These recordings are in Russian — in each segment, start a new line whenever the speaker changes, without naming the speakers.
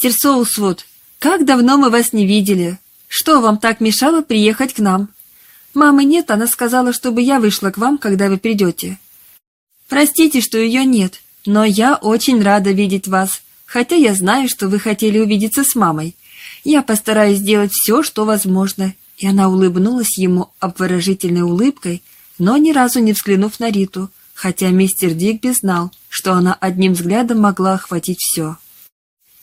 «Мистер Соусвуд, как давно мы вас не видели! Что вам так мешало приехать к нам?» «Мамы нет, она сказала, чтобы я вышла к вам, когда вы придете». «Простите, что ее нет, но я очень рада видеть вас, хотя я знаю, что вы хотели увидеться с мамой. Я постараюсь сделать все, что возможно». И она улыбнулась ему обворожительной улыбкой, но ни разу не взглянув на Риту, хотя мистер Дигби знал, что она одним взглядом могла охватить все.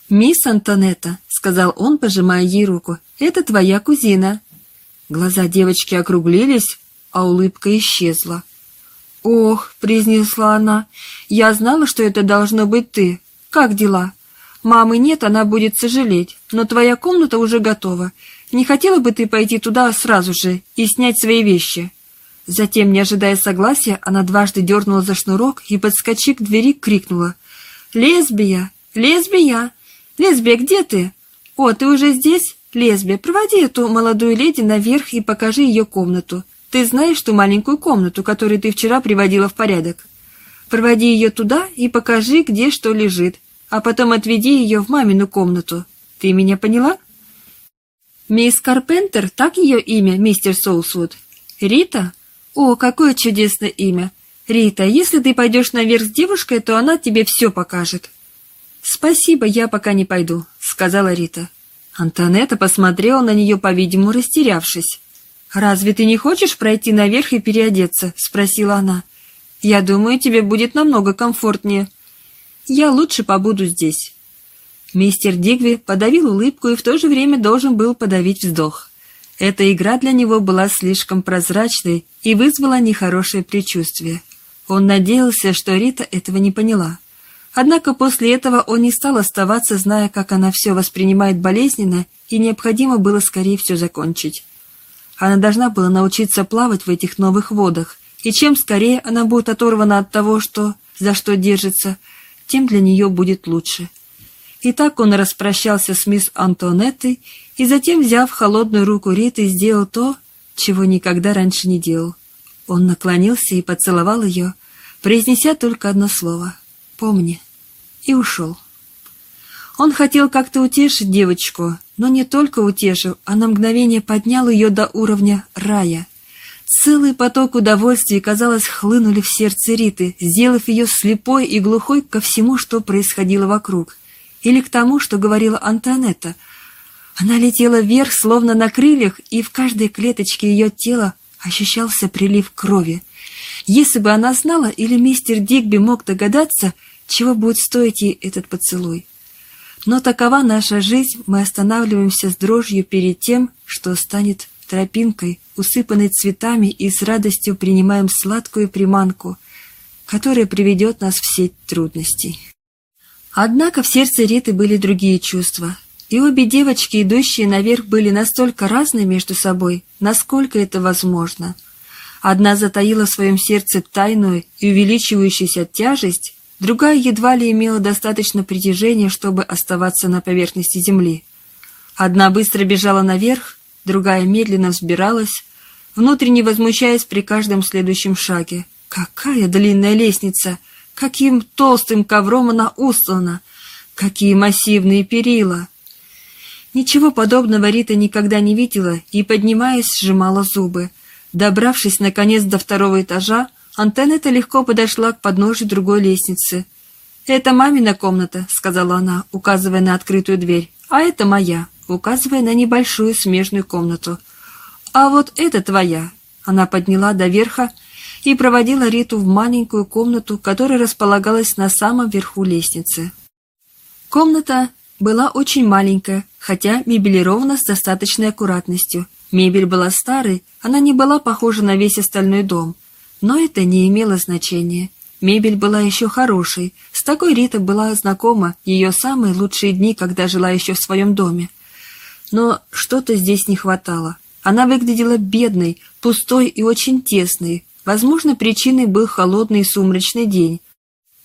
«Мисс Антонетта», — сказал он, пожимая ей руку, — «это твоя кузина». Глаза девочки округлились, а улыбка исчезла. «Ох», — произнесла она, — «я знала, что это должно быть ты. Как дела?» «Мамы нет, она будет сожалеть, но твоя комната уже готова. Не хотела бы ты пойти туда сразу же и снять свои вещи?» Затем, не ожидая согласия, она дважды дернула за шнурок и, подскочив к двери, крикнула. «Лесбия! Лесбия! Лесбия, где ты? О, ты уже здесь? Лесбия, проводи эту молодую леди наверх и покажи ее комнату. Ты знаешь ту маленькую комнату, которую ты вчера приводила в порядок? Проводи ее туда и покажи, где что лежит, а потом отведи ее в мамину комнату. Ты меня поняла?» «Мисс Карпентер, так ее имя, мистер Соусвуд? Рита? О, какое чудесное имя! Рита, если ты пойдешь наверх с девушкой, то она тебе все покажет». «Спасибо, я пока не пойду», — сказала Рита. Антонетта посмотрела на нее, по-видимому, растерявшись. «Разве ты не хочешь пройти наверх и переодеться?» — спросила она. «Я думаю, тебе будет намного комфортнее. Я лучше побуду здесь». Мистер Дигви подавил улыбку и в то же время должен был подавить вздох. Эта игра для него была слишком прозрачной и вызвала нехорошее предчувствие. Он надеялся, что Рита этого не поняла. Однако после этого он не стал оставаться, зная, как она все воспринимает болезненно, и необходимо было скорее все закончить. Она должна была научиться плавать в этих новых водах, и чем скорее она будет оторвана от того, что, за что держится, тем для нее будет лучше. И так он распрощался с мисс Антуанеттой и затем, взяв холодную руку Риты, сделал то, чего никогда раньше не делал. Он наклонился и поцеловал ее, произнеся только одно слово «Помни» и ушел. Он хотел как-то утешить девочку, но не только утешил, а на мгновение поднял ее до уровня рая. Целый поток удовольствий, казалось, хлынули в сердце Риты, сделав ее слепой и глухой ко всему, что происходило вокруг, или к тому, что говорила Антонетта. Она летела вверх, словно на крыльях, и в каждой клеточке ее тела ощущался прилив крови. Если бы она знала, или мистер Дигби мог догадаться, чего будет стоить ей этот поцелуй? Но такова наша жизнь, мы останавливаемся с дрожью перед тем, что станет тропинкой, усыпанной цветами, и с радостью принимаем сладкую приманку, которая приведет нас в сеть трудностей. Однако в сердце Риты были другие чувства, и обе девочки, идущие наверх, были настолько разны между собой, насколько это возможно. Одна затаила в своем сердце тайную и увеличивающуюся тяжесть, Другая едва ли имела достаточно притяжения, чтобы оставаться на поверхности земли. Одна быстро бежала наверх, другая медленно взбиралась, внутренне возмущаясь при каждом следующем шаге. Какая длинная лестница! Каким толстым ковром она устлана! Какие массивные перила! Ничего подобного Рита никогда не видела и, поднимаясь, сжимала зубы. Добравшись, наконец, до второго этажа, Антеннета легко подошла к подножию другой лестницы. «Это мамина комната», — сказала она, указывая на открытую дверь. «А это моя», указывая на небольшую смежную комнату. «А вот это твоя». Она подняла до верха и проводила Риту в маленькую комнату, которая располагалась на самом верху лестницы. Комната была очень маленькая, хотя мебелирована с достаточной аккуратностью. Мебель была старой, она не была похожа на весь остальной дом — но это не имело значения. Мебель была еще хорошей. С такой Рита была знакома ее самые лучшие дни, когда жила еще в своем доме. Но что-то здесь не хватало. Она выглядела бедной, пустой и очень тесной. Возможно, причиной был холодный сумрачный день.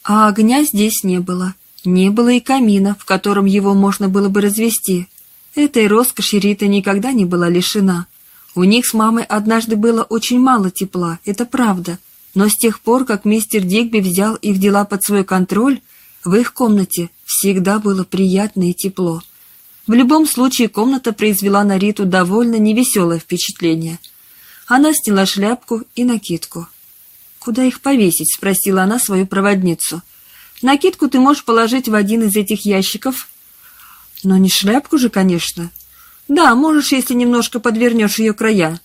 А огня здесь не было. Не было и камина, в котором его можно было бы развести. Этой роскоши Рита никогда не была лишена. У них с мамой однажды было очень мало тепла, это правда. Но с тех пор, как мистер Дигби взял их дела под свой контроль, в их комнате всегда было приятно и тепло. В любом случае комната произвела на Риту довольно невеселое впечатление. Она сняла шляпку и накидку. «Куда их повесить?» — спросила она свою проводницу. «Накидку ты можешь положить в один из этих ящиков». «Но не шляпку же, конечно». «Да, можешь, если немножко подвернешь ее края».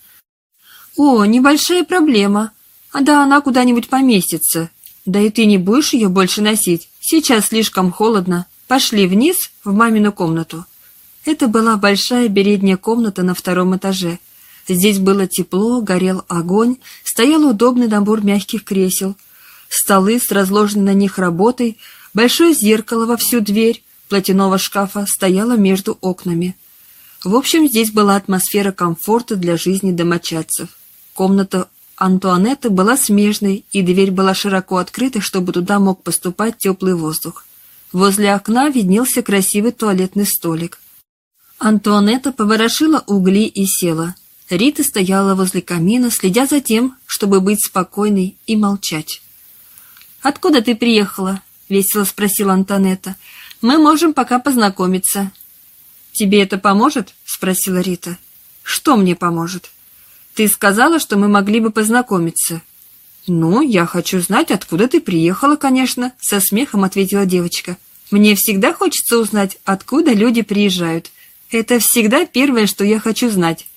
«О, небольшая проблема. А да, она куда-нибудь поместится. Да и ты не будешь ее больше носить. Сейчас слишком холодно. Пошли вниз, в мамину комнату». Это была большая передняя комната на втором этаже. Здесь было тепло, горел огонь, стоял удобный набор мягких кресел, столы с разложенной на них работой, большое зеркало во всю дверь платяного шкафа стояло между окнами. В общем, здесь была атмосфера комфорта для жизни домочадцев. Комната Антуанетты была смежной, и дверь была широко открыта, чтобы туда мог поступать теплый воздух. Возле окна виднелся красивый туалетный столик. Антуанетта поворошила угли и села. Рита стояла возле камина, следя за тем, чтобы быть спокойной и молчать. «Откуда ты приехала?» — весело спросила Антонетта. «Мы можем пока познакомиться». «Тебе это поможет?» — спросила Рита. «Что мне поможет?» «Ты сказала, что мы могли бы познакомиться». «Ну, я хочу знать, откуда ты приехала, конечно», — со смехом ответила девочка. «Мне всегда хочется узнать, откуда люди приезжают. Это всегда первое, что я хочу знать.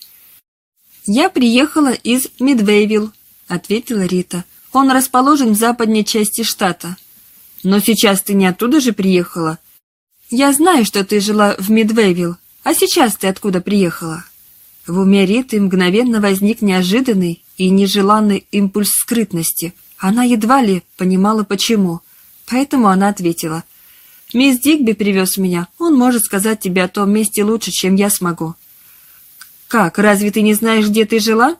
«Я приехала из Мидвейвилл», — ответила Рита. «Он расположен в западной части штата». «Но сейчас ты не оттуда же приехала?» «Я знаю, что ты жила в Мидвейвилл. А сейчас ты откуда приехала?» В уме Риты мгновенно возник неожиданный и нежеланный импульс скрытности. Она едва ли понимала, почему. Поэтому она ответила — Мисс Дигби привез меня. Он может сказать тебе о том месте лучше, чем я смогу. Как, разве ты не знаешь, где ты жила?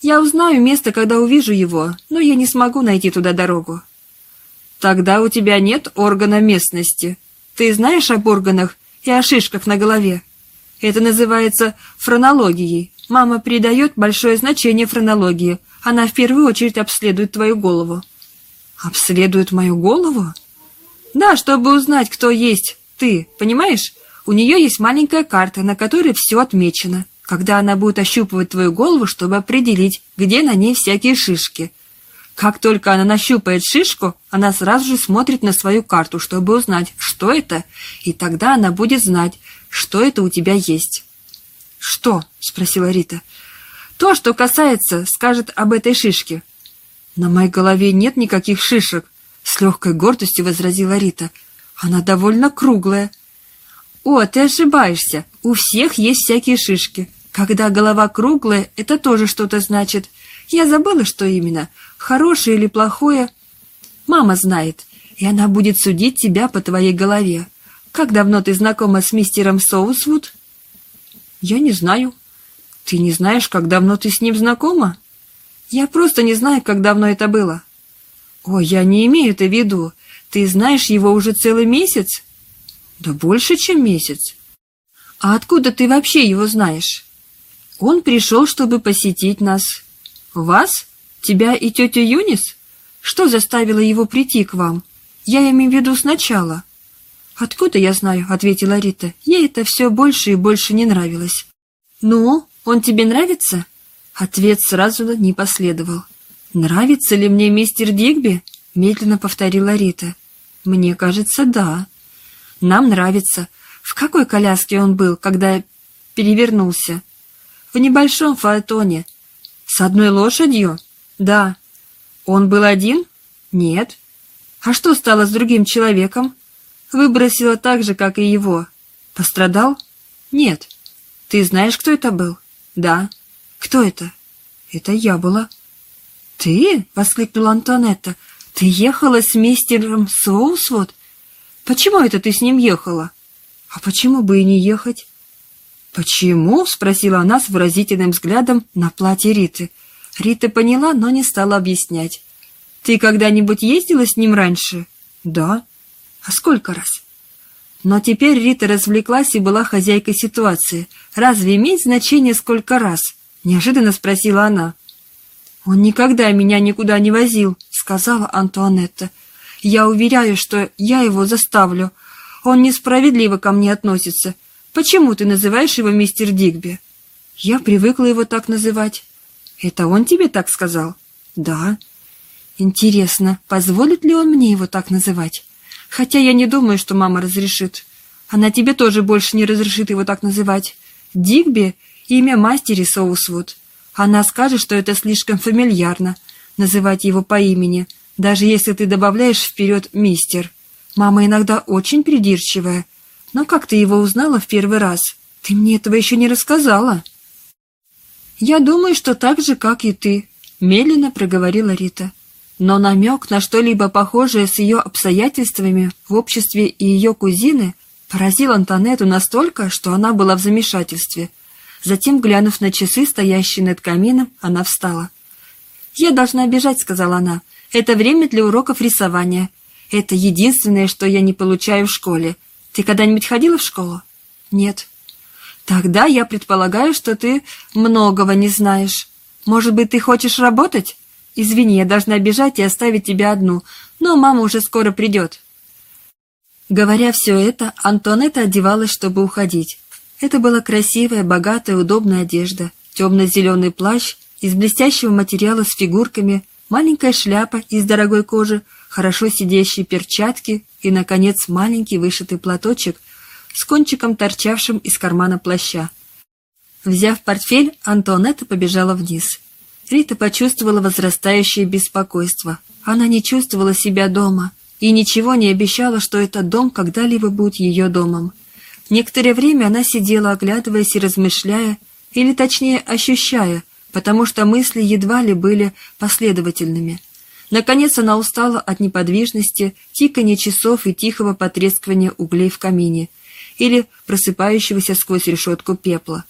Я узнаю место, когда увижу его, но я не смогу найти туда дорогу. Тогда у тебя нет органа местности. Ты знаешь об органах и о шишках на голове? Это называется фронологией. Мама придает большое значение фронологии. Она в первую очередь обследует твою голову. Обследует мою голову? Да, чтобы узнать, кто есть ты, понимаешь? У нее есть маленькая карта, на которой все отмечено. Когда она будет ощупывать твою голову, чтобы определить, где на ней всякие шишки. Как только она нащупает шишку, она сразу же смотрит на свою карту, чтобы узнать, что это, и тогда она будет знать, что это у тебя есть. «Что?» — спросила Рита. «То, что касается, скажет об этой шишке». «На моей голове нет никаких шишек», с легкой гордостью возразила Рита. Она довольно круглая. О, ты ошибаешься. У всех есть всякие шишки. Когда голова круглая, это тоже что-то значит. Я забыла, что именно. Хорошее или плохое. Мама знает, и она будет судить тебя по твоей голове. Как давно ты знакома с мистером Соусвуд? Я не знаю. Ты не знаешь, как давно ты с ним знакома? Я просто не знаю, как давно это было. «Ой, я не имею это в виду. Ты знаешь его уже целый месяц?» «Да больше, чем месяц». «А откуда ты вообще его знаешь?» «Он пришел, чтобы посетить нас». «Вас? Тебя и тетю Юнис? Что заставило его прийти к вам? Я имею в виду сначала». «Откуда я знаю?» — ответила Рита. Ей это все больше и больше не нравилось. «Ну, он тебе нравится?» Ответ сразу не последовал. «Нравится ли мне мистер Дигби?» — медленно повторила Рита. «Мне кажется, да. Нам нравится. В какой коляске он был, когда перевернулся?» «В небольшом фаэтоне. С одной лошадью?» «Да». «Он был один?» «Нет». «А что стало с другим человеком?» «Выбросила так же, как и его». «Пострадал?» «Нет». «Ты знаешь, кто это был?» «Да». «Кто это?» «Это я была». «Ты?» — воскликнула Антонетта. «Ты ехала с мистером Соусвуд? Почему это ты с ним ехала?» «А почему бы и не ехать?» «Почему?» — спросила она с выразительным взглядом на платье Риты. Рита поняла, но не стала объяснять. «Ты когда-нибудь ездила с ним раньше?» «Да». «А сколько раз?» Но теперь Рита развлеклась и была хозяйкой ситуации. «Разве имеет значение, сколько раз?» — неожиданно спросила она. «Он никогда меня никуда не возил», — сказала Антуанетта. «Я уверяю, что я его заставлю. Он несправедливо ко мне относится. Почему ты называешь его мистер Дигби?» «Я привыкла его так называть». «Это он тебе так сказал?» «Да». «Интересно, позволит ли он мне его так называть? Хотя я не думаю, что мама разрешит. Она тебе тоже больше не разрешит его так называть. Дигби — имя мастери Соусвуд. Она скажет, что это слишком фамильярно — называть его по имени, даже если ты добавляешь вперед «мистер». Мама иногда очень придирчивая. Но как ты его узнала в первый раз? Ты мне этого еще не рассказала. Я думаю, что так же, как и ты, медленно проговорила Рита. Но намек на что-либо похожее с ее обстоятельствами в обществе и ее кузины поразил Антонетту настолько, что она была в замешательстве. Затем, глянув на часы, стоящие над камином, она встала. «Я должна бежать», — сказала она. «Это время для уроков рисования. Это единственное, что я не получаю в школе. Ты когда-нибудь ходила в школу? Нет. Тогда я предполагаю, что ты многого не знаешь. Может быть, ты хочешь работать? Извини, я должна бежать и оставить тебя одну, но мама уже скоро придет. Говоря все это, Антонетта одевалась, чтобы уходить. Это была красивая, богатая, удобная одежда, темно-зеленый плащ из блестящего материала с фигурками, маленькая шляпа из дорогой кожи, хорошо сидящие перчатки и, наконец, маленький вышитый платочек с кончиком, торчавшим из кармана плаща. Взяв портфель, Антуанетта побежала вниз. Рита почувствовала возрастающее беспокойство. Она не чувствовала себя дома и ничего не обещала, что этот дом когда-либо будет ее домом. Некоторое время она сидела, оглядываясь и размышляя, или точнее ощущая, потому что мысли едва ли были последовательными. Наконец она устала от неподвижности, тикания часов и тихого потрескивания углей в камине или просыпающегося сквозь решетку пепла.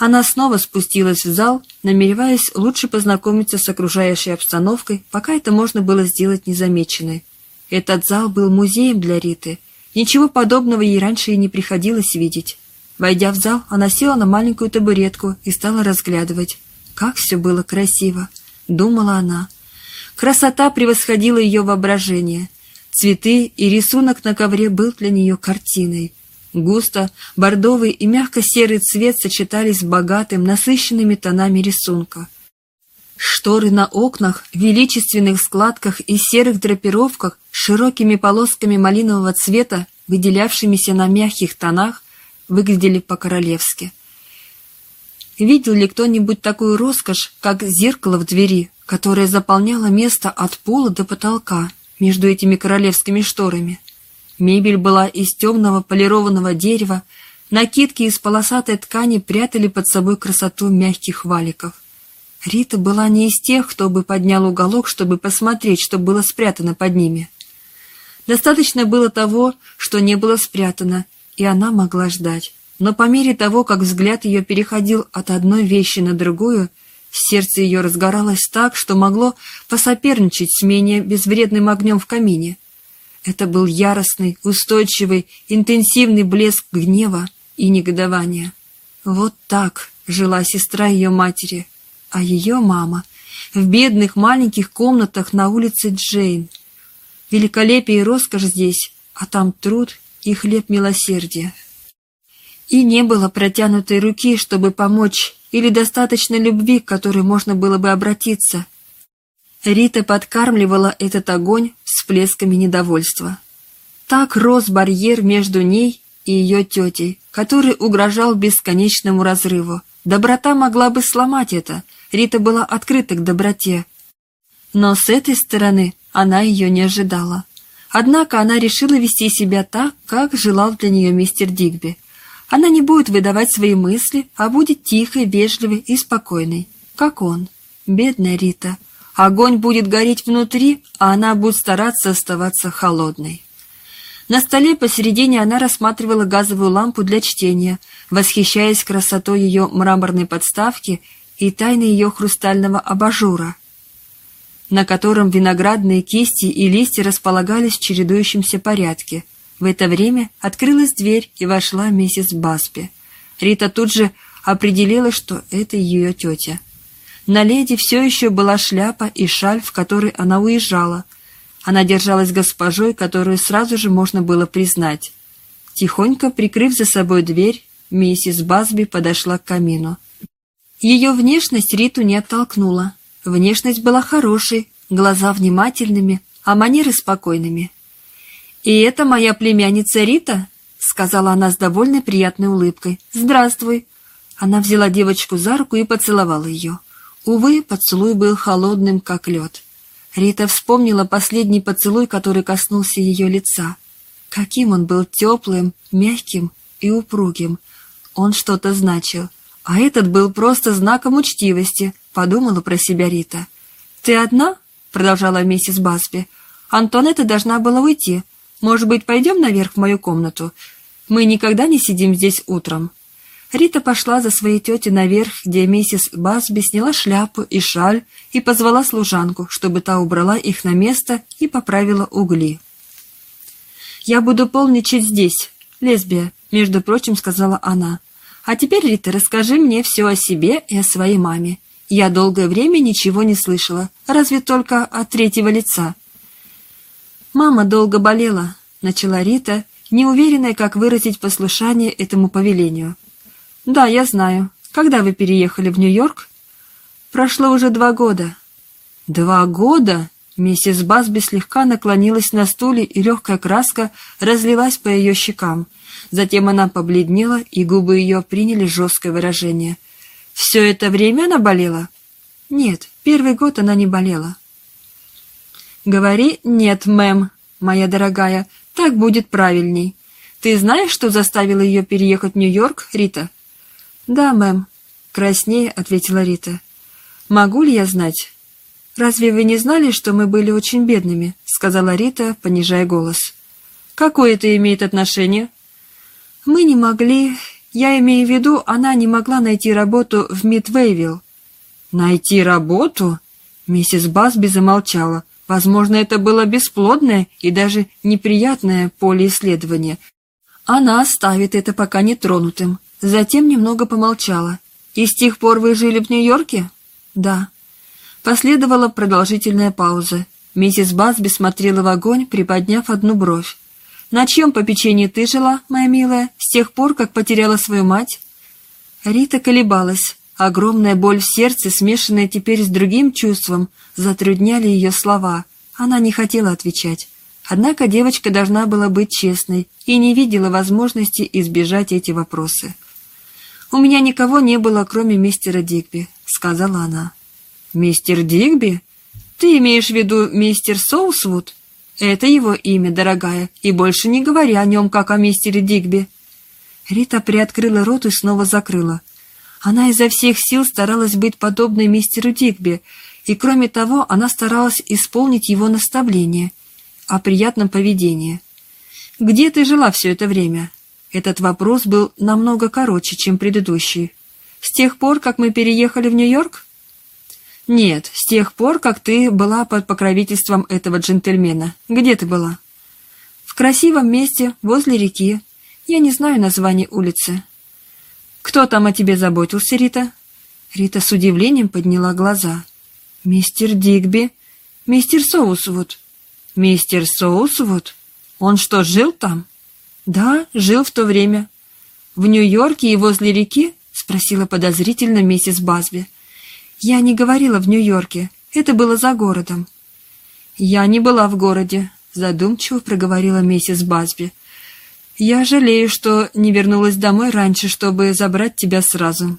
Она снова спустилась в зал, намереваясь лучше познакомиться с окружающей обстановкой, пока это можно было сделать незамеченной. Этот зал был музеем для Риты. Ничего подобного ей раньше и не приходилось видеть. Войдя в зал, она села на маленькую табуретку и стала разглядывать. Как все было красиво, думала она. Красота превосходила ее воображение. Цветы и рисунок на ковре был для нее картиной. Густо, бордовый и мягко-серый цвет сочетались с богатым, насыщенными тонами рисунка. Шторы на окнах, в величественных складках и серых драпировках с широкими полосками малинового цвета, выделявшимися на мягких тонах, выглядели по-королевски. Видел ли кто-нибудь такую роскошь, как зеркало в двери, которое заполняло место от пола до потолка между этими королевскими шторами? Мебель была из темного полированного дерева, накидки из полосатой ткани прятали под собой красоту мягких валиков. Рита была не из тех, кто бы поднял уголок, чтобы посмотреть, что было спрятано под ними. Достаточно было того, что не было спрятано, и она могла ждать. Но по мере того, как взгляд ее переходил от одной вещи на другую, сердце ее разгоралось так, что могло посоперничать с менее безвредным огнем в камине. Это был яростный, устойчивый, интенсивный блеск гнева и негодования. Вот так жила сестра ее матери, а ее мама в бедных маленьких комнатах на улице Джейн. Великолепие и роскошь здесь, а там труд и хлеб милосердия. И не было протянутой руки, чтобы помочь, или достаточно любви, к которой можно было бы обратиться. Рита подкармливала этот огонь всплесками недовольства. Так рос барьер между ней и ее тетей, который угрожал бесконечному разрыву. Доброта могла бы сломать это, Рита была открыта к доброте. Но с этой стороны она ее не ожидала. Однако она решила вести себя так, как желал для нее мистер Дигби. Она не будет выдавать свои мысли, а будет тихой, вежливой и спокойной, как он. Бедная Рита. Огонь будет гореть внутри, а она будет стараться оставаться холодной. На столе посередине она рассматривала газовую лампу для чтения, восхищаясь красотой ее мраморной подставки и тайной ее хрустального абажура на котором виноградные кисти и листья располагались в чередующемся порядке. В это время открылась дверь и вошла миссис Баспи. Рита тут же определила, что это ее тетя. На леди все еще была шляпа и шаль, в которой она уезжала. Она держалась госпожой, которую сразу же можно было признать. Тихонько прикрыв за собой дверь, миссис Басби подошла к камину. Ее внешность Риту не оттолкнула. Внешность была хорошей, глаза внимательными, а манеры спокойными. «И это моя племянница Рита?» — сказала она с довольной приятной улыбкой. «Здравствуй!» Она взяла девочку за руку и поцеловала ее. Увы, поцелуй был холодным, как лед. Рита вспомнила последний поцелуй, который коснулся ее лица. Каким он был теплым, мягким и упругим. Он что-то значил. А этот был просто знаком учтивости, подумала про себя Рита. «Ты одна?» — продолжала миссис Басби. «Антонетта должна была уйти. Может быть, пойдем наверх в мою комнату? Мы никогда не сидим здесь утром». Рита пошла за своей тетей наверх, где миссис Басби сняла шляпу и шаль и позвала служанку, чтобы та убрала их на место и поправила угли. «Я буду полничать здесь, лесбия», — между прочим сказала она. «А теперь, Рита, расскажи мне все о себе и о своей маме. Я долгое время ничего не слышала, разве только от третьего лица». «Мама долго болела», — начала Рита, неуверенная, как выразить послушание этому повелению. «Да, я знаю. Когда вы переехали в Нью-Йорк?» «Прошло уже два года». «Два года?» Миссис Басби слегка наклонилась на стуле, и легкая краска разлилась по ее щекам. Затем она побледнела, и губы ее приняли жесткое выражение. «Все это время она болела?» «Нет, первый год она не болела». «Говори «нет, мэм», моя дорогая, так будет правильней. Ты знаешь, что заставило ее переехать в Нью-Йорк, Рита?» «Да, мэм», — краснее ответила Рита. «Могу ли я знать?» «Разве вы не знали, что мы были очень бедными?» — сказала Рита, понижая голос. «Какое это имеет отношение?» «Мы не могли... Я имею в виду, она не могла найти работу в Мидвейвилл». «Найти работу?» Миссис Басби замолчала. Возможно, это было бесплодное и даже неприятное поле исследования. Она оставит это пока нетронутым. Затем немного помолчала. «И с тех пор вы жили в Нью-Йорке?» «Да». Последовала продолжительная пауза. Миссис Басби смотрела в огонь, приподняв одну бровь. «На чьем попечении ты жила, моя милая, с тех пор, как потеряла свою мать?» Рита колебалась. Огромная боль в сердце, смешанная теперь с другим чувством, затрудняли ее слова. Она не хотела отвечать. Однако девочка должна была быть честной и не видела возможности избежать эти вопросы. «У меня никого не было, кроме мистера Дигби», — сказала она. «Мистер Дигби? Ты имеешь в виду мистер Соусвуд? Это его имя, дорогая, и больше не говори о нем, как о мистере Дигби». Рита приоткрыла рот и снова закрыла. Она изо всех сил старалась быть подобной мистеру Дигби, и, кроме того, она старалась исполнить его наставление о приятном поведении. «Где ты жила все это время?» Этот вопрос был намного короче, чем предыдущий. «С тех пор, как мы переехали в Нью-Йорк?» «Нет, с тех пор, как ты была под покровительством этого джентльмена. Где ты была?» «В красивом месте, возле реки. Я не знаю название улицы». «Кто там о тебе заботился, Рита?» Рита с удивлением подняла глаза. «Мистер Дигби? Мистер Соусвуд?» «Мистер Соусвуд? Он что, жил там?» «Да, жил в то время». «В Нью-Йорке и возле реки?» — спросила подозрительно миссис Базби. «Я не говорила в Нью-Йорке. Это было за городом». «Я не была в городе», — задумчиво проговорила миссис Базби. «Я жалею, что не вернулась домой раньше, чтобы забрать тебя сразу.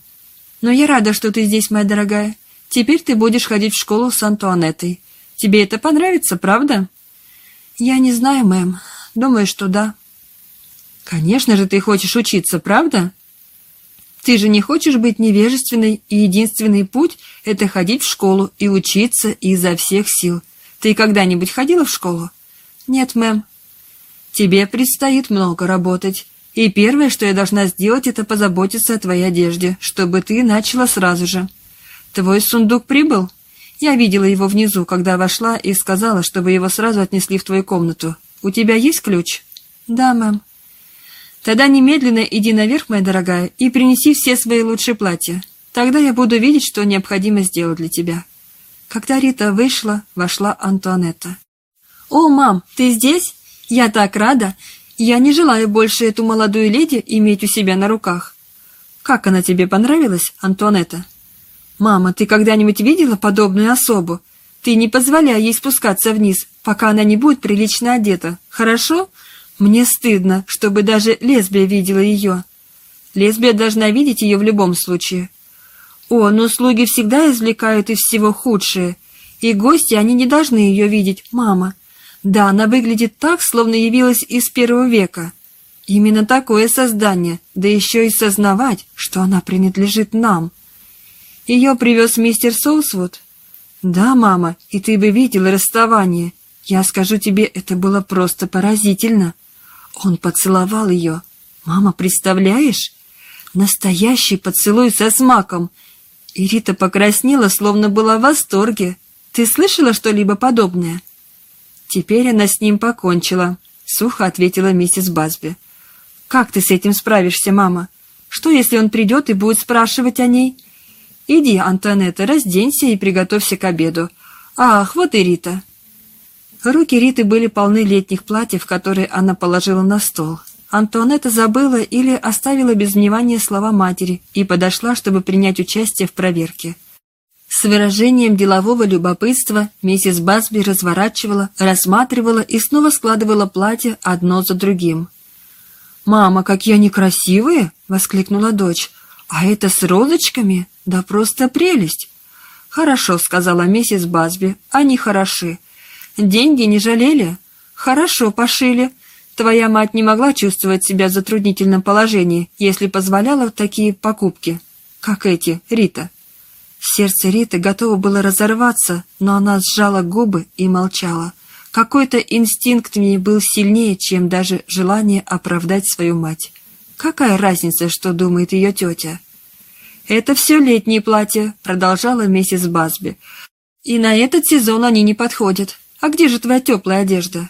Но я рада, что ты здесь, моя дорогая. Теперь ты будешь ходить в школу с Антуанеттой. Тебе это понравится, правда?» «Я не знаю, мэм. Думаю, что да». Конечно же, ты хочешь учиться, правда? Ты же не хочешь быть невежественной, и единственный путь — это ходить в школу и учиться изо всех сил. Ты когда-нибудь ходила в школу? Нет, мэм. Тебе предстоит много работать. И первое, что я должна сделать, это позаботиться о твоей одежде, чтобы ты начала сразу же. Твой сундук прибыл? Я видела его внизу, когда вошла и сказала, чтобы его сразу отнесли в твою комнату. У тебя есть ключ? Да, мэм. Тогда немедленно иди наверх, моя дорогая, и принеси все свои лучшие платья. Тогда я буду видеть, что необходимо сделать для тебя». Когда Рита вышла, вошла Антуанетта. «О, мам, ты здесь? Я так рада! Я не желаю больше эту молодую леди иметь у себя на руках». «Как она тебе понравилась, Антуанетта?» «Мама, ты когда-нибудь видела подобную особу? Ты не позволяй ей спускаться вниз, пока она не будет прилично одета, хорошо? Мне стыдно, чтобы даже лесбия видела ее. Лесбия должна видеть ее в любом случае. О, но слуги всегда извлекают из всего худшее, и гости, они не должны ее видеть, мама. Да, она выглядит так, словно явилась из первого века. Именно такое создание, да еще и сознавать, что она принадлежит нам. Ее привез мистер Соусвуд. Да, мама, и ты бы видела расставание. Я скажу тебе, это было просто поразительно. Он поцеловал ее. Мама, представляешь? Настоящий поцелуй со смаком. И Рита покраснела, словно была в восторге. Ты слышала что-либо подобное?» «Теперь она с ним покончила», — сухо ответила миссис Базби. «Как ты с этим справишься, мама? Что, если он придет и будет спрашивать о ней?» «Иди, Антонетта, разденься и приготовься к обеду. Ах, вот и Рита». Руки Риты были полны летних платьев, которые она положила на стол. Антуанетта забыла или оставила без внимания слова матери и подошла, чтобы принять участие в проверке. С выражением делового любопытства миссис Басби разворачивала, рассматривала и снова складывала платья одно за другим. «Мама, какие они красивые!» — воскликнула дочь. «А это с розочками? Да просто прелесть!» «Хорошо», — сказала миссис Басби, — «они хороши. Деньги не жалели?» «Хорошо пошили. Твоя мать не могла чувствовать себя в затруднительном положении, если позволяла такие покупки, как эти, Рита». Сердце Риты готово было разорваться, но она сжала губы и молчала. Какой-то инстинкт в ней был сильнее, чем даже желание оправдать свою мать. Какая разница, что думает ее тетя? «Это все летние платья», — продолжала миссис Басби. «И на этот сезон они не подходят. А где же твоя теплая одежда?»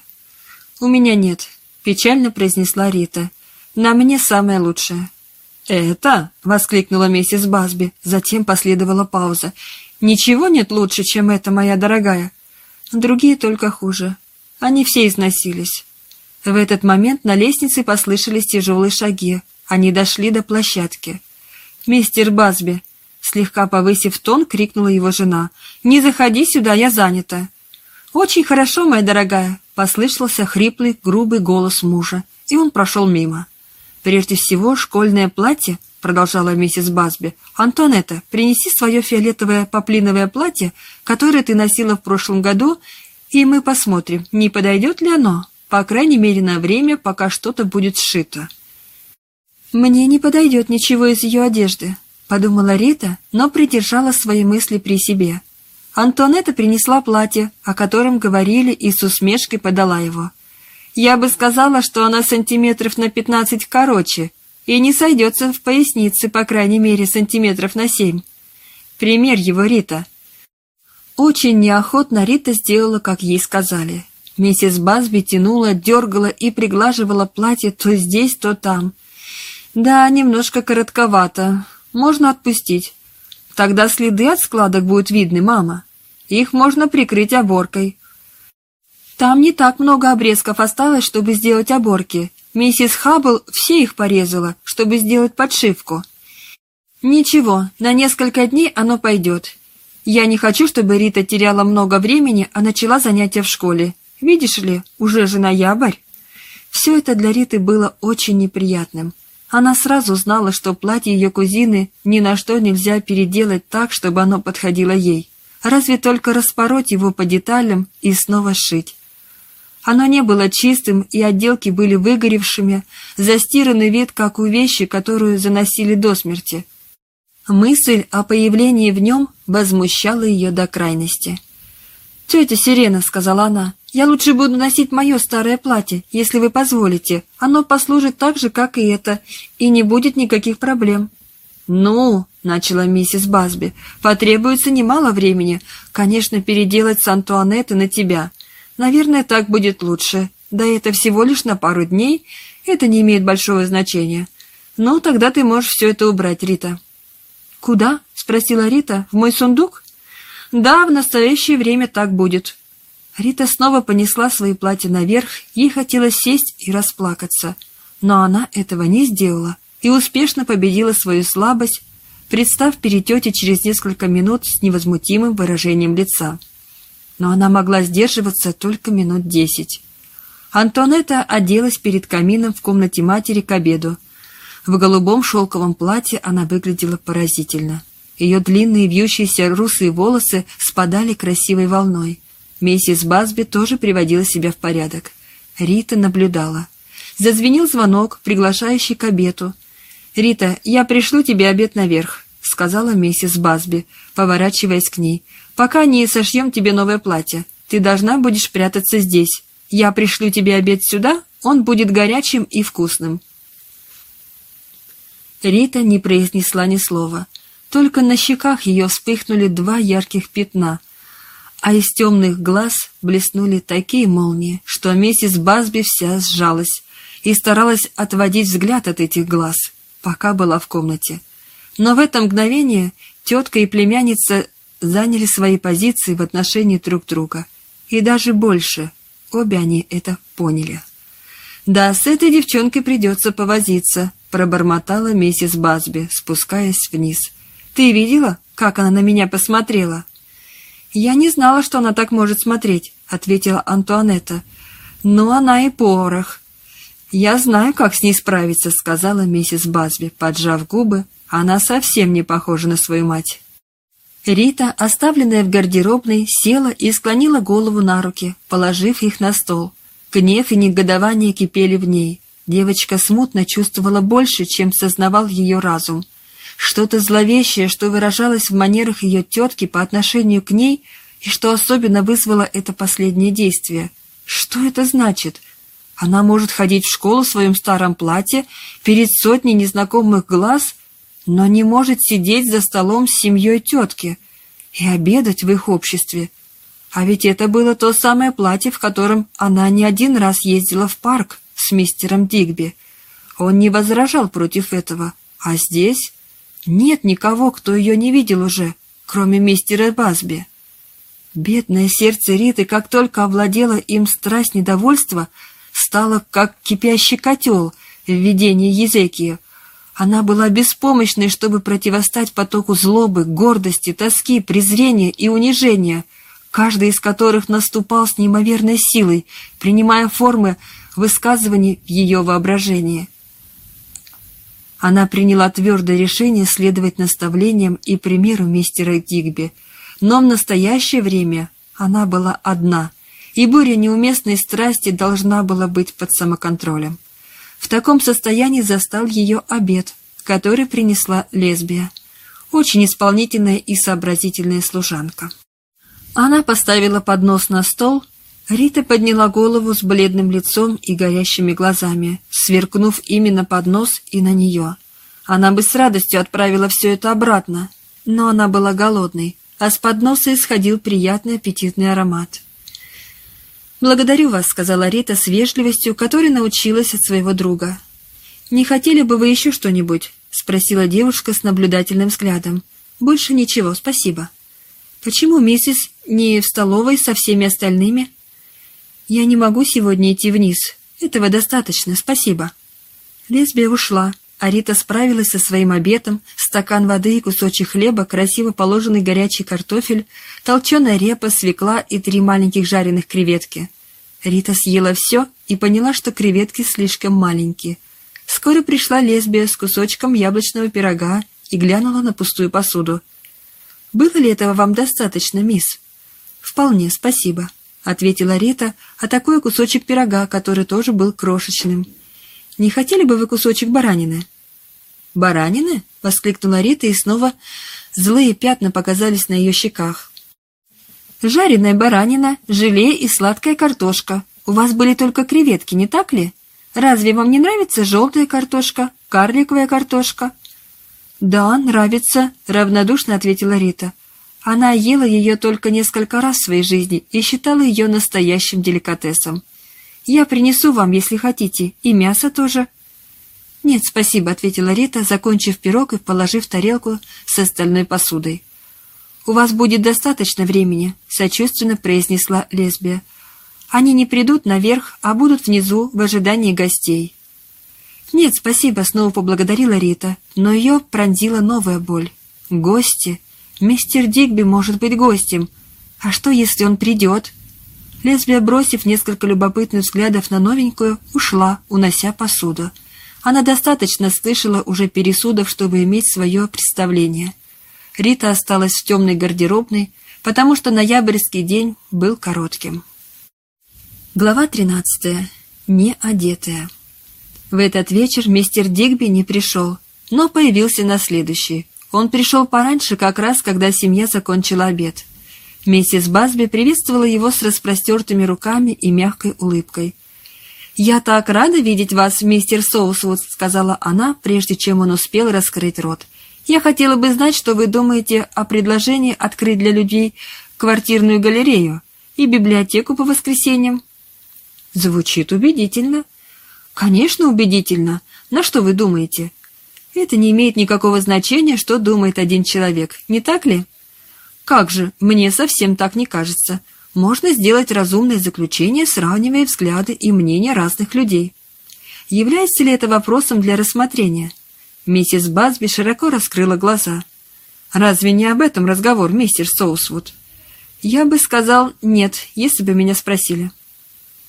«У меня нет», — печально произнесла Рита. «На мне самое лучшее». «Это?» — воскликнула миссис Басби. Затем последовала пауза. «Ничего нет лучше, чем это, моя дорогая. Другие только хуже. Они все износились». В этот момент на лестнице послышались тяжелые шаги. Они дошли до площадки. «Мистер Басби!» Слегка повысив тон, крикнула его жена. «Не заходи сюда, я занята!» «Очень хорошо, моя дорогая!» Послышался хриплый, грубый голос мужа, и он прошел мимо. «Прежде всего, школьное платье», — продолжала миссис Басби. «Антонетта, принеси свое фиолетовое поплиновое платье, которое ты носила в прошлом году, и мы посмотрим, не подойдет ли оно, по крайней мере, на время, пока что-то будет сшито». «Мне не подойдет ничего из ее одежды», — подумала Рита, но придержала свои мысли при себе. Антонетта принесла платье, о котором говорили, и с усмешкой подала его. Я бы сказала, что она сантиметров на пятнадцать короче и не сойдется в пояснице, по крайней мере, сантиметров на семь. Пример его Рита. Очень неохотно Рита сделала, как ей сказали. Миссис Базби тянула, дергала и приглаживала платье то здесь, то там. Да, немножко коротковато. Можно отпустить. Тогда следы от складок будут видны, мама. Их можно прикрыть оборкой. Там не так много обрезков осталось, чтобы сделать оборки. Миссис Хаббл все их порезала, чтобы сделать подшивку. Ничего, на несколько дней оно пойдет. Я не хочу, чтобы Рита теряла много времени, а начала занятия в школе. Видишь ли, уже же ноябрь. Все это для Риты было очень неприятным. Она сразу знала, что платье ее кузины ни на что нельзя переделать так, чтобы оно подходило ей. Разве только распороть его по деталям и снова сшить. Оно не было чистым, и отделки были выгоревшими, застиранный вид, как у вещи, которую заносили до смерти. Мысль о появлении в нем возмущала ее до крайности. «Тетя Сирена», — сказала она, — «я лучше буду носить мое старое платье, если вы позволите. Оно послужит так же, как и это, и не будет никаких проблем». «Ну», — начала миссис Басби, — «потребуется немало времени. Конечно, переделать с Антуанетты на тебя. Наверное, так будет лучше. Да это всего лишь на пару дней. Это не имеет большого значения. Ну, тогда ты можешь все это убрать, Рита». «Куда?» — спросила Рита. «В мой сундук?» «Да, в настоящее время так будет». Рита снова понесла свои платья наверх, ей хотелось сесть и расплакаться. Но она этого не сделала и успешно победила свою слабость, представ перед тетей через несколько минут с невозмутимым выражением лица. Но она могла сдерживаться только минут десять. Антонетта оделась перед камином в комнате матери к обеду. В голубом шелковом платье она выглядела поразительно. Ее длинные вьющиеся русые волосы спадали красивой волной. Миссис Басби тоже приводила себя в порядок. Рита наблюдала. Зазвенел звонок, приглашающий к обеду. «Рита, я пришлю тебе обед наверх», — сказала миссис Басби, поворачиваясь к ней. «Пока не сошьем тебе новое платье. Ты должна будешь прятаться здесь. Я пришлю тебе обед сюда, он будет горячим и вкусным». Рита не произнесла ни слова. Только на щеках ее вспыхнули два ярких пятна — а из темных глаз блеснули такие молнии, что миссис Басби вся сжалась и старалась отводить взгляд от этих глаз, пока была в комнате. Но в это мгновение тетка и племянница заняли свои позиции в отношении друг друга. И даже больше. Обе они это поняли. «Да, с этой девчонкой придется повозиться», — пробормотала миссис Басби, спускаясь вниз. «Ты видела, как она на меня посмотрела?» «Я не знала, что она так может смотреть», — ответила Антуанетта. «Но она и порох». «Я знаю, как с ней справиться», — сказала миссис Базби, поджав губы. «Она совсем не похожа на свою мать». Рита, оставленная в гардеробной, села и склонила голову на руки, положив их на стол. Гнев и негодование кипели в ней. Девочка смутно чувствовала больше, чем сознавал ее разум — что-то зловещее, что выражалось в манерах ее тетки по отношению к ней, и что особенно вызвало это последнее действие. Что это значит? Она может ходить в школу в своем старом платье перед сотней незнакомых глаз, но не может сидеть за столом с семьей тетки и обедать в их обществе. А ведь это было то самое платье, в котором она не один раз ездила в парк с мистером Дигби. Он не возражал против этого, а здесь... Нет никого, кто ее не видел уже, кроме мистера Басби. Бедное сердце Риты, как только овладела им страсть недовольства, стало как кипящий котел в видении Езекия. Она была беспомощной, чтобы противостать потоку злобы, гордости, тоски, презрения и унижения, каждый из которых наступал с неимоверной силой, принимая формы высказываний в ее воображении. Она приняла твердое решение следовать наставлениям и примеру мистера Дигби, но в настоящее время она была одна, и буря неуместной страсти должна была быть под самоконтролем. В таком состоянии застал ее обед, который принесла лесбия, очень исполнительная и сообразительная служанка. Она поставила поднос на стол, Рита подняла голову с бледным лицом и горящими глазами, сверкнув именно под нос и на нее. Она бы с радостью отправила все это обратно, но она была голодной, а с подноса исходил приятный аппетитный аромат. «Благодарю вас», — сказала Рита с вежливостью, которой научилась от своего друга. «Не хотели бы вы еще что-нибудь?» — спросила девушка с наблюдательным взглядом. «Больше ничего, спасибо». «Почему миссис не в столовой со всеми остальными?» «Я не могу сегодня идти вниз. Этого достаточно, спасибо». Лесбия ушла, а Рита справилась со своим обедом, стакан воды и кусочек хлеба, красиво положенный горячий картофель, толченая репа, свекла и три маленьких жареных креветки. Рита съела все и поняла, что креветки слишком маленькие. Скоро пришла лесбия с кусочком яблочного пирога и глянула на пустую посуду. «Было ли этого вам достаточно, мисс?» «Вполне, спасибо», — ответила Рита, а такой кусочек пирога, который тоже был крошечным. «Не хотели бы вы кусочек баранины?» «Баранины?» — воскликнула Рита, и снова злые пятна показались на ее щеках. «Жареная баранина, желе и сладкая картошка. У вас были только креветки, не так ли? Разве вам не нравится желтая картошка, карликовая картошка?» «Да, нравится», — равнодушно ответила Рита. Она ела ее только несколько раз в своей жизни и считала ее настоящим деликатесом. «Я принесу вам, если хотите, и мясо тоже». «Нет, спасибо», — ответила Рита, закончив пирог и положив тарелку с остальной посудой. У вас будет достаточно времени», — сочувственно произнесла лесбия. «Они не придут наверх, а будут внизу в ожидании гостей». «Нет, спасибо», — снова поблагодарила Рита, но ее пронзила новая боль. «Гости? Мистер Дигби может быть гостем. А что, если он придет?» Лесбия, бросив несколько любопытных взглядов на новенькую, ушла, унося посуду. Она достаточно слышала уже пересудов, чтобы иметь свое представление. Рита осталась в темной гардеробной, потому что ноябрьский день был коротким. Глава 13. Не одетая. В этот вечер мистер Дигби не пришел, но появился на следующий. Он пришел пораньше, как раз, когда семья закончила обед. Миссис Басби приветствовала его с распростертыми руками и мягкой улыбкой. «Я так рада видеть вас, мистер Соусвуд», — сказала она, прежде чем он успел раскрыть рот. «Я хотела бы знать, что вы думаете о предложении открыть для людей квартирную галерею и библиотеку по воскресеньям». «Звучит убедительно». «Конечно, убедительно. На что вы думаете?» «Это не имеет никакого значения, что думает один человек, не так ли?» «Как же, мне совсем так не кажется. Можно сделать разумное заключение, сравнивая взгляды и мнения разных людей. Является ли это вопросом для рассмотрения?» Миссис Базби широко раскрыла глаза. «Разве не об этом разговор, мистер Соусвуд?» «Я бы сказал «нет», если бы меня спросили».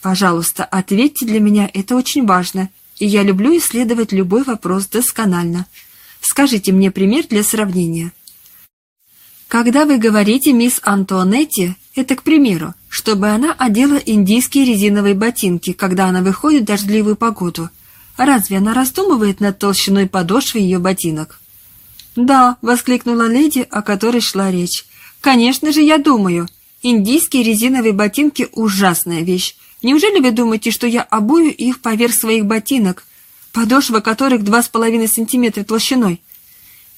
Пожалуйста, ответьте для меня, это очень важно, и я люблю исследовать любой вопрос досконально. Скажите мне пример для сравнения. Когда вы говорите мисс Антуанетте, это, к примеру, чтобы она одела индийские резиновые ботинки, когда она выходит в дождливую погоду. Разве она раздумывает над толщиной подошвы ее ботинок? «Да», — воскликнула леди, о которой шла речь. «Конечно же, я думаю. Индийские резиновые ботинки — ужасная вещь. Неужели вы думаете, что я обую их поверх своих ботинок, подошва которых два с половиной сантиметра толщиной?»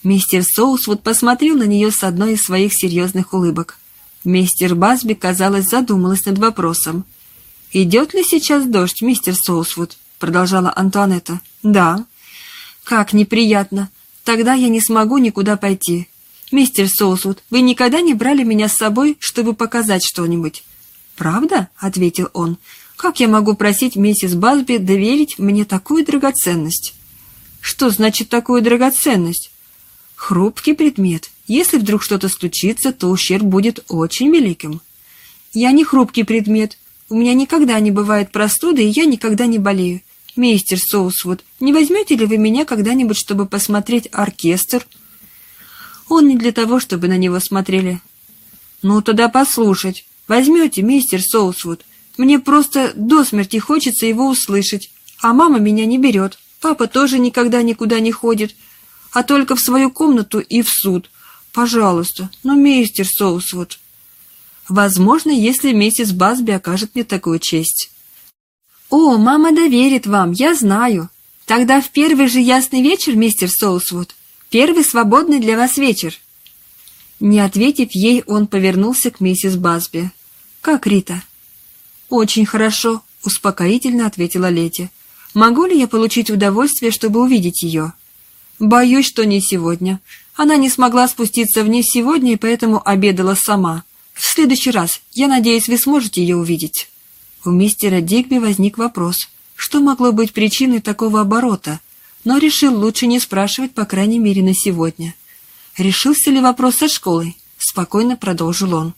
Мистер Соусвуд посмотрел на нее с одной из своих серьезных улыбок. Мистер Басби, казалось, задумалась над вопросом. «Идет ли сейчас дождь, мистер Соусвуд?» — продолжала Антуанетта. «Да». «Как неприятно. Тогда я не смогу никуда пойти. Мистер Соусвуд, вы никогда не брали меня с собой, чтобы показать что-нибудь?» «Правда?» — ответил он. «Как я могу просить миссис Басби доверить мне такую драгоценность?» «Что значит такую драгоценность?» «Хрупкий предмет. Если вдруг что-то случится, то ущерб будет очень великим». «Я не хрупкий предмет. У меня никогда не бывает простуды, и я никогда не болею. Мистер Соусвуд, не возьмете ли вы меня когда-нибудь, чтобы посмотреть оркестр?» «Он не для того, чтобы на него смотрели». «Ну, тогда послушать. Возьмете, мистер Соусвуд? Мне просто до смерти хочется его услышать. А мама меня не берет. Папа тоже никогда никуда не ходит, а только в свою комнату и в суд. Пожалуйста, ну, мистер Соусвуд. Возможно, если миссис Басби окажет мне такую честь. О, мама доверит вам, я знаю. Тогда в первый же ясный вечер, мистер Соусвуд. Первый свободный для вас вечер. Не ответив ей, он повернулся к миссис Басби. «Как Рита?» «Очень хорошо», — успокоительно ответила Лети. «Могу ли я получить удовольствие, чтобы увидеть ее?» «Боюсь, что не сегодня. Она не смогла спуститься вниз сегодня и поэтому обедала сама. В следующий раз, я надеюсь, вы сможете ее увидеть». У мистера Дигби возник вопрос, что могло быть причиной такого оборота, но решил лучше не спрашивать, по крайней мере, на сегодня. «Решился ли вопрос со школой?» — спокойно продолжил он.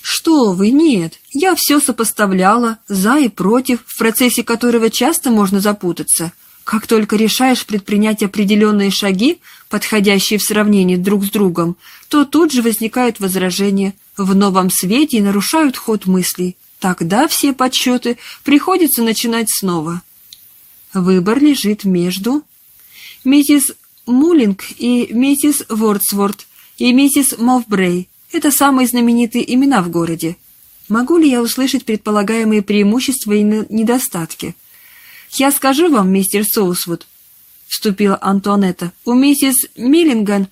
«Что вы, нет, я все сопоставляла, за и против, в процессе которого часто можно запутаться. Как только решаешь предпринять определенные шаги, подходящие в сравнении друг с другом, то тут же возникают возражения, в новом свете и нарушают ход мыслей. Тогда все подсчеты приходится начинать снова. Выбор лежит между... Миссис Мулинг и миссис Вордсворт и миссис Мовбрей – это самые знаменитые имена в городе. Могу ли я услышать предполагаемые преимущества и недостатки? Я скажу вам, мистер Соусвуд, – вступила Антуанетта, – у миссис Миллинган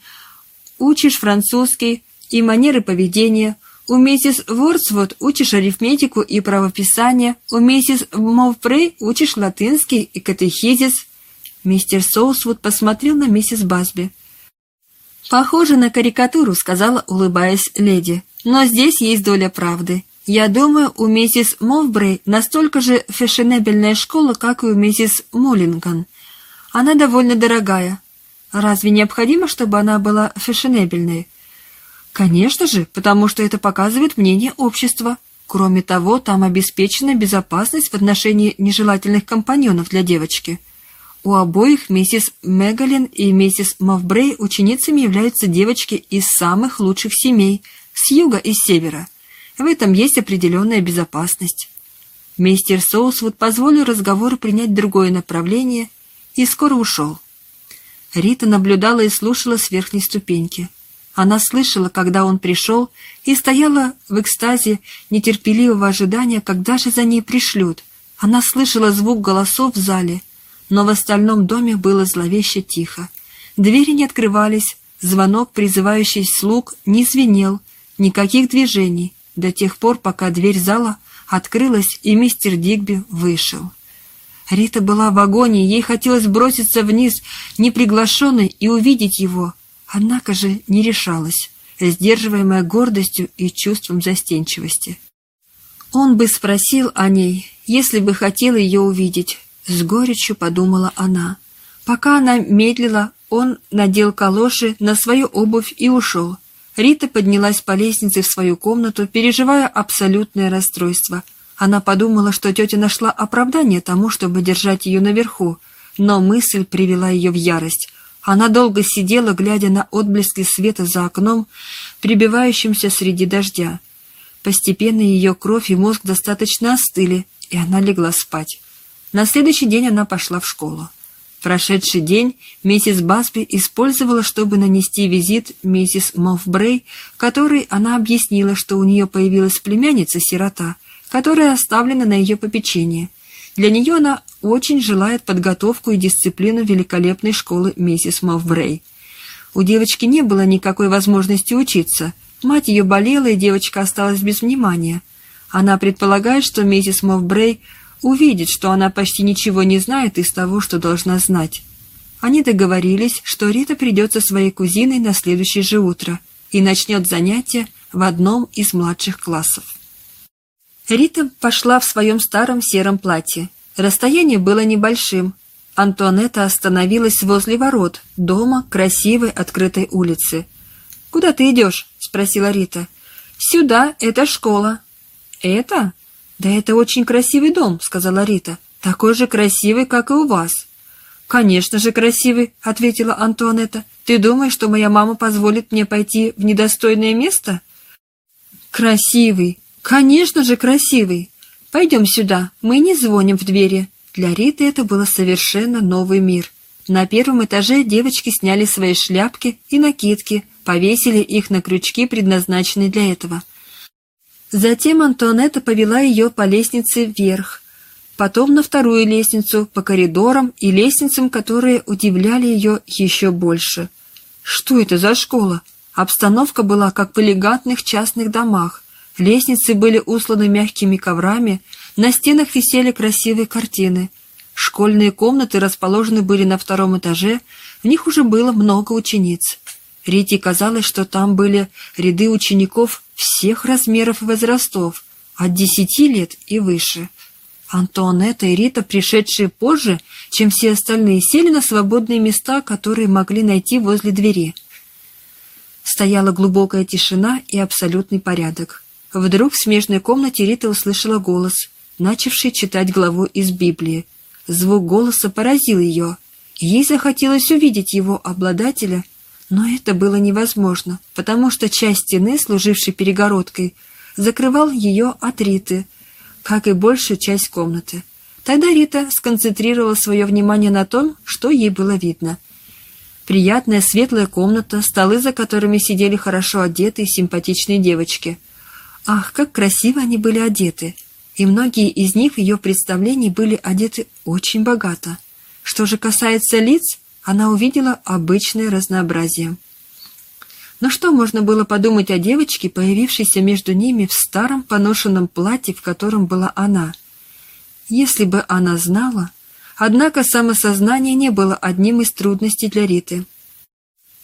учишь французский и манеры поведения, у миссис Вордсворт учишь арифметику и правописание, у миссис Мовбрей учишь латынский и катехизис – Мистер Соусвуд посмотрел на миссис Басби. «Похоже на карикатуру», — сказала, улыбаясь леди. «Но здесь есть доля правды. Я думаю, у миссис Мовбрей настолько же фешенебельная школа, как и у миссис Моллинган. Она довольно дорогая. Разве необходимо, чтобы она была фешенебельной? Конечно же, потому что это показывает мнение общества. Кроме того, там обеспечена безопасность в отношении нежелательных компаньонов для девочки. У обоих миссис Мегалин и миссис Мовбрей ученицами являются девочки из самых лучших семей, с юга и с севера. В этом есть определенная безопасность. Мистер Соусвуд позволил разговору принять другое направление и скоро ушел. Рита наблюдала и слушала с верхней ступеньки. Она слышала, когда он пришел, и стояла в экстазе нетерпеливого ожидания, когда же за ней пришлют. Она слышала звук голосов в зале, но в остальном доме было зловеще тихо. Двери не открывались, звонок, призывающий слуг, не звенел, никаких движений, до тех пор, пока дверь зала открылась, и мистер Дигби вышел. Рита была в агонии, ей хотелось броситься вниз, неприглашенной, и увидеть его, однако же не решалась, сдерживаемая гордостью и чувством застенчивости. Он бы спросил о ней, если бы хотел ее увидеть, с горечью подумала она. Пока она медлила, он надел калоши на свою обувь и ушел. Рита поднялась по лестнице в свою комнату, переживая абсолютное расстройство. Она подумала, что тетя нашла оправдание тому, чтобы держать ее наверху, но мысль привела ее в ярость. Она долго сидела, глядя на отблески света за окном, прибивающимся среди дождя. Постепенно ее кровь и мозг достаточно остыли, и она легла спать. На следующий день она пошла в школу. Прошедший день миссис Басби использовала, чтобы нанести визит миссис Мофбрей, которой она объяснила, что у нее появилась племянница-сирота, которая оставлена на ее попечение. Для нее она очень желает подготовку и дисциплину великолепной школы миссис Мофбрей. У девочки не было никакой возможности учиться. Мать ее болела, и девочка осталась без внимания. Она предполагает, что миссис Мофбрей увидит, что она почти ничего не знает из того, что должна знать. Они договорились, что Рита придет со своей кузиной на следующее же утро и начнет занятия в одном из младших классов. Рита пошла в своем старом сером платье. Расстояние было небольшим. Антуанетта остановилась возле ворот, дома, красивой открытой улицы. «Куда ты идешь?» — спросила Рита. «Сюда, это школа». «Это?» «Да это очень красивый дом», — сказала Рита. «Такой же красивый, как и у вас». «Конечно же красивый», — ответила Антуанетта. «Ты думаешь, что моя мама позволит мне пойти в недостойное место?» «Красивый! Конечно же красивый! Пойдем сюда, мы не звоним в двери». Для Риты это было совершенно новый мир. На первом этаже девочки сняли свои шляпки и накидки, повесили их на крючки, предназначенные для этого — Затем Антуанетта повела ее по лестнице вверх, потом на вторую лестницу, по коридорам и лестницам, которые удивляли ее еще больше. Что это за школа? Обстановка была как в элегантных частных домах. Лестницы были усланы мягкими коврами, на стенах висели красивые картины. Школьные комнаты расположены были на втором этаже, в них уже было много учениц. Рите казалось, что там были ряды учеников всех размеров и возрастов, от десяти лет и выше. Антуанетта и Рита, пришедшие позже, чем все остальные, сели на свободные места, которые могли найти возле двери. Стояла глубокая тишина и абсолютный порядок. Вдруг в смежной комнате Рита услышала голос, начавший читать главу из Библии. Звук голоса поразил ее. Ей захотелось увидеть его обладателя — но это было невозможно, потому что часть стены, служившей перегородкой, закрывал ее от Риты, как и большая часть комнаты. Тогда Рита сконцентрировала свое внимание на том, что ей было видно. Приятная светлая комната, столы, за которыми сидели хорошо одетые симпатичные девочки. Ах, как красиво они были одеты! И многие из них в ее представлении были одеты очень богато. Что же касается лиц, она увидела обычное разнообразие. Но что можно было подумать о девочке, появившейся между ними в старом поношенном платье, в котором была она? Если бы она знала... Однако самосознание не было одним из трудностей для Риты.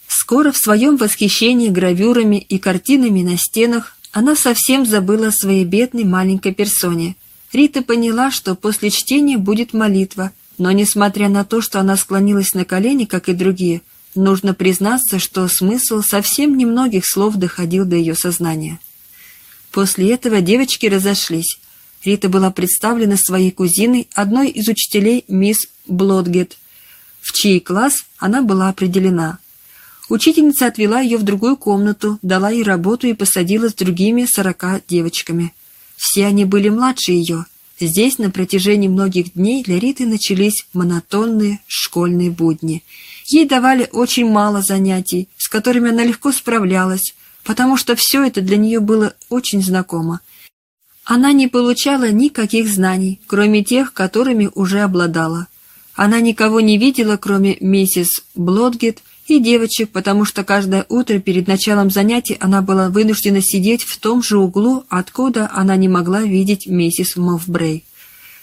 Скоро в своем восхищении гравюрами и картинами на стенах она совсем забыла о своей бедной маленькой персоне. Рита поняла, что после чтения будет молитва, но, несмотря на то, что она склонилась на колени, как и другие, нужно признаться, что смысл совсем немногих слов доходил до ее сознания. После этого девочки разошлись. Рита была представлена своей кузиной, одной из учителей мисс Блодгет, в чей класс она была определена. Учительница отвела ее в другую комнату, дала ей работу и посадила с другими сорока девочками. Все они были младше ее. Здесь на протяжении многих дней для Риты начались монотонные школьные будни. Ей давали очень мало занятий, с которыми она легко справлялась, потому что все это для нее было очень знакомо. Она не получала никаких знаний, кроме тех, которыми уже обладала. Она никого не видела, кроме миссис Блодгет и девочек, потому что каждое утро перед началом занятий она была вынуждена сидеть в том же углу, откуда она не могла видеть миссис Мовбрей.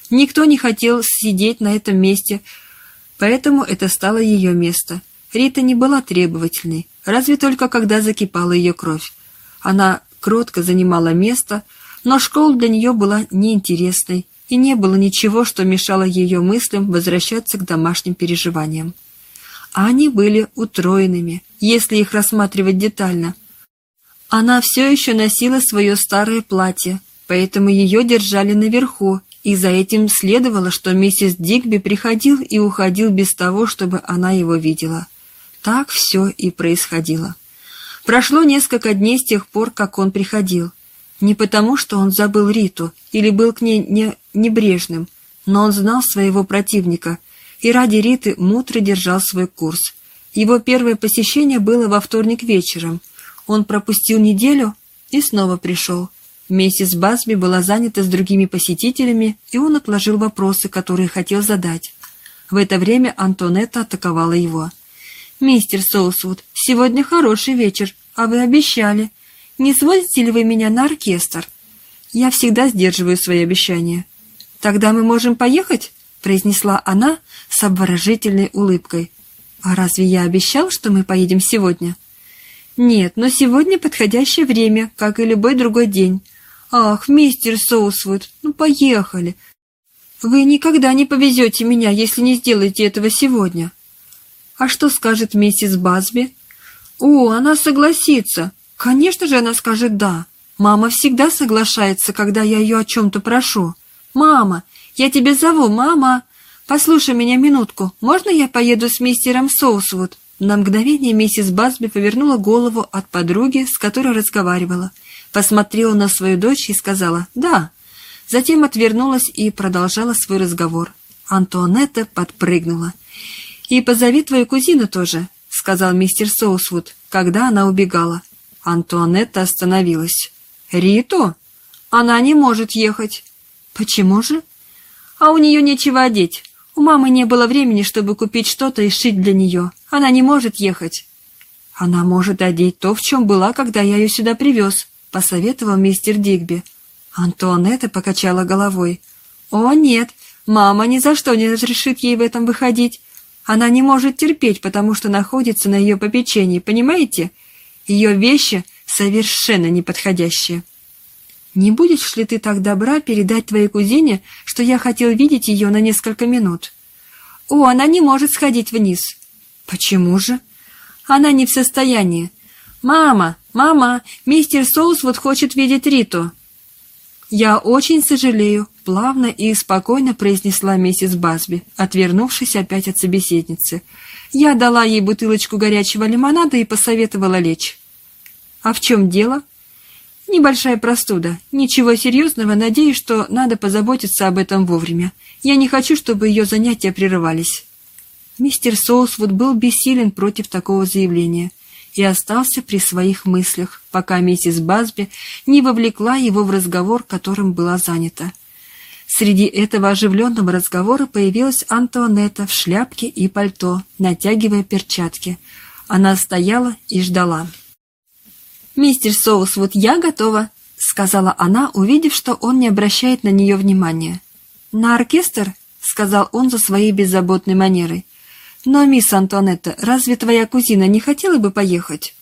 Никто не хотел сидеть на этом месте, поэтому это стало ее место. Рита не была требовательной, разве только когда закипала ее кровь. Она кротко занимала место, но школа для нее была неинтересной, и не было ничего, что мешало ее мыслям возвращаться к домашним переживаниям. А они были утроенными, если их рассматривать детально. Она все еще носила свое старое платье, поэтому ее держали наверху, и за этим следовало, что миссис Дигби приходил и уходил без того, чтобы она его видела. Так все и происходило. Прошло несколько дней с тех пор, как он приходил. Не потому, что он забыл Риту или был к ней не небрежным, но он знал своего противника и ради Риты мутро держал свой курс. Его первое посещение было во вторник вечером. Он пропустил неделю и снова пришел. Миссис Басби была занята с другими посетителями, и он отложил вопросы, которые хотел задать. В это время Антонетта атаковала его. «Мистер Соусвуд, сегодня хороший вечер, а вы обещали. Не сводите ли вы меня на оркестр?» «Я всегда сдерживаю свои обещания». «Тогда мы можем поехать?» — произнесла она с обворожительной улыбкой. «А разве я обещал, что мы поедем сегодня?» «Нет, но сегодня подходящее время, как и любой другой день». «Ах, мистер Соусвуд, ну поехали!» «Вы никогда не повезете меня, если не сделаете этого сегодня». А что скажет миссис Базби? О, она согласится. Конечно же, она скажет «да». Мама всегда соглашается, когда я ее о чем-то прошу. «Мама, я тебя зову, мама!» «Послушай меня минутку, можно я поеду с мистером Соусвуд?» На мгновение миссис Базби повернула голову от подруги, с которой разговаривала, посмотрела на свою дочь и сказала «да». Затем отвернулась и продолжала свой разговор. Антуанетта подпрыгнула. «И позови твою кузину тоже», — сказал мистер Соусвуд, когда она убегала. Антуанетта остановилась. «Риту? Она не может ехать». «Почему же?» «А у нее нечего одеть. У мамы не было времени, чтобы купить что-то и шить для нее. Она не может ехать». «Она может одеть то, в чем была, когда я ее сюда привез», — посоветовал мистер Дигби. Антуанетта покачала головой. «О, нет, мама ни за что не разрешит ей в этом выходить. Она не может терпеть, потому что находится на ее попечении, понимаете? Ее вещи совершенно неподходящие. Не будешь ли ты так добра передать твоей кузине, что я хотел видеть ее на несколько минут? О, она не может сходить вниз. Почему же? Она не в состоянии. Мама, мама, мистер Соусвуд хочет видеть Риту. Я очень сожалею, плавно и спокойно произнесла миссис Басби, отвернувшись опять от собеседницы. Я дала ей бутылочку горячего лимонада и посоветовала лечь. «А в чем дело?» «Небольшая простуда. Ничего серьезного, надеюсь, что надо позаботиться об этом вовремя. Я не хочу, чтобы ее занятия прерывались». Мистер Соусвуд был бессилен против такого заявления и остался при своих мыслях, пока миссис Басби не вовлекла его в разговор, которым была занята. Среди этого оживленного разговора появилась Антуанетта в шляпке и пальто, натягивая перчатки. Она стояла и ждала. «Мистер Соус, вот я готова», — сказала она, увидев, что он не обращает на нее внимания. «На оркестр?» — сказал он за своей беззаботной манерой. Но, мисс Антуанетта, разве твоя кузина не хотела бы поехать?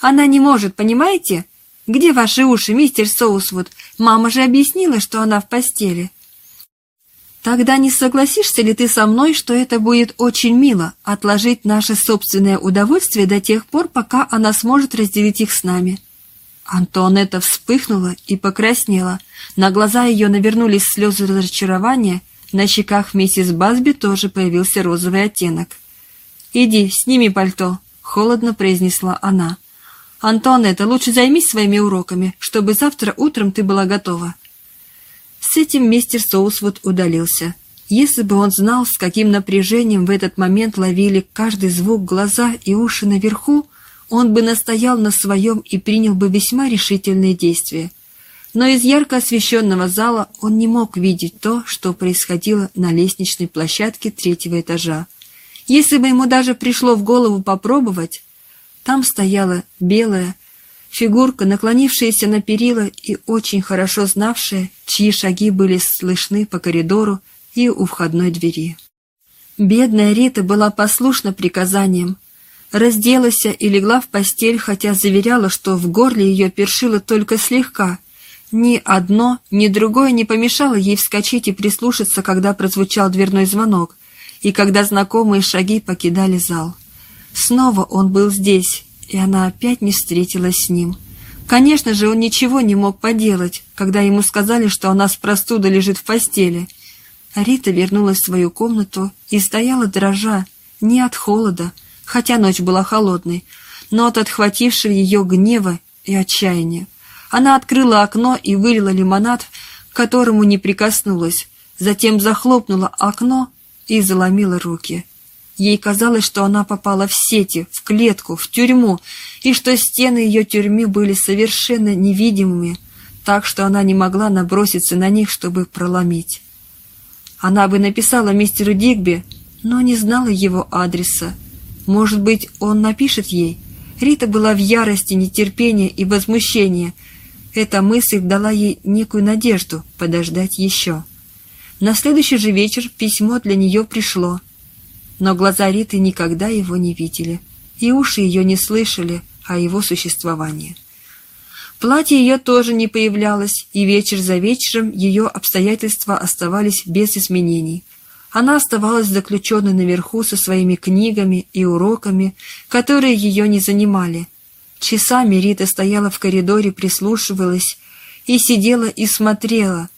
Она не может, понимаете? Где ваши уши, мистер Соусвуд? Мама же объяснила, что она в постели. Тогда не согласишься ли ты со мной, что это будет очень мило отложить наше собственное удовольствие до тех пор, пока она сможет разделить их с нами?» Антуанетта вспыхнула и покраснела. На глаза ее навернулись слезы разочарования, на щеках миссис Базби тоже появился розовый оттенок. «Иди, сними пальто», — холодно произнесла она. «Антуанетта, лучше займись своими уроками, чтобы завтра утром ты была готова». С этим мистер Соусвуд удалился. Если бы он знал, с каким напряжением в этот момент ловили каждый звук глаза и уши наверху, он бы настоял на своем и принял бы весьма решительные действия. Но из ярко освещенного зала он не мог видеть то, что происходило на лестничной площадке третьего этажа. Если бы ему даже пришло в голову попробовать, там стояла белая, Фигурка, наклонившаяся на перила и очень хорошо знавшая, чьи шаги были слышны по коридору и у входной двери. Бедная Рита была послушна приказаниям. Разделась и легла в постель, хотя заверяла, что в горле ее першило только слегка. Ни одно, ни другое не помешало ей вскочить и прислушаться, когда прозвучал дверной звонок, и когда знакомые шаги покидали зал. Снова он был здесь, и она опять не встретилась с ним. Конечно же, он ничего не мог поделать, когда ему сказали, что она с простудой лежит в постели. Рита вернулась в свою комнату и стояла дрожа, не от холода, хотя ночь была холодной, но от отхватившего ее гнева и отчаяния. Она открыла окно и вылила лимонад, к которому не прикоснулась, затем захлопнула окно и заломила руки. Ей казалось, что она попала в сети, в клетку, в тюрьму, и что стены ее тюрьмы были совершенно невидимыми, так что она не могла наброситься на них, чтобы проломить. Она бы написала мистеру Дигби, но не знала его адреса. Может быть, он напишет ей? Рита была в ярости, нетерпения и возмущения. Эта мысль дала ей некую надежду подождать еще. На следующий же вечер письмо для нее пришло — но глаза Риты никогда его не видели, и уши ее не слышали о его существовании. Платье ее тоже не появлялось, и вечер за вечером ее обстоятельства оставались без изменений. Она оставалась заключенной наверху со своими книгами и уроками, которые ее не занимали. Часами Рита стояла в коридоре, прислушивалась и сидела и смотрела.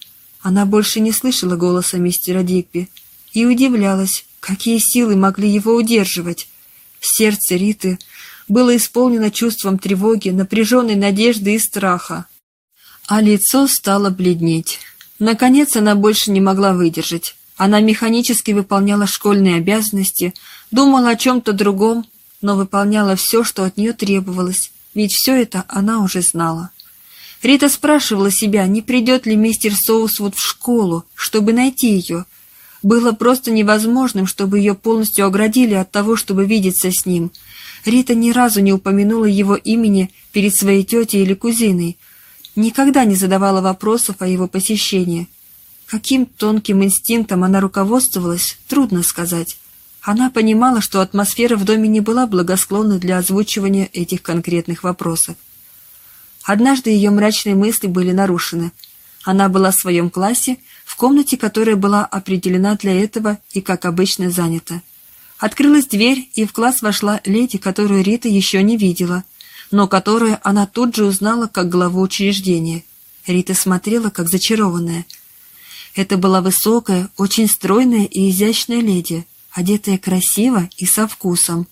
Она больше не слышала голоса мистера Дигби и удивлялась, Какие силы могли его удерживать? Сердце Риты было исполнено чувством тревоги, напряженной надежды и страха. А лицо стало бледнеть. Наконец она больше не могла выдержать. Она механически выполняла школьные обязанности, думала о чем-то другом, но выполняла все, что от нее требовалось, ведь все это она уже знала. Рита спрашивала себя, не придет ли мистер Соусвуд в школу, чтобы найти ее, было просто невозможным, чтобы ее полностью оградили от того, чтобы видеться с ним. Рита ни разу не упомянула его имени перед своей тетей или кузиной. Никогда не задавала вопросов о его посещении. Каким тонким инстинктом она руководствовалась, трудно сказать. Она понимала, что атмосфера в доме не была благосклонна для озвучивания этих конкретных вопросов. Однажды ее мрачные мысли были нарушены. Она была в своем классе комнате, которая была определена для этого и, как обычно, занята. Открылась дверь, и в класс вошла леди, которую Рита еще не видела, но которую она тут же узнала как главу учреждения. Рита смотрела, как зачарованная. Это была высокая, очень стройная и изящная леди, одетая красиво и со вкусом.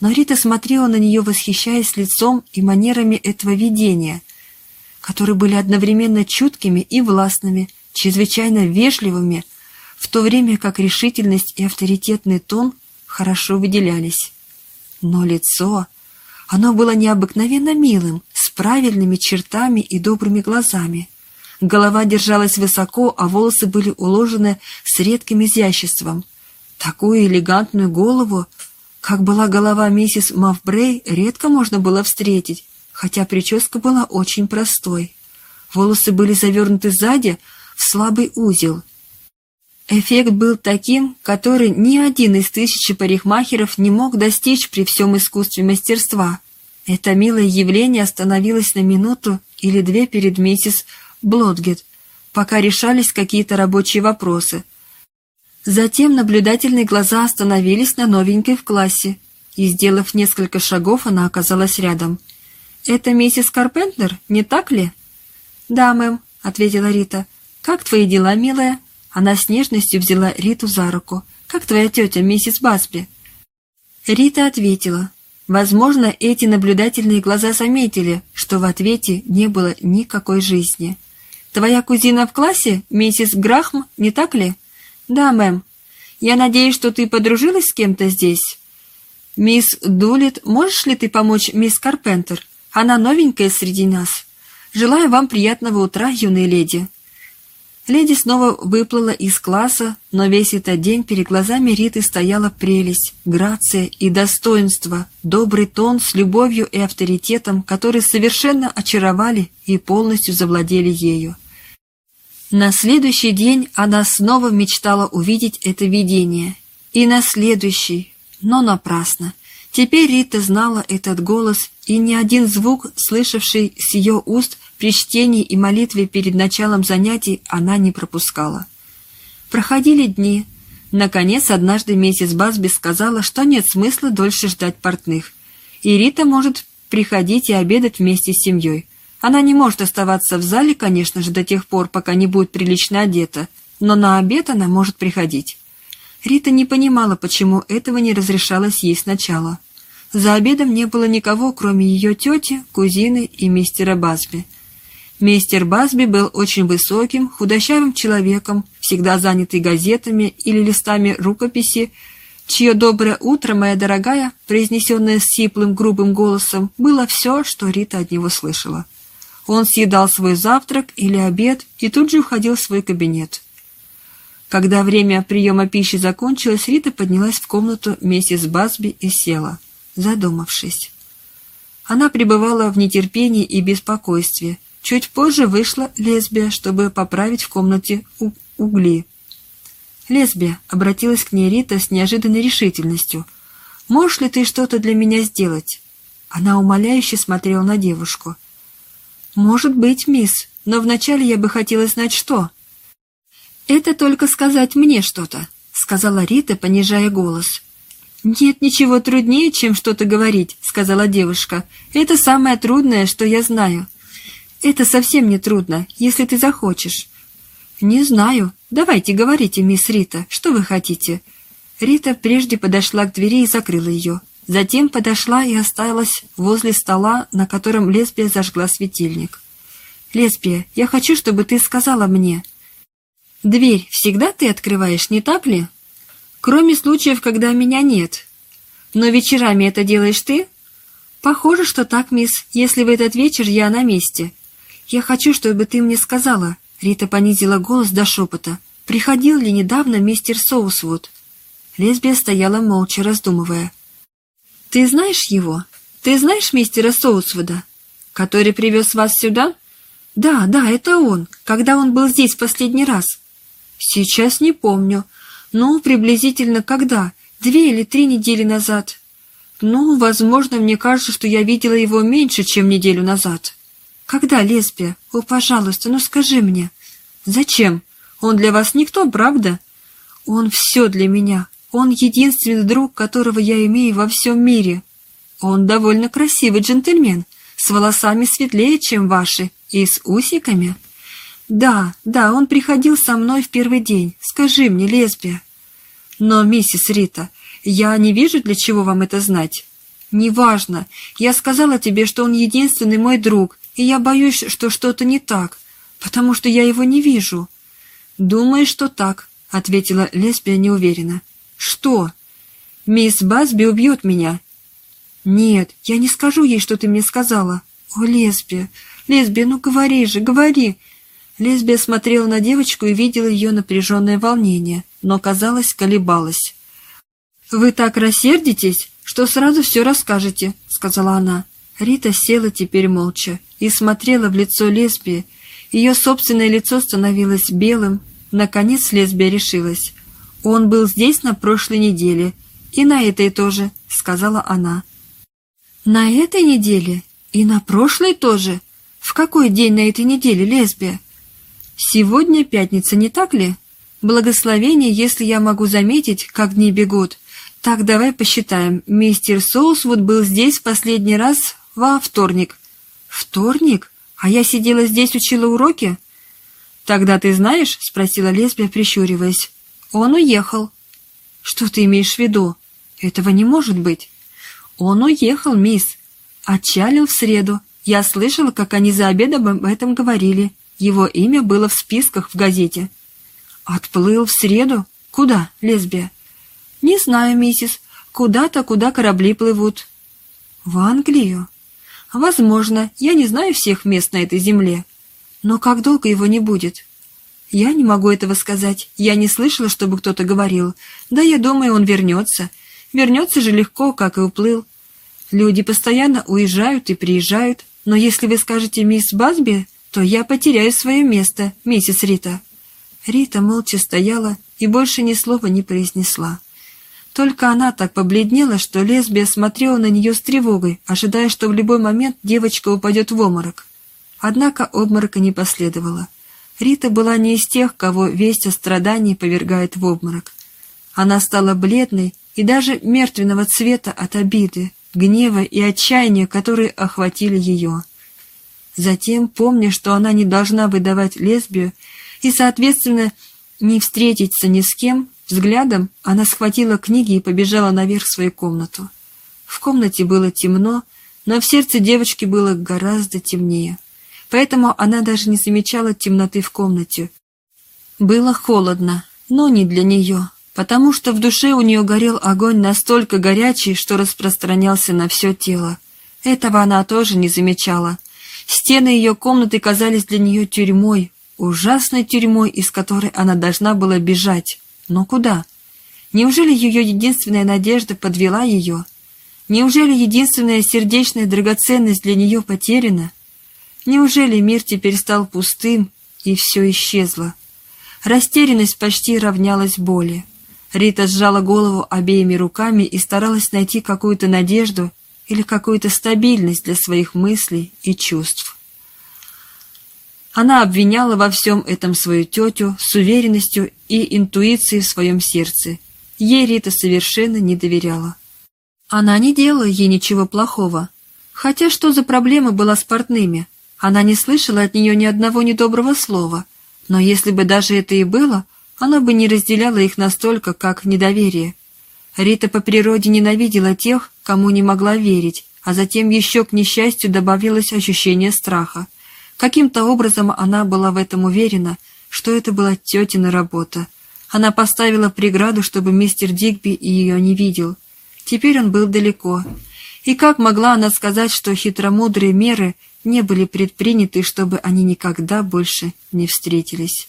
Но Рита смотрела на нее, восхищаясь лицом и манерами этого видения, которые были одновременно чуткими и властными, чрезвычайно вежливыми, в то время как решительность и авторитетный тон хорошо выделялись. Но лицо, оно было необыкновенно милым, с правильными чертами и добрыми глазами. Голова держалась высоко, а волосы были уложены с редким изяществом. Такую элегантную голову, как была голова миссис Мавбрей, редко можно было встретить, хотя прическа была очень простой. Волосы были завернуты сзади, в слабый узел. Эффект был таким, который ни один из тысячи парикмахеров не мог достичь при всем искусстве мастерства. Это милое явление остановилось на минуту или две перед миссис Блодгет, пока решались какие-то рабочие вопросы. Затем наблюдательные глаза остановились на новенькой в классе, и, сделав несколько шагов, она оказалась рядом. «Это миссис Карпентер, не так ли?» «Да, мэм», — ответила Рита. «Как твои дела, милая?» Она с нежностью взяла Риту за руку. «Как твоя тетя, миссис Басби?» Рита ответила. Возможно, эти наблюдательные глаза заметили, что в ответе не было никакой жизни. «Твоя кузина в классе, миссис Грахм, не так ли?» «Да, мэм. Я надеюсь, что ты подружилась с кем-то здесь?» «Мисс Дулит, можешь ли ты помочь мисс Карпентер? Она новенькая среди нас. Желаю вам приятного утра, юные леди». Леди снова выплыла из класса, но весь этот день перед глазами Риты стояла прелесть, грация и достоинство, добрый тон с любовью и авторитетом, которые совершенно очаровали и полностью завладели ею. На следующий день она снова мечтала увидеть это видение. И на следующий, но напрасно. Теперь Рита знала этот голос, и ни один звук, слышавший с ее уст, при чтении и молитве перед началом занятий она не пропускала. Проходили дни. Наконец, однажды миссис Басби сказала, что нет смысла дольше ждать портных. И Рита может приходить и обедать вместе с семьей. Она не может оставаться в зале, конечно же, до тех пор, пока не будет прилично одета, но на обед она может приходить. Рита не понимала, почему этого не разрешалось ей сначала. За обедом не было никого, кроме ее тети, кузины и мистера Басби. Мистер Басби был очень высоким, худощавым человеком, всегда занятый газетами или листами рукописи, чье «доброе утро, моя дорогая», произнесенное сиплым грубым голосом, было все, что Рита от него слышала. Он съедал свой завтрак или обед и тут же уходил в свой кабинет. Когда время приема пищи закончилось, Рита поднялась в комнату миссис Басби и села, задумавшись. Она пребывала в нетерпении и беспокойстве, Чуть позже вышла лесбия, чтобы поправить в комнате угли. «Лесбия», — обратилась к ней Рита с неожиданной решительностью. «Можешь ли ты что-то для меня сделать?» Она умоляюще смотрела на девушку. «Может быть, мисс, но вначале я бы хотела знать, что». «Это только сказать мне что-то», — сказала Рита, понижая голос. «Нет ничего труднее, чем что-то говорить», — сказала девушка. «Это самое трудное, что я знаю. Это совсем не трудно, если ты захочешь. Не знаю. Давайте говорите, мисс Рита, что вы хотите? Рита прежде подошла к двери и закрыла ее. Затем подошла и осталась возле стола, на котором лесбия зажгла светильник. «Лесбия, я хочу, чтобы ты сказала мне. Дверь всегда ты открываешь, не так ли? Кроме случаев, когда меня нет. Но вечерами это делаешь ты? Похоже, что так, мисс, если в этот вечер я на месте. «Я хочу, чтобы ты мне сказала», — Рита понизила голос до шепота, «приходил ли недавно мистер Соусвуд?» Лесбия стояла молча, раздумывая. «Ты знаешь его? Ты знаешь мистера Соусвуда, который привез вас сюда?» «Да, да, это он, когда он был здесь последний раз». «Сейчас не помню. Ну, приблизительно когда? Две или три недели назад?» «Ну, возможно, мне кажется, что я видела его меньше, чем неделю назад». «Когда лесбия? О, пожалуйста, ну скажи мне». «Зачем? Он для вас никто, правда?» «Он все для меня. Он единственный друг, которого я имею во всем мире. Он довольно красивый джентльмен, с волосами светлее, чем ваши, и с усиками». «Да, да, он приходил со мной в первый день. Скажи мне, лесбия». «Но, миссис Рита, я не вижу, для чего вам это знать». «Неважно. Я сказала тебе, что он единственный мой друг, и я боюсь, что что-то не так, потому что я его не вижу». «Думаю, что так», — ответила лесбия неуверенно. «Что? Мисс Басби убьет меня». «Нет, я не скажу ей, что ты мне сказала». «О, лесбия, лесбия, ну говори же, говори!» Лесбия смотрела на девочку и видела ее напряженное волнение, но, казалось, колебалась. «Вы так рассердитесь, что сразу все расскажете», — сказала она. Рита села теперь молча и смотрела в лицо лесбии. Ее собственное лицо становилось белым, Наконец лесбия решилась. «Он был здесь на прошлой неделе. И на этой тоже», — сказала она. «На этой неделе? И на прошлой тоже? В какой день на этой неделе, лесбия?» «Сегодня пятница, не так ли? Благословение, если я могу заметить, как дни бегут. Так, давай посчитаем. Мистер Соусвуд был здесь в последний раз во вторник». «Вторник? А я сидела здесь, учила уроки?» «Тогда ты знаешь?» — спросила лесбия, прищуриваясь. «Он уехал». «Что ты имеешь в виду? Этого не может быть». «Он уехал, мисс. Отчалил в среду. Я слышала, как они за обедом об этом говорили. Его имя было в списках в газете». «Отплыл в среду? Куда, лесбия?» «Не знаю, миссис. Куда-то, куда корабли плывут». «В Англию?» «Возможно. Я не знаю всех мест на этой земле. Но как долго его не будет? Я не могу этого сказать. Я не слышала, чтобы кто-то говорил. Да, я думаю, он вернется. Вернется же легко, как и уплыл. Люди постоянно уезжают и приезжают. Но если вы скажете «мисс Басби», то я потеряю свое место, миссис Рита». Рита молча стояла и больше ни слова не произнесла. Только она так побледнела, что лесбия смотрела на нее с тревогой, ожидая, что в любой момент девочка упадет в обморок. Однако обморока не последовало. Рита была не из тех, кого весть о страдании повергает в обморок. Она стала бледной и даже мертвенного цвета от обиды, гнева и отчаяния, которые охватили ее. Затем, помня, что она не должна выдавать лесбию и, соответственно, не встретиться ни с кем, взглядом она схватила книги и побежала наверх в свою комнату. В комнате было темно, но в сердце девочки было гораздо темнее поэтому она даже не замечала темноты в комнате. Было холодно, но не для нее, потому что в душе у нее горел огонь настолько горячий, что распространялся на все тело. Этого она тоже не замечала. Стены ее комнаты казались для нее тюрьмой, ужасной тюрьмой, из которой она должна была бежать. Но куда? Неужели ее единственная надежда подвела ее? Неужели единственная сердечная драгоценность для нее потеряна? Неужели мир теперь стал пустым, и все исчезло? Растерянность почти равнялась боли. Рита сжала голову обеими руками и старалась найти какую-то надежду или какую-то стабильность для своих мыслей и чувств. Она обвиняла во всем этом свою тетю с уверенностью и интуицией в своем сердце. Ей Рита совершенно не доверяла. Она не делала ей ничего плохого. Хотя что за проблема была с портными? Она не слышала от нее ни одного недоброго слова, но если бы даже это и было, она бы не разделяла их настолько, как недоверие. Рита по природе ненавидела тех, кому не могла верить, а затем еще к несчастью добавилось ощущение страха. Каким-то образом она была в этом уверена, что это была тетина работа. Она поставила преграду, чтобы мистер Дигби ее не видел. Теперь он был далеко. И как могла она сказать, что хитромудрые меры не были предприняты, чтобы они никогда больше не встретились.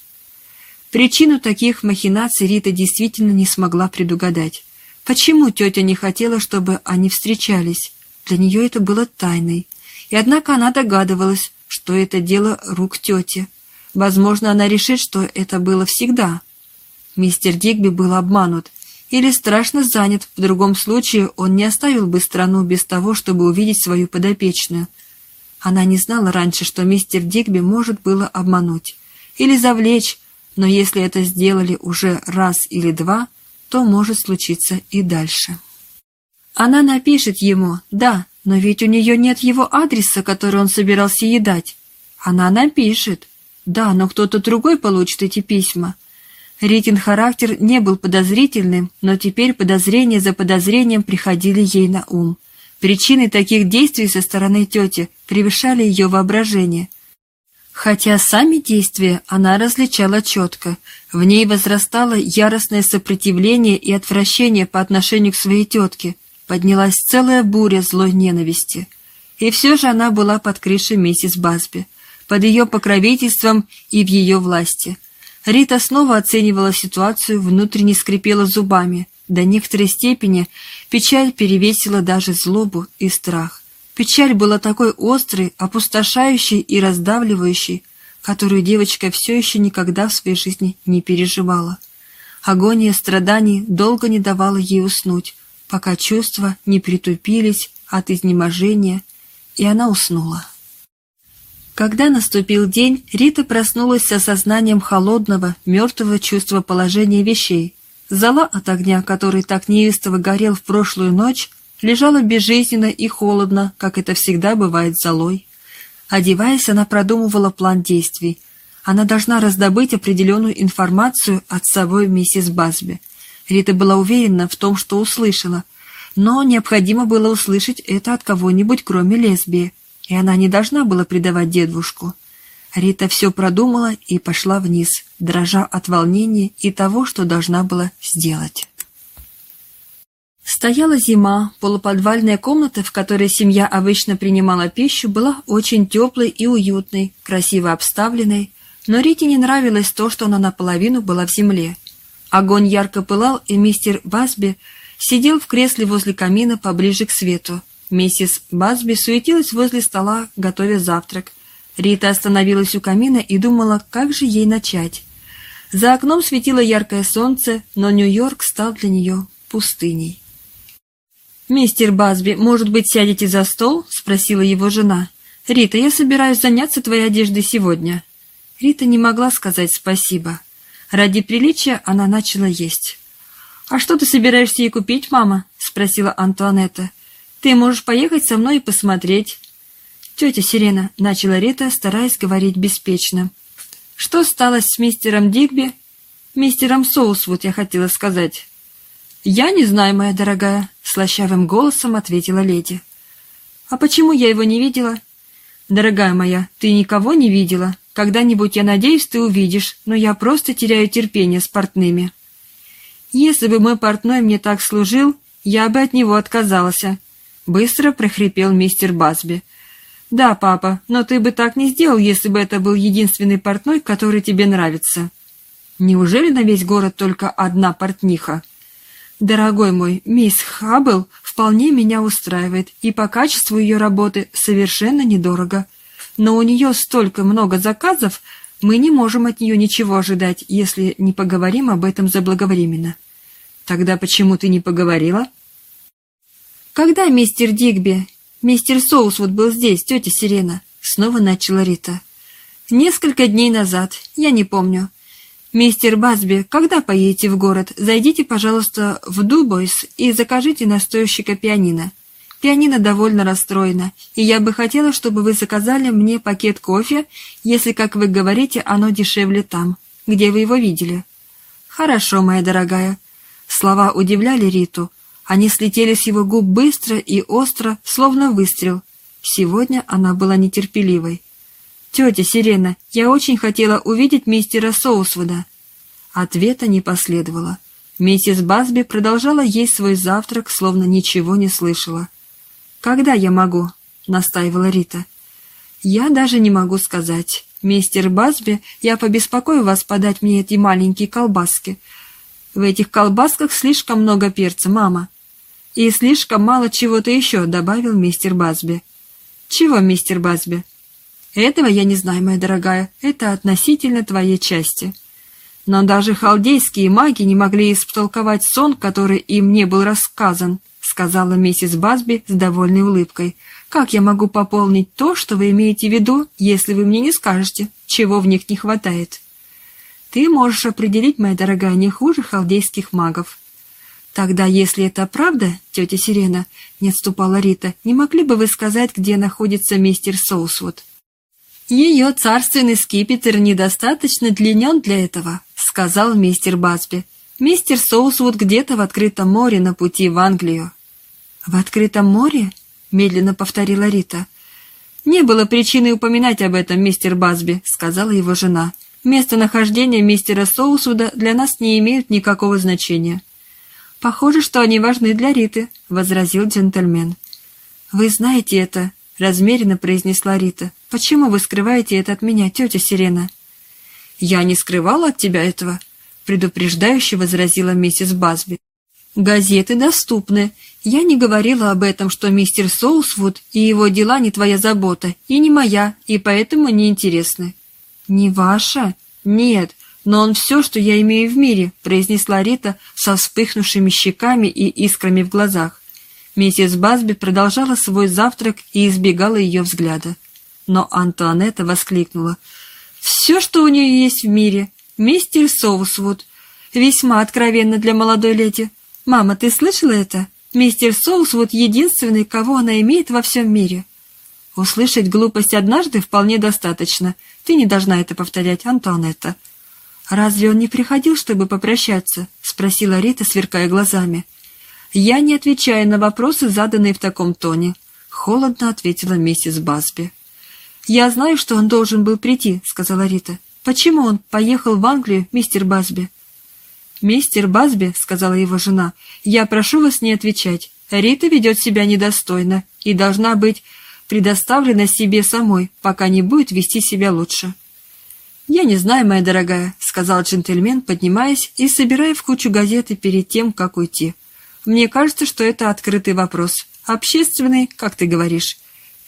Причину таких махинаций Рита действительно не смогла предугадать. Почему тетя не хотела, чтобы они встречались? Для нее это было тайной. И однако она догадывалась, что это дело рук тети. Возможно, она решит, что это было всегда. Мистер Дигби был обманут или страшно занят, в другом случае он не оставил бы страну без того, чтобы увидеть свою подопечную – она не знала раньше, что мистер Дигби может было обмануть или завлечь, но если это сделали уже раз или два, то может случиться и дальше. Она напишет ему «да», но ведь у нее нет его адреса, который он собирался ей дать. Она напишет «да», но кто-то другой получит эти письма. Ритин характер не был подозрительным, но теперь подозрения за подозрением приходили ей на ум. Причины таких действий со стороны тети превышали ее воображение. Хотя сами действия она различала четко, в ней возрастало яростное сопротивление и отвращение по отношению к своей тетке, поднялась целая буря злой ненависти. И все же она была под крышей миссис Басби, под ее покровительством и в ее власти. Рита снова оценивала ситуацию, внутренне скрипела зубами – до некоторой степени печаль перевесила даже злобу и страх. Печаль была такой острой, опустошающей и раздавливающей. которую девочка все еще никогда в своей жизни не переживала. Агония страданий долго не давала ей уснуть, пока чувства не притупились от изнеможения, и она уснула. Когда наступил день, Рита проснулась с осознанием холодного, мертвого чувства положения вещей. Зала от огня, который так неистово горел в прошлую ночь, лежала безжизненно и холодно, как это всегда бывает золой. Одеваясь, она продумывала план действий. Она должна раздобыть определенную информацию от собой миссис Базби. Рита была уверена в том, что услышала, но необходимо было услышать это от кого-нибудь, кроме лесбии и она не должна была предавать дедушку. Рита все продумала и пошла вниз, дрожа от волнения и того, что должна была сделать. Стояла зима, полуподвальная комната, в которой семья обычно принимала пищу, была очень теплой и уютной, красиво обставленной, но Рите не нравилось то, что она наполовину была в земле. Огонь ярко пылал, и мистер Басби сидел в кресле возле камина поближе к свету, Миссис Басби суетилась возле стола, готовя завтрак. Рита остановилась у камина и думала, как же ей начать. За окном светило яркое солнце, но Нью-Йорк стал для нее пустыней. «Мистер Басби, может быть, сядете за стол?» — спросила его жена. «Рита, я собираюсь заняться твоей одеждой сегодня». Рита не могла сказать спасибо. Ради приличия она начала есть. «А что ты собираешься ей купить, мама?» — спросила Антуанетта. Ты можешь поехать со мной и посмотреть». «Тетя Сирена», — начала Рита, стараясь говорить беспечно. «Что стало с мистером Дигби?» «Мистером Соусвуд, я хотела сказать». «Я не знаю, моя дорогая», — слащавым голосом ответила леди. «А почему я его не видела?» «Дорогая моя, ты никого не видела. Когда-нибудь, я надеюсь, ты увидишь, но я просто теряю терпение с портными». «Если бы мой портной мне так служил, я бы от него отказался. Быстро прохрипел мистер Басби. «Да, папа, но ты бы так не сделал, если бы это был единственный портной, который тебе нравится». «Неужели на весь город только одна портниха?» «Дорогой мой, мисс Хаббл вполне меня устраивает, и по качеству ее работы совершенно недорого. Но у нее столько много заказов, мы не можем от нее ничего ожидать, если не поговорим об этом заблаговременно». «Тогда почему ты не поговорила?» «Когда мистер Дигби, мистер Соусвуд был здесь, тетя Сирена?» Снова начала Рита. «Несколько дней назад, я не помню. Мистер Басби, когда поедете в город, зайдите, пожалуйста, в Дубойс и закажите настойщика пианино. Пианино довольно расстроено, и я бы хотела, чтобы вы заказали мне пакет кофе, если, как вы говорите, оно дешевле там, где вы его видели». «Хорошо, моя дорогая». Слова удивляли Риту, они слетели с его губ быстро и остро, словно выстрел. Сегодня она была нетерпеливой. «Тетя Сирена, я очень хотела увидеть мистера Соусвуда». Ответа не последовало. Миссис Басби продолжала есть свой завтрак, словно ничего не слышала. «Когда я могу?» — настаивала Рита. «Я даже не могу сказать. Мистер Басби, я побеспокою вас подать мне эти маленькие колбаски. В этих колбасках слишком много перца, мама. «И слишком мало чего-то еще», — добавил мистер Басби. «Чего, мистер Басби?» «Этого я не знаю, моя дорогая. Это относительно твоей части». Но даже халдейские маги не могли истолковать сон, который им не был рассказан, сказала миссис Басби с довольной улыбкой. Как я могу пополнить то, что вы имеете в виду, если вы мне не скажете, чего в них не хватает? Ты можешь определить, моя дорогая, не хуже халдейских магов. «Тогда, если это правда, тетя Сирена, — не отступала Рита, — не могли бы вы сказать, где находится мистер Соусвуд?» «Ее царственный скипетр недостаточно длинен для этого», — сказал мистер Басби. «Мистер Соусвуд где-то в открытом море на пути в Англию». «В открытом море?» — медленно повторила Рита. «Не было причины упоминать об этом, мистер Басби», — сказала его жена. «Местонахождение мистера Соусвуда для нас не имеет никакого значения». «Похоже, что они важны для Риты», — возразил джентльмен. «Вы знаете это», — размеренно произнесла Рита. «Почему вы скрываете это от меня, тетя Сирена?» «Я не скрывала от тебя этого», — предупреждающе возразила миссис Басби. «Газеты доступны. Я не говорила об этом, что мистер Соусвуд и его дела не твоя забота, и не моя, и поэтому не интересны». «Не ваша? Нет, но он все, что я имею в мире», произнесла Рита со вспыхнувшими щеками и искрами в глазах. Миссис Басби продолжала свой завтрак и избегала ее взгляда. Но Антуанетта воскликнула. «Все, что у нее есть в мире. Мистер Соусвуд. Весьма откровенно для молодой леди. Мама, ты слышала это? Мистер Соусвуд единственный, кого она имеет во всем мире». Услышать глупость однажды вполне достаточно. Ты не должна это повторять, Антуанетта. «Разве он не приходил, чтобы попрощаться?» — спросила Рита, сверкая глазами. «Я не отвечаю на вопросы, заданные в таком тоне», — холодно ответила миссис Басби. «Я знаю, что он должен был прийти», — сказала Рита. «Почему он поехал в Англию, мистер Басби?» «Мистер Басби», — сказала его жена, — «я прошу вас не отвечать. Рита ведет себя недостойно и должна быть предоставлена себе самой, пока не будет вести себя лучше». «Я не знаю, моя дорогая», — сказал джентльмен, поднимаясь и собирая в кучу газеты перед тем, как уйти. «Мне кажется, что это открытый вопрос. Общественный, как ты говоришь.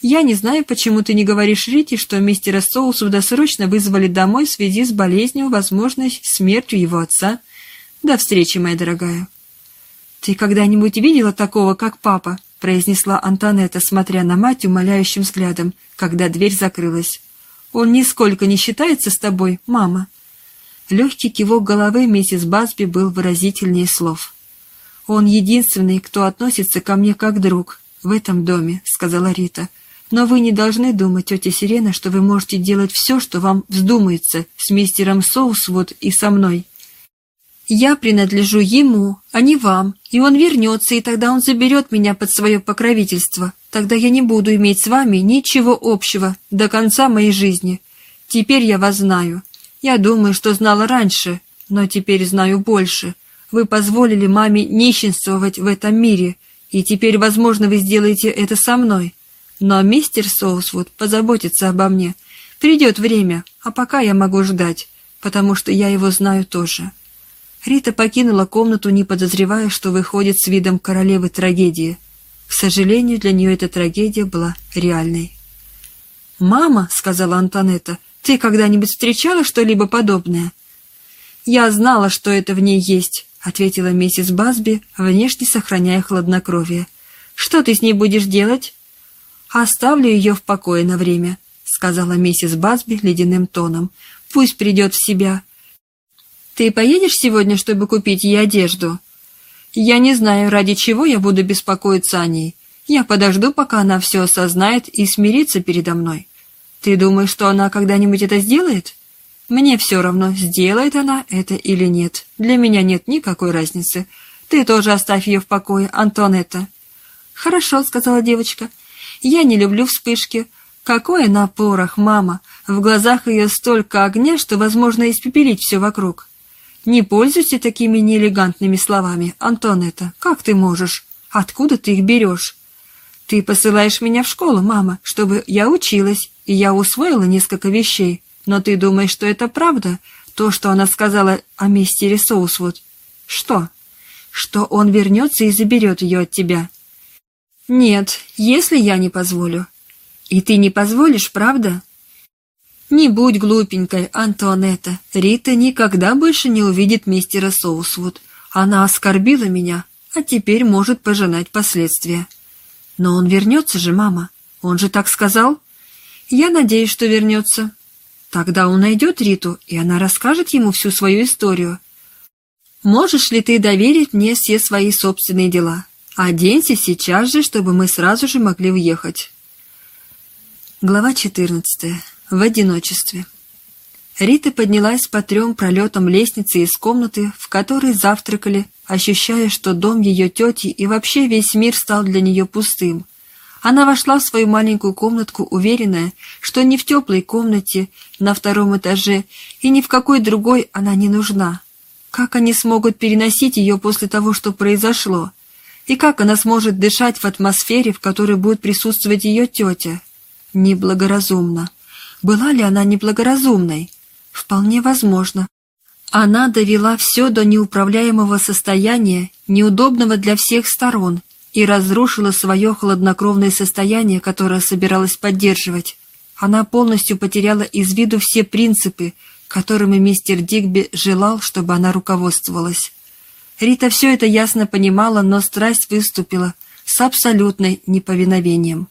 Я не знаю, почему ты не говоришь Рите, что мистера Соусуда срочно вызвали домой в связи с болезнью, возможной смертью его отца. До встречи, моя дорогая». «Ты когда-нибудь видела такого, как папа?» — произнесла Антонетта, смотря на мать умоляющим взглядом, когда дверь закрылась. Он нисколько не считается с тобой, мама». Легкий кивок головы миссис Басби был выразительнее слов. «Он единственный, кто относится ко мне как друг в этом доме», — сказала Рита. «Но вы не должны думать, тетя Сирена, что вы можете делать все, что вам вздумается с мистером Соусвуд и со мной. Я принадлежу ему, а не вам, и он вернется, и тогда он заберет меня под свое покровительство. Тогда я не буду иметь с вами ничего общего до конца моей жизни. Теперь я вас знаю. Я думаю, что знала раньше, но теперь знаю больше. Вы позволили маме нищенствовать в этом мире, и теперь, возможно, вы сделаете это со мной. Но мистер Соусвуд позаботится обо мне. Придет время, а пока я могу ждать, потому что я его знаю тоже». Рита покинула комнату, не подозревая, что выходит с видом королевы трагедии. К сожалению, для нее эта трагедия была реальной. «Мама», — сказала Антонетта, — «ты когда-нибудь встречала что-либо подобное?» «Я знала, что это в ней есть», — ответила миссис Басби, внешне сохраняя хладнокровие. «Что ты с ней будешь делать?» «Оставлю ее в покое на время», — сказала миссис Басби ледяным тоном. «Пусть придет в себя. Ты поедешь сегодня, чтобы купить ей одежду? Я не знаю, ради чего я буду беспокоиться о ней. Я подожду, пока она все осознает и смирится передо мной. Ты думаешь, что она когда-нибудь это сделает? Мне все равно, сделает она это или нет. Для меня нет никакой разницы. Ты тоже оставь ее в покое, Антонетта. Хорошо, сказала девочка. Я не люблю вспышки. Какой она порох, мама. В глазах ее столько огня, что возможно испепелить все вокруг. Не пользуйся такими неэлегантными словами, Антонетта. Как ты можешь? Откуда ты их берешь? Ты посылаешь меня в школу, мама, чтобы я училась, и я усвоила несколько вещей. Но ты думаешь, что это правда? То, что она сказала о мистере Соусвуд. Что? Что он вернется и заберет ее от тебя? Нет, если я не позволю. И ты не позволишь, правда? «Не будь глупенькой, Антуанетта. Рита никогда больше не увидит мистера Соусвуд. Она оскорбила меня, а теперь может пожинать последствия». «Но он вернется же, мама. Он же так сказал?» «Я надеюсь, что вернется». «Тогда он найдет Риту, и она расскажет ему всю свою историю». «Можешь ли ты доверить мне все свои собственные дела? Оденься сейчас же, чтобы мы сразу же могли уехать». Глава четырнадцатая в одиночестве. Рита поднялась по трем пролетам лестницы из комнаты, в которой завтракали, ощущая, что дом ее тети и вообще весь мир стал для нее пустым. Она вошла в свою маленькую комнатку, уверенная, что ни в теплой комнате на втором этаже и ни в какой другой она не нужна. Как они смогут переносить ее после того, что произошло? И как она сможет дышать в атмосфере, в которой будет присутствовать ее тетя? Неблагоразумно. Была ли она неблагоразумной? Вполне возможно. Она довела все до неуправляемого состояния, неудобного для всех сторон, и разрушила свое хладнокровное состояние, которое собиралась поддерживать. Она полностью потеряла из виду все принципы, которыми мистер Дигби желал, чтобы она руководствовалась. Рита все это ясно понимала, но страсть выступила с абсолютной неповиновением.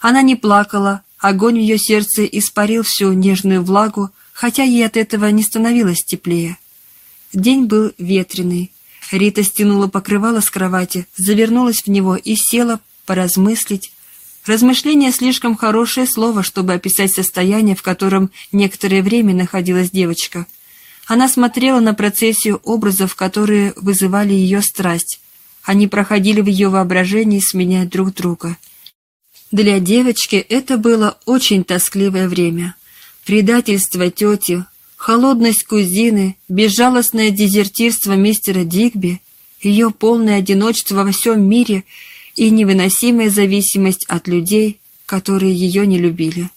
Она не плакала, огонь в ее сердце испарил всю нежную влагу, хотя ей от этого не становилось теплее. День был ветреный. Рита стянула покрывало с кровати, завернулась в него и села поразмыслить. Размышление слишком хорошее слово, чтобы описать состояние, в котором некоторое время находилась девочка. Она смотрела на процессию образов, которые вызывали ее страсть. Они проходили в ее воображении, сменяя друг друга. Для девочки это было очень тоскливое время. Предательство тети, холодность кузины, безжалостное дезертирство мистера Дигби, ее полное одиночество во всем мире и невыносимая зависимость от людей, которые ее не любили.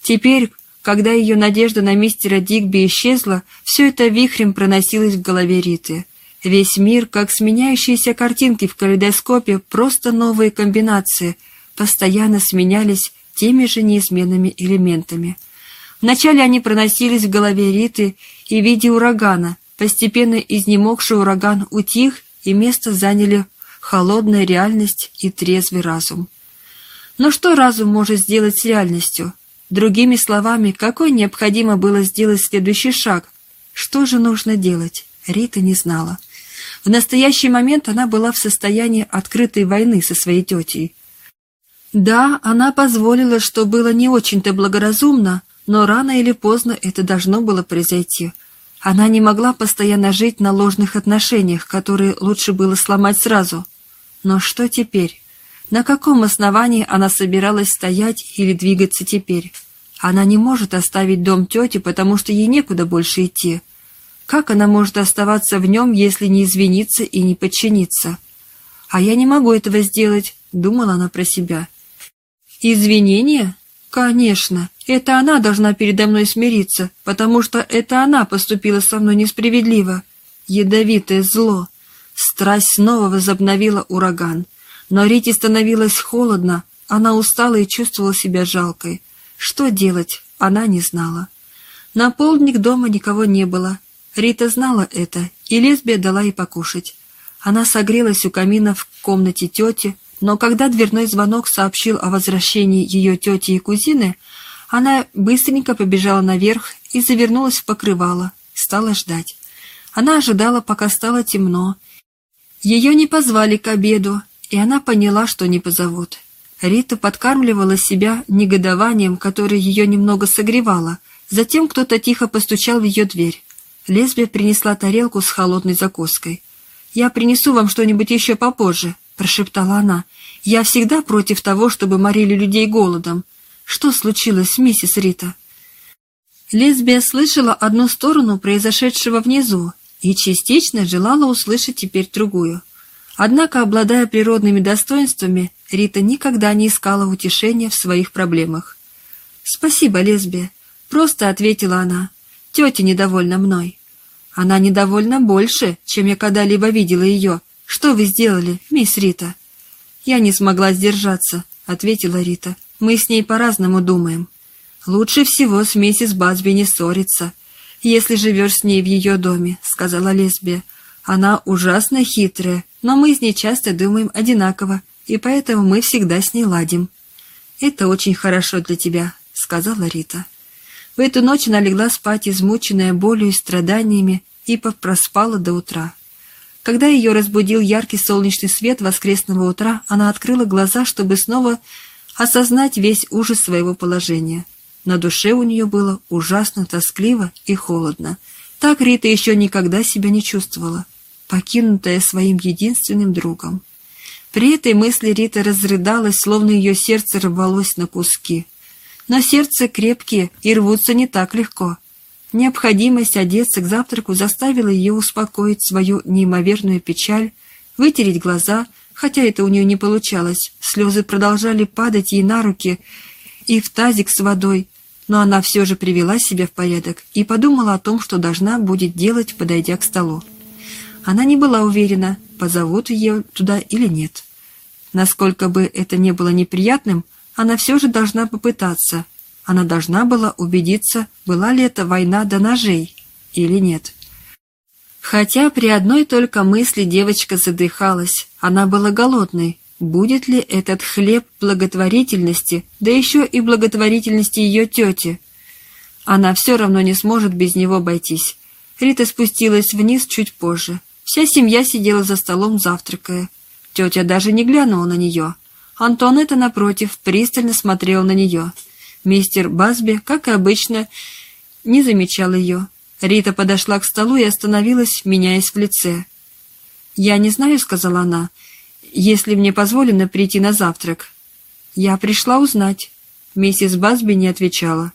Теперь, когда ее надежда на мистера Дигби исчезла, все это вихрем проносилось в голове Риты. Весь мир, как сменяющиеся картинки в калейдоскопе, просто новые комбинации, постоянно сменялись теми же неизменными элементами – Вначале они проносились в голове Риты и в виде урагана. Постепенно изнемогший ураган утих, и место заняли холодная реальность и трезвый разум. Но что разум может сделать с реальностью? Другими словами, какой необходимо было сделать следующий шаг? Что же нужно делать? Рита не знала. В настоящий момент она была в состоянии открытой войны со своей тетей. Да, она позволила, что было не очень-то благоразумно, но рано или поздно это должно было произойти. Она не могла постоянно жить на ложных отношениях, которые лучше было сломать сразу. Но что теперь? На каком основании она собиралась стоять или двигаться теперь? Она не может оставить дом тети, потому что ей некуда больше идти. Как она может оставаться в нем, если не извиниться и не подчиниться? А я не могу этого сделать, думала она про себя. Извинения? Конечно, это она должна передо мной смириться, потому что это она поступила со мной несправедливо. Ядовитое зло. Страсть снова возобновила ураган. Но Рите становилось холодно, она устала и чувствовала себя жалкой. Что делать, она не знала. На полдник дома никого не было. Рита знала это, и лесбия дала ей покушать. Она согрелась у камина в комнате тети, но когда дверной звонок сообщил о возвращении ее тети и кузины, она быстренько побежала наверх и завернулась в покрывало, стала ждать. Она ожидала, пока стало темно. Ее не позвали к обеду, и она поняла, что не позовут. Рита подкармливала себя негодованием, которое ее немного согревало. Затем кто-то тихо постучал в ее дверь. Лесбия принесла тарелку с холодной закуской. «Я принесу вам что-нибудь еще попозже», прошептала она. «Я всегда против того, чтобы морили людей голодом. Что случилось, миссис Рита?» Лесбия слышала одну сторону произошедшего внизу и частично желала услышать теперь другую. Однако, обладая природными достоинствами, Рита никогда не искала утешения в своих проблемах. «Спасибо, лесбия», — просто ответила она. «Тетя недовольна мной». «Она недовольна больше, чем я когда-либо видела ее», «Что вы сделали, мисс Рита?» «Я не смогла сдержаться», — ответила Рита. «Мы с ней по-разному думаем. Лучше всего с миссис Базби не ссориться, если живешь с ней в ее доме», — сказала лесбия. «Она ужасно хитрая, но мы с ней часто думаем одинаково, и поэтому мы всегда с ней ладим». «Это очень хорошо для тебя», — сказала Рита. В эту ночь она легла спать, измученная болью и страданиями, и проспала до утра. Когда ее разбудил яркий солнечный свет воскресного утра, она открыла глаза, чтобы снова осознать весь ужас своего положения. На душе у нее было ужасно тоскливо и холодно. Так Рита еще никогда себя не чувствовала, покинутая своим единственным другом. При этой мысли Рита разрыдалась, словно ее сердце рвалось на куски. Но сердце крепкие и рвутся не так легко — Необходимость одеться к завтраку заставила ее успокоить свою неимоверную печаль, вытереть глаза, хотя это у нее не получалось. Слезы продолжали падать ей на руки и в тазик с водой, но она все же привела себя в порядок и подумала о том, что должна будет делать, подойдя к столу. Она не была уверена, позовут ее туда или нет. Насколько бы это не было неприятным, она все же должна попытаться. Она должна была убедиться, была ли это война до ножей или нет. Хотя при одной только мысли девочка задыхалась, она была голодной. Будет ли этот хлеб благотворительности, да еще и благотворительности ее тети? Она все равно не сможет без него обойтись. Рита спустилась вниз чуть позже. Вся семья сидела за столом, завтракая. Тетя даже не глянула на нее. Антуанетта, напротив, пристально смотрел на нее. Мистер Басби, как и обычно, не замечал ее. Рита подошла к столу и остановилась, меняясь в лице. «Я не знаю», — сказала она, — «если мне позволено прийти на завтрак». «Я пришла узнать». Миссис Басби не отвечала.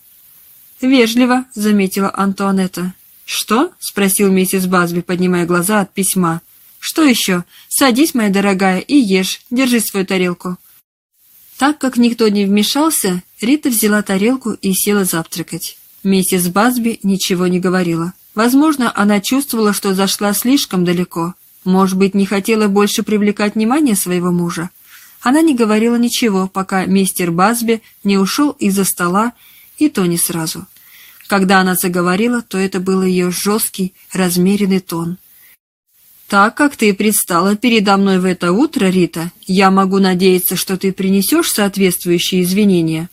«Вежливо», — заметила Антуанетта. «Что?» — спросил миссис Басби, поднимая глаза от письма. «Что еще? Садись, моя дорогая, и ешь. Держи свою тарелку». Так как никто не вмешался, Рита взяла тарелку и села завтракать. Миссис Басби ничего не говорила. Возможно, она чувствовала, что зашла слишком далеко. Может быть, не хотела больше привлекать внимание своего мужа. Она не говорила ничего, пока мистер Басби не ушел из-за стола, и то не сразу. Когда она заговорила, то это был ее жесткий, размеренный тон. «Так как ты предстала передо мной в это утро, Рита, я могу надеяться, что ты принесешь соответствующие извинения».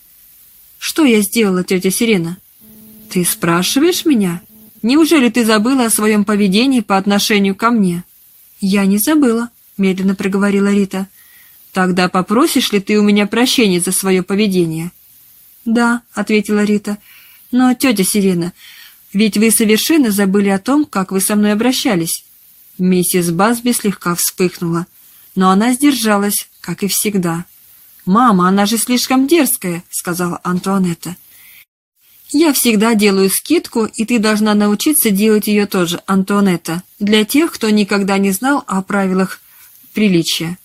«Что я сделала, тетя Сирена?» «Ты спрашиваешь меня? Неужели ты забыла о своем поведении по отношению ко мне?» «Я не забыла», — медленно проговорила Рита. «Тогда попросишь ли ты у меня прощения за свое поведение?» «Да», — ответила Рита. «Но, тетя Сирена, ведь вы совершенно забыли о том, как вы со мной обращались. Миссис Басби слегка вспыхнула, но она сдержалась, как и всегда. «Мама, она же слишком дерзкая», — сказала Антуанетта. «Я всегда делаю скидку, и ты должна научиться делать ее тоже, Антуанетта, для тех, кто никогда не знал о правилах приличия».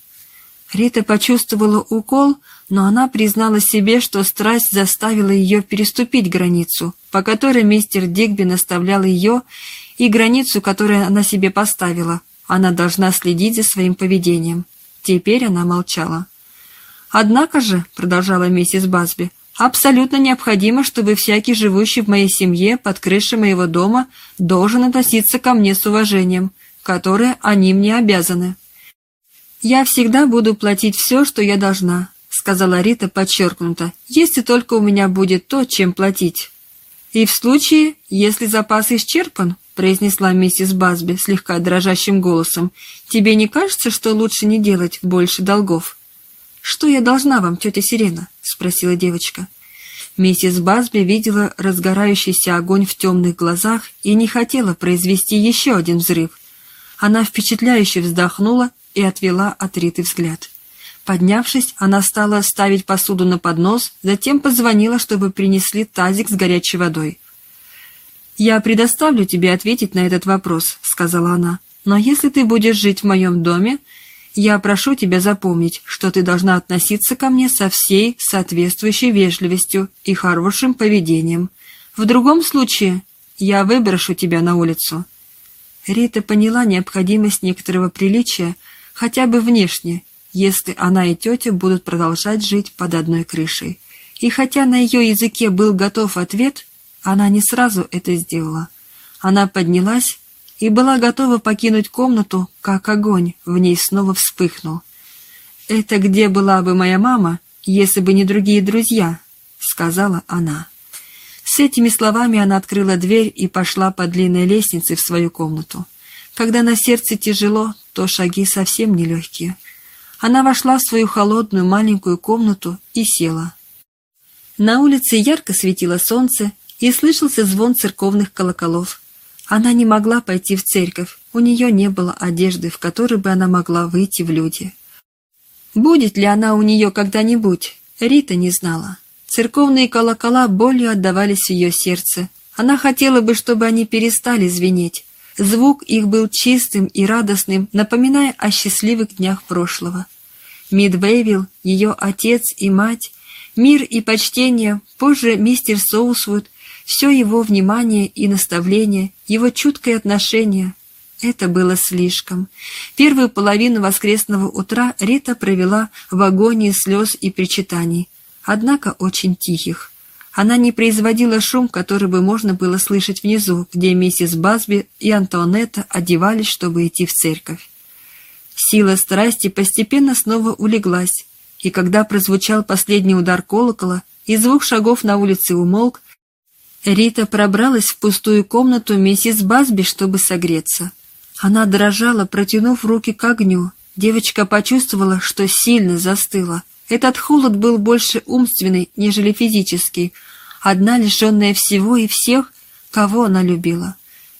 Рита почувствовала укол, но она признала себе, что страсть заставила ее переступить границу, по которой мистер Дигби наставлял ее, и границу, которую она себе поставила. Она должна следить за своим поведением. Теперь она молчала. «Однако же», — продолжала миссис Басби, «абсолютно необходимо, чтобы всякий, живущий в моей семье под крышей моего дома, должен относиться ко мне с уважением, которое они мне обязаны». «Я всегда буду платить все, что я должна», — сказала Рита подчеркнуто, «если только у меня будет то, чем платить». «И в случае, если запас исчерпан, произнесла миссис Басби слегка дрожащим голосом. «Тебе не кажется, что лучше не делать больше долгов?» «Что я должна вам, тетя Сирена?» — спросила девочка. Миссис Басби видела разгорающийся огонь в темных глазах и не хотела произвести еще один взрыв. Она впечатляюще вздохнула и отвела от Риты взгляд. Поднявшись, она стала ставить посуду на поднос, затем позвонила, чтобы принесли тазик с горячей водой. «Я предоставлю тебе ответить на этот вопрос», — сказала она. «Но если ты будешь жить в моем доме, я прошу тебя запомнить, что ты должна относиться ко мне со всей соответствующей вежливостью и хорошим поведением. В другом случае я выброшу тебя на улицу». Рита поняла необходимость некоторого приличия, хотя бы внешне, если она и тетя будут продолжать жить под одной крышей. И хотя на ее языке был готов ответ, она не сразу это сделала. Она поднялась и была готова покинуть комнату, как огонь в ней снова вспыхнул. «Это где была бы моя мама, если бы не другие друзья?» — сказала она. С этими словами она открыла дверь и пошла по длинной лестнице в свою комнату. Когда на сердце тяжело, то шаги совсем нелегкие. Она вошла в свою холодную маленькую комнату и села. На улице ярко светило солнце, и слышался звон церковных колоколов. Она не могла пойти в церковь, у нее не было одежды, в которой бы она могла выйти в люди. Будет ли она у нее когда-нибудь, Рита не знала. Церковные колокола болью отдавались в ее сердце. Она хотела бы, чтобы они перестали звенеть. Звук их был чистым и радостным, напоминая о счастливых днях прошлого. Мидвейвилл, ее отец и мать, мир и почтение, позже мистер Соусвуд все его внимание и наставление, его чуткое отношение. Это было слишком. Первую половину воскресного утра Рита провела в агонии слез и причитаний, однако очень тихих. Она не производила шум, который бы можно было слышать внизу, где миссис Басби и Антуанетта одевались, чтобы идти в церковь. Сила страсти постепенно снова улеглась, и когда прозвучал последний удар колокола и звук шагов на улице умолк, Рита пробралась в пустую комнату миссис Басби, чтобы согреться. Она дрожала, протянув руки к огню. Девочка почувствовала, что сильно застыла. Этот холод был больше умственный, нежели физический. Одна лишенная всего и всех, кого она любила.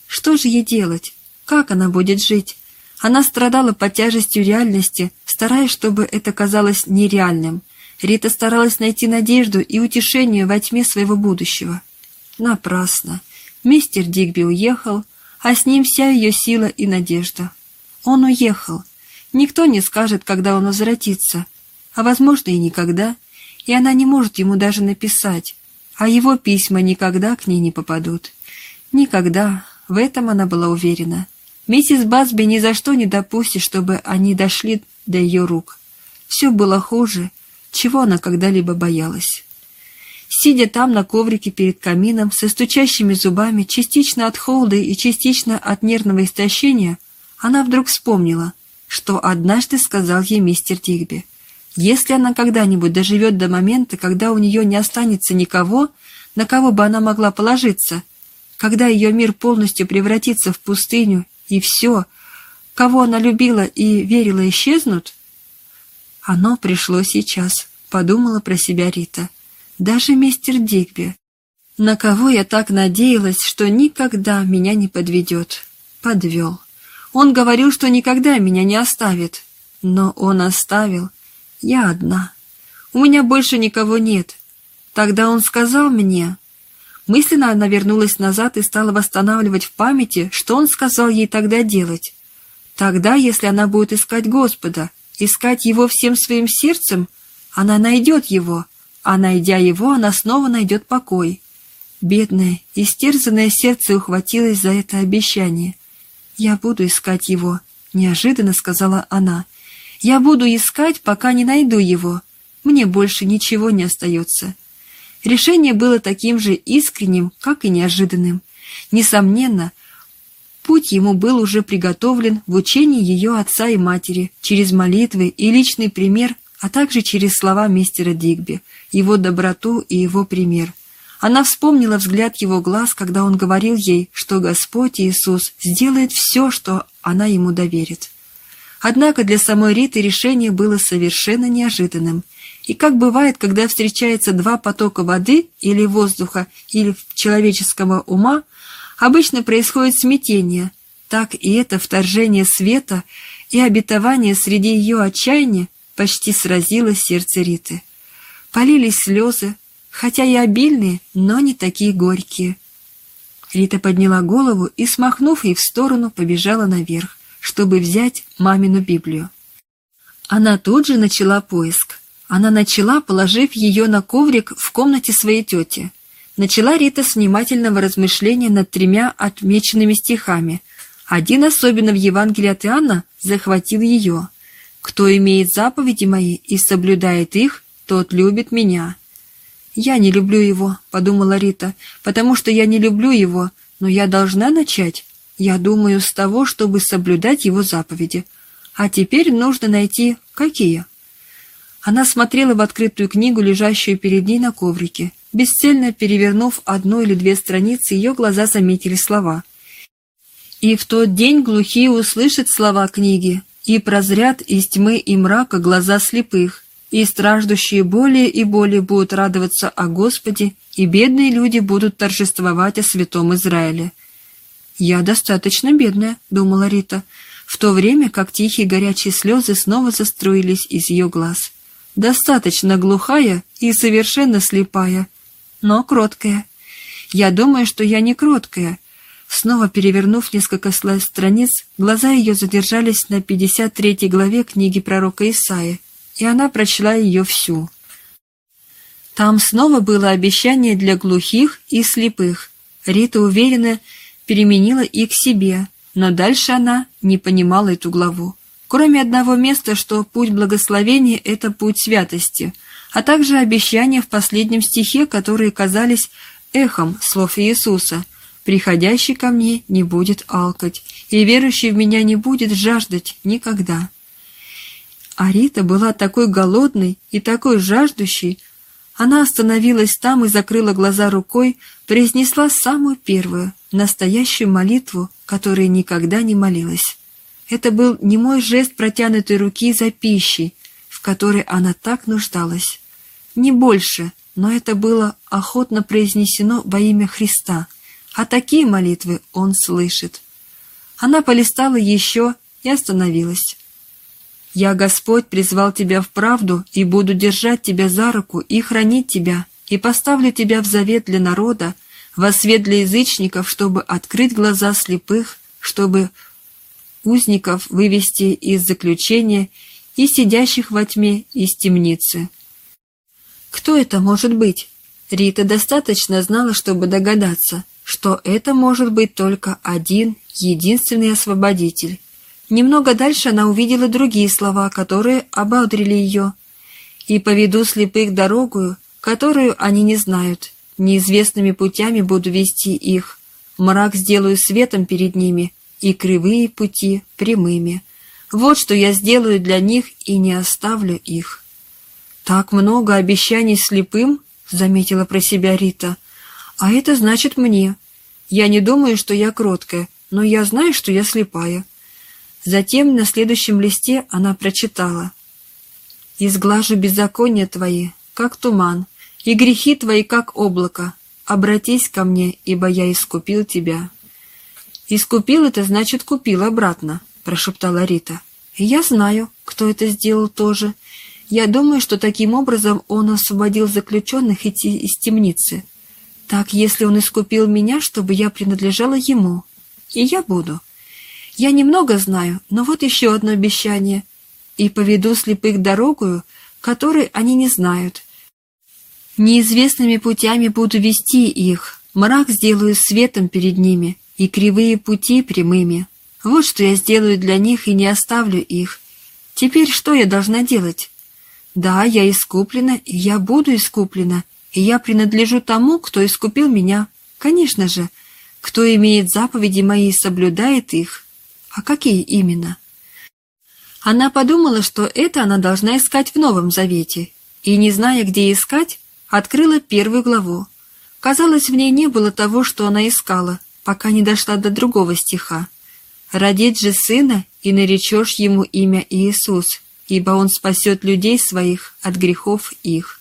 Что же ей делать? Как она будет жить? Она страдала под тяжестью реальности, стараясь, чтобы это казалось нереальным. Рита старалась найти надежду и утешение во тьме своего будущего. Напрасно. Мистер Дигби уехал, а с ним вся ее сила и надежда. Он уехал. Никто не скажет, когда он возвратится, а, возможно, и никогда, и она не может ему даже написать, а его письма никогда к ней не попадут. Никогда, в этом она была уверена. Миссис Басби ни за что не допустит, чтобы они дошли до ее рук. Все было хуже, чего она когда-либо боялась. Сидя там на коврике перед камином, со стучащими зубами, частично от холода и частично от нервного истощения, она вдруг вспомнила, что однажды сказал ей мистер Дигби. Если она когда-нибудь доживет до момента, когда у нее не останется никого, на кого бы она могла положиться, когда ее мир полностью превратится в пустыню, и все, кого она любила и верила, исчезнут, оно пришло сейчас, подумала про себя Рита даже мистер Дигби, на кого я так надеялась, что никогда меня не подведет. Подвел. Он говорил, что никогда меня не оставит. Но он оставил. Я одна. У меня больше никого нет. Тогда он сказал мне... Мысленно она вернулась назад и стала восстанавливать в памяти, что он сказал ей тогда делать. Тогда, если она будет искать Господа, искать Его всем своим сердцем, она найдет Его — а найдя его, она снова найдет покой. Бедное, истерзанное сердце ухватилось за это обещание. «Я буду искать его», — неожиданно сказала она. «Я буду искать, пока не найду его. Мне больше ничего не остается». Решение было таким же искренним, как и неожиданным. Несомненно, путь ему был уже приготовлен в учении ее отца и матери, через молитвы и личный пример а также через слова мистера Дигби, его доброту и его пример. Она вспомнила взгляд его глаз, когда он говорил ей, что Господь Иисус сделает все, что она ему доверит. Однако для самой Риты решение было совершенно неожиданным. И как бывает, когда встречаются два потока воды или воздуха, или человеческого ума, обычно происходит смятение, так и это вторжение света и обетование среди ее отчаяния почти сразило сердце Риты. Полились слезы, хотя и обильные, но не такие горькие. Рита подняла голову и, смахнув ей в сторону, побежала наверх, чтобы взять мамину Библию. Она тут же начала поиск. Она начала, положив ее на коврик в комнате своей тети. Начала Рита с внимательного размышления над тремя отмеченными стихами. Один особенно в Евангелии от Иоанна захватил ее. Кто имеет заповеди мои и соблюдает их, тот любит меня. Я не люблю его, подумала Рита, потому что я не люблю его, но я должна начать. Я думаю с того, чтобы соблюдать его заповеди. А теперь нужно найти, какие. Она смотрела в открытую книгу, лежащую перед ней на коврике. Бесцельно перевернув одну или две страницы, ее глаза заметили слова. «И в тот день глухие услышат слова книги, и прозрят из тьмы и мрака глаза слепых, и страждущие более и более будут радоваться о Господе, и бедные люди будут торжествовать о святом Израиле. «Я достаточно бедная», — думала Рита, в то время как тихие горячие слезы снова заструились из ее глаз. «Достаточно глухая и совершенно слепая, но кроткая. Я думаю, что я не кроткая, Снова перевернув несколько страниц, глаза ее задержались на 53 главе книги пророка Исаия, и она прочла ее всю. Там снова было обещание для глухих и слепых. Рита уверенно переменила их к себе, но дальше она не понимала эту главу. Кроме одного места, что путь благословения — это путь святости. а также обещания в последнем стихе, которые казались эхом слов Иисуса «Приходящий ко мне не будет алкать, и верующий в меня не будет жаждать никогда». А Рита была такой голодной и такой жаждущей. Она остановилась там и закрыла глаза рукой, произнесла самую первую, настоящую молитву, которая никогда не молилась. Это был немой жест протянутой руки за пищей, в которой она так нуждалась. Не больше, но это было охотно произнесено во имя Христа, а такие молитвы он слышит. Она полистала еще и остановилась. Я, Господь, призвал тебя в правду и буду держать тебя за руку и хранить тебя, и поставлю тебя в завет для народа, во свет для язычников, чтобы открыть глаза слепых, чтобы узников вывести из заключения и сидящих во тьме из темницы. Кто это может быть? Рита достаточно знала, чтобы догадаться, что это может быть только один, единственный освободитель, Немного дальше она увидела другие слова, которые ободрили ее. «И поведу слепых дорогую, которую они не знают. Неизвестными путями буду вести их. Мрак сделаю светом перед ними, и кривые пути прямыми. Вот что я сделаю для них и не оставлю их». «Так много обещаний слепым?» — заметила про себя Рита. «А это значит мне. Я не думаю, что я кроткая, но я знаю, что я слепая». Затем на следующем листе она прочитала «Изглажу беззакония твои, как туман, и грехи твои, как облако. Обратись ко мне, ибо я искупил тебя». «Искупил — это значит купил обратно», — прошептала Рита. «Я знаю, кто это сделал тоже. Я думаю, что таким образом он освободил заключенных из темницы. Так, если он искупил меня, чтобы я принадлежала ему, и я буду». Я немного знаю, но вот еще одно обещание. И поведу слепых дорогую, которой они не знают. Неизвестными путями буду вести их, мрак сделаю светом перед ними, и кривые пути прямыми. Вот что я сделаю для них и не оставлю их. Теперь что я должна делать? Да, я искуплена, и я буду искуплена, и я принадлежу тому, кто искупил меня. Конечно же, кто имеет заповеди мои и соблюдает их, а какие именно? Она подумала, что это она должна искать в Новом Завете, и, не зная, где искать, открыла первую главу. Казалось, в ней не было того, что она искала, пока не дошла до другого стиха. «Родить же сына, и наречешь ему имя Иисус, ибо он спасет людей своих от грехов их».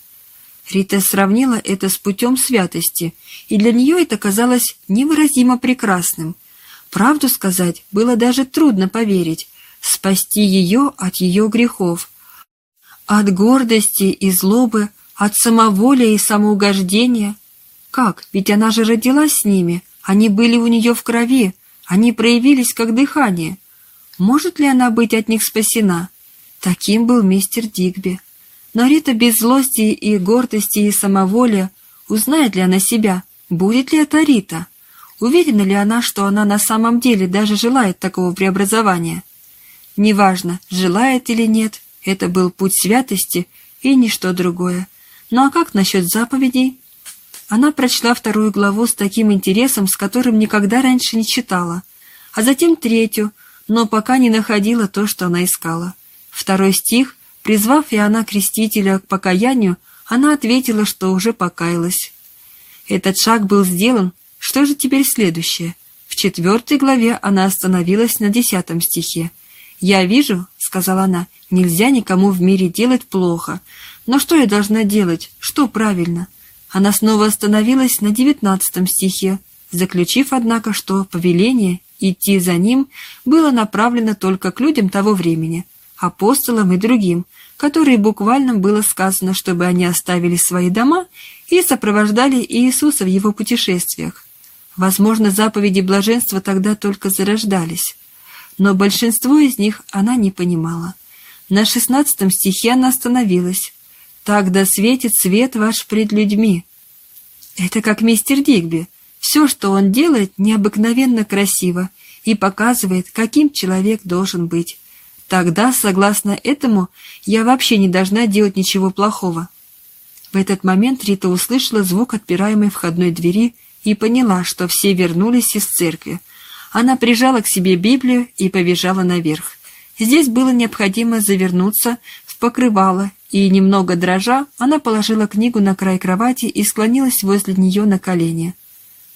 Рита сравнила это с путем святости, и для нее это казалось невыразимо прекрасным – Правду сказать, было даже трудно поверить, спасти ее от ее грехов. От гордости и злобы, от самоволия и самоугождения. Как? Ведь она же родилась с ними, они были у нее в крови, они проявились как дыхание. Может ли она быть от них спасена? Таким был мистер Дигби. Но Рита без злости и гордости и самоволия узнает ли она себя, будет ли это Рита? Уверена ли она, что она на самом деле даже желает такого преобразования? Неважно, желает или нет, это был путь святости и ничто другое. Ну а как насчет заповедей? Она прочла вторую главу с таким интересом, с которым никогда раньше не читала, а затем третью, но пока не находила то, что она искала. Второй стих, призвав Иоанна Крестителя к покаянию, она ответила, что уже покаялась. Этот шаг был сделан, что же теперь следующее? В четвертой главе она остановилась на десятом стихе. «Я вижу, — сказала она, — нельзя никому в мире делать плохо. Но что я должна делать? Что правильно?» Она снова остановилась на девятнадцатом стихе, заключив, однако, что повеление идти за ним было направлено только к людям того времени, апостолам и другим, которые буквально было сказано, чтобы они оставили свои дома и сопровождали Иисуса в его путешествиях. Возможно, заповеди блаженства тогда только зарождались, но большинство из них она не понимала. На шестнадцатом стихе она остановилась. «Так да светит свет ваш пред людьми». Это как мистер Дигби. Все, что он делает, необыкновенно красиво и показывает, каким человек должен быть. Тогда, согласно этому, я вообще не должна делать ничего плохого. этот момент Рита услышала звук отпираемой входной двери и поняла, что все вернулись из церкви. Она прижала к себе Библию и побежала наверх. Здесь было необходимо завернуться в покрывало, и, немного дрожа, она положила книгу на край кровати и склонилась возле нее на колени.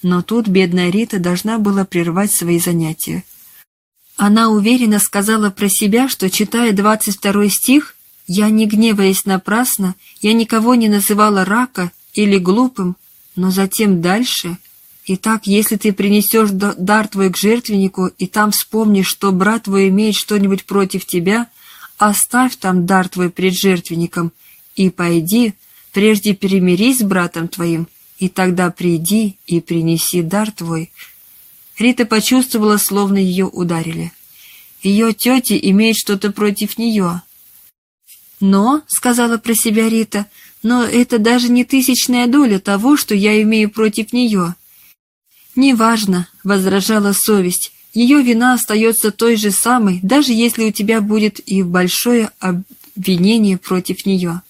Но тут бедная Рита должна была прервать свои занятия. Она уверенно сказала про себя, что, читая двадцать второй стих, «Я, не гневаясь напрасно, я никого не называла рака или глупым, но затем дальше...» Итак, если ты принесешь дар твой к жертвеннику, и там вспомнишь, что брат твой имеет что-нибудь против тебя, оставь там дар твой пред жертвенником, и пойди, прежде перемирись с братом твоим, и тогда приди и принеси дар твой». Рита почувствовала, словно ее ударили. Ее тетя имеет что-то против нее. «Но», — сказала про себя Рита, — «но это даже не тысячная доля того, что я имею против нее». «Неважно», — возражала совесть, — «ее вина остается той же самой, даже если у тебя будет и большое обвинение против нее.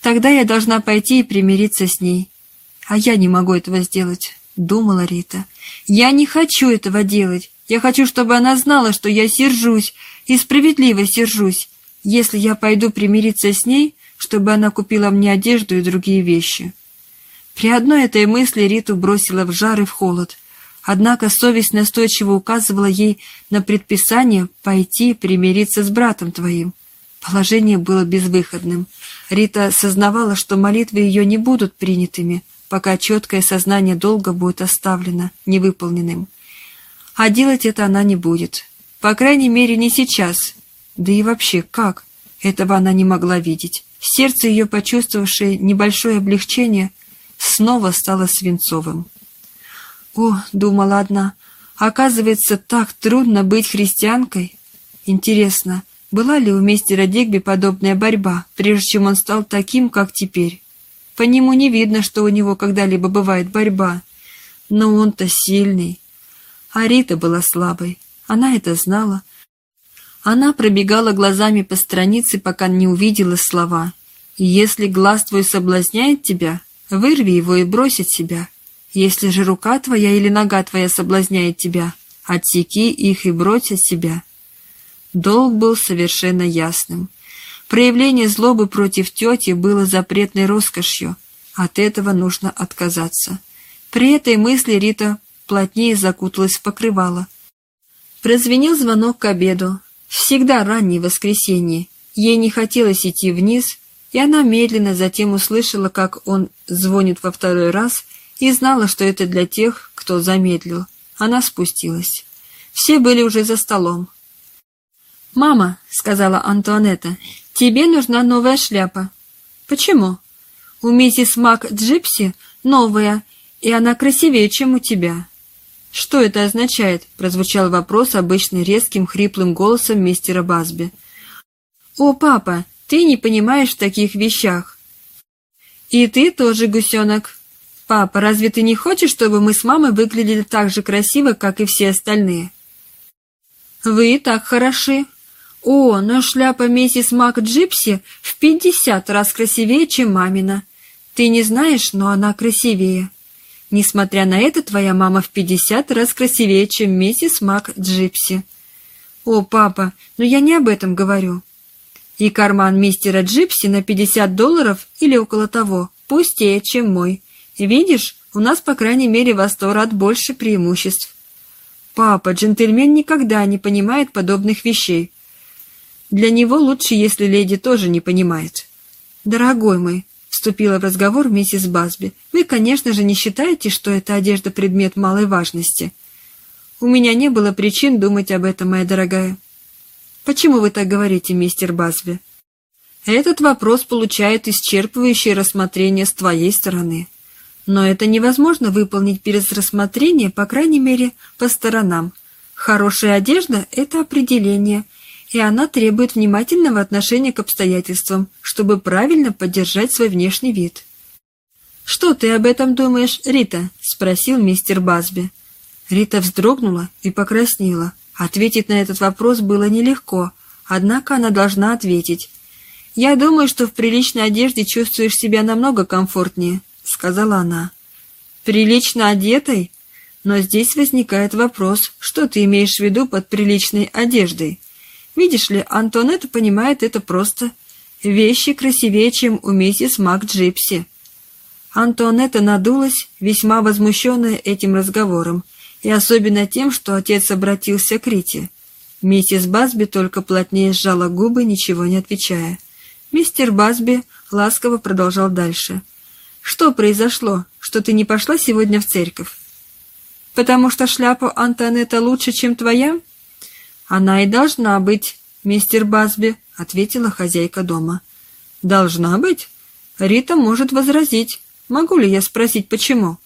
Тогда я должна пойти и примириться с ней. А я не могу этого сделать», — думала Рита. «Я не хочу этого делать. Я хочу, чтобы она знала, что я сержусь, и справедливо сержусь, если я пойду примириться с ней, чтобы она купила мне одежду и другие вещи». При одной этой мысли Риту бросила в жар и в холод. Однако совесть настойчиво указывала ей на предписание пойти примириться с братом твоим. Положение было безвыходным. Рита сознавала, что молитвы ее не будут принятыми, пока четкое сознание долга будет оставлено невыполненным. А делать это она не будет. По крайней мере, не сейчас. Да и вообще, как? Этого она не могла видеть. Сердце ее, почувствовавшее небольшое облегчение, снова стало свинцовым. «О, — думала одна, — оказывается, так трудно быть христианкой. Интересно, была ли у мистера Дигби подобная борьба, прежде чем он стал таким, как теперь? По нему не видно, что у него когда-либо бывает борьба. Но он-то сильный. А Рита была слабой. Она это знала. Она пробегала глазами по странице, пока не увидела слова. «И если глаз твой соблазняет тебя, Вырви его и брось от себя. Если же рука твоя или нога твоя соблазняет тебя, отсеки их и брось от себя. Долг был совершенно ясным. Проявление злобы против тети было запретной роскошью. От этого нужно отказаться. При этой мысли Рита плотнее закуталась в покрывало. Прозвенел звонок к обеду. Всегда раннее воскресенье. Ей не хотелось идти вниз, и она медленно затем услышала, как он звонит во второй раз, и знала, что это для тех, кто замедлил. Она спустилась. Все были уже за столом. «Мама», — сказала Антуанетта, — «тебе нужна новая шляпа». «Почему?» «У миссис Мак Джипси новая, и она красивее, чем у тебя». «Что это означает?» — прозвучал вопрос обычно резким хриплым голосом мистера Базби. «О, папа, ты не понимаешь в таких вещах. И ты тоже, гусенок. Папа, разве ты не хочешь, чтобы мы с мамой выглядели так же красиво, как и все остальные? Вы так хороши. О, но шляпа миссис Мак Джипси в пятьдесят раз красивее, чем мамина. Ты не знаешь, но она красивее. Несмотря на это, твоя мама в пятьдесят раз красивее, чем миссис Мак Джипси. О, папа, но я не об этом говорю и карман мистера Джипси на 50 долларов или около того пустее, чем мой. Видишь, у нас, по крайней мере, во сто раз больше преимуществ. Папа, джентльмен никогда не понимает подобных вещей. Для него лучше, если леди тоже не понимает. Дорогой мой, вступила в разговор миссис Басби, вы, конечно же, не считаете, что эта одежда предмет малой важности. У меня не было причин думать об этом, моя дорогая. Почему вы так говорите, мистер Басби? Этот вопрос получает исчерпывающее рассмотрение с твоей стороны. Но это невозможно выполнить без рассмотрения, по крайней мере, по сторонам. Хорошая одежда – это определение, и она требует внимательного отношения к обстоятельствам, чтобы правильно поддержать свой внешний вид. «Что ты об этом думаешь, Рита?» – спросил мистер Басби. Рита вздрогнула и покраснела. Ответить на этот вопрос было нелегко, однако она должна ответить. «Я думаю, что в приличной одежде чувствуешь себя намного комфортнее», — сказала она. «Прилично одетой? Но здесь возникает вопрос, что ты имеешь в виду под приличной одеждой? Видишь ли, Антонетта понимает это просто. Вещи красивее, чем у миссис Мак Джипси». Антуанетта надулась, весьма возмущенная этим разговором, и особенно тем, что отец обратился к Рите. Миссис Басби только плотнее сжала губы, ничего не отвечая. Мистер Басби ласково продолжал дальше. «Что произошло, что ты не пошла сегодня в церковь? Потому что шляпа Антуанетта лучше, чем твоя?» «Она и должна быть, мистер Басби», — ответила хозяйка дома. «Должна быть?» Рита может возразить. Могу ли я спросить, почему?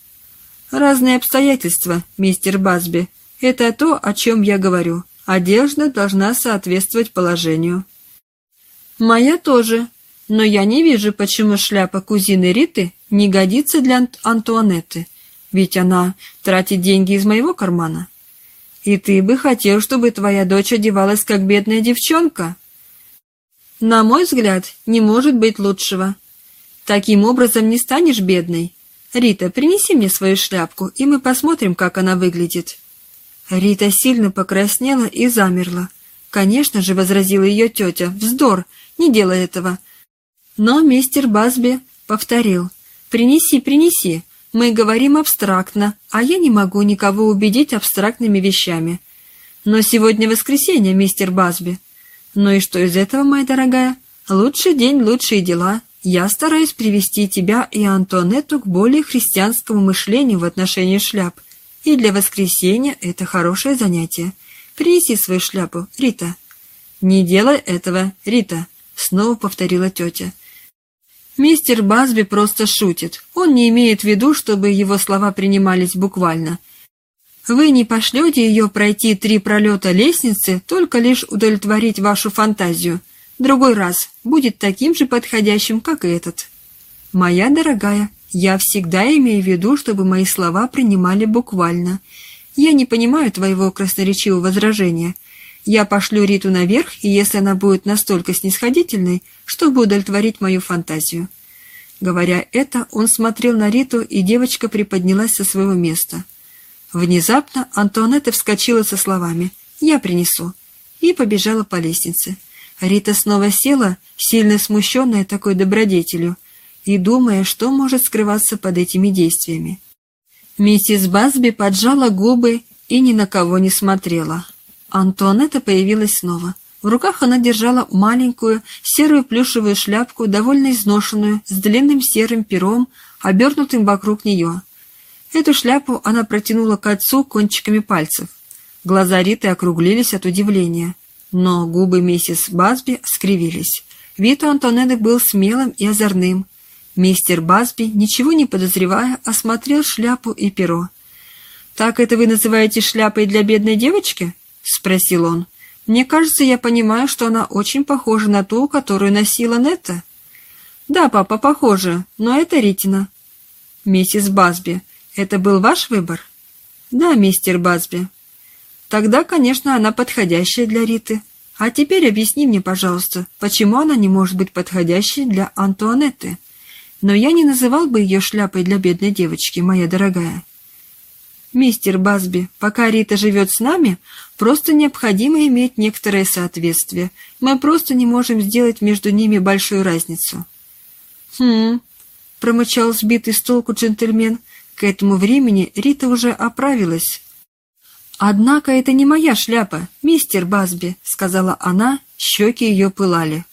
Разные обстоятельства, мистер Басби. Это то, о чем я говорю. Одежда должна соответствовать положению. Моя тоже. Но я не вижу, почему шляпа кузины Риты не годится для Антуанетты. Ведь она тратит деньги из моего кармана. И ты бы хотел, чтобы твоя дочь одевалась как бедная девчонка? На мой взгляд, не может быть лучшего. Таким образом не станешь бедной. Рита, принеси мне свою шляпку, и мы посмотрим, как она выглядит». Рита сильно покраснела и замерла. «Конечно же», — возразила ее тетя, — «вздор, не делай этого». Но мистер Басби повторил. «Принеси, принеси. Мы говорим абстрактно, а я не могу никого убедить абстрактными вещами. Но сегодня воскресенье, мистер Басби. Ну и что из этого, моя дорогая? Лучший день, лучшие дела. Я стараюсь привести тебя и Антуанетту к более христианскому мышлению в отношении шляп. И для воскресенья это хорошее занятие. Принеси свою шляпу, Рита». «Не делай этого, Рита», — снова повторила тетя. Мистер Базби просто шутит. Он не имеет в виду, чтобы его слова принимались буквально. Вы не пошлете ее пройти три пролета лестницы, только лишь удовлетворить вашу фантазию — другой раз будет таким же подходящим, как и этот. Моя дорогая, я всегда имею в виду, чтобы мои слова принимали буквально. Я не понимаю твоего красноречивого возражения. Я пошлю Риту наверх, и если она будет настолько снисходительной, чтобы удовлетворить мою фантазию. Говоря это, он смотрел на Риту, и девочка приподнялась со своего места. Внезапно Антуанетта вскочила со словами «Я принесу» и побежала по лестнице. Рита снова села, сильно смущенная такой добродетелью, и думая, что может скрываться под этими действиями. Миссис Басби поджала губы и ни на кого не смотрела. Антуанетта появилась снова. В руках она держала маленькую серую плюшевую шляпку, довольно изношенную, с длинным серым пером, обернутым вокруг нее. Эту шляпу она протянула к отцу кончиками пальцев. Глаза Риты округлились от удивления. Но губы миссис Басби скривились. Вид у Антонены был смелым и озорным. Мистер Басби, ничего не подозревая, осмотрел шляпу и перо. «Так это вы называете шляпой для бедной девочки?» — спросил он. «Мне кажется, я понимаю, что она очень похожа на ту, которую носила Нетта». «Да, папа, похожа, но это Ритина». «Миссис Басби, это был ваш выбор?» «Да, мистер Басби». Тогда, конечно, она подходящая для Риты. А теперь объясни мне, пожалуйста, почему она не может быть подходящей для Антуанетты? Но я не называл бы ее шляпой для бедной девочки, моя дорогая. Мистер Басби, пока Рита живет с нами, просто необходимо иметь некоторое соответствие. Мы просто не можем сделать между ними большую разницу. Хм, промычал сбитый с толку джентльмен. К этому времени Рита уже оправилась. «Однако это не моя шляпа, мистер Басби», — сказала она, щеки ее пылали.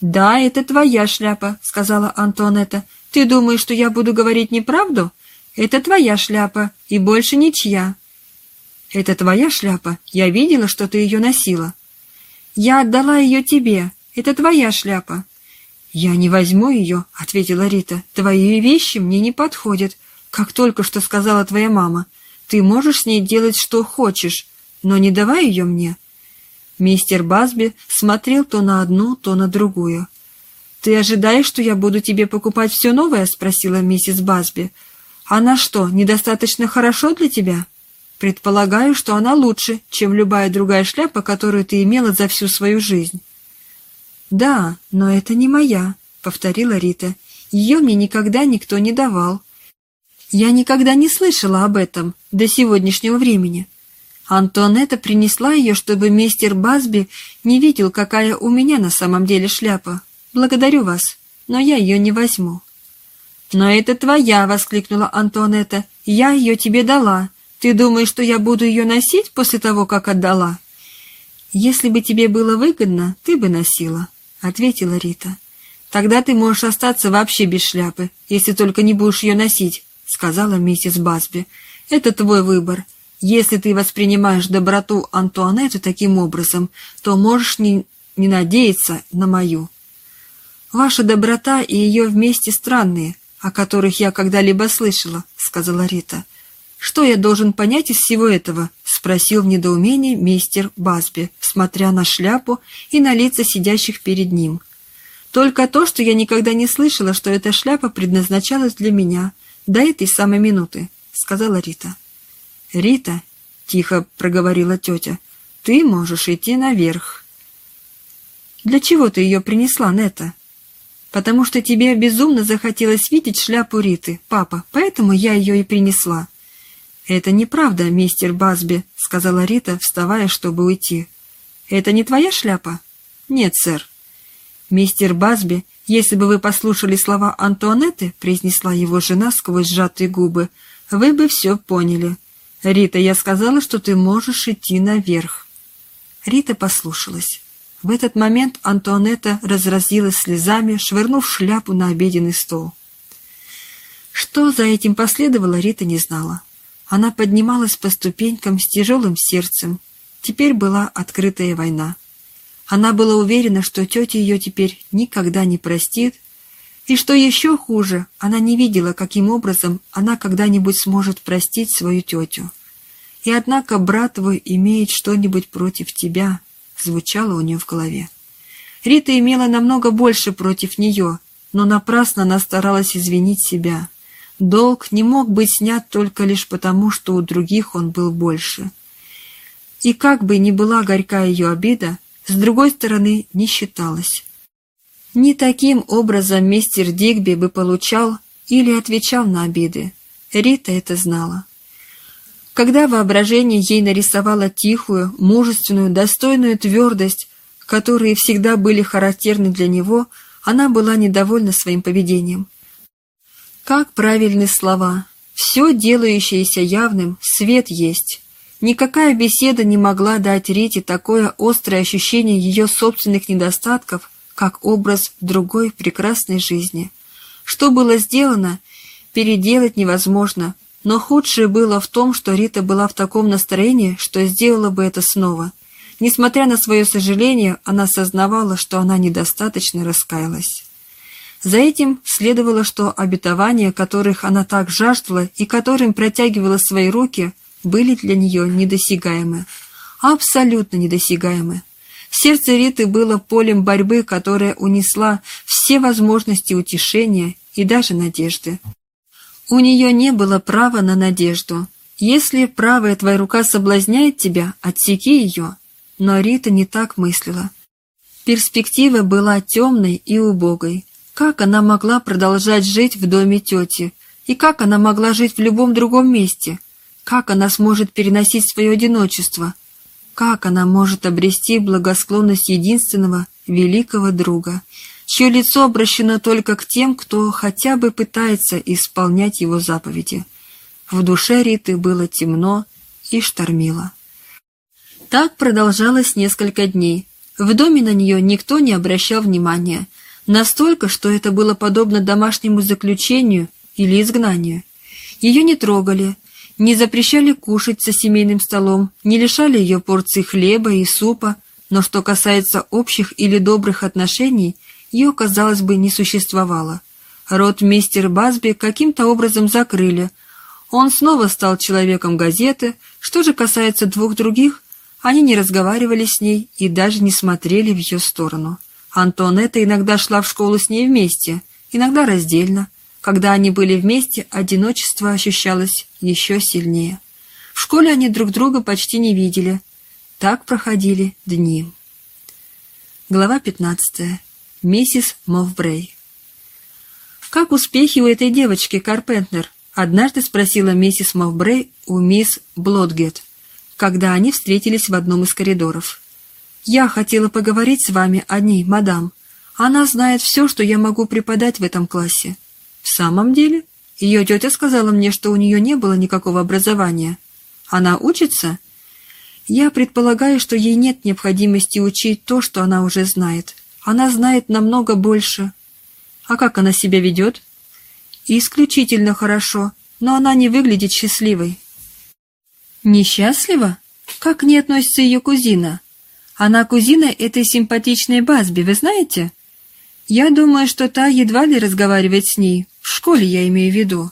«Да, это твоя шляпа», — сказала Антуанетта. «Ты думаешь, что я буду говорить неправду? Это твоя шляпа, и больше ничья». «Это твоя шляпа? Я видела, что ты ее носила». «Я отдала ее тебе. Это твоя шляпа». «Я не возьму ее», — ответила Рита. «Твои вещи мне не подходят, как только что сказала твоя мама. Ты можешь с ней делать, что хочешь, но не давай ее мне». Мистер Басби смотрел то на одну, то на другую. «Ты ожидаешь, что я буду тебе покупать все новое?» — спросила миссис Басби. «Она что, недостаточно хорошо для тебя?» «Предполагаю, что она лучше, чем любая другая шляпа, которую ты имела за всю свою жизнь». «Да, но это не моя», — повторила Рита. «Ее мне никогда никто не давал. Я никогда не слышала об этом до сегодняшнего времени. Антуанетта принесла ее, чтобы мистер Басби не видел, какая у меня на самом деле шляпа. Благодарю вас, но я ее не возьму». «Но это твоя!» — воскликнула Антуанетта. «Я ее тебе дала. Ты думаешь, что я буду ее носить после того, как отдала?» «Если бы тебе было выгодно, ты бы носила», — ответила Рита. «Тогда ты можешь остаться вообще без шляпы, если только не будешь ее носить», — сказала миссис Басби. «Это твой выбор. Если ты воспринимаешь доброту Антуанетты таким образом, то можешь не, не надеяться на мою». «Ваша доброта и ее вместе странные», о которых я когда-либо слышала», — сказала Рита. «Что я должен понять из всего этого?» — спросил в недоумении мистер Басби, смотря на шляпу и на лица сидящих перед ним. «Только то, что я никогда не слышала, что эта шляпа предназначалась для меня до этой самой минуты», — сказала Рита. «Рита», — тихо проговорила тетя, — «ты можешь идти наверх». «Для чего ты ее принесла, Нета?» Потому что тебе безумно захотелось видеть шляпу Риты, папа, поэтому я ее и принесла». «Это неправда, мистер Басби», — сказала Рита, вставая, чтобы уйти. «Это не твоя шляпа?» «Нет, сэр». «Мистер Басби, если бы вы послушали слова Антуанетты», — произнесла его жена сквозь сжатые губы, — «вы бы все поняли. Рита, я сказала, что ты можешь идти наверх». Рита послушалась. В этот момент Антуанетта разразилась слезами, швырнув шляпу на обеденный стол. Что за этим последовало, Рита не знала. Она поднималась по ступенькам с тяжелым сердцем. Теперь была открытая война. Она была уверена, что тетя ее теперь никогда не простит, и что еще хуже, она не видела, каким образом она когда-нибудь сможет простить свою тетю. И однако брат твой имеет что-нибудь против тебя — звучало у нее в голове. Рита имела намного больше против нее, но напрасно она старалась извинить себя. Долг не мог быть снят только лишь потому, что у других он был больше. И как бы ни была горька ее обида, с другой стороны не считалась. Не таким образом мистер Дигби бы получал или отвечал на обиды. Рита это знала. Когда воображение ей нарисовало тихую, мужественную, достойную твердость, которые всегда были характерны для него, она была недовольна своим поведением. Как правильны слова. Все, делающееся явным, свет есть. Никакая беседа не могла дать Рите такое острое ощущение ее собственных недостатков, как образ другой прекрасной жизни. Что было сделано, переделать невозможно, но худшее было в том, что Рита была в таком настроении, что сделала бы это снова. Несмотря на свое сожаление, она сознавала, что она недостаточно раскаялась. За этим следовало, что обетования, которых она так жаждала и которым протягивала свои руки, были для нее недосягаемы. Абсолютно недосягаемы. Сердце Риты было полем борьбы, которая унесла все возможности утешения и даже надежды. У нее не было права на надежду. Если правая твоя рука соблазняет тебя, отсеки ее. Но Рита не так мыслила. Перспектива была темной и убогой. Как она могла продолжать жить в доме тети? И как она могла жить в любом другом месте? Как она сможет переносить свое одиночество? Как она может обрести благосклонность единственного великого друга? Чье лицо обращено только к тем, кто хотя бы пытается исполнять его заповеди. В душе Риты было темно и штормило. Так продолжалось несколько дней. В доме на нее никто не обращал внимания, настолько, что это было подобно домашнему заключению или изгнанию. Ее не трогали, не запрещали кушать за семейным столом, не лишали ее порции хлеба и супа, но что касается общих или добрых отношений – ее, казалось бы, не существовало. Рот мистер Басби каким-то образом закрыли. Он снова стал человеком газеты. Что же касается двух других, они не разговаривали с ней и даже не смотрели в ее сторону. Антонетта иногда шла в школу с ней вместе, иногда раздельно. Когда они были вместе, одиночество ощущалось еще сильнее. В школе они друг друга почти не видели. Так проходили дни. Глава 15. Миссис Мовбрей. «Как успехи у этой девочки, Карпентнер?» — однажды спросила миссис Мовбрей у мисс Блодгет, когда они встретились в одном из коридоров. «Я хотела поговорить с вами о ней, мадам. Она знает все, что я могу преподать в этом классе». «В самом деле?» Ее тетя сказала мне, что у нее не было никакого образования. Она учится?» Я предполагаю, что ей нет необходимости учить то, что она уже знает. Она знает намного больше. А как она себя ведет? Исключительно хорошо, но она не выглядит счастливой. Несчастлива? Как не относится ее кузина? Она кузина этой симпатичной Басби, вы знаете? Я думаю, что та едва ли разговаривает с ней. В школе я имею в виду.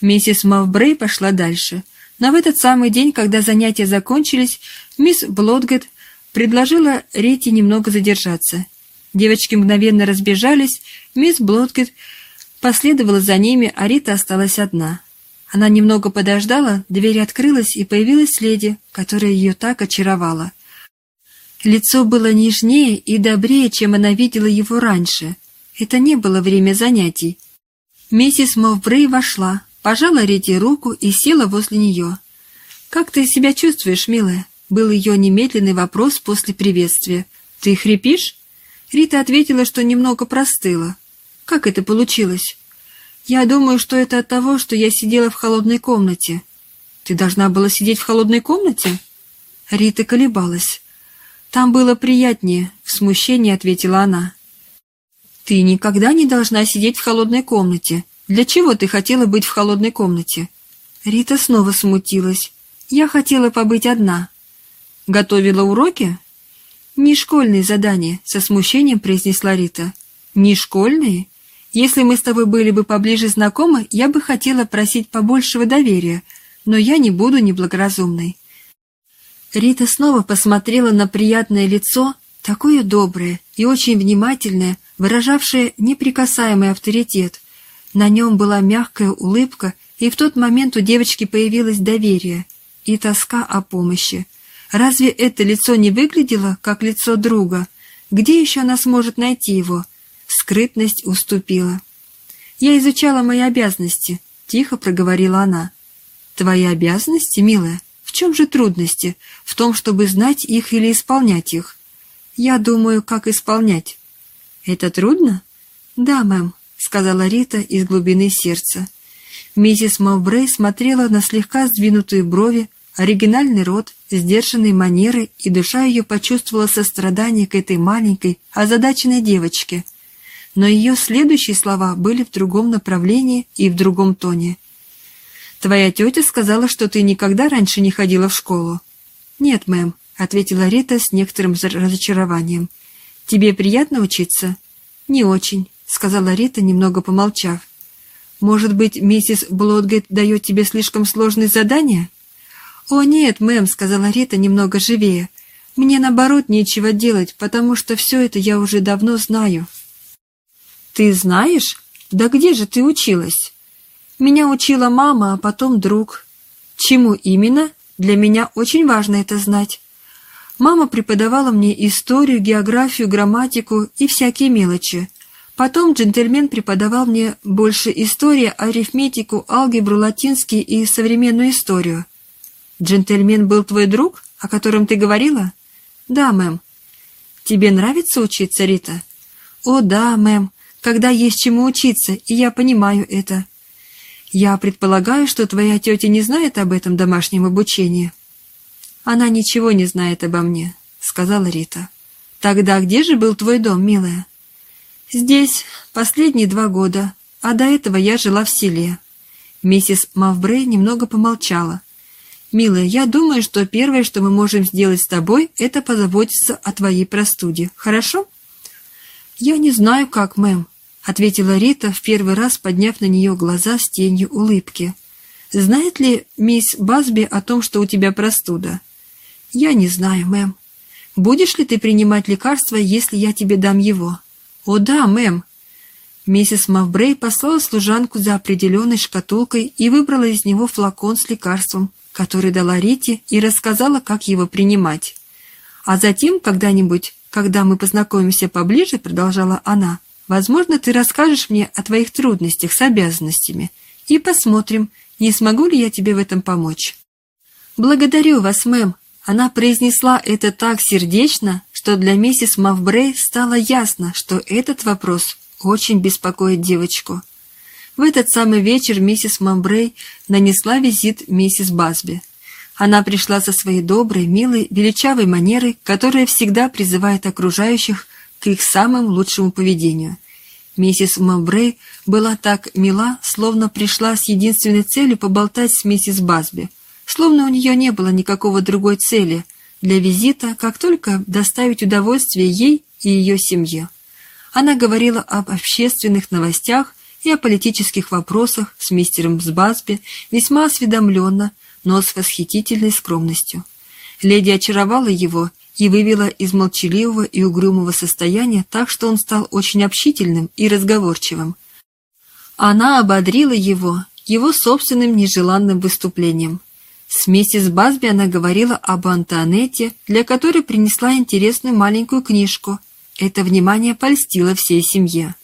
Миссис Мавбрей пошла дальше — но в этот самый день, когда занятия закончились, мисс Блодгет предложила Рите немного задержаться. Девочки мгновенно разбежались, мисс Блодгет последовала за ними, а Рита осталась одна. Она немного подождала, дверь открылась, и появилась леди, которая ее так очаровала. Лицо было нежнее и добрее, чем она видела его раньше. Это не было время занятий. Миссис Мовбрей вошла, пожала Рите руку и села возле нее. «Как ты себя чувствуешь, милая?» — был ее немедленный вопрос после приветствия. «Ты хрипишь?» Рита ответила, что немного простыла. «Как это получилось?» «Я думаю, что это от того, что я сидела в холодной комнате». «Ты должна была сидеть в холодной комнате?» Рита колебалась. «Там было приятнее», — в смущении ответила она. «Ты никогда не должна сидеть в холодной комнате. Для чего ты хотела быть в холодной комнате?» Рита снова смутилась. «Я хотела побыть одна». «Готовила уроки?» «Не школьные задания», — со смущением произнесла Рита. «Не школьные? Если мы с тобой были бы поближе знакомы, я бы хотела просить побольшего доверия, но я не буду неблагоразумной». Рита снова посмотрела на приятное лицо, такое доброе и очень внимательное, выражавшее неприкасаемый авторитет, на нем была мягкая улыбка, и в тот момент у девочки появилось доверие и тоска о помощи. Разве это лицо не выглядело, как лицо друга? Где еще она сможет найти его? Скрытность уступила. «Я изучала мои обязанности», — тихо проговорила она. «Твои обязанности, милая? В чем же трудности? В том, чтобы знать их или исполнять их?» «Я думаю, как исполнять». «Это трудно?» «Да, мэм сказала Рита из глубины сердца. Миссис Мовбрей смотрела на слегка сдвинутые брови, оригинальный рот, сдержанные манеры, и душа ее почувствовала сострадание к этой маленькой, озадаченной девочке. Но ее следующие слова были в другом направлении и в другом тоне. «Твоя тетя сказала, что ты никогда раньше не ходила в школу». «Нет, мэм», — ответила Рита с некоторым разочарованием. «Тебе приятно учиться?» «Не очень. — сказала Рита, немного помолчав. «Может быть, миссис Блодгейт дает тебе слишком сложные задания?» «О, нет, мэм», — сказала Рита немного живее. «Мне, наоборот, нечего делать, потому что все это я уже давно знаю». «Ты знаешь? Да где же ты училась?» «Меня учила мама, а потом друг». «Чему именно? Для меня очень важно это знать». Мама преподавала мне историю, географию, грамматику и всякие мелочи. Потом джентльмен преподавал мне больше истории, арифметику, алгебру, латинский и современную историю. Джентльмен был твой друг, о котором ты говорила? Да, мэм. Тебе нравится учиться, Рита? О, да, мэм, когда есть чему учиться, и я понимаю это. Я предполагаю, что твоя тетя не знает об этом домашнем обучении. Она ничего не знает обо мне, сказала Рита. Тогда где же был твой дом, милая? «Здесь последние два года, а до этого я жила в селе». Миссис Мавбрей немного помолчала. «Милая, я думаю, что первое, что мы можем сделать с тобой, это позаботиться о твоей простуде. Хорошо?» «Я не знаю, как, мэм», — ответила Рита, в первый раз подняв на нее глаза с тенью улыбки. «Знает ли мисс Басби о том, что у тебя простуда?» «Я не знаю, мэм. Будешь ли ты принимать лекарство, если я тебе дам его?» «О да, мэм!» Миссис Мавбрей послала служанку за определенной шкатулкой и выбрала из него флакон с лекарством, который дала Рите и рассказала, как его принимать. А затем, когда-нибудь, Когда мы познакомимся поближе, продолжала она, возможно, ты расскажешь мне о твоих трудностях с обязанностями, и посмотрим, не смогу ли я тебе в этом помочь. Благодарю вас, мэм. Она произнесла это так сердечно, что для миссис Мавбрей стало ясно, что этот вопрос очень беспокоит девочку. В этот самый вечер миссис Мавбрей нанесла визит миссис Басби. Она пришла со своей доброй, милой, величавой манерой, которая всегда призывает окружающих к их самому лучшему поведению. Миссис Мавбрей была так мила, словно пришла с единственной целью поболтать с миссис Басби, словно у нее не было никакого другой цели для визита, как только доставить удовольствие ей и ее семье. Она говорила об общественных новостях и о политических вопросах с мистером Басби весьма осведомленно, но с восхитительной скромностью. Леди очаровала его и вывела из молчаливого и угрюмого состояния так, что он стал очень общительным и разговорчивым. Она ободрила его его собственным нежеланным выступлением. С миссис Басби она говорила об Антуанетте, для которой принесла интересную маленькую книжку. Это внимание польстило всей семье.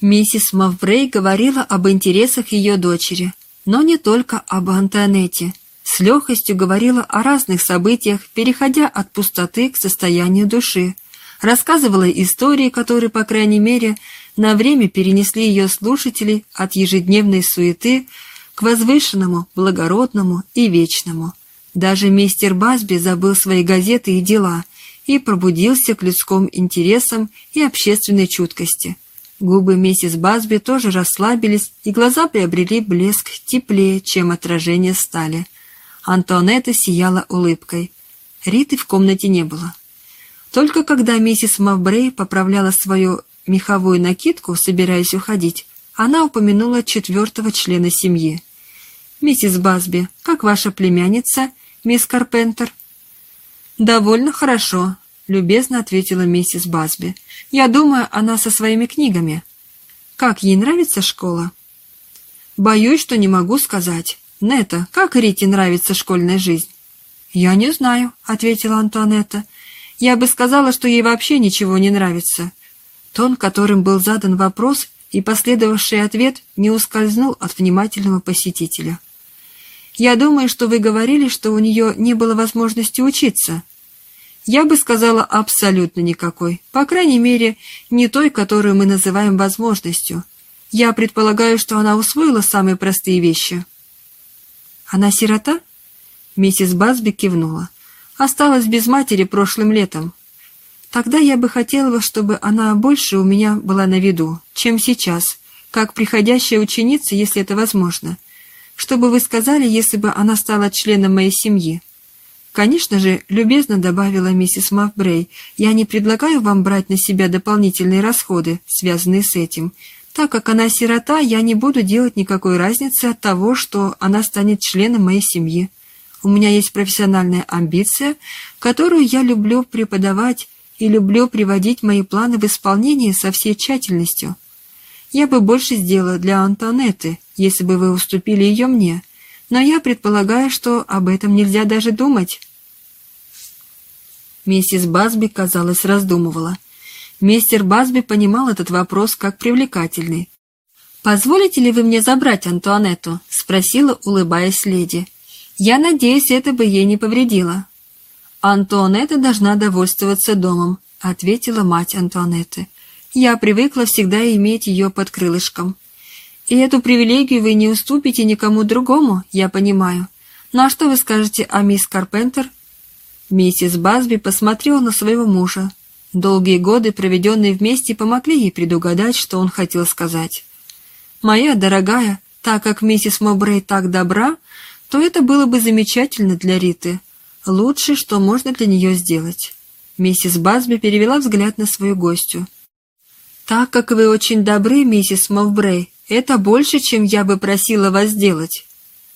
Миссис Мавбрей говорила об интересах ее дочери, но не только об Антуанетте. С легкостью говорила о разных событиях, переходя от пустоты к состоянию души. Рассказывала истории, которые, по крайней мере, на время перенесли ее слушателей от ежедневной суеты к возвышенному, благородному и вечному. Даже мистер Басби забыл свои газеты и дела и пробудился к людским интересам и общественной чуткости – Губы миссис Басби тоже расслабились, и глаза приобрели блеск теплее, чем отражение стали. Антуанетта сияла улыбкой. Риты в комнате не было. Только когда миссис Мавбрей поправляла свою меховую накидку, собираясь уходить, она упомянула четвертого члена семьи. «Миссис Басби, как ваша племянница, мисс Карпентер?» «Довольно хорошо любезно ответила миссис Басби. «Я думаю, она со своими книгами. Как ей нравится школа?» «Боюсь, что не могу сказать. Нета, как Рите нравится школьная жизнь?» «Я не знаю», — ответила Антуанетта. «Я бы сказала, что ей вообще ничего не нравится». Тон, которым был задан вопрос, и последовавший ответ не ускользнул от внимательного посетителя. «Я думаю, что вы говорили, что у нее не было возможности учиться», я бы сказала, абсолютно никакой. По крайней мере, не той, которую мы называем возможностью. Я предполагаю, что она усвоила самые простые вещи. Она сирота? Миссис Басби кивнула. Осталась без матери прошлым летом. Тогда я бы хотела, чтобы она больше у меня была на виду, чем сейчас, как приходящая ученица, если это возможно. Что бы вы сказали, если бы она стала членом моей семьи? «Конечно же», — любезно добавила миссис Мавбрей, «я не предлагаю вам брать на себя дополнительные расходы, связанные с этим. Так как она сирота, я не буду делать никакой разницы от того, что она станет членом моей семьи. У меня есть профессиональная амбиция, которую я люблю преподавать и люблю приводить мои планы в исполнение со всей тщательностью. Я бы больше сделала для Антонетты, если бы вы уступили ее мне» но я предполагаю, что об этом нельзя даже думать». Миссис Басби, казалось, раздумывала. Мистер Басби понимал этот вопрос как привлекательный. «Позволите ли вы мне забрать Антуанетту?» — спросила, улыбаясь леди. «Я надеюсь, это бы ей не повредило». «Антуанетта должна довольствоваться домом», — ответила мать Антуанетты. «Я привыкла всегда иметь ее под крылышком». И эту привилегию вы не уступите никому другому, я понимаю. Ну а что вы скажете о мисс Карпентер?» Миссис Басби посмотрела на своего мужа. Долгие годы, проведенные вместе, помогли ей предугадать, что он хотел сказать. «Моя дорогая, так как миссис Мобрей так добра, то это было бы замечательно для Риты. Лучшее, что можно для нее сделать». Миссис Басби перевела взгляд на свою гостью. «Так как вы очень добры, миссис Мовбрей, это больше, чем я бы просила вас сделать.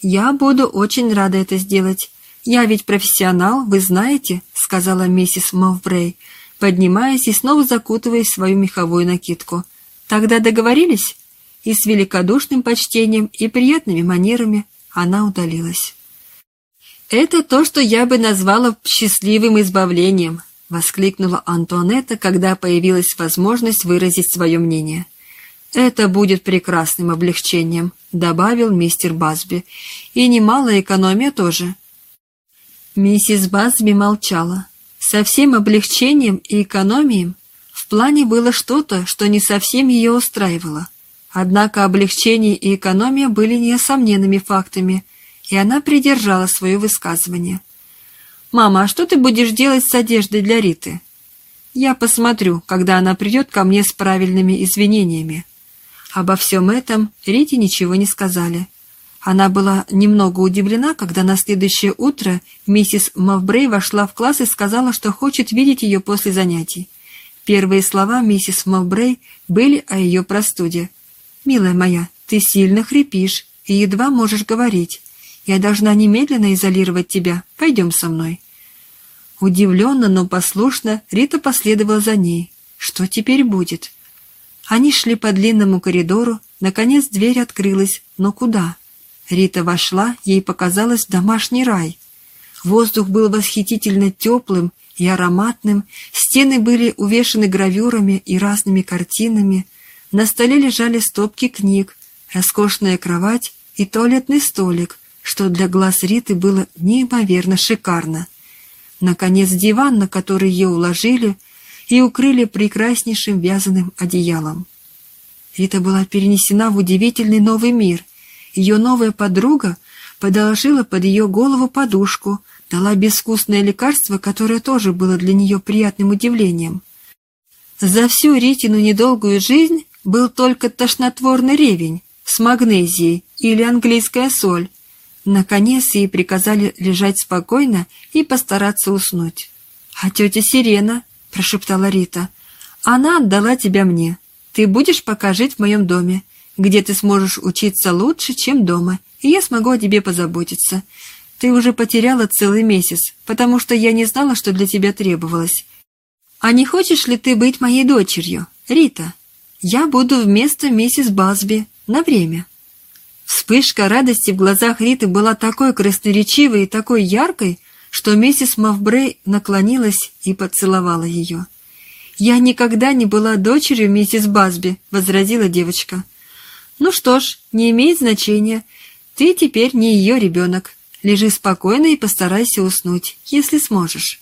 Я буду очень рада это сделать. Я ведь профессионал, вы знаете, сказала миссис Мовбрей, поднимаясь и снова закутываясь в свою меховую накидку. Тогда договорились? И с великодушным почтением и приятными манерами она удалилась. «Это то, что я бы назвала счастливым избавлением», — воскликнула Антуанетта, когда появилась возможность выразить свое мнение. «Это будет прекрасным облегчением», — добавил мистер Басби. «И немалая экономия тоже». Миссис Басби молчала. Со всем облегчением и экономией в плане было что-то, что не совсем ее устраивало. Однако облегчение и экономия были несомненными фактами, и она придержала свое высказывание. «Мама, а что ты будешь делать с одеждой для Риты?» «Я посмотрю, когда она придет ко мне с правильными извинениями». Обо всем этом Рите ничего не сказали. Она была немного удивлена, когда на следующее утро миссис Мавбрей вошла в класс и сказала, что хочет видеть ее после занятий. Первые слова миссис Мавбрей были о ее простуде. «Милая моя, ты сильно хрипишь и едва можешь говорить. Я должна немедленно изолировать тебя. Пойдем со мной». Удивленно, но послушно Рита последовала за ней. Что теперь будет? Они шли по длинному коридору, наконец дверь открылась, но куда? Рита вошла, ей показалось домашний рай. Воздух был восхитительно теплым и ароматным, стены были увешаны гравюрами и разными картинами, на столе лежали стопки книг, роскошная кровать и туалетный столик, что для глаз Риты было неимоверно шикарно. Наконец диван, на который ее уложили и укрыли прекраснейшим вязаным одеялом. Рита была перенесена в удивительный новый мир. Ее новая подруга подложила под ее голову подушку, дала безвкусное лекарство, которое тоже было для нее приятным удивлением. За всю Ритину недолгую жизнь был только тошнотворный ревень с магнезией или английская соль, Наконец ей приказали лежать спокойно и постараться уснуть. «А тетя Сирена?» – прошептала Рита. «Она отдала тебя мне. Ты будешь пока жить в моем доме, где ты сможешь учиться лучше, чем дома, и я смогу о тебе позаботиться. Ты уже потеряла целый месяц, потому что я не знала, что для тебя требовалось. А не хочешь ли ты быть моей дочерью, Рита? Я буду вместо миссис Басби на время». Вспышка радости в глазах Риты была такой красноречивой и такой яркой, что миссис Мавбрей наклонилась и поцеловала ее. «Я никогда не была дочерью миссис Басби», — возразила девочка. «Ну что ж, не имеет значения. Ты теперь не ее ребенок. Лежи спокойно и постарайся уснуть, если сможешь».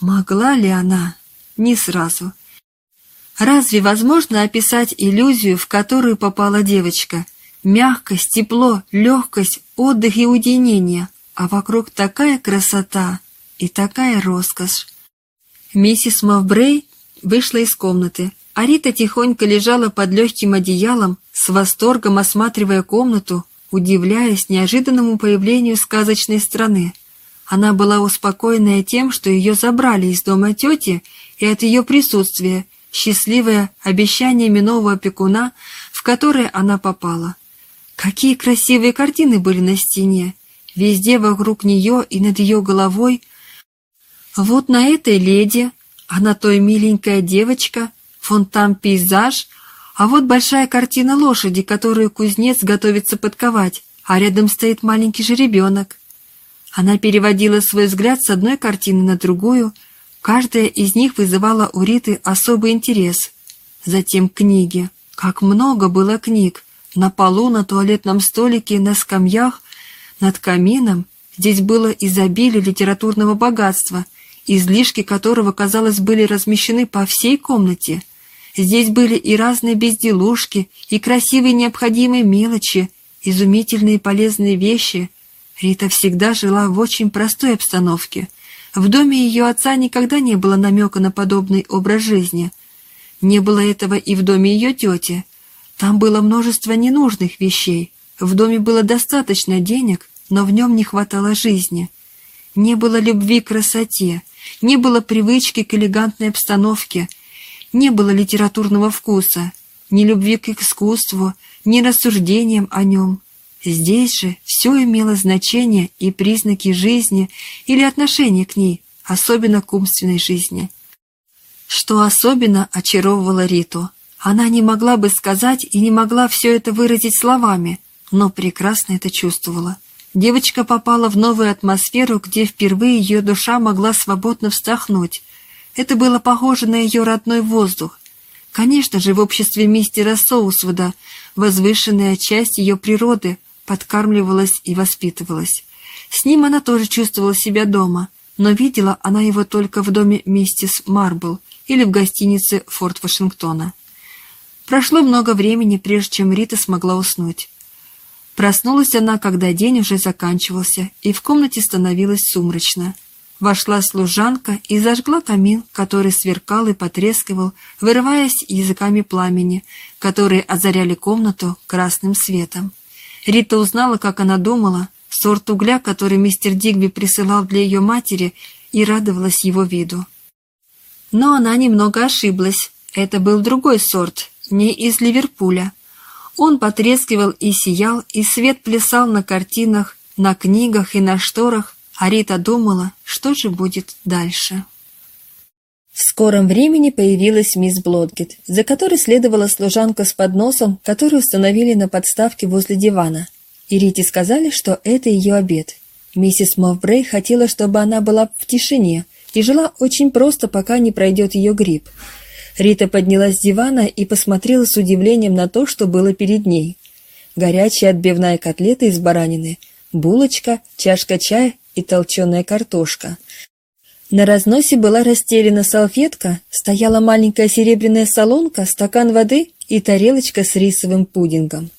Могла ли она? Не сразу. Разве возможно описать иллюзию, в которую попала девочка — Мягкость, тепло, легкость, отдых и уединение, а вокруг такая красота и такая роскошь. Миссис Мавбрей вышла из комнаты, а Рита тихонько лежала под легким одеялом, с восторгом осматривая комнату, удивляясь неожиданному появлению сказочной страны. Она была успокоенная тем, что ее забрали из дома тети, и от ее присутствия, счастливое обещаниями нового опекуна, в которое она попала. Какие красивые картины были на стене, везде вокруг нее и над ее головой. Вот на этой леди, а на той миленькая девочка, вон там пейзаж, а вот большая картина лошади, которую кузнец готовится подковать, а рядом стоит маленький жеребенок. Она переводила свой взгляд с одной картины на другую, каждая из них вызывала у Риты особый интерес. Затем книги. Как много было книг! На полу, на туалетном столике, на скамьях, над камином здесь было изобилие литературного богатства, излишки которого, казалось, были размещены по всей комнате. Здесь были и разные безделушки, и красивые необходимые мелочи, изумительные полезные вещи. Рита всегда жила в очень простой обстановке. В доме ее отца никогда не было намека на подобный образ жизни. Не было этого и в доме ее тети. Там было множество ненужных вещей. В доме было достаточно денег, но в нем не хватало жизни. Не было любви к красоте, не было привычки к элегантной обстановке, не было литературного вкуса, ни любви к искусству, ни рассуждениям о нем. Здесь же все имело значение и признаки жизни или отношения к ней, особенно к умственной жизни. Что особенно очаровывало Риту – она не могла бы сказать и не могла все это выразить словами, но прекрасно это чувствовала. Девочка попала в новую атмосферу, где впервые ее душа могла свободно вздохнуть. Это было похоже на ее родной воздух. Конечно же, в обществе мистера Соусвуда возвышенная часть ее природы подкармливалась и воспитывалась. С ним она тоже чувствовала себя дома, но видела она его только в доме миссис Марбл или в гостинице Форт Вашингтона. Прошло много времени, прежде чем Рита смогла уснуть. Проснулась она, когда день уже заканчивался, и в комнате становилось сумрачно. Вошла служанка и зажгла камин, который сверкал и потрескивал, вырываясь языками пламени, которые озаряли комнату красным светом. Рита узнала, как она думала, сорт угля, который мистер Дигби присылал для ее матери, и радовалась его виду. Но она немного ошиблась. Это был другой сорт, не из Ливерпуля. Он потрескивал и сиял, и свет плясал на картинах, на книгах и на шторах, а Рита думала, что же будет дальше. В скором времени появилась мисс Блодгет, за которой следовала служанка с подносом, который установили на подставке возле дивана. И Рите сказали, что это ее обед. Миссис Мовбрей хотела, чтобы она была в тишине и жила очень просто, пока не пройдет ее грипп. Рита поднялась с дивана и посмотрела с удивлением на то, что было перед ней. Горячая отбивная котлета из баранины, булочка, чашка чая и толченая картошка. На разносе была расстелена салфетка, стояла маленькая серебряная солонка, стакан воды и тарелочка с рисовым пудингом.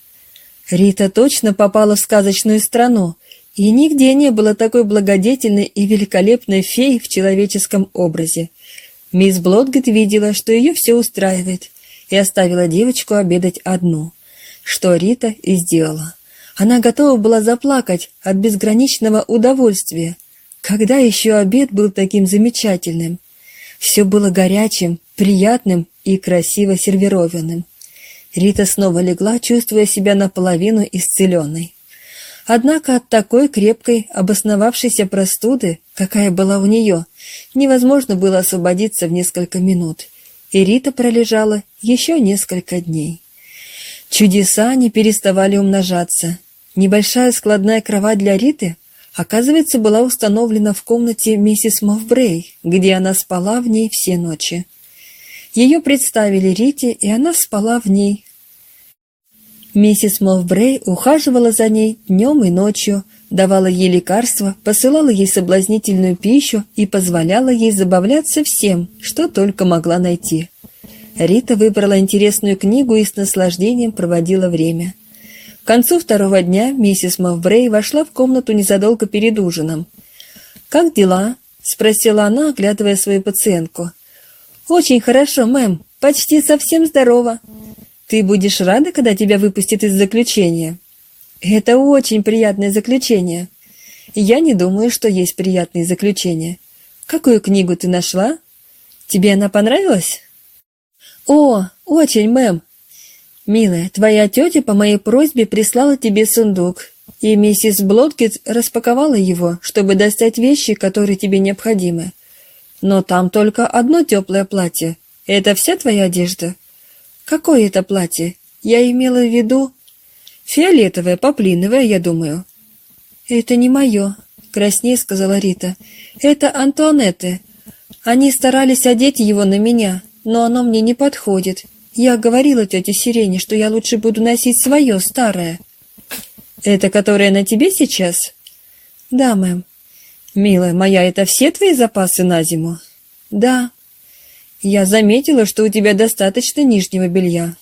Рита точно попала в сказочную страну, и нигде не было такой благодетельной и великолепной феи в человеческом образе. Мисс Блодгет видела, что ее все устраивает, и оставила девочку обедать одну, что Рита и сделала. Она готова была заплакать от безграничного удовольствия. Когда еще обед был таким замечательным? Все было горячим, приятным и красиво сервированным. Рита снова легла, чувствуя себя наполовину исцеленной. Однако от такой крепкой, обосновавшейся простуды, какая была у нее, невозможно было освободиться в несколько минут, и Рита пролежала еще несколько дней. Чудеса не переставали умножаться. Небольшая складная кровать для Риты, оказывается, была установлена в комнате миссис Мовбрей, где она спала в ней все ночи. Ее представили Рите, и она спала в ней. Миссис Мовбрей ухаживала за ней днем и ночью, давала ей лекарства, посылала ей соблазнительную пищу и позволяла ей забавляться всем, что только могла найти. Рита выбрала интересную книгу и с наслаждением проводила время. К концу второго дня миссис Мовбрей вошла в комнату незадолго перед ужином. «Как дела?» — спросила она, оглядывая свою пациентку. «Очень хорошо, мэм. Почти совсем здорова. Ты будешь рада, когда тебя выпустят из заключения?» «Это очень приятное заключение. Я не думаю, что есть приятные заключения. Какую книгу ты нашла? Тебе она понравилась?» «О, очень, мэм. Милая, твоя тетя по моей просьбе прислала тебе сундук, и миссис Блоткет распаковала его, чтобы достать вещи, которые тебе необходимы. Но там только одно теплое платье. Это вся твоя одежда? Какое это платье? Я имела в виду... Фиолетовое, поплиновое, я думаю. Это не мое, краснее сказала Рита. Это Антуанетты. Они старались одеть его на меня, но оно мне не подходит. Я говорила тете Сирене, что я лучше буду носить свое старое. Это которое на тебе сейчас? Да, мэм. Милая моя, это все твои запасы на зиму? Да. Я заметила, что у тебя достаточно нижнего белья.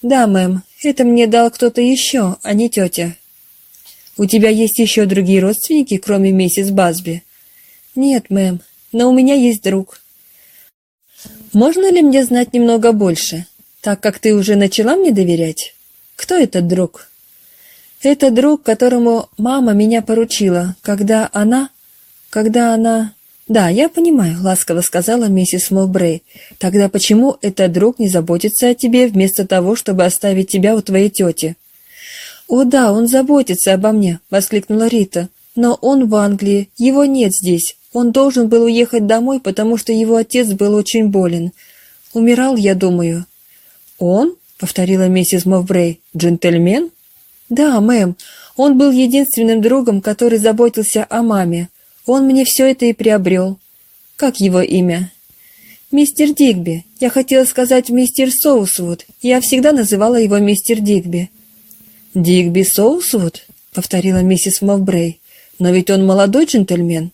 Да, мэм, это мне дал кто-то еще, а не тетя. У тебя есть еще другие родственники, кроме миссис Базби? Нет, мэм, но у меня есть друг. Можно ли мне знать немного больше, так как ты уже начала мне доверять? Кто этот друг? Это друг, которому мама меня поручила, когда она... Когда она... «Да, я понимаю», — ласково сказала миссис Молбрей. «Тогда почему этот друг не заботится о тебе вместо того, чтобы оставить тебя у твоей тети?» «О да, он заботится обо мне», — воскликнула Рита. «Но он в Англии, его нет здесь. Он должен был уехать домой, потому что его отец был очень болен. Умирал, я думаю». «Он?» — повторила миссис Мовбрей. «Джентльмен?» «Да, мэм. Он был единственным другом, который заботился о маме. Он мне все это и приобрел. Как его имя?» «Мистер Дигби. Я хотела сказать мистер Соусвуд. Я всегда называла его мистер Дигби».
«Дигби Соусвуд?» — повторила миссис Мовбрей. «Но ведь он молодой джентльмен».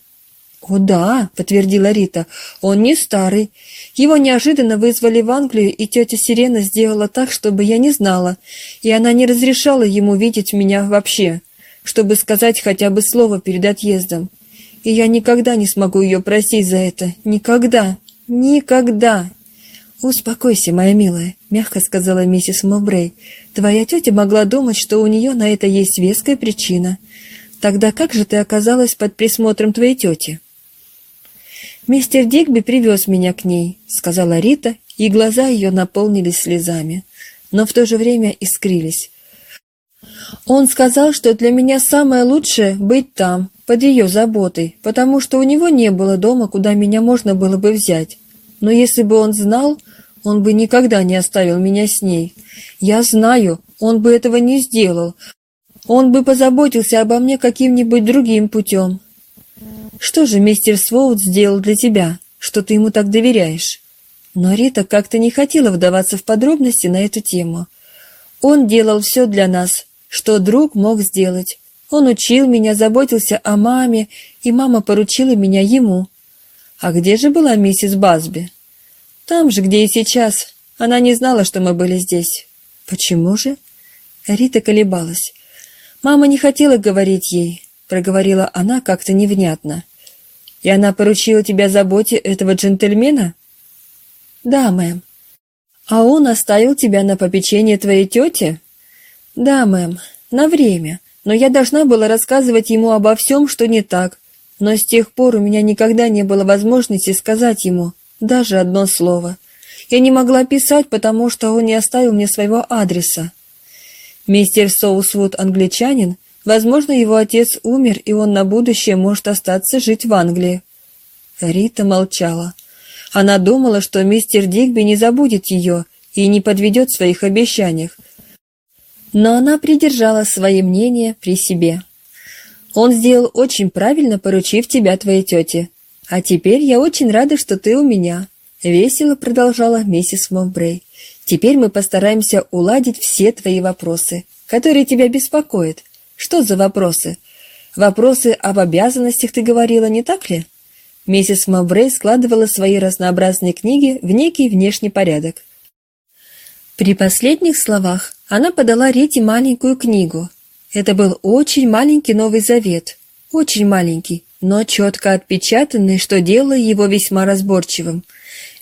«О да», — подтвердила Рита, — «он не старый. Его неожиданно вызвали в Англию, и тетя Сирена сделала так, чтобы я не знала, и она не разрешала ему видеть меня вообще, чтобы сказать хотя бы слово перед отъездом. И я никогда не смогу ее простить за это. Никогда. Никогда. «Успокойся, моя милая», — мягко сказала миссис Мовбрей. «Твоя тетя могла думать, что у нее на это есть веская причина. Тогда как же ты оказалась под присмотром твоей тети?» «Мистер Дигби привез меня к ней», — сказала Рита, и глаза ее наполнились слезами, но в то же время искрились. «Он сказал, что для меня самое лучшее — быть там, под ее заботой, потому что у него не было дома, куда меня можно было бы взять. Но если бы он знал, он бы никогда не оставил меня с ней. Я знаю, он бы этого не сделал. Он бы позаботился обо мне каким-нибудь другим путем. Что же мистер Своут сделал для тебя, что ты ему так доверяешь? Но Рита как-то не хотела вдаваться в подробности на эту тему. Он делал все для нас, что друг мог сделать. Он учил меня, заботился о маме, и мама поручила меня ему. А где же была миссис Базби? Там же, где и сейчас. Она не знала, что мы были здесь. Почему же? Рита колебалась. Мама не хотела говорить ей, проговорила она как-то невнятно. И она поручила тебя заботе этого джентльмена? Да, мэм. А он оставил тебя на попечение твоей тети? Да, мэм, на время но я должна была рассказывать ему обо всем, что не так. Но с тех пор у меня никогда не было возможности сказать ему даже одно слово. Я не могла писать, потому что он не оставил мне своего адреса. Мистер Соусвуд англичанин, возможно, его отец умер, и он на будущее может остаться жить в Англии. Рита молчала. Она думала, что мистер Дигби не забудет ее и не подведет в своих обещаниях, но она придержала свое мнение при себе. Он сделал очень правильно, поручив тебя твоей тете. А теперь я очень рада, что ты у меня. Весело продолжала миссис Момбрей. Теперь мы постараемся уладить все твои вопросы, которые тебя беспокоят. Что за вопросы? Вопросы об обязанностях ты говорила, не так ли? Миссис Мовбрей складывала свои разнообразные книги в некий внешний порядок. При последних словах она подала Рите маленькую книгу. Это был очень маленький Новый Завет, очень маленький, но четко отпечатанный, что делало его весьма разборчивым.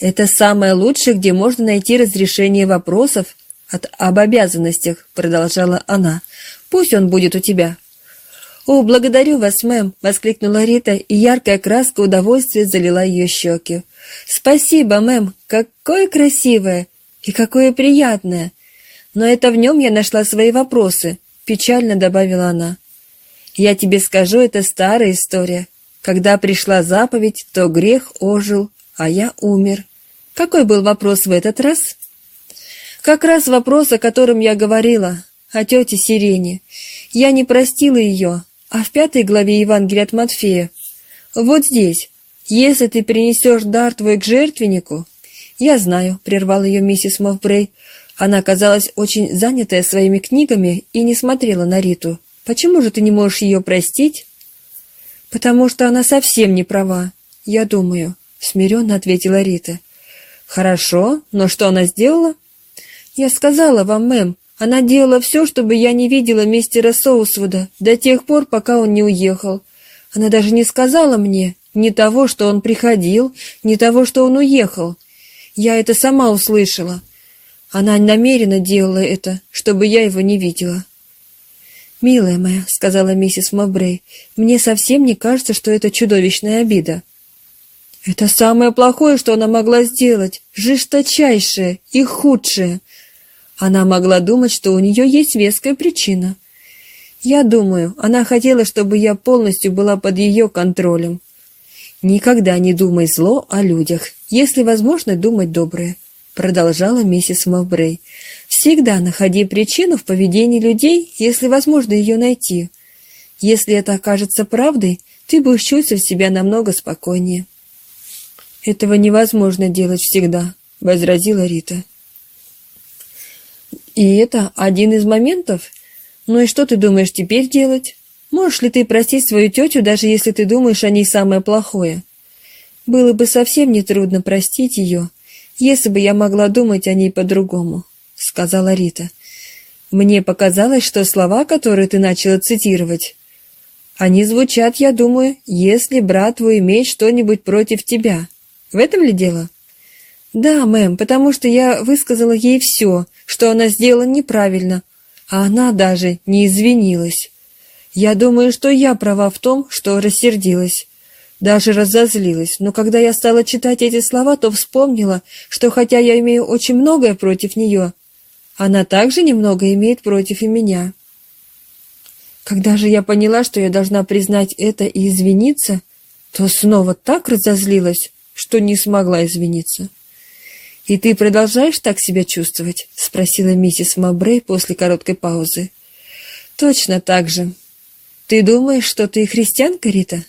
Это самое лучшее, где можно найти разрешение вопросов от, об обязанностях, продолжала она. Пусть он будет у тебя. «О, благодарю вас, мэм!» — воскликнула Рита, и яркая краска удовольствия залила ее щеки. «Спасибо, мэм! Какое красивое! И какое приятное! Но это в нем я нашла свои вопросы, печально добавила она. Я тебе скажу, это старая история. Когда пришла заповедь, то грех ожил, а я умер. Какой был вопрос в этот раз? Как раз вопрос, о котором я говорила, о тете Сирене. Я не простила ее, а в пятой главе Евангелия от Матфея. Вот здесь. Если ты принесешь дар твой к жертвеннику, «Я знаю», — прервал ее миссис Мовбрей. Она казалась очень занятая своими книгами и не смотрела на Риту. «Почему же ты не можешь ее простить?» «Потому что она совсем не права, я думаю», — смиренно ответила Рита. «Хорошо, но что она сделала?» «Я сказала вам, мэм, она делала все, чтобы я не видела мистера Соусвуда до тех пор, пока он не уехал. Она даже не сказала мне ни того, что он приходил, ни того, что он уехал. Я это сама услышала. Она намеренно делала это, чтобы я его не видела. «Милая моя», — сказала миссис Мобрей, — «мне совсем не кажется, что это чудовищная обида». «Это самое плохое, что она могла сделать, жесточайшее и худшее. Она могла думать, что у нее есть веская причина. Я думаю, она хотела, чтобы я полностью была под ее контролем. Никогда не думай зло о людях, если возможно думать доброе, продолжала миссис Мовбрей. Всегда находи причину в поведении людей, если возможно ее найти. Если это окажется правдой, ты будешь чувствовать себя намного спокойнее.
Этого невозможно делать всегда, возразила Рита. И это один из моментов? Ну и что ты думаешь теперь делать? Можешь ли ты простить свою тетю, даже если ты думаешь о ней самое плохое? Было бы совсем нетрудно простить ее, если бы я могла думать о ней по-другому, сказала Рита. Мне показалось, что слова, которые ты начала цитировать, они звучат, я думаю, если брат твой имеет что-нибудь против тебя. В этом ли дело? Да, мэм, потому что я высказала ей все, что она сделала неправильно, а она даже не извинилась. Я думаю, что я права в том, что рассердилась. Даже разозлилась, но когда я стала читать эти слова, то вспомнила, что хотя я имею очень многое против нее, она также немного имеет против и меня. Когда же я поняла, что я должна признать это и извиниться, то снова так разозлилась, что не смогла извиниться. «И ты продолжаешь так себя чувствовать?» — спросила миссис Мабрей после короткой паузы. «Точно так же. Ты думаешь, что ты христианка, Рита?»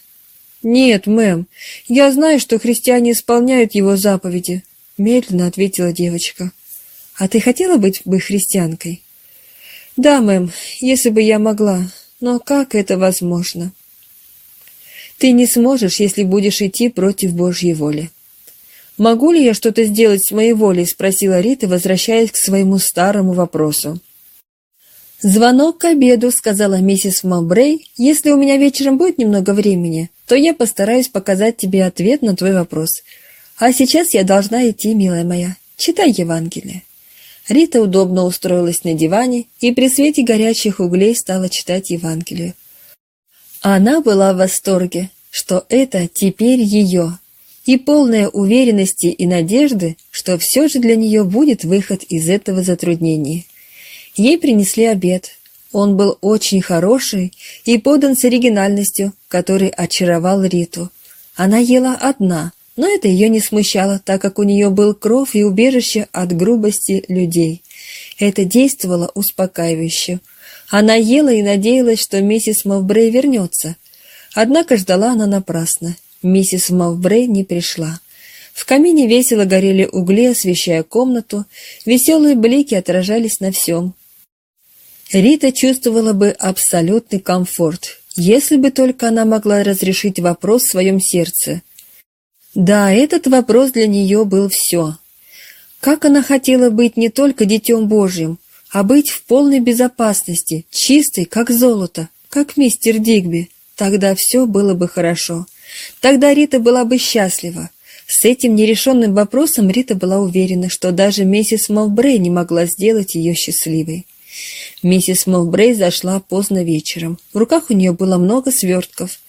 «Нет, мэм. Я знаю, что христиане исполняют его заповеди», — медленно ответила девочка. «А ты хотела быть бы христианкой?» «Да, мэм, если бы я могла. Но как это возможно? Ты не сможешь, если будешь идти против Божьей воли. «Могу ли я что-то сделать с моей волей?» — спросила Рита, возвращаясь к своему старому вопросу. «Звонок к обеду», — сказала миссис Мабрей. «Если у меня вечером будет немного времени, то я постараюсь показать тебе ответ на твой вопрос. А сейчас я должна идти, милая моя. Читай Евангелие». Рита удобно устроилась на диване и при свете горячих углей стала читать Евангелие. Она была в восторге, что это теперь ее, и полная уверенности и надежды, что все же для нее будет выход из этого затруднения. Ей принесли обед. Он был очень хороший и подан с оригинальностью, который очаровал Риту. Она ела одна, но это ее не смущало, так как у нее был кров и убежище от грубости людей. Это действовало успокаивающе. Она ела и надеялась, что миссис Мовбрей вернется. Однако ждала она напрасно. Миссис Мовбрей не пришла. В камине весело горели угли, освещая комнату, веселые блики отражались на всем. Рита чувствовала бы абсолютный комфорт, если бы только она могла разрешить вопрос в своем сердце. Да, этот вопрос для нее был все. Как она хотела быть не только Детем Божьим, а быть в полной безопасности, чистой, как золото, как мистер Дигби. Тогда все было бы хорошо. Тогда Рита была бы счастлива. С этим нерешенным вопросом Рита была уверена, что даже миссис Молбрей не могла сделать ее счастливой. Миссис Молбрей зашла поздно вечером. В руках у нее было много свертков.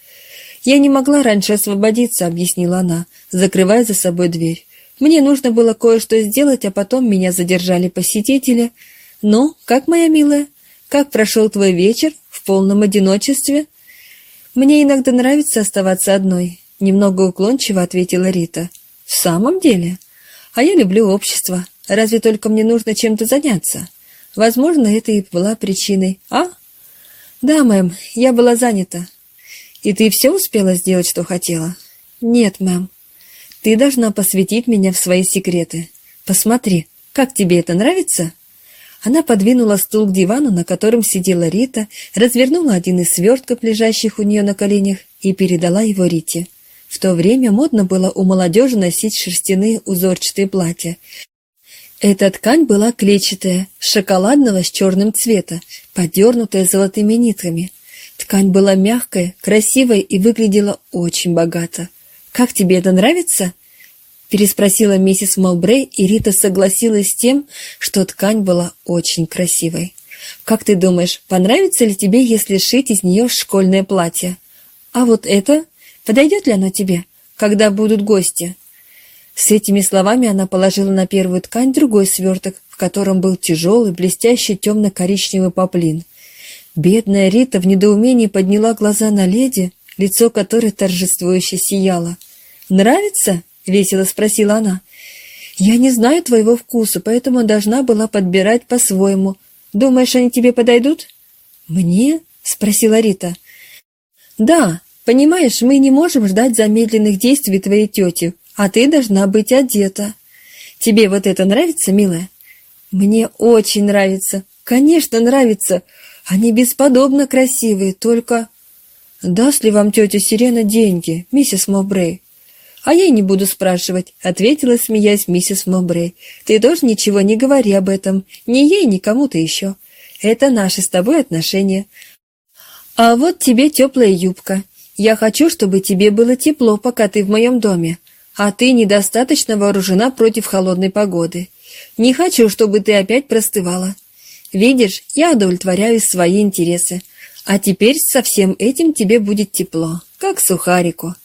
«Я не могла раньше освободиться», — объяснила она, закрывая за собой дверь. «Мне нужно было кое-что сделать, а потом меня задержали посетители. Ну, как, моя милая, как прошел твой вечер в полном одиночестве?» «Мне иногда нравится оставаться одной», — немного уклончиво ответила Рита. «В самом деле? А я люблю общество. Разве только мне нужно чем-то заняться? Возможно, это и была причиной. А? Да, мэм, я была занята. И ты все успела сделать, что хотела? Нет, мэм. Ты должна посвятить меня в свои секреты. Посмотри, как тебе это нравится?» Она подвинула стул к дивану, на котором сидела Рита, развернула один из свертков, лежащих у нее на коленях, и передала его Рите. В то время модно было у молодежи носить шерстяные узорчатые платья. Эта ткань была клетчатая, шоколадного с черным цвета, подернутая золотыми нитками. Ткань была мягкая, красивая и выглядела очень богато. «Как тебе это нравится?» переспросила миссис Молбрей, и Рита согласилась с тем, что ткань была очень красивой. «Как ты думаешь, понравится ли тебе, если сшить из нее школьное платье? А вот это? Подойдет ли оно тебе, когда будут гости?» С этими словами она положила на первую ткань другой сверток, в котором был тяжелый, блестящий темно-коричневый поплин. Бедная Рита в недоумении подняла глаза на леди, лицо которой торжествующе сияло. «Нравится?» — весело спросила она. «Я не знаю твоего вкуса, поэтому должна была подбирать по-своему. Думаешь, они тебе подойдут?» «Мне?» — спросила Рита. «Да, понимаешь, мы не можем ждать замедленных действий твоей тети. А ты должна быть одета. Тебе вот это нравится, милая? Мне очень нравится. Конечно, нравится. Они бесподобно красивые, только... Даст ли вам тетя Сирена деньги, миссис Мобрей? А я не буду спрашивать, ответила, смеясь, миссис Мобрей. Ты тоже ничего не говори об этом, ни ей, ни кому-то еще. Это наши с тобой отношения. А вот тебе теплая юбка. Я хочу, чтобы тебе было тепло, пока ты в моем доме, а ты недостаточно вооружена против холодной погоды. Не хочу, чтобы ты опять простывала. Видишь, я удовлетворяю свои интересы. А теперь со всем этим тебе будет тепло, как сухарику.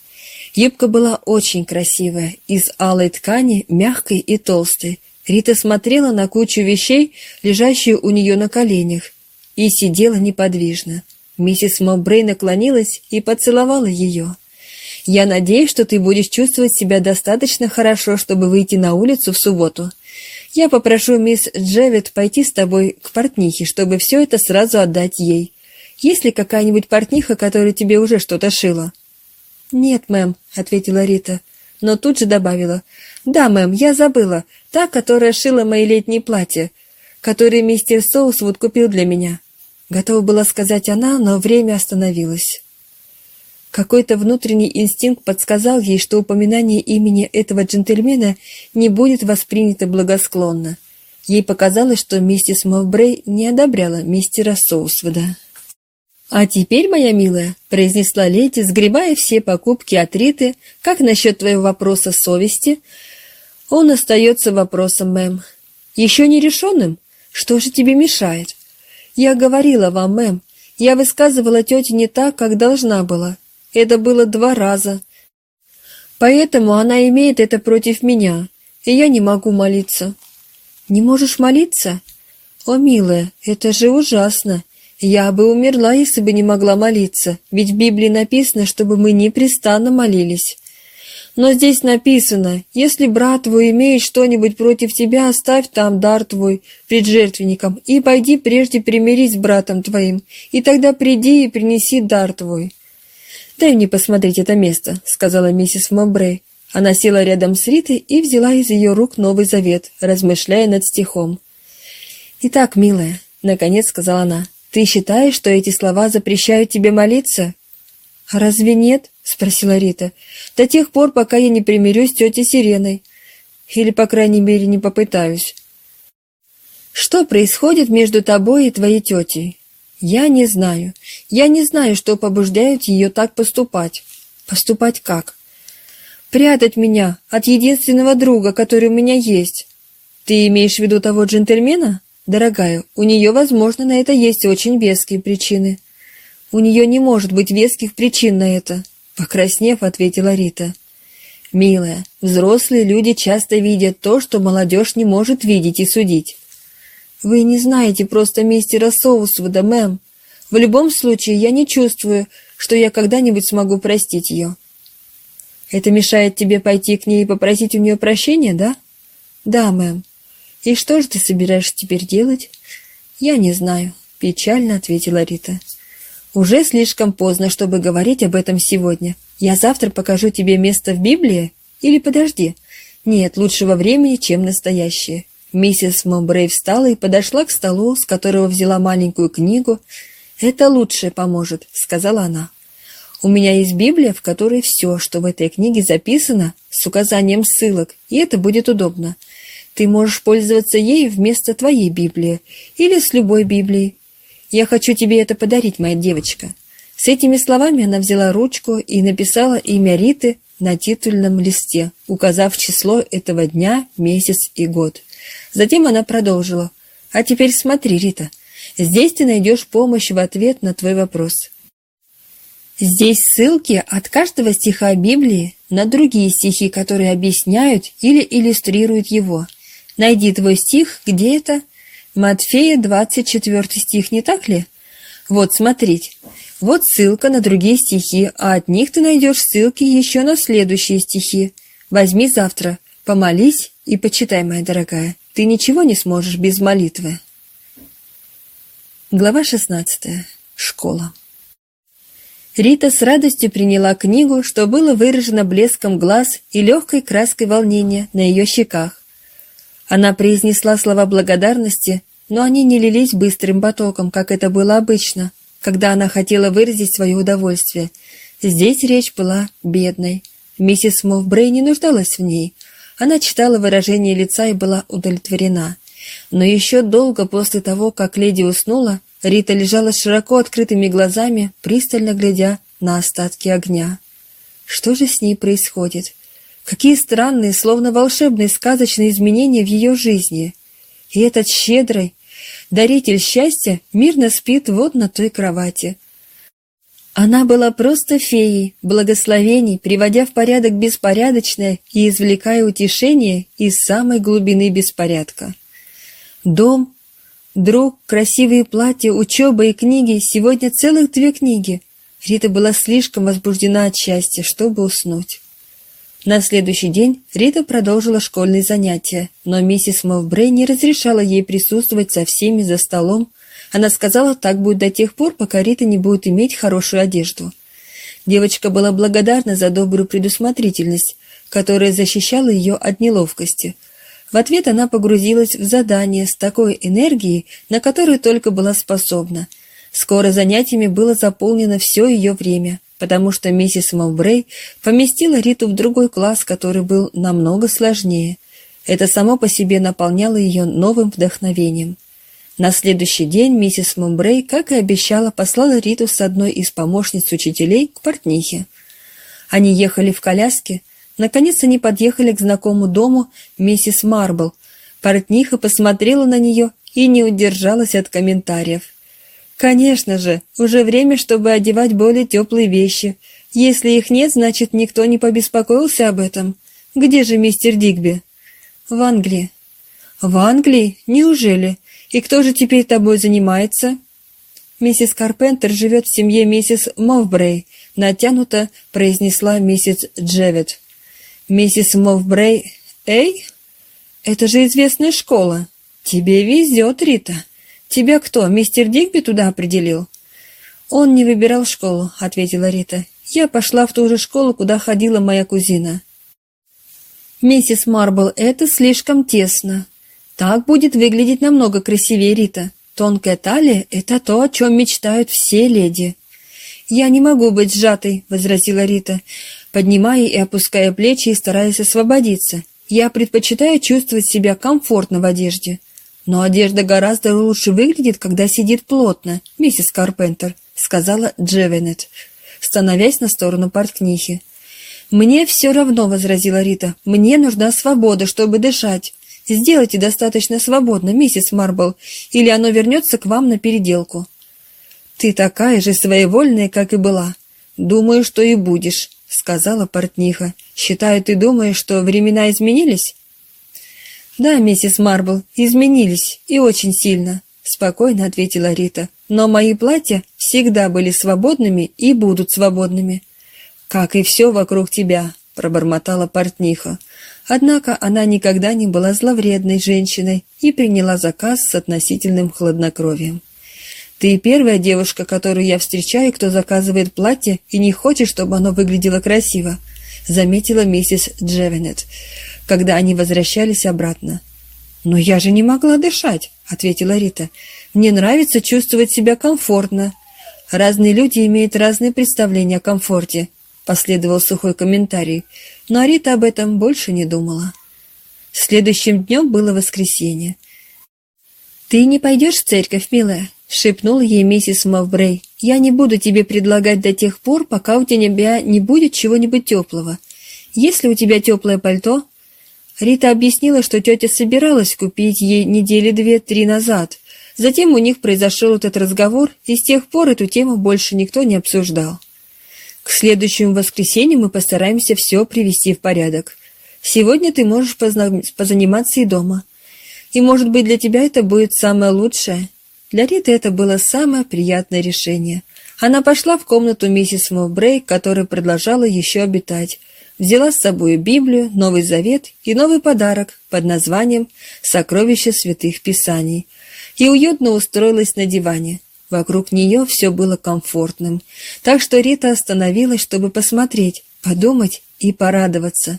Юбка была очень красивая, из алой ткани, мягкой и толстой. Рита смотрела на кучу вещей, лежащую у нее на коленях, и сидела неподвижно. Миссис Мобрей наклонилась и поцеловала ее. «Я надеюсь, что ты будешь чувствовать себя достаточно хорошо, чтобы выйти на улицу в субботу. Я попрошу мисс Джевет пойти с тобой к портнихе, чтобы все это сразу отдать ей. Есть ли какая-нибудь портниха, которая тебе уже что-то шила?» «Нет, мэм», — ответила Рита, но тут же добавила. «Да, мэм, я забыла. Та, которая шила мои летние платья, которые мистер Соусвуд купил для меня». Готова была сказать она, но время остановилось. Какой-то внутренний инстинкт подсказал ей, что упоминание имени этого джентльмена не будет воспринято благосклонно. Ей показалось, что миссис Мовбрей не одобряла мистера Соусвуда. «А теперь, моя милая», — произнесла леди, сгребая все покупки от Риты, «как насчет твоего вопроса совести?» «Он остается вопросом, мэм. Еще не решенным? Что же тебе мешает?» «Я говорила вам, мэм, я высказывала тете не так, как должна была. Это было два раза. Поэтому она имеет это против меня, и я не могу молиться». «Не можешь молиться?» «О, милая, это же ужасно. Я бы умерла, если бы не могла молиться, ведь в Библии написано, чтобы мы непрестанно молились. Но здесь написано, если брат твой имеет что-нибудь против тебя, оставь там дар твой пред жертвенником, и пойди прежде примирись с братом твоим, и тогда приди и принеси дар твой. «Дай мне посмотреть это место», — сказала миссис Мобрей. Она села рядом с Ритой и взяла из ее рук Новый Завет, размышляя над стихом. «Итак, милая», — наконец сказала она, — «ты считаешь, что эти слова запрещают тебе молиться?» «А разве нет?» — спросила Рита. «До тех пор, пока я не примирюсь с тетей Сиреной. Или, по крайней мере, не попытаюсь». «Что происходит между тобой и твоей тетей?» «Я не знаю. Я не знаю, что побуждает ее так поступать». «Поступать как?» «Прятать меня от единственного друга, который у меня есть». «Ты имеешь в виду того джентльмена?» «Дорогая, у нее, возможно, на это есть очень веские причины». У нее не может быть веских причин на это, покраснев, ответила Рита. Милая, взрослые люди часто видят то, что молодежь не может видеть и судить. Вы не знаете просто мистера Соусвуда, мэм. В любом случае, я не чувствую, что я когда-нибудь смогу простить ее. Это мешает тебе пойти к ней и попросить у нее прощения, да? Да, мэм. И что же ты собираешься теперь делать? Я не знаю, печально ответила Рита. Уже слишком поздно, чтобы говорить об этом сегодня. Я завтра покажу тебе место в Библии? Или подожди? Нет, лучшего времени, чем настоящее. Миссис Момбрей встала и подошла к столу, с которого взяла маленькую книгу. «Это лучшее поможет», — сказала она. «У меня есть Библия, в которой все, что в этой книге записано, с указанием ссылок, и это будет удобно. Ты можешь пользоваться ею вместо твоей Библии или с любой Библией, я хочу тебе это подарить, моя девочка». С этими словами она взяла ручку и написала имя Риты на титульном листе, указав число этого дня, месяц и год. Затем она продолжила. «А теперь смотри, Рита, здесь ты найдешь помощь в ответ на твой вопрос». Здесь ссылки от каждого стиха Библии на другие стихи, которые объясняют или иллюстрируют его. Найди твой стих, где это, Матфея, 24 стих, не так ли? Вот, смотрите. Вот ссылка на другие стихи, а от них ты найдешь ссылки еще на следующие стихи. Возьми завтра, помолись и почитай, моя дорогая. Ты ничего не сможешь без молитвы. Глава 16. Школа. Рита с радостью приняла книгу, что было выражено блеском глаз и легкой краской волнения на ее щеках. Она произнесла слова благодарности, но они не лились быстрым потоком, как это было обычно, когда она хотела выразить свое удовольствие. Здесь речь была бедной. Миссис Мовбрей не нуждалась в ней. Она читала выражение лица и была удовлетворена. Но еще долго после того, как леди уснула, Рита лежала широко открытыми глазами, пристально глядя на остатки огня. Что же с ней происходит? Какие странные, словно волшебные сказочные изменения в ее жизни. И этот щедрый, даритель счастья, мирно спит вот на той кровати. Она была просто феей, благословений, приводя в порядок беспорядочное и извлекая утешение из самой глубины беспорядка. Дом, друг, красивые платья, учеба и книги, сегодня целых две книги. Рита была слишком возбуждена от счастья, чтобы уснуть. На следующий день Рита продолжила школьные занятия, но миссис Мовбрей не разрешала ей присутствовать со всеми за столом. Она сказала, так будет до тех пор, пока Рита не будет иметь хорошую одежду. Девочка была благодарна за добрую предусмотрительность, которая защищала ее от неловкости. В ответ она погрузилась в задание с такой энергией, на которую только была способна. Скоро занятиями было заполнено все ее время – потому что миссис Мовбрей поместила Риту в другой класс, который был намного сложнее. Это само по себе наполняло ее новым вдохновением. На следующий день миссис Мумбрей, как и обещала, послала Риту с одной из помощниц учителей к портнихе. Они ехали в коляске. Наконец они подъехали к знакомому дому миссис Марбл. Портниха посмотрела на нее и не удержалась от комментариев. Конечно же, уже время, чтобы одевать более теплые вещи. Если их нет, значит, никто не побеспокоился об этом. Где же мистер Дигби? В Англии. В Англии? Неужели? И кто же теперь тобой занимается? Миссис Карпентер живет в семье миссис Мовбрей, натянуто произнесла миссис Джевет. Миссис Мовбрей, эй? Это же известная школа. Тебе везет, Рита. «Тебя кто, мистер Дигби туда определил?» «Он не выбирал школу», — ответила Рита. «Я пошла в ту же школу, куда ходила моя кузина». «Миссис Марбл, это слишком тесно. Так будет выглядеть намного красивее, Рита. Тонкая талия — это то, о чем мечтают все леди». «Я не могу быть сжатой», — возразила Рита, поднимая и опуская плечи и стараясь освободиться. «Я предпочитаю чувствовать себя комфортно в одежде». «Но одежда гораздо лучше выглядит, когда сидит плотно, миссис Карпентер», — сказала Джевенет, становясь на сторону портнихи. «Мне все равно», — возразила Рита. «Мне нужна свобода, чтобы дышать. Сделайте достаточно свободно, миссис Марбл, или оно вернется к вам на переделку». «Ты такая же своевольная, как и была. Думаю, что и будешь», — сказала портниха. «Считаю, ты думаешь, что времена изменились?» «Да, миссис Марбл, изменились, и очень сильно», — спокойно ответила Рита. «Но мои платья всегда были свободными и будут свободными». «Как и все вокруг тебя», — пробормотала портниха. Однако она никогда не была зловредной женщиной и приняла заказ с относительным хладнокровием. «Ты первая девушка, которую я встречаю, кто заказывает платье и не хочет, чтобы оно выглядело красиво», — заметила миссис Джевенет когда они возвращались обратно. «Но я же не могла дышать», — ответила Рита. «Мне нравится чувствовать себя комфортно». «Разные люди имеют разные представления о комфорте», — последовал сухой комментарий, но Рита об этом больше не думала. Следующим днем было воскресенье. «Ты не пойдешь в церковь, милая?» — шепнула ей миссис Мавбрей. «Я не буду тебе предлагать до тех пор, пока у тебя не будет чего-нибудь теплого. Если у тебя теплое пальто, Рита объяснила, что тетя собиралась купить ей недели две-три назад. Затем у них произошел этот разговор, и с тех пор эту тему больше никто не обсуждал. К следующему воскресенью мы постараемся все привести в порядок. Сегодня ты можешь позаниматься и дома. И, может быть, для тебя это будет самое лучшее. Для Риты это было самое приятное решение. Она пошла в комнату миссис Мовбрей, которая продолжала еще обитать, взяла с собой Библию, Новый Завет и новый подарок под названием «Сокровища святых писаний» и уютно устроилась на диване. Вокруг нее все было комфортным, так что Рита остановилась, чтобы посмотреть, подумать и порадоваться.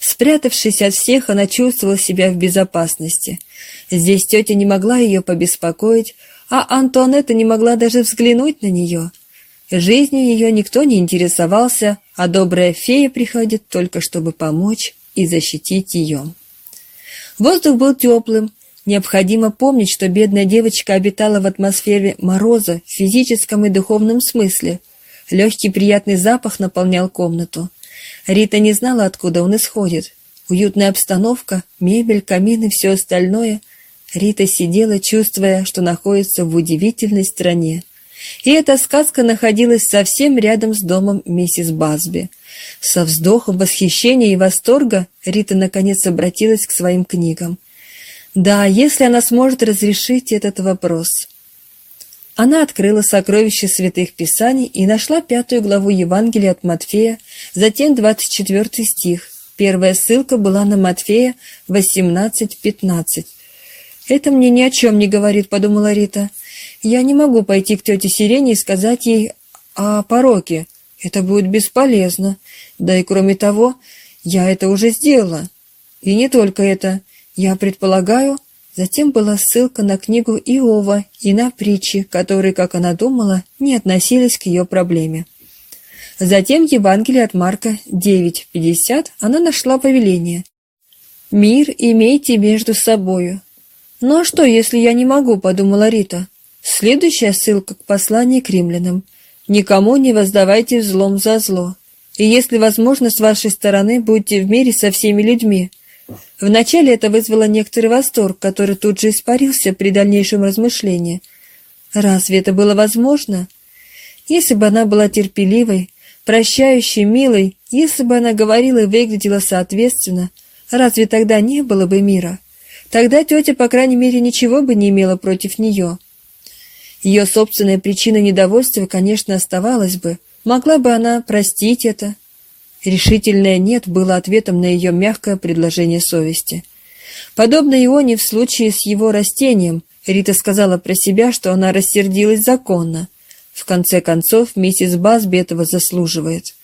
Спрятавшись от всех, она чувствовала себя в безопасности. Здесь тетя не могла ее побеспокоить, а Антуанетта не могла даже взглянуть на нее. Жизнью ее никто не интересовался, а добрая фея приходит только чтобы помочь и защитить ее. Воздух был теплым. Необходимо помнить, что бедная девочка обитала в атмосфере мороза в физическом и духовном смысле. Легкий приятный запах наполнял комнату. Рита не знала, откуда он исходит. Уютная обстановка, мебель, камин и все остальное. Рита сидела, чувствуя, что находится в удивительной стране. И эта сказка находилась совсем рядом с домом миссис Базби. Со вздохом восхищения и восторга Рита наконец обратилась к своим книгам. Да, если она сможет разрешить этот вопрос. Она открыла сокровище святых писаний и нашла пятую главу Евангелия от Матфея, затем двадцать четвертый стих. Первая ссылка была на Матфея 18.15. «Это мне ни о чем не говорит», — подумала Рита. «Я не могу пойти к тете Сирене и сказать ей о пороке. Это будет бесполезно. Да и кроме того, я это уже сделала. И не только это. Я предполагаю, Затем была ссылка на книгу Иова и на притчи, которые, как она думала, не относились к ее проблеме. Затем Евангелие от Марка 9.50 она нашла повеление. «Мир имейте между собою». «Ну а что, если я не могу?» – подумала Рита. Следующая ссылка к посланию к римлянам. «Никому не воздавайте взлом за зло. И если возможно, с вашей стороны будьте в мире со всеми людьми, Вначале это вызвало некоторый восторг, который тут же испарился при дальнейшем размышлении. Разве это было возможно? Если бы она была терпеливой, прощающей, милой, если бы она говорила и выглядела соответственно, разве тогда не было бы мира? Тогда тетя, по крайней мере, ничего бы не имела против нее. Ее собственная причина недовольства, конечно, оставалась бы. Могла бы она простить это, Решительное «нет» было ответом на ее мягкое предложение совести. Подобно Ионе в случае с его растением, Рита сказала про себя, что она рассердилась законно. В конце концов, миссис Басби этого заслуживает.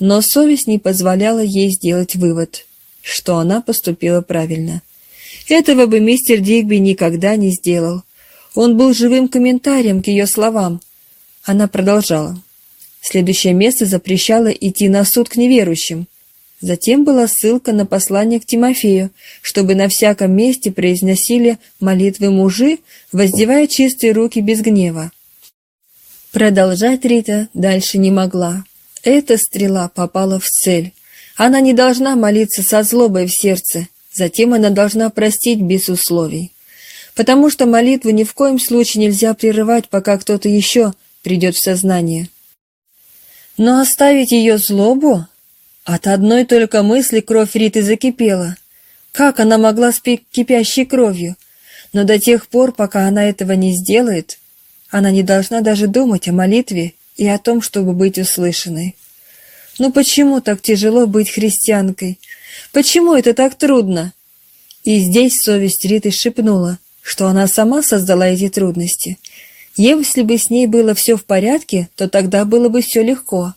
Но совесть не позволяла ей сделать вывод, что она поступила правильно. Этого бы мистер Дигби никогда не сделал. Он был живым комментарием к ее словам. Она продолжала. Следующее место запрещало идти на суд к неверующим. Затем была ссылка на послание к Тимофею, чтобы на всяком месте произносили молитвы мужи, воздевая чистые руки без гнева. Продолжать Рита дальше не могла. Эта стрела попала в цель. Она не должна молиться со злобой в сердце, затем она должна простить без условий. Потому что молитву ни в коем случае нельзя прерывать, пока кто-то еще придет в сознание. Но оставить ее злобу? От одной только мысли кровь Риты закипела. Как она могла спить кипящей кровью? Но до тех пор, пока она этого не сделает, она не должна даже думать о молитве и о том, чтобы быть услышанной. Ну почему так тяжело быть христианкой? Почему это так трудно? И здесь совесть Риты шепнула, что она сама создала эти трудности — если бы с ней было все в порядке, то тогда было бы все легко.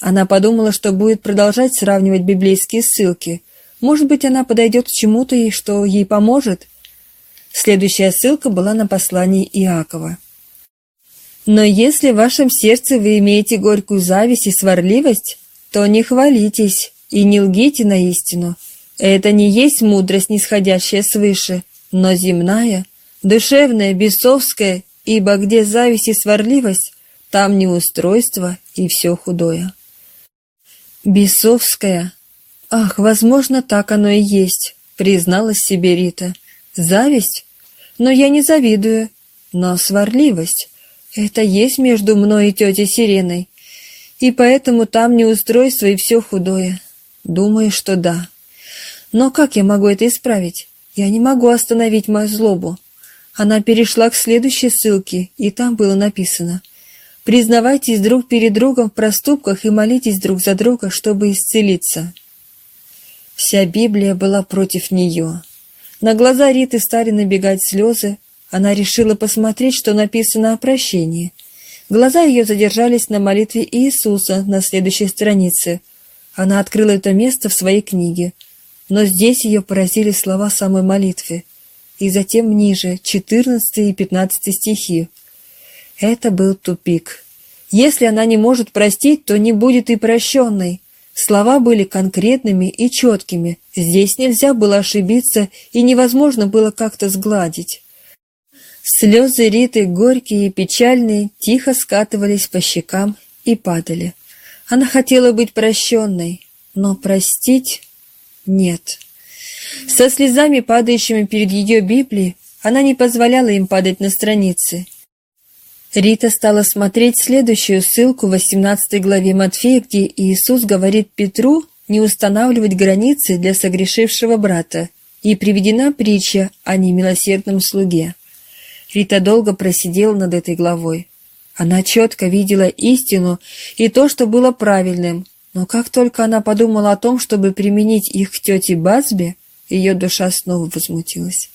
Она подумала, что будет продолжать сравнивать библейские ссылки. Может быть, она подойдет к чему-то, и что ей поможет. Следующая ссылка была на послании Иакова. «Но если в вашем сердце вы имеете горькую зависть и сварливость, то не хвалитесь и не лгите на истину. Это не есть мудрость, нисходящая свыше, но земная, душевная, бесовская ибо где зависть и сварливость, там неустройство и все худое. Бесовская. Ах, возможно, так оно и есть, призналась себе Рита. Зависть? Но я не завидую. Но сварливость — это есть между мной и тетей Сиреной. И поэтому там неустройство и все худое. Думаю, что да. Но как я могу это исправить? Я не могу остановить мою злобу. Она перешла к следующей ссылке, и там было написано «Признавайтесь друг перед другом в проступках и молитесь друг за друга, чтобы исцелиться». Вся Библия была против нее. На глаза Риты стали набегать слезы, Она решила посмотреть, что написано о прощении. Глаза ее задержались на молитве Иисуса на следующей странице. Она открыла это место в своей книге. Но здесь ее поразили слова самой молитвы. И затем ниже, 14 и 15 стихи. Это был тупик. Если она не может простить, то не будет и прощенной. Слова были конкретными и четкими. Здесь нельзя было ошибиться и невозможно было как-то сгладить. Слезы Риты, горькие и печальные, тихо скатывались по щекам и падали. Она хотела быть прощенной, но простить нет. Со слезами, падающими перед ее Библией, она не позволяла им падать на страницы. Рита стала смотреть следующую ссылку в 18 главе Матфея, где Иисус говорит Петру не устанавливать границы для согрешившего брата, и приведена притча о немилосердном слуге. Рита долго просидела над этой главой. Она четко видела истину и то, что было правильным, но как только она подумала о том, чтобы применить их к тете Базбе, ее душа снова возмутилась.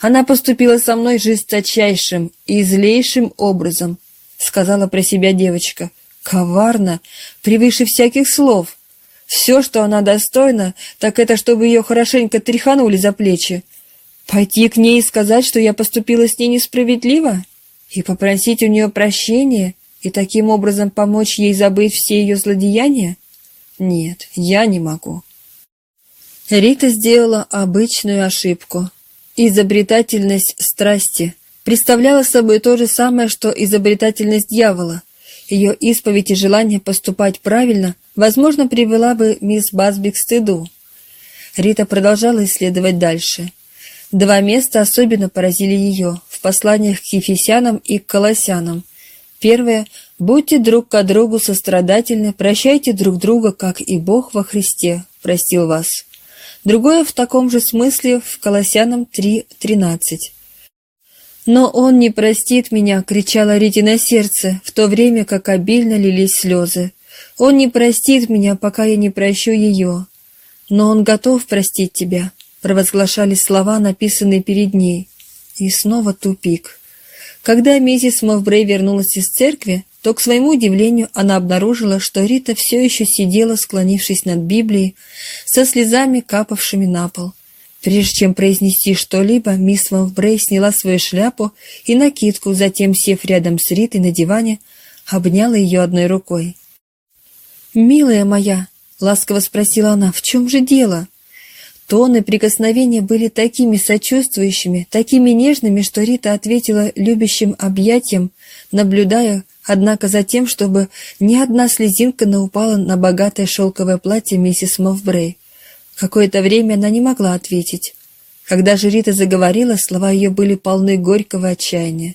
Она поступила со мной жесточайшим и злейшим образом, сказала про себя девочка. Коварно, превыше всяких слов. Все, что она достойна, так это чтобы ее хорошенько тряханули за плечи. Пойти к ней и сказать, что я поступила с ней несправедливо? И попросить у нее прощения и таким образом помочь ей забыть все ее злодеяния? Нет, я не могу. Рита сделала обычную ошибку. Изобретательность страсти представляла собой то же самое, что изобретательность дьявола. Ее исповедь и желание поступать правильно, возможно, привела бы мисс Басби к стыду. Рита продолжала исследовать дальше. Два места особенно поразили ее в посланиях к Ефесянам и к Колоссянам. Первое – «Будьте друг к другу сострадательны, прощайте друг друга, как и Бог во Христе простил вас». Другое в таком же смысле в Колоссянам 3.13. «Но он не простит меня!» — кричала Рите на сердце, в то время как обильно лились слезы. «Он не простит меня, пока я не прощу ее. Но он готов простить тебя!» — провозглашали слова, написанные перед ней. И снова тупик. Когда миссис Мовбрей вернулась из церкви, то, к своему удивлению, она обнаружила, что Рита все еще сидела, склонившись над Библией, со слезами, капавшими на пол. Прежде чем произнести что-либо, мисс Мовбрей сняла свою шляпу и накидку, затем, сев рядом с Ритой на диване, обняла ее одной рукой. «Милая моя», — ласково спросила она, — «в чем же дело?» Тоны прикосновения были такими сочувствующими, такими нежными, что Рита ответила любящим объятием, наблюдая, однако за тем, чтобы ни одна слезинка не упала на богатое шелковое платье миссис Мовбрей. Какое-то время она не могла ответить. Когда же Рита заговорила, слова ее были полны горького отчаяния.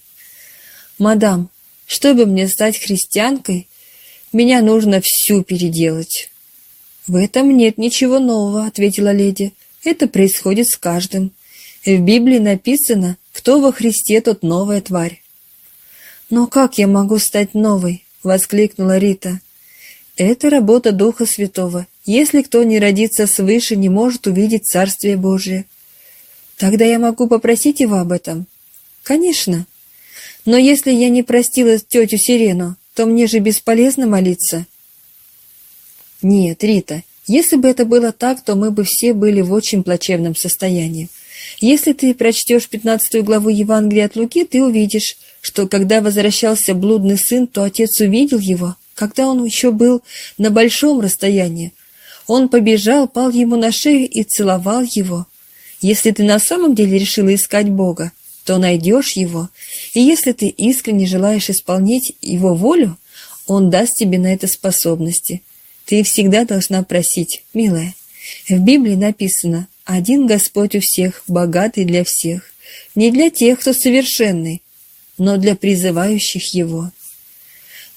«Мадам, чтобы мне стать христианкой, меня нужно всю переделать». «В этом нет ничего нового», — ответила леди. «Это происходит с каждым. В Библии написано, кто во Христе, тот новая тварь. «Но как я могу стать новой?» — воскликнула Рита. «Это работа Духа Святого. Если кто не родится свыше, не может увидеть Царствие Божие». «Тогда я могу попросить его об этом?» «Конечно. Но если я не простила тетю Сирену, то мне же бесполезно молиться». «Нет, Рита, если бы это было так, то мы бы все были в очень плачевном состоянии. Если ты прочтешь пятнадцатую главу Евангелия от Луки, ты увидишь, что когда возвращался блудный сын, то отец увидел его, когда он еще был на большом расстоянии. Он побежал, пал ему на шею и целовал его. Если ты на самом деле решила искать Бога, то найдешь его, и если ты искренне желаешь исполнять его волю, он даст тебе на это способности. Ты всегда должна просить, милая. В Библии написано «Один Господь у всех, богатый для всех». Не для тех, кто совершенный, но для призывающих его.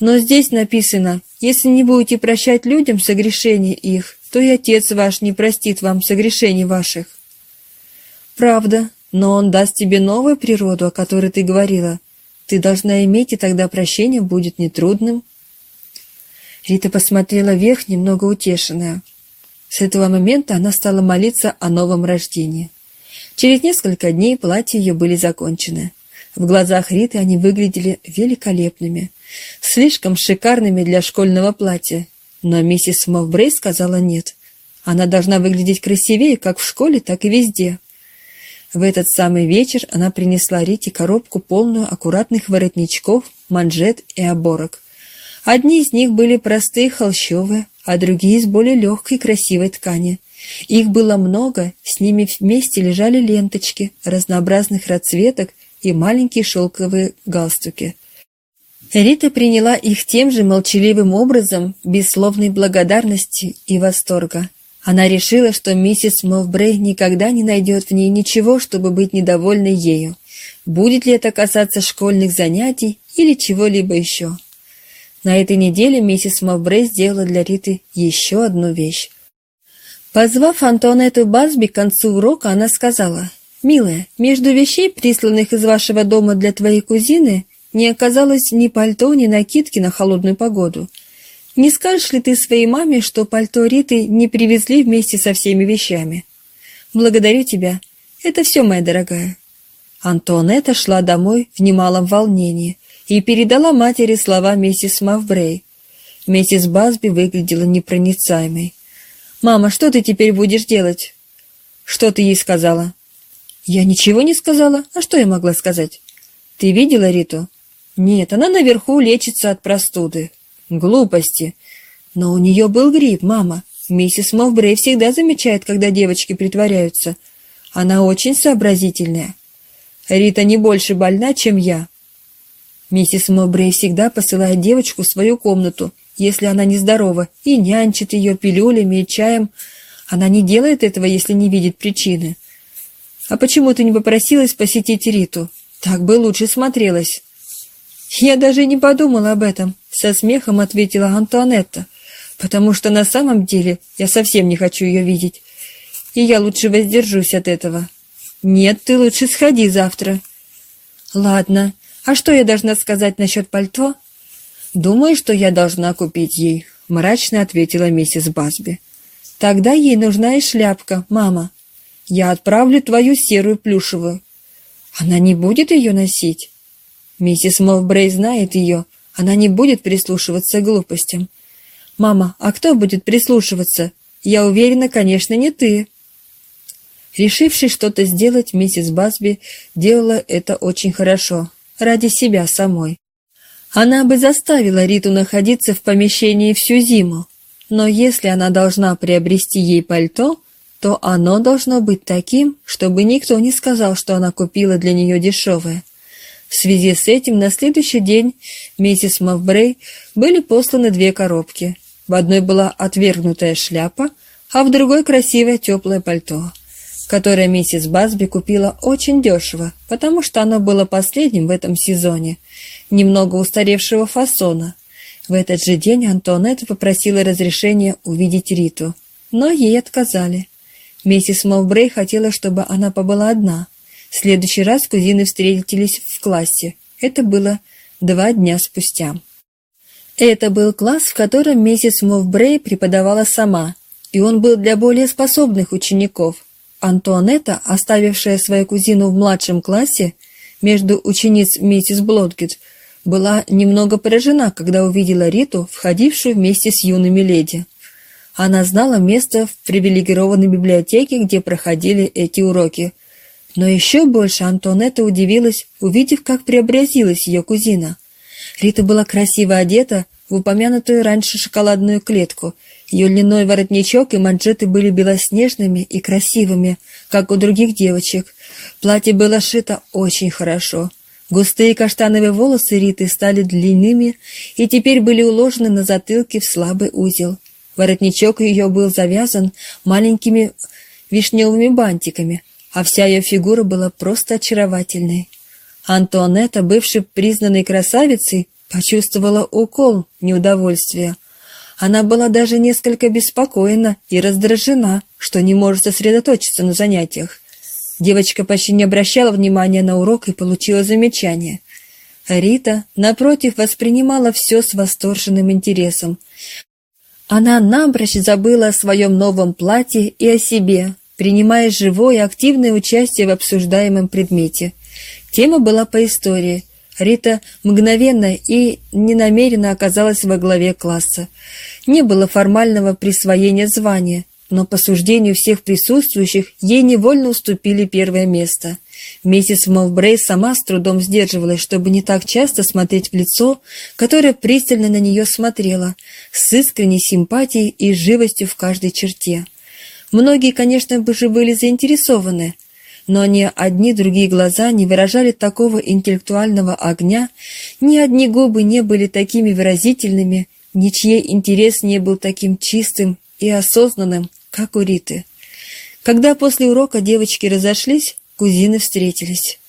Но здесь написано, если не будете прощать людям согрешения их, то и Отец ваш не простит вам согрешений ваших. Правда, но Он даст тебе новую природу, о которой ты говорила. Ты должна иметь, и тогда прощение будет нетрудным. Рита посмотрела вверх, немного утешенная. С этого момента она стала молиться о новом рождении. Через несколько дней платья ее были закончены. В глазах Риты они выглядели великолепными, слишком шикарными для школьного платья. Но миссис Мовбрей сказала нет. Она должна выглядеть красивее как в школе, так и везде. В этот самый вечер она принесла Рите коробку, полную аккуратных воротничков, манжет и оборок. Одни из них были простые, холщовые, а другие из более легкой, красивой ткани. Их было много, с ними вместе лежали ленточки разнообразных расцветок и маленькие шелковые галстуки. Рита приняла их тем же молчаливым образом, без словной благодарности и восторга. Она решила, что миссис Мовбрей никогда не найдет в ней ничего, чтобы быть недовольной ею. Будет ли это касаться школьных занятий или чего-либо еще. На этой неделе миссис Мовбрей сделала для Риты еще одну вещь. Позвав Антуанетту Басби к концу урока, она сказала, «Милая, между вещей, присланных из вашего дома для твоей кузины, не оказалось ни пальто, ни накидки на холодную погоду. Не скажешь ли ты своей маме, что пальто Риты не привезли вместе со всеми вещами? Благодарю тебя. Это все, моя дорогая». Антуанетта шла домой в немалом волнении и передала матери слова миссис Мавбрей. Миссис Басби выглядела непроницаемой. «Мама, что ты теперь будешь делать?» «Что ты ей сказала?» «Я ничего не сказала. А что я могла сказать?» «Ты видела Риту?» «Нет, она наверху лечится от простуды». «Глупости. Но у нее был грипп, мама. Миссис Мовбрей всегда замечает, когда девочки притворяются. Она очень сообразительная. Рита не больше больна, чем я. Миссис Мобрей всегда посылает девочку в свою комнату, если она нездорова, и нянчит ее пилюлями и чаем. Она не делает этого, если не видит причины. А почему ты не попросилась посетить Риту? Так бы лучше смотрелась. Я даже не подумала об этом, со смехом ответила Антуанетта, потому что на самом деле я совсем не хочу ее видеть. И я лучше воздержусь от этого. Нет, ты лучше сходи завтра. Ладно, а что я должна сказать насчет пальто? Думаю, что я должна купить ей, мрачно ответила миссис Басби. Тогда ей нужна и шляпка, мама. Я отправлю твою серую плюшевую. Она не будет ее носить. Миссис Мовбрей знает ее. Она не будет прислушиваться к глупостям. Мама, а кто будет прислушиваться? Я уверена, конечно, не ты. Решившись что-то сделать, миссис Басби делала это очень хорошо ради себя самой. Она бы заставила Риту находиться в помещении всю зиму, но если она должна приобрести ей пальто, то оно должно быть таким, чтобы никто не сказал, что она купила для нее дешевое. В связи с этим на следующий день миссис Мавбрей были посланы две коробки. В одной была отвергнутая шляпа, а в другой красивое теплое пальто которое миссис Басби купила очень дешево, потому что оно было последним в этом сезоне, немного устаревшего фасона. В этот же день Антуанетта попросила разрешения увидеть Риту, но ей отказали. Миссис Молбрей хотела, чтобы она побыла одна. В следующий раз кузины встретились в классе. Это было два дня спустя. Это был класс, в котором миссис Мовбрей преподавала сама, и он был для более способных учеников – Антуанетта, оставившая свою кузину в младшем классе, между учениц миссис Блодгет, была немного поражена, когда увидела Риту, входившую вместе с юными леди. Она знала место в привилегированной библиотеке, где проходили эти уроки. Но еще больше Антуанетта удивилась, увидев, как преобразилась ее кузина. Рита была красиво одета в упомянутую раньше шоколадную клетку – ее льняной воротничок и манжеты были белоснежными и красивыми, как у других девочек. Платье было шито очень хорошо. Густые каштановые волосы Риты стали длинными и теперь были уложены на затылке в слабый узел. Воротничок ее был завязан маленькими вишневыми бантиками, а вся ее фигура была просто очаровательной. Антуанетта, бывшей признанной красавицей, почувствовала укол неудовольствия. Она была даже несколько беспокоена и раздражена, что не может сосредоточиться на занятиях. Девочка почти не обращала внимания на урок и получила замечание. Рита, напротив, воспринимала все с восторженным интересом. Она напрочь забыла о своем новом платье и о себе, принимая живое активное участие в обсуждаемом предмете. Тема была по истории. Рита мгновенно и ненамеренно оказалась во главе класса. Не было формального присвоения звания, но по суждению всех присутствующих ей невольно уступили первое место. Миссис Мовбрей сама с трудом сдерживалась, чтобы не так часто смотреть в лицо, которое пристально на нее смотрело, с искренней симпатией и живостью в каждой черте. Многие, конечно, бы же были заинтересованы, но ни одни другие глаза не выражали такого интеллектуального огня, ни одни губы не были такими выразительными, ничьей интерес не был таким чистым и осознанным, как у Риты. Когда после урока девочки разошлись, кузины встретились.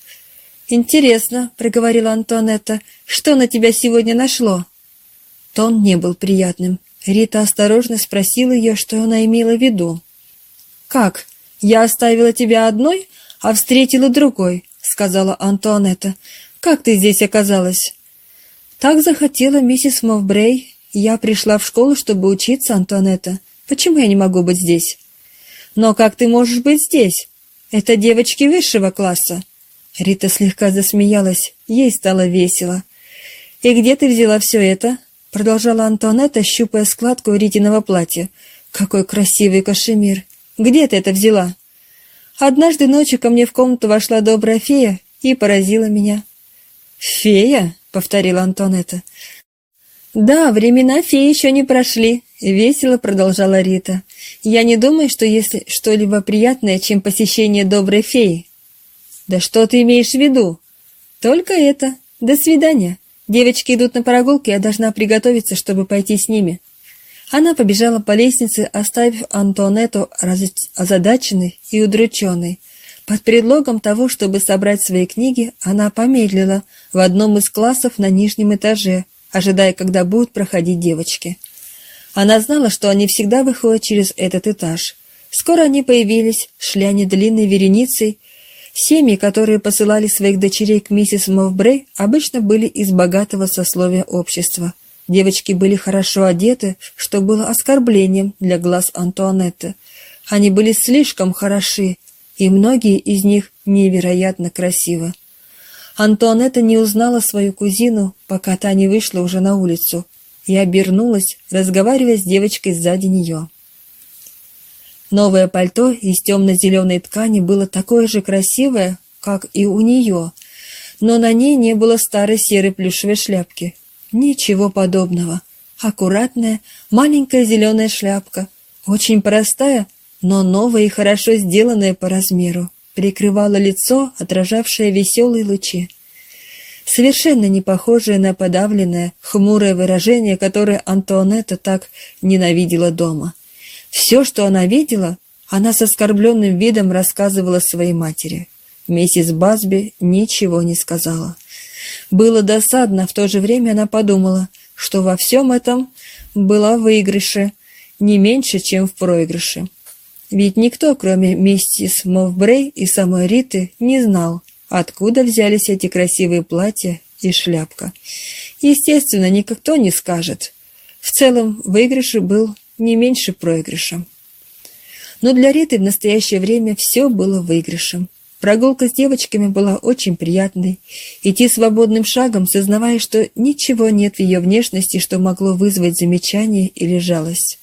«Интересно», — проговорила Антуанетта, — «что на тебя сегодня нашло?» Тон не был приятным. Рита осторожно спросила ее, что она имела в виду. «Как? Я оставила тебя одной, а встретила другой», — сказала Антуанетта. «Как ты здесь оказалась?» «Так захотела миссис Мовбрей. Я пришла в школу, чтобы учиться, Антуанетта. Почему я не могу быть здесь?» «Но как ты можешь быть здесь? Это девочки высшего класса». Рита слегка засмеялась. Ей стало весело. «И где ты взяла все это?» Продолжала Антуанетта, щупая складку Ритиного платья. «Какой красивый кашемир! Где ты это взяла?» Однажды ночью ко мне в комнату вошла добрая фея и поразила меня. «Фея?» — повторила Антуанетта. «Да, времена феи еще не прошли», — весело продолжала Рита. «Я не думаю, что есть что-либо приятное, чем посещение доброй феи». «Да что ты имеешь в виду?» «Только это. До свидания. Девочки идут на прогулки, я должна приготовиться, чтобы пойти с ними». Она побежала по лестнице, оставив Антуанетту озадаченной и удрученной. Под предлогом того, чтобы собрать свои книги, она помедлила в одном из классов на нижнем этаже, ожидая, когда будут проходить девочки. Она знала, что они всегда выходят через этот этаж. Скоро они появились, шли они длинной вереницей. Семьи, которые посылали своих дочерей к миссис Мовбрей, обычно были из богатого сословия общества. Девочки были хорошо одеты, что было оскорблением для глаз Антуанетты. Они были слишком хороши, и многие из них невероятно красивы. Антуанетта не узнала свою кузину, пока та не вышла уже на улицу, и обернулась, разговаривая с девочкой сзади нее. Новое пальто из темно-зеленой ткани было такое же красивое, как и у нее, но на ней не было старой серой плюшевой шляпки. Ничего подобного. Аккуратная, маленькая зеленая шляпка, очень простая, но новая и хорошо сделанная по размеру прикрывало лицо, отражавшее веселые лучи. Совершенно не похожее на подавленное, хмурое выражение, которое Антуанетта так ненавидела дома. Все, что она видела, она с оскорбленным видом рассказывала своей матери. Миссис Басби ничего не сказала. Было досадно, в то же время она подумала, что во всем этом была выигрыше, не меньше, чем в проигрыше. Ведь никто, кроме миссис Мовбрей и самой Риты, не знал, откуда взялись эти красивые платья и шляпка. Естественно, никто не скажет. В целом, выигрыш был не меньше проигрыша. Но для Риты в настоящее время все было выигрышем. Прогулка с девочками была очень приятной. Идти свободным шагом, сознавая, что ничего нет в ее внешности, что могло вызвать замечание или жалость.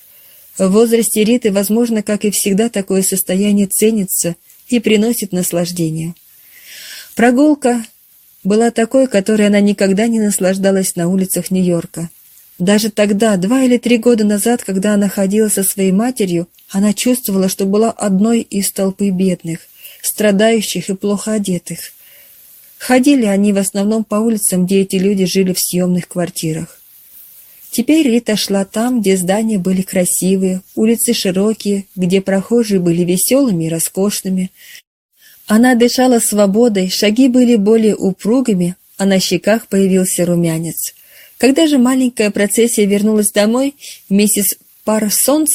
В возрасте Риты, возможно, как и всегда, такое состояние ценится и приносит наслаждение. Прогулка была такой, которой она никогда не наслаждалась на улицах Нью-Йорка. Даже тогда, два или три года назад, когда она ходила со своей матерью, она чувствовала, что была одной из толпы бедных, страдающих и плохо одетых. Ходили они в основном по улицам, где эти люди жили в съемных квартирах. Теперь Рита шла там, где здания были красивые, улицы широкие, где прохожие были веселыми и роскошными. Она дышала свободой, шаги были более упругими, а на щеках появился румянец. Когда же маленькая процессия вернулась домой, миссис Парсонс,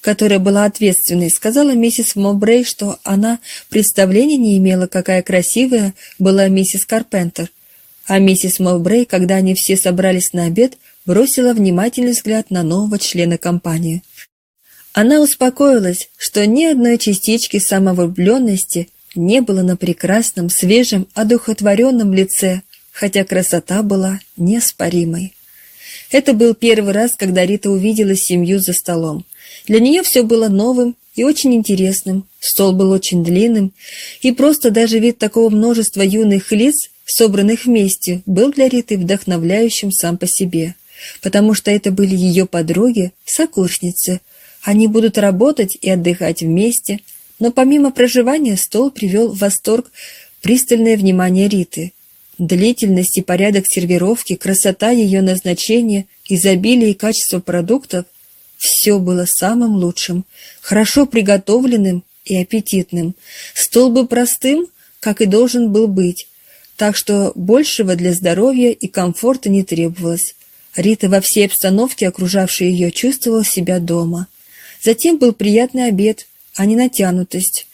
которая была ответственной, сказала миссис Мобрей, что она представления не имела, какая красивая была миссис Карпентер. А миссис Мобрей, когда они все собрались на обед, бросила внимательный взгляд на нового члена компании. Она успокоилась, что ни одной частички самовлюбленности не было на прекрасном, свежем, одухотворенном лице, хотя красота была неоспоримой. Это был первый раз, когда Рита увидела семью за столом. Для нее все было новым и очень интересным, стол был очень длинным, и просто даже вид такого множества юных лиц, собранных вместе, был для Риты вдохновляющим сам по себе, потому что это были ее подруги, сокурсницы. Они будут работать и отдыхать вместе, но помимо проживания стол привел в восторг пристальное внимание Риты. Длительность и порядок сервировки, красота ее назначения, изобилие и качество продуктов – все было самым лучшим, хорошо приготовленным и аппетитным. Стол был простым, как и должен был быть, так что большего для здоровья и комфорта не требовалось. Рита во всей обстановке, окружавшей ее, чувствовала себя дома. Затем был приятный обед, а не натянутость.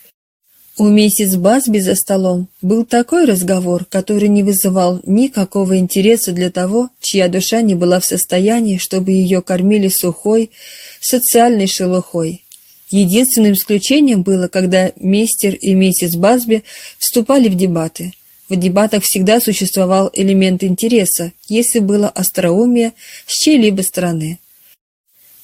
У миссис Басби за столом был такой разговор, который не вызывал никакого интереса для того, чья душа не была в состоянии, чтобы ее кормили сухой, социальной шелухой. Единственным исключением было, когда мистер и миссис Басби вступали в дебаты. В дебатах всегда существовал элемент интереса, если было остроумие с чьей-либо стороны.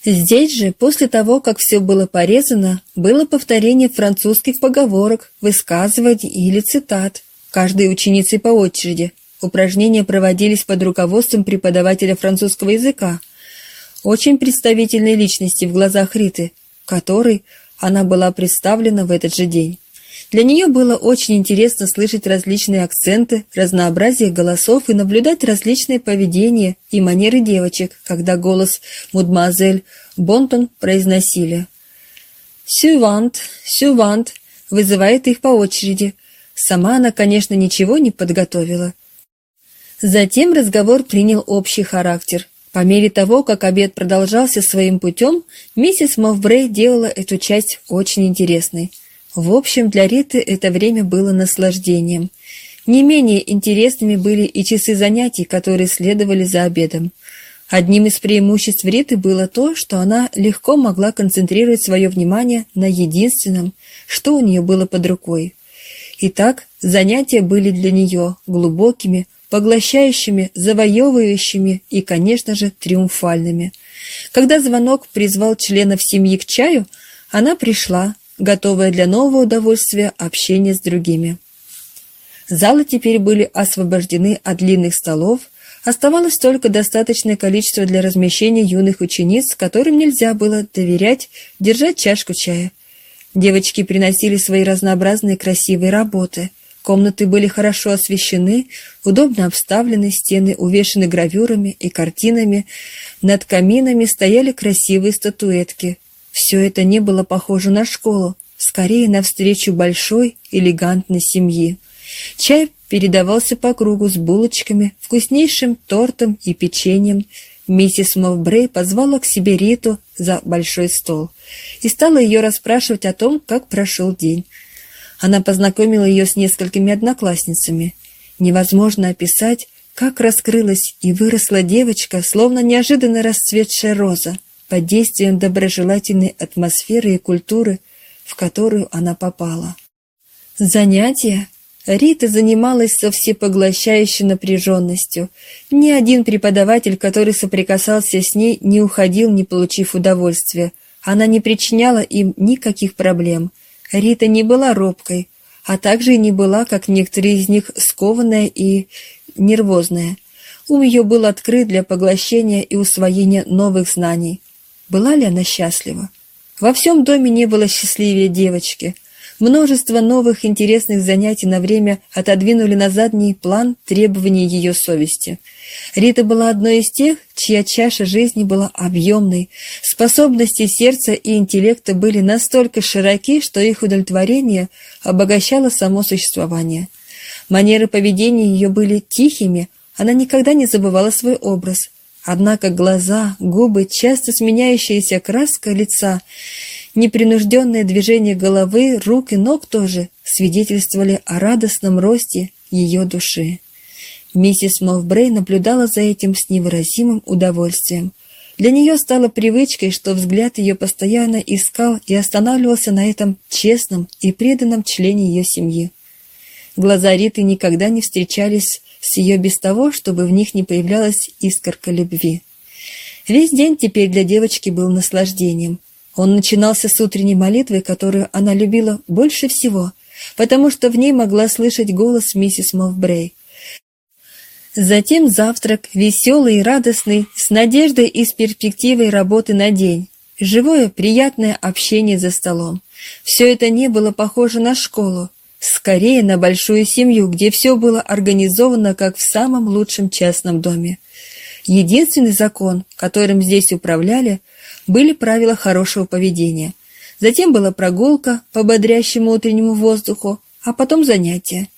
Здесь же, после того, как все было порезано, было повторение французских поговорок, высказываний или цитат, каждой ученицей по очереди. Упражнения проводились под руководством преподавателя французского языка, очень представительной личности в глазах Риты, которой она была представлена в этот же день. Для нее было очень интересно слышать различные акценты, разнообразие голосов и наблюдать различные поведения и манеры девочек, когда голос мадемуазель Бонтон произносили. «Сювант, сювант» вызывает их по очереди. Сама она, конечно, ничего не подготовила. Затем разговор принял общий характер – по мере того, как обед продолжался своим путем, миссис Мовбрей делала эту часть очень интересной. В общем, для Риты это время было наслаждением. Не менее интересными были и часы занятий, которые следовали за обедом. Одним из преимуществ Риты было то, что она легко могла концентрировать свое внимание на единственном, что у нее было под рукой. Итак, занятия были для нее глубокими, поглощающими, завоевывающими и, конечно же, триумфальными. Когда звонок призвал членов семьи к чаю, она пришла, готовая для нового удовольствия общения с другими. Залы теперь были освобождены от длинных столов, оставалось только достаточное количество для размещения юных учениц, которым нельзя было доверять держать чашку чая. Девочки приносили свои разнообразные красивые работы – Комнаты были хорошо освещены, удобно обставлены, стены увешаны гравюрами и картинами, над каминами стояли красивые статуэтки. Все это не было похоже на школу, скорее на встречу большой, элегантной семьи. Чай передавался по кругу с булочками, вкуснейшим тортом и печеньем. Миссис Мовбрей позвала к себе Риту за большой стол и стала ее расспрашивать о том, как прошел день. Она познакомила ее с несколькими одноклассницами. Невозможно описать, как раскрылась и выросла девочка, словно неожиданно расцветшая роза, под действием доброжелательной атмосферы и культуры, в которую она попала. Занятия Рита занималась со всепоглощающей напряженностью. Ни один преподаватель, который соприкасался с ней, не уходил, не получив удовольствия. Она не причиняла им никаких проблем – Рита не была робкой, а также и не была, как некоторые из них, скованная и нервозная. Ум ее был открыт для поглощения и усвоения новых знаний. Была ли она счастлива? Во всем доме не было счастливее девочки – Множество новых интересных занятий на время отодвинули на задний план требований ее совести. Рита была одной из тех, чья чаша жизни была объемной. Способности сердца и интеллекта были настолько широки, что их удовлетворение обогащало само существование. Манеры поведения ее были тихими, она никогда не забывала свой образ. Однако глаза, губы, часто сменяющаяся краска лица Непринужденное движение головы, рук и ног тоже свидетельствовали о радостном росте ее души. Миссис Мовбрей наблюдала за этим с невыразимым удовольствием. Для нее стало привычкой, что взгляд ее постоянно искал и останавливался на этом честном и преданном члене ее семьи. Глаза Риты никогда не встречались с ее без того, чтобы в них не появлялась искорка любви. Весь день теперь для девочки был наслаждением. Он начинался с утренней молитвы, которую она любила больше всего, потому что в ней могла слышать голос миссис Мовбрей. Затем завтрак, веселый и радостный, с надеждой и с перспективой работы на день. Живое, приятное общение за столом. Все это не было похоже на школу, скорее на большую семью, где все было организовано как в самом лучшем частном доме. Единственный закон, которым здесь управляли, были правила хорошего поведения. Затем была прогулка по бодрящему утреннему воздуху, а потом занятия.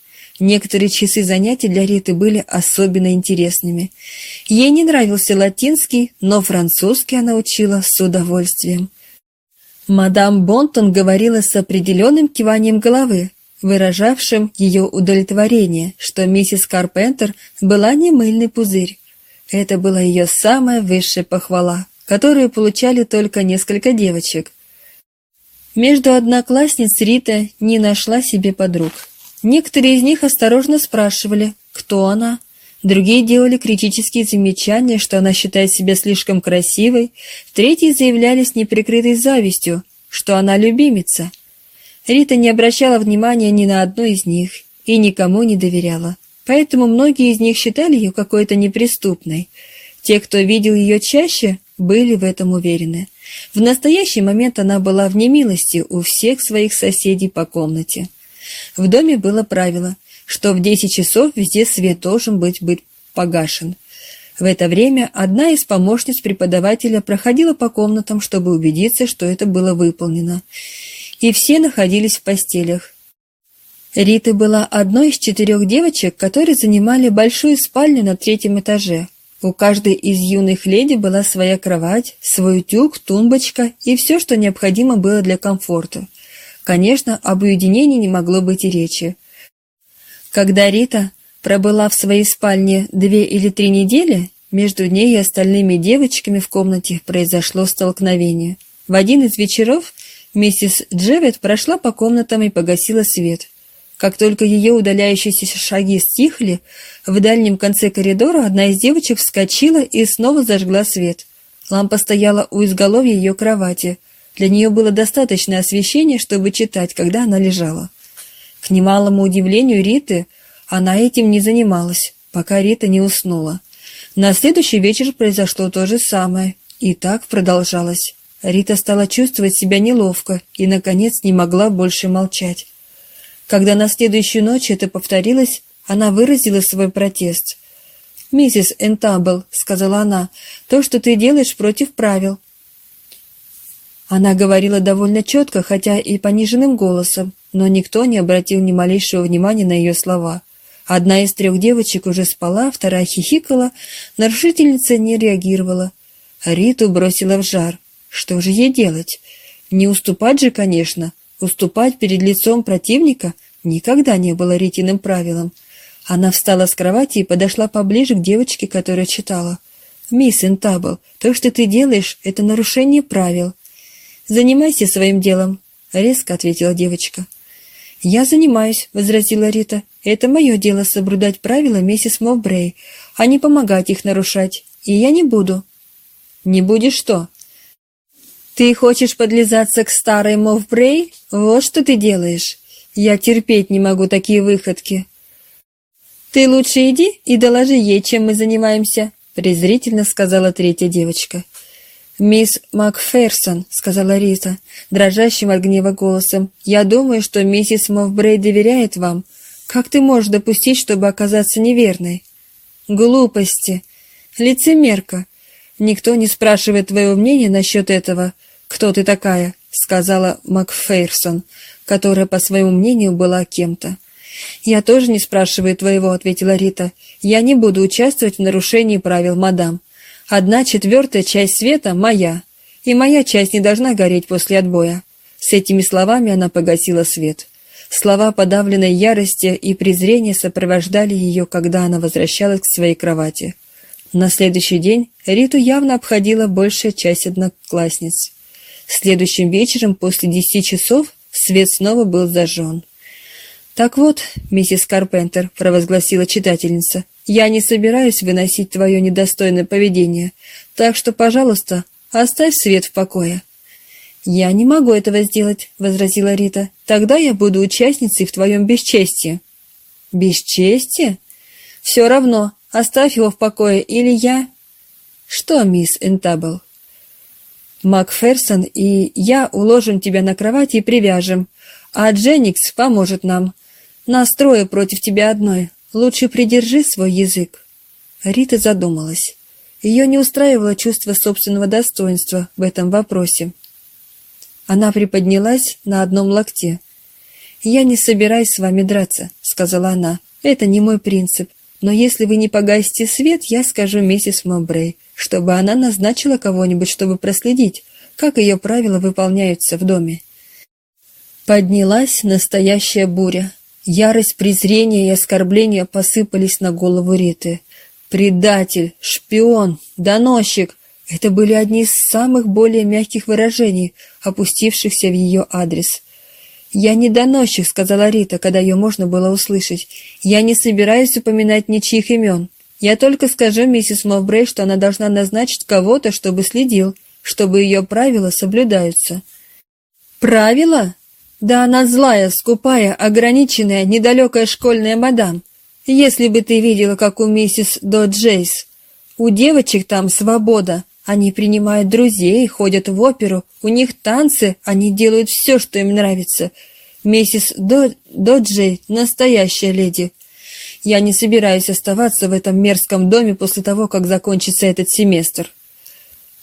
Некоторые часы занятий для Риты были особенно интересными. Ей не нравился латинский, но французский она учила с удовольствием. Мадам Бонтон говорила с определенным киванием головы, выражавшим ее удовлетворение, что миссис Карпентер была не мыльный пузырь. Это была ее самая высшая похвала, которую получали только несколько девочек. Между одноклассниц Рита не нашла себе подруг. Некоторые из них осторожно спрашивали, кто она. Другие делали критические замечания, что она считает себя слишком красивой. Третьи заявляли с неприкрытой завистью, что она любимица. Рита не обращала внимания ни на одну из них и никому не доверяла. Поэтому многие из них считали ее какой-то неприступной. Те, кто видел ее чаще, были в этом уверены. В настоящий момент она была в немилости у всех своих соседей по комнате. В доме было правило, что в 10 часов везде свет должен быть, быть погашен. В это время одна из помощниц преподавателя проходила по комнатам, чтобы убедиться, что это было выполнено. И все находились в постелях. Рита была одной из четырех девочек, которые занимали большую спальню на третьем этаже. У каждой из юных леди была своя кровать, свой утюг, тумбочка и все, что необходимо было для комфорта. Конечно, об уединении не могло быть и речи. Когда Рита пробыла в своей спальне две или три недели, между ней и остальными девочками в комнате произошло столкновение. В один из вечеров миссис Джевет прошла по комнатам и погасила свет. Как только ее удаляющиеся шаги стихли, в дальнем конце коридора одна из девочек вскочила и снова зажгла свет. Лампа стояла у изголовья ее кровати. Для нее было достаточно освещения, чтобы читать, когда она лежала. К немалому удивлению Риты, она этим не занималась, пока Рита не уснула. На следующий вечер произошло то же самое, и так продолжалось. Рита стала чувствовать себя неловко и, наконец, не могла больше молчать. Когда на следующую ночь это повторилось, она выразила свой протест. «Миссис Энтабл», — сказала она, — «то, что ты делаешь против правил». Она говорила довольно четко, хотя и пониженным голосом, но никто не обратил ни малейшего внимания на ее слова. Одна из трех девочек уже спала, вторая хихикала, нарушительница не реагировала. Риту бросила в жар. Что же ей делать? Не уступать же, конечно, Уступать перед лицом противника никогда не было Ритиным правилом. Она встала с кровати и подошла поближе к девочке, которая читала. «Мисс Интабл, то, что ты делаешь, это нарушение правил». «Занимайся своим делом», — резко ответила девочка. «Я занимаюсь», — возразила Рита. «Это мое дело соблюдать правила миссис Мовбрей, а не помогать их нарушать. И я не буду». «Не будешь что?» «Ты хочешь подлизаться к старой Мовбрей? Вот что ты делаешь. Я терпеть не могу такие выходки». «Ты лучше иди и доложи ей, чем мы занимаемся», презрительно сказала третья девочка. «Мисс Макферсон», — сказала Рита, дрожащим от гнева голосом, «я думаю, что миссис Мовбрей доверяет вам. Как ты можешь допустить, чтобы оказаться неверной?» «Глупости. Лицемерка. Никто не спрашивает твоего мнения насчет этого. «Кто ты такая?» — сказала Макфейрсон, которая, по своему мнению, была кем-то. «Я тоже не спрашиваю твоего», — ответила Рита. «Я не буду участвовать в нарушении правил, мадам. Одна четвертая часть света моя, и моя часть не должна гореть после отбоя». С этими словами она погасила свет. Слова подавленной ярости и презрения сопровождали ее, когда она возвращалась к своей кровати. На следующий день Риту явно обходила большая часть одноклассниц. Следующим вечером после десяти часов свет снова был зажжен. «Так вот, миссис Карпентер», — провозгласила читательница, — «я не собираюсь выносить твое недостойное поведение, так что, пожалуйста, оставь свет в покое». «Я не могу этого сделать», — возразила Рита. «Тогда я буду участницей в твоем бесчестии». «Бесчестие? Все равно, оставь его в покое, или я...» «Что, мисс Энтабл?» «Макферсон и я уложим тебя на кровать и привяжем, а Дженникс поможет нам. Нас трое против тебя одной. Лучше придержи свой язык». Рита задумалась. Ее не устраивало чувство собственного достоинства в этом вопросе. Она приподнялась на одном локте. «Я не собираюсь с вами драться», — сказала она. «Это не мой принцип. Но если вы не погасите свет, я скажу миссис Мобрей, чтобы она назначила кого-нибудь, чтобы проследить, как ее правила выполняются в доме». Поднялась настоящая буря. Ярость, презрение и оскорбления посыпались на голову Риты. «Предатель! Шпион! Доносчик! Это были одни из самых более мягких выражений, опустившихся в ее адрес. «Я не доносчик», — сказала Рита, когда ее можно было услышать. «Я не собираюсь упоминать ничьих имен. Я только скажу миссис Мовбрей, что она должна назначить кого-то, чтобы следил, чтобы ее правила соблюдаются». «Правила? Да она злая, скупая, ограниченная, недалекая школьная мадам. Если бы ты видела, как у миссис Доджейс. У девочек там свобода, они принимают друзей, ходят в оперу, у них танцы, они делают все, что им нравится. Миссис До... Доджей — настоящая леди. Я не собираюсь оставаться в этом мерзком доме после того, как закончится этот семестр.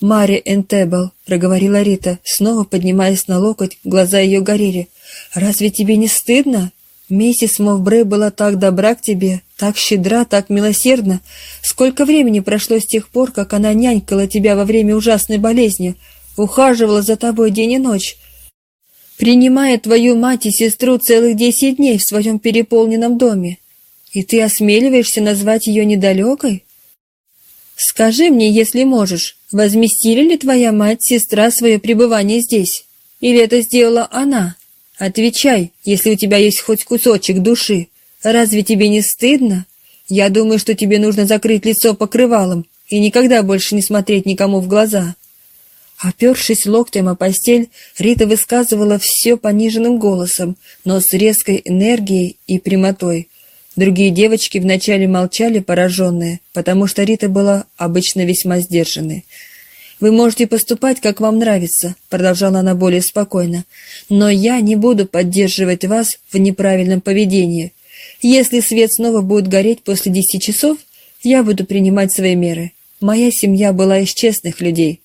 «Мари Энтебл», — проговорила Рита, снова поднимаясь на локоть, глаза ее горели. «Разве тебе не стыдно? Миссис Мовбрей была так добра к тебе, так щедра, так милосердна. Сколько времени прошло с тех пор, как она нянькала тебя во время ужасной болезни, ухаживала за тобой день и ночь, принимая твою мать и сестру целых десять дней в своем переполненном доме. И ты осмеливаешься назвать ее недалекой? Скажи мне, если можешь, возместили ли твоя мать, сестра свое пребывание здесь? Или это сделала она?» Отвечай, если у тебя есть хоть кусочек души. Разве тебе не стыдно? Я думаю, что тебе нужно закрыть лицо покрывалом и никогда больше не смотреть никому в глаза. Опершись локтем о постель, Рита высказывала все пониженным голосом, но с резкой энергией и прямотой. Другие девочки вначале молчали, пораженные, потому что Рита была обычно весьма сдержанной. Вы можете поступать, как вам нравится, продолжала она более спокойно, но я не буду поддерживать вас в неправильном поведении. Если свет снова будет гореть после десяти часов, я буду принимать свои меры. Моя семья была из честных людей.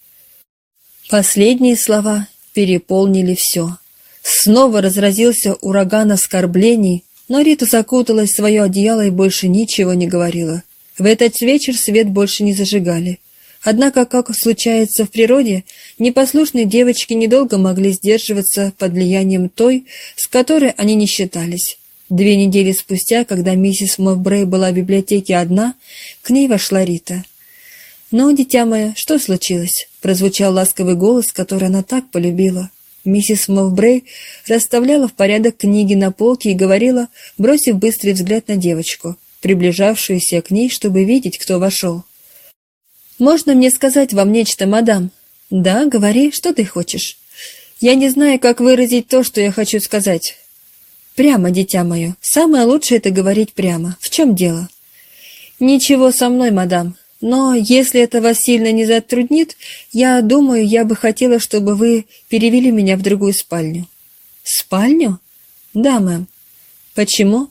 Последние слова переполнили все. Снова разразился ураган оскорблений, но Рита закуталась в свое одеяло и больше ничего не говорила. В этот вечер свет больше не зажигали. Однако, как случается в природе, непослушные девочки недолго могли сдерживаться под влиянием той, с которой они не считались. Две недели спустя, когда миссис Мовбрей была в библиотеке одна, к ней вошла Рита. «Ну, дитя мое, что случилось?» — прозвучал ласковый голос, который она так полюбила. Миссис Мовбрей расставляла в порядок книги на полке и говорила, бросив быстрый взгляд на девочку, приближавшуюся к ней, чтобы видеть, кто вошел. «Можно мне сказать вам нечто, мадам?» «Да, говори, что ты хочешь?» «Я не знаю, как выразить то, что я хочу сказать». «Прямо, дитя мое. Самое лучшее — это говорить прямо. В чем дело?» «Ничего со мной, мадам. Но если это вас сильно не затруднит, я думаю, я бы хотела, чтобы вы перевели меня в другую спальню». «Спальню?» «Да, мэм». «Почему?»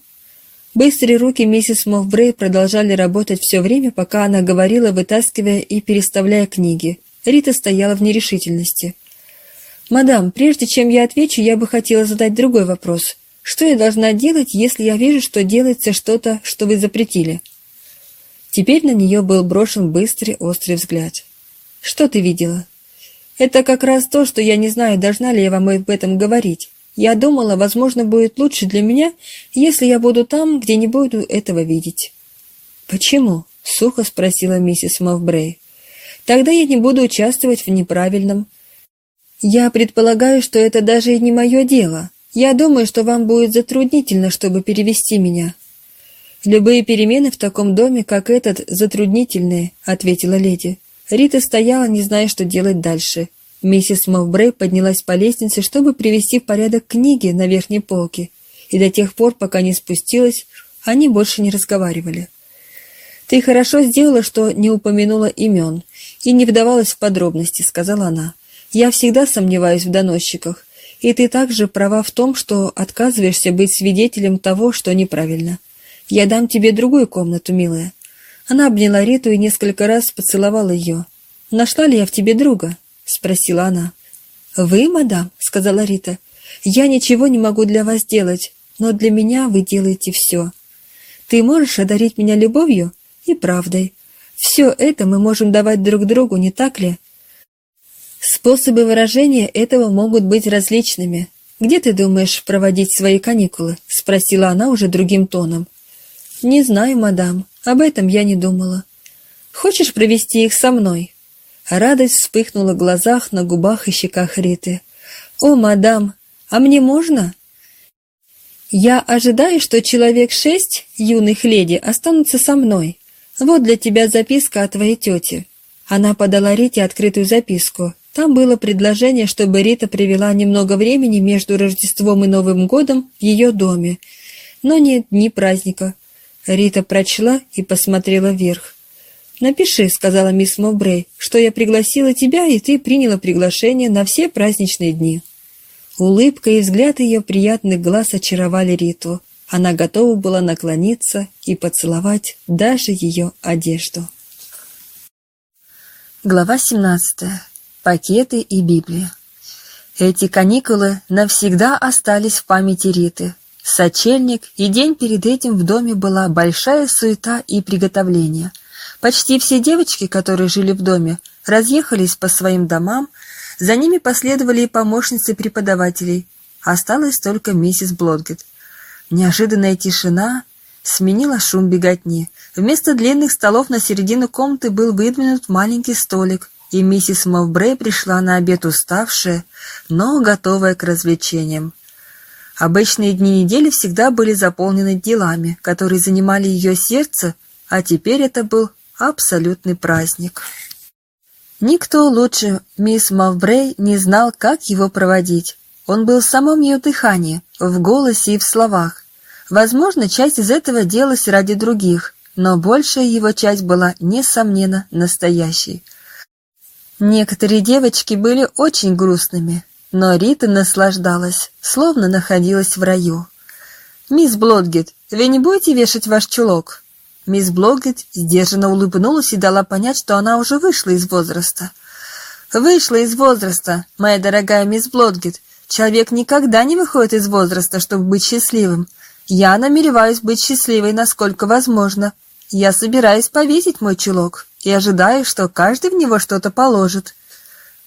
Быстрые руки миссис Мовбрей продолжали работать все время, пока она говорила, вытаскивая и переставляя книги. Рита стояла в нерешительности. «Мадам, прежде чем я отвечу, я бы хотела задать другой вопрос. Что я должна делать, если я вижу, что делается что-то, что вы запретили?» Теперь на нее был брошен быстрый, острый взгляд. «Что ты видела?» «Это как раз то, что я не знаю, должна ли я вам об этом говорить. Я думала, возможно, будет лучше для меня, если я буду там, где не буду этого видеть. Почему? сухо спросила миссис Мовбрей. «Тогда я не буду участвовать в неправильном. Я предполагаю, что это даже и не мое дело. Я думаю, что вам будет затруднительно, чтобы перевести меня». «Любые перемены в таком доме, как этот, затруднительные», — ответила леди. Рита стояла, не зная, что делать дальше. Миссис Мовбрей поднялась по лестнице, чтобы привести в порядок книги на верхней полке, и до тех пор, пока не спустилась, они больше не разговаривали. «Ты хорошо сделала, что не упомянула имен и не вдавалась в подробности», — сказала она. «Я всегда сомневаюсь в доносчиках, и ты также права в том, что отказываешься быть свидетелем того, что неправильно. Я дам тебе другую комнату, милая. Она обняла Риту и несколько раз поцеловала ее. «Нашла ли я в тебе друга?» — спросила она. «Вы, мадам?» — сказала Рита. «Я ничего не могу для вас делать, но для меня вы делаете все. Ты можешь одарить меня любовью и правдой. Все это мы можем давать друг другу, не так ли?» Способы выражения этого могут быть различными. «Где ты думаешь проводить свои каникулы?» — спросила она уже другим тоном. «Не знаю, мадам. Об этом я не думала. Хочешь провести их со мной?» Радость вспыхнула в глазах, на губах и щеках Риты. «О, мадам, а мне можно?» «Я ожидаю, что человек шесть юных леди останутся со мной. Вот для тебя записка от твоей тети». Она подала Рите открытую записку. Там было предложение, чтобы Рита привела немного времени между Рождеством и Новым годом в ее доме. Но нет дни праздника, Рита прочла и посмотрела вверх. «Напиши», — сказала мисс Мовбрей, — «что я пригласила тебя, и ты приняла приглашение на все праздничные дни». Улыбка и взгляд ее приятных глаз очаровали Риту. Она готова была наклониться и поцеловать даже ее одежду. Глава 17. Пакеты и Библия. Эти каникулы навсегда остались в памяти Риты. Сочельник, и день перед этим в доме была большая суета и приготовление. Почти все девочки, которые жили в доме, разъехались по своим домам, за ними последовали и помощницы преподавателей. Осталась только миссис Блодгет. Неожиданная тишина сменила шум беготни. Вместо длинных столов на середину комнаты был выдвинут маленький столик, и миссис Мовбрей пришла на обед уставшая, но готовая к развлечениям. Обычные дни недели всегда были заполнены делами, которые занимали ее сердце, а теперь это был абсолютный праздник. Никто лучше мисс Мавбрей не знал, как его проводить. Он был в самом ее дыхании, в голосе и в словах. Возможно, часть из этого делалась ради других, но большая его часть была, несомненно, настоящей. Некоторые девочки были очень грустными, но Рита наслаждалась, словно находилась в раю. «Мисс Блодгет, вы не будете вешать ваш чулок?» Мисс Блодгет сдержанно улыбнулась и дала понять, что она уже вышла из возраста. «Вышла из возраста, моя дорогая мисс Блодгет. Человек никогда не выходит из возраста, чтобы быть счастливым. Я намереваюсь быть счастливой, насколько возможно. Я собираюсь повесить мой чулок и ожидаю, что каждый в него что-то положит.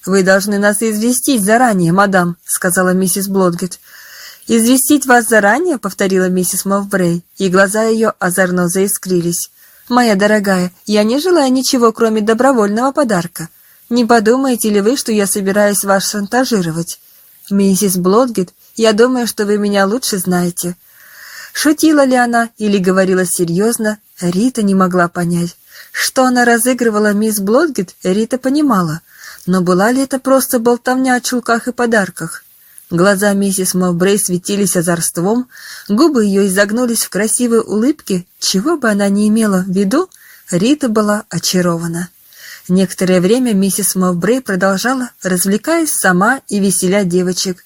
«Вы должны нас известить заранее, мадам», — сказала миссис Блодгет. «Известить вас заранее?» — повторила миссис Мовбрей, и глаза ее озорно заискрились. «Моя дорогая, я не желаю ничего, кроме добровольного подарка. Не подумаете ли вы, что я собираюсь вас шантажировать? Миссис Блодгет, я думаю, что вы меня лучше знаете». Шутила ли она или говорила серьезно, Рита не могла понять. Что она разыгрывала мисс Блодгет, Рита понимала — но была ли это просто болтовня о чулках и подарках? Глаза миссис Мовбрей светились озорством, губы ее изогнулись в красивой улыбке, чего бы она ни имела в виду, Рита была очарована. Некоторое время миссис Мовбрей продолжала, развлекаясь сама и веселя девочек.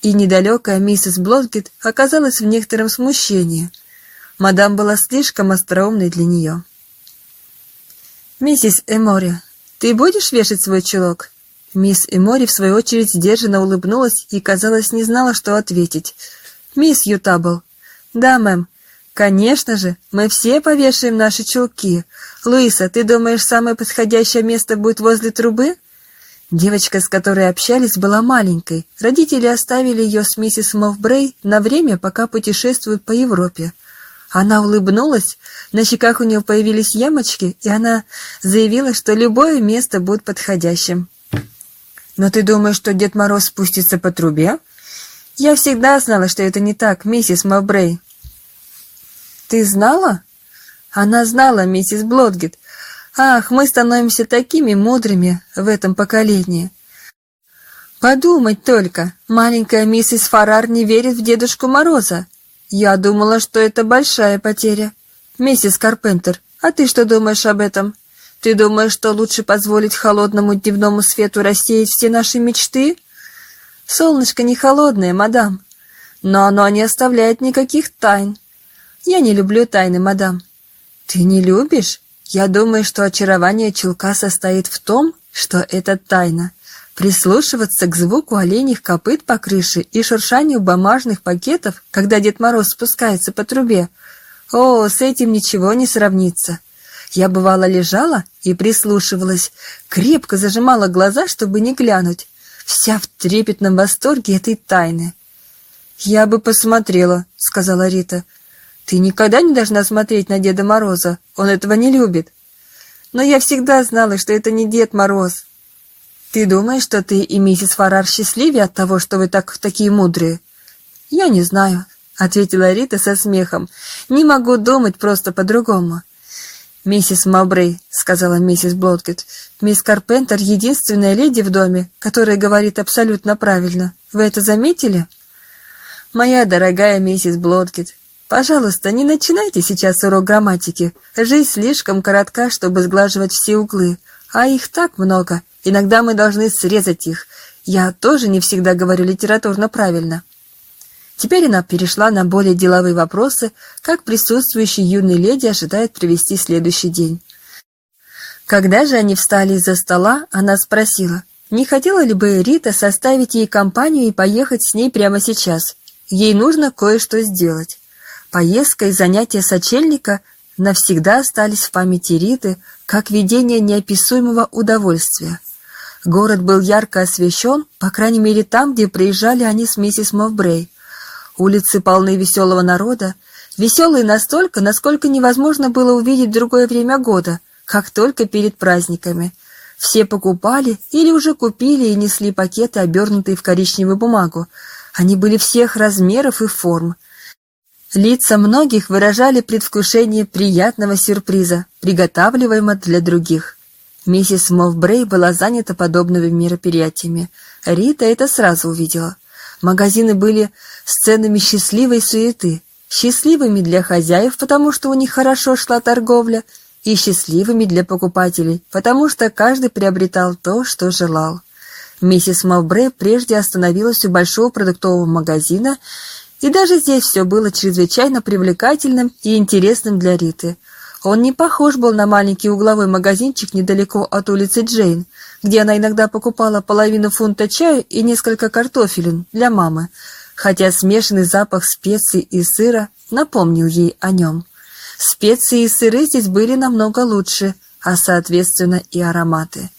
И недалекая миссис Блодгет оказалась в некотором смущении. Мадам была слишком остроумной для нее. «Миссис Эмори, «Ты будешь вешать свой чулок?» Мисс Эмори, в свою очередь, сдержанно улыбнулась и, казалось, не знала, что ответить. «Мисс Ютабл». «Да, мэм». «Конечно же, мы все повешаем наши чулки. Луиса, ты думаешь, самое подходящее место будет возле трубы?» Девочка, с которой общались, была маленькой. Родители оставили ее с миссис Мовбрей на время, пока путешествуют по Европе.
Она улыбнулась, на щеках у нее появились ямочки, и она заявила, что любое место будет подходящим. «Но ты думаешь, что Дед Мороз спустится по трубе?» «Я всегда знала, что это не так, миссис Мавбрей». «Ты знала?» Она знала, миссис Блодгет. «Ах, мы становимся такими мудрыми в этом поколении». «Подумать только, маленькая миссис Фарар не верит в Дедушку Мороза. Я думала, что это большая потеря. Миссис Карпентер, а ты что думаешь об этом? Ты думаешь, что лучше позволить холодному дневному свету рассеять все наши мечты? Солнышко не холодное, мадам, но оно не оставляет никаких тайн. Я не люблю тайны, мадам. Ты не любишь? Я думаю, что очарование чулка состоит в том, что это тайна. Прислушиваться к звуку оленьих копыт по крыше и шуршанию бумажных пакетов, когда Дед Мороз спускается по трубе. О, с этим ничего не сравнится. Я бывало лежала и прислушивалась, крепко зажимала глаза, чтобы не глянуть, вся в трепетном восторге этой тайны. «Я бы посмотрела», — сказала Рита. «Ты никогда не должна смотреть на Деда Мороза, он этого не любит». «Но я всегда знала, что это не Дед Мороз», «Ты думаешь, что ты и миссис Фарар счастливее от того, что вы так такие мудрые?» «Я не знаю», — ответила Рита со смехом. «Не могу думать просто по-другому». «Миссис Мабрей», — сказала миссис Блоткет, — «мисс Карпентер — единственная леди в доме, которая говорит абсолютно правильно. Вы это заметили?» «Моя дорогая миссис Блоткет, пожалуйста, не начинайте сейчас урок грамматики. Жизнь слишком коротка, чтобы сглаживать все углы, а их так много, Иногда мы должны срезать их. Я тоже не всегда говорю литературно правильно. Теперь она перешла на более деловые вопросы, как присутствующие юные леди ожидают провести следующий день. Когда же они встали из-за стола, она спросила, не хотела ли бы Рита составить ей компанию и поехать с ней прямо сейчас. Ей нужно кое-что сделать. Поездка и занятия сочельника навсегда остались в памяти Риты как видение неописуемого удовольствия. Город был ярко освещен, по крайней мере там, где приезжали они с миссис Мовбрей. Улицы полны веселого народа, веселые настолько, насколько невозможно было увидеть другое время года, как только перед праздниками. Все покупали или уже купили и несли пакеты, обернутые в коричневую бумагу. Они были всех размеров и форм. Лица многих выражали предвкушение приятного сюрприза, приготавливаемого для других. Миссис Мовбрей была занята подобными мероприятиями. Рита это сразу увидела. Магазины были сценами счастливой суеты. Счастливыми для хозяев, потому что у них хорошо шла торговля, и счастливыми для покупателей, потому что каждый приобретал то, что желал. Миссис Мовбрей прежде остановилась у большого продуктового магазина, и даже здесь все было чрезвычайно привлекательным и интересным для Риты – он не похож был на маленький угловой магазинчик недалеко от улицы Джейн, где она иногда покупала половину фунта чая и несколько картофелин для мамы, хотя смешанный запах специй и сыра напомнил ей о нем. Специи и сыры здесь были намного лучше, а соответственно и ароматы.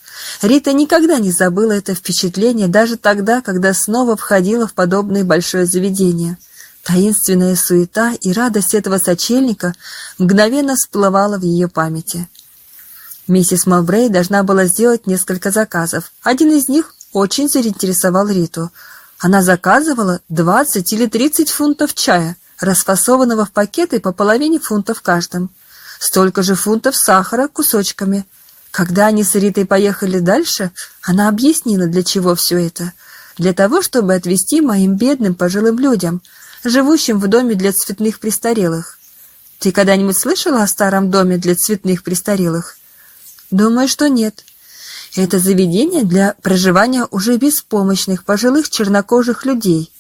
Рита никогда не забыла это впечатление даже тогда, когда снова входила в подобное большое заведение – Таинственная суета и радость этого сочельника мгновенно всплывала в ее памяти. Миссис Мовбрей должна была сделать несколько заказов. Один из них очень заинтересовал Риту. Она заказывала 20 или 30 фунтов чая, расфасованного в пакеты по половине фунта в каждом. Столько же фунтов сахара кусочками. Когда они с Ритой поехали дальше, она объяснила, для чего все это. Для того, чтобы отвезти моим бедным пожилым людям – живущим в доме для цветных престарелых. Ты когда-нибудь слышала о старом доме для цветных престарелых? Думаю, что нет. Это заведение для проживания уже беспомощных пожилых чернокожих людей,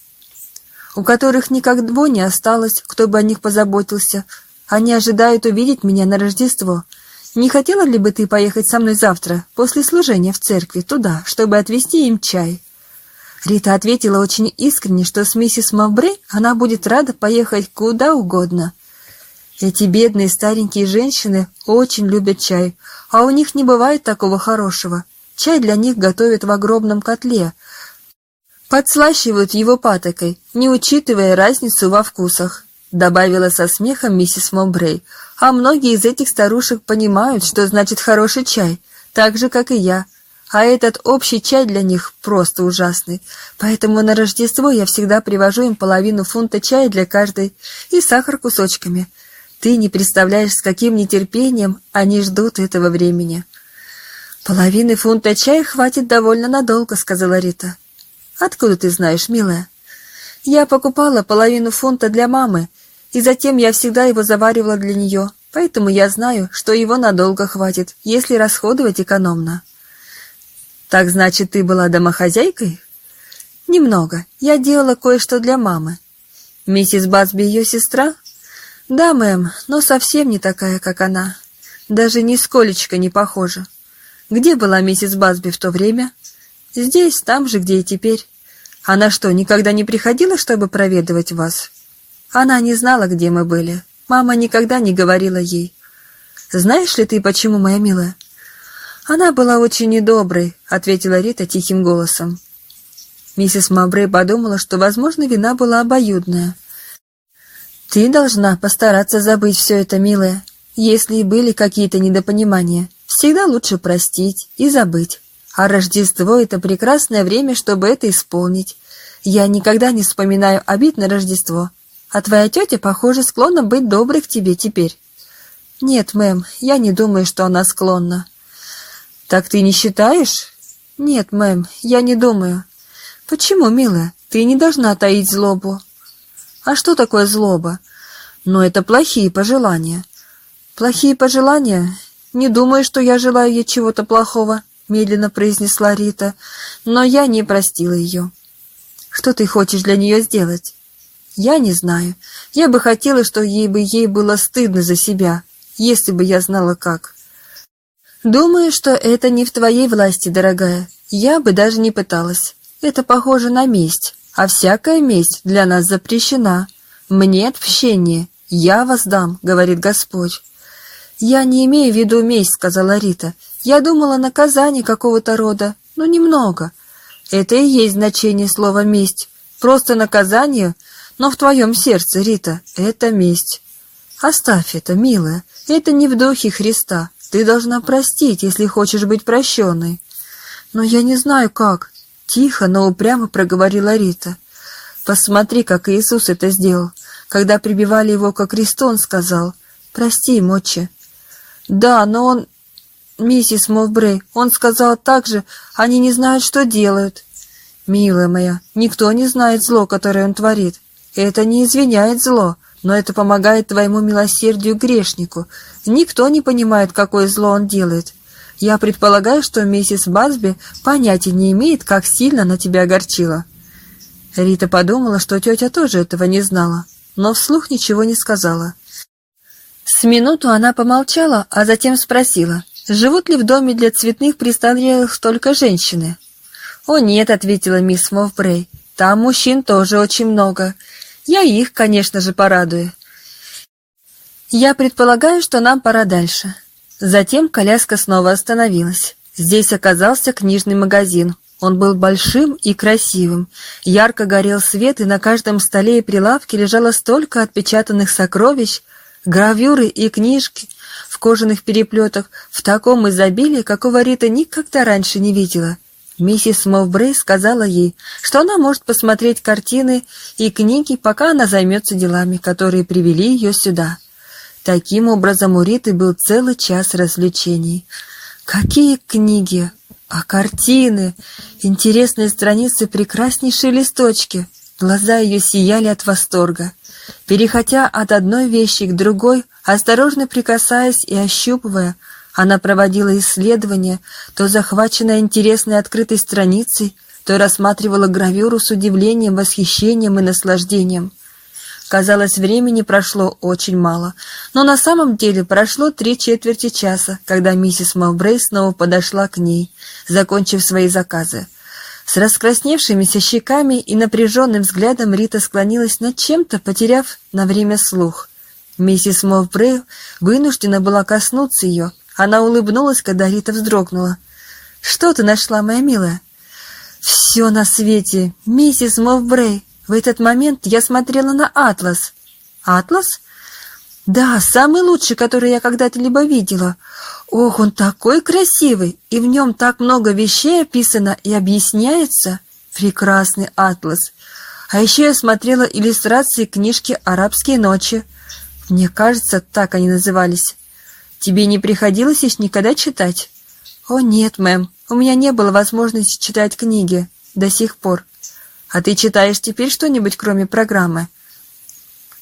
у которых никого не осталось, кто бы о них позаботился. Они ожидают увидеть меня на Рождество. Не хотела ли бы ты поехать со мной завтра, после служения в церкви, туда, чтобы отвезти им чай?» Рита ответила очень искренне, что с миссис Мавбре она будет рада поехать куда угодно. Эти бедные старенькие женщины очень любят чай, а у них не бывает такого хорошего. Чай для них готовят в огромном котле, подслащивают его патокой, не учитывая разницу во вкусах. — добавила со смехом миссис Момбрей. «А многие из этих старушек понимают, что значит хороший чай, так же, как и я. А этот общий чай для них просто ужасный. Поэтому на Рождество я всегда привожу им половину фунта чая для каждой и сахар кусочками. Ты не представляешь, с каким нетерпением они ждут этого времени». «Половины фунта чая хватит довольно надолго», — сказала Рита. «Откуда ты знаешь, милая?» «Я покупала половину фунта для мамы, и затем я всегда его заваривала для нее, поэтому я знаю, что его надолго хватит, если расходовать экономно». «Так значит, ты была домохозяйкой?» «Немного. Я делала кое-что для мамы». «Миссис Басби ее сестра?» «Да, мэм, но совсем не такая, как она. Даже нисколечко не похожа». «Где была миссис Басби в то время?» «Здесь, там же, где и теперь». «Она что, никогда не приходила, чтобы проведывать вас?» Она не знала, где мы были. Мама никогда не говорила ей. «Знаешь ли ты, почему, моя милая?» «Она была очень недоброй», — ответила Рита тихим голосом. Миссис Мабрей подумала, что, возможно, вина была обоюдная. «Ты должна постараться забыть все это, милая, если и были какие-то недопонимания. Всегда лучше простить и забыть. А Рождество — это прекрасное время, чтобы это исполнить. Я никогда не вспоминаю обид на Рождество. А твоя тетя, похоже, склонна быть доброй к тебе теперь. Нет, мэм, я не думаю, что она склонна. Так ты не считаешь? Нет, мэм, я не думаю. Почему, милая? Ты не должна таить злобу. А что такое злоба? Ну, это плохие пожелания. Плохие пожелания? Не думаю, что я желаю ей чего-то плохого, медленно произнесла Рита, но я не простила ее. Что ты хочешь для нее сделать? Я не знаю. Я бы хотела, что ей бы ей было стыдно за себя, если бы я знала как. Думаю, что это не в твоей власти, дорогая. Я бы даже не пыталась. Это похоже на месть, а всякая месть для нас запрещена. Мне отпущение, я вас дам, говорит Господь. Я не имею в виду месть, сказала Рита. Я думала наказание какого-то рода, но немного. Это и есть значение слова месть. Просто наказание — но в твоем сердце, Рита, это месть. Оставь это, милая, это не в духе Христа. Ты должна простить, если хочешь быть прощенной. Но я не знаю как. Тихо, но упрямо проговорила Рита. Посмотри, как Иисус это сделал. Когда прибивали его ко кресту, он сказал, «Прости, Мочи». Да, но он... Миссис Мовбрей, он сказал так же, они не знают, что делают. Милая моя, никто не знает зло, которое он творит. Это не извиняет зло, но это помогает твоему милосердию грешнику. Никто не понимает, какое зло он делает. Я предполагаю, что миссис Басби понятия не имеет, как сильно она тебя огорчила». Рита подумала, что тетя тоже этого не знала, но вслух ничего не сказала. С минуту она помолчала, а затем спросила, живут ли в доме для цветных престарелых только женщины. «О нет», — ответила мисс Мовбрей, — «там мужчин тоже очень много. Я их, конечно же, порадую. Я предполагаю, что нам пора дальше. Затем коляска снова остановилась. Здесь оказался книжный магазин. Он был большим и красивым. Ярко горел свет, и на каждом столе и прилавке лежало столько отпечатанных сокровищ, гравюры и книжки в кожаных переплетах в таком изобилии, какого Рита никогда раньше не видела — Миссис Мовбрей сказала ей, что она может посмотреть картины и книги, пока она займется делами, которые привели ее сюда. Таким образом, у Риты был целый час развлечений. Какие книги! А картины! Интересные страницы, прекраснейшие листочки! Глаза ее сияли от восторга. Переходя от одной вещи к другой, осторожно прикасаясь и ощупывая, она проводила исследования, то захваченная интересной открытой страницей, то рассматривала гравюру с удивлением, восхищением и наслаждением. Казалось, времени прошло очень мало, но на самом деле прошло три четверти часа, когда миссис Мовбрей снова подошла к ней, закончив свои заказы. С раскрасневшимися щеками и напряженным взглядом Рита склонилась над чем-то, потеряв на время слух. Миссис Мовбрей вынуждена была коснуться ее, она улыбнулась, когда Рита вздрогнула. «Что ты нашла, моя милая?» «Все на свете, миссис Мовбрей. В этот момент я смотрела на атлас». «Атлас?» «Да, самый лучший, который я когда-то либо видела. Ох, он такой красивый, и в нем так много вещей описано и объясняется. Прекрасный атлас. А еще я смотрела иллюстрации книжки «Арабские ночи». Мне кажется, так они назывались. Тебе не приходилось их никогда читать? О, нет, мэм, у меня не было возможности читать книги до сих пор. А ты читаешь теперь что-нибудь, кроме программы?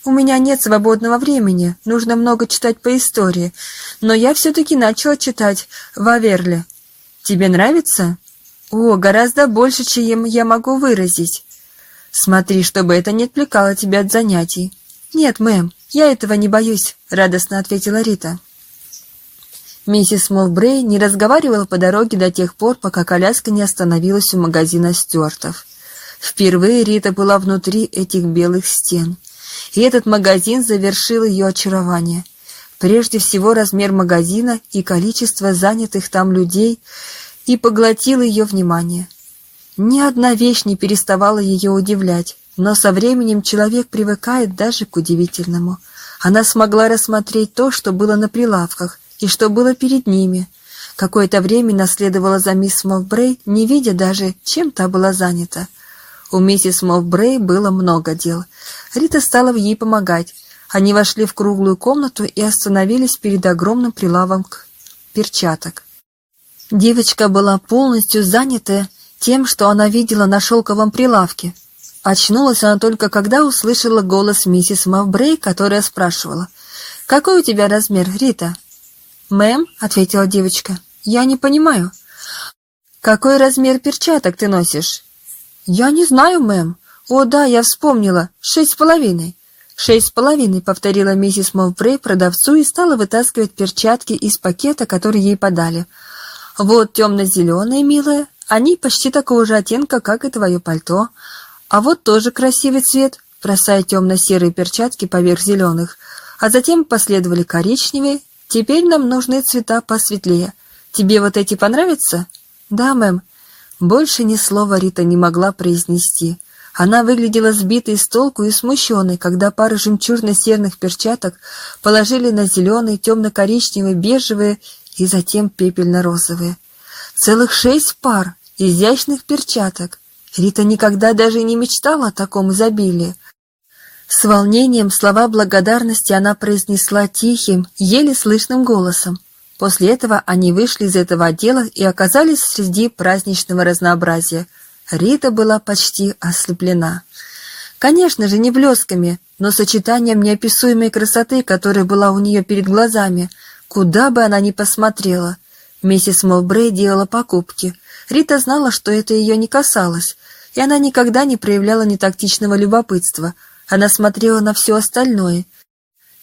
У меня нет свободного времени, нужно много читать по истории, но я все-таки начала читать Ваверле. Тебе нравится? О, гораздо больше, чем я могу выразить. Смотри, чтобы это не отвлекало тебя от занятий. Нет, мэм, я этого не боюсь, радостно ответила Рита. Миссис Молбрей не разговаривала по дороге до тех пор, пока коляска не остановилась у магазина Стюартов. Впервые Рита была внутри этих белых стен. И этот магазин завершил ее очарование. Прежде всего размер магазина и количество занятых там людей и поглотил ее внимание. Ни одна вещь не переставала ее удивлять, но со временем человек привыкает даже к удивительному. Она смогла рассмотреть то, что было на прилавках, и что было перед ними. Какое-то время наследовала за мисс Мовбрей, не видя даже, чем та была занята. У миссис Мовбрей было много дел. Рита стала ей помогать. Они вошли в круглую комнату и остановились перед огромным прилавом перчаток. Девочка была полностью занята тем, что она видела на шелковом прилавке. Очнулась она только когда услышала голос миссис Мавбрей, которая спрашивала, «Какой у тебя размер, Рита?» «Мэм», — ответила девочка, — «я не понимаю». «Какой размер перчаток ты носишь?» «Я не знаю, мэм. О, да, я вспомнила. Шесть с половиной». «Шесть с половиной», — повторила миссис Мовбрей продавцу и стала вытаскивать перчатки из пакета, который ей подали. «Вот темно-зеленые, милая. Они почти такого же оттенка, как и твое пальто. А вот тоже красивый цвет», — бросая темно-серые перчатки поверх зеленых. А затем последовали коричневые. «Теперь нам нужны цвета посветлее. Тебе вот эти понравятся?» «Да, мэм. Больше ни слова Рита не могла произнести. Она выглядела сбитой с толку и смущенной, когда пары жемчужно-серных перчаток положили на зеленые, темно-коричневые, бежевые и затем пепельно-розовые. Целых шесть пар изящных перчаток. Рита никогда даже не мечтала о таком изобилии. С волнением слова благодарности она произнесла тихим, еле слышным голосом. После этого они вышли из этого отдела и оказались среди праздничного разнообразия. Рита была почти ослеплена. Конечно же, не блесками, но сочетанием неописуемой красоты, которая была у нее перед глазами, куда бы она ни посмотрела. Миссис Молбрей делала покупки. Рита знала, что это ее не касалось, и она никогда не проявляла нетактичного любопытства. Она смотрела на все остальное —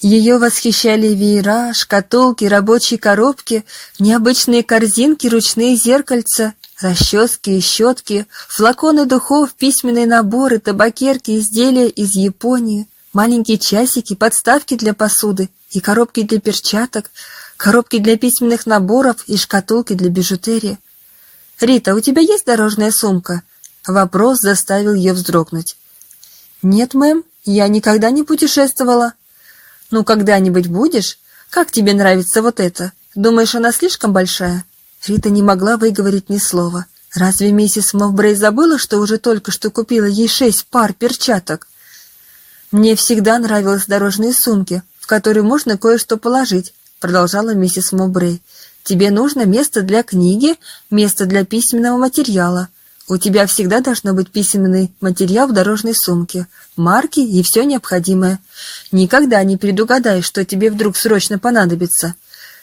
ее восхищали веера, шкатулки, рабочие коробки, необычные корзинки, ручные зеркальца, расчески и щетки, флаконы духов, письменные наборы, табакерки, изделия из Японии, маленькие часики, подставки для посуды и коробки для перчаток, коробки для письменных наборов и шкатулки для бижутерии. «Рита, у тебя есть дорожная сумка?» Вопрос заставил ее вздрогнуть. «Нет, мэм, я никогда не путешествовала», «Ну, когда-нибудь будешь? Как тебе нравится вот это? Думаешь, она слишком большая?» Рита не могла выговорить ни слова. Разве миссис Мовбрей забыла, что уже только что купила ей шесть пар перчаток? «Мне всегда нравились дорожные сумки, в которые можно кое-что положить», продолжала миссис Мовбрей. «Тебе нужно место для книги, место для письменного материала. У тебя всегда должно быть письменный материал в дорожной сумке, марки и все необходимое. Никогда не предугадаешь, что тебе вдруг срочно понадобится.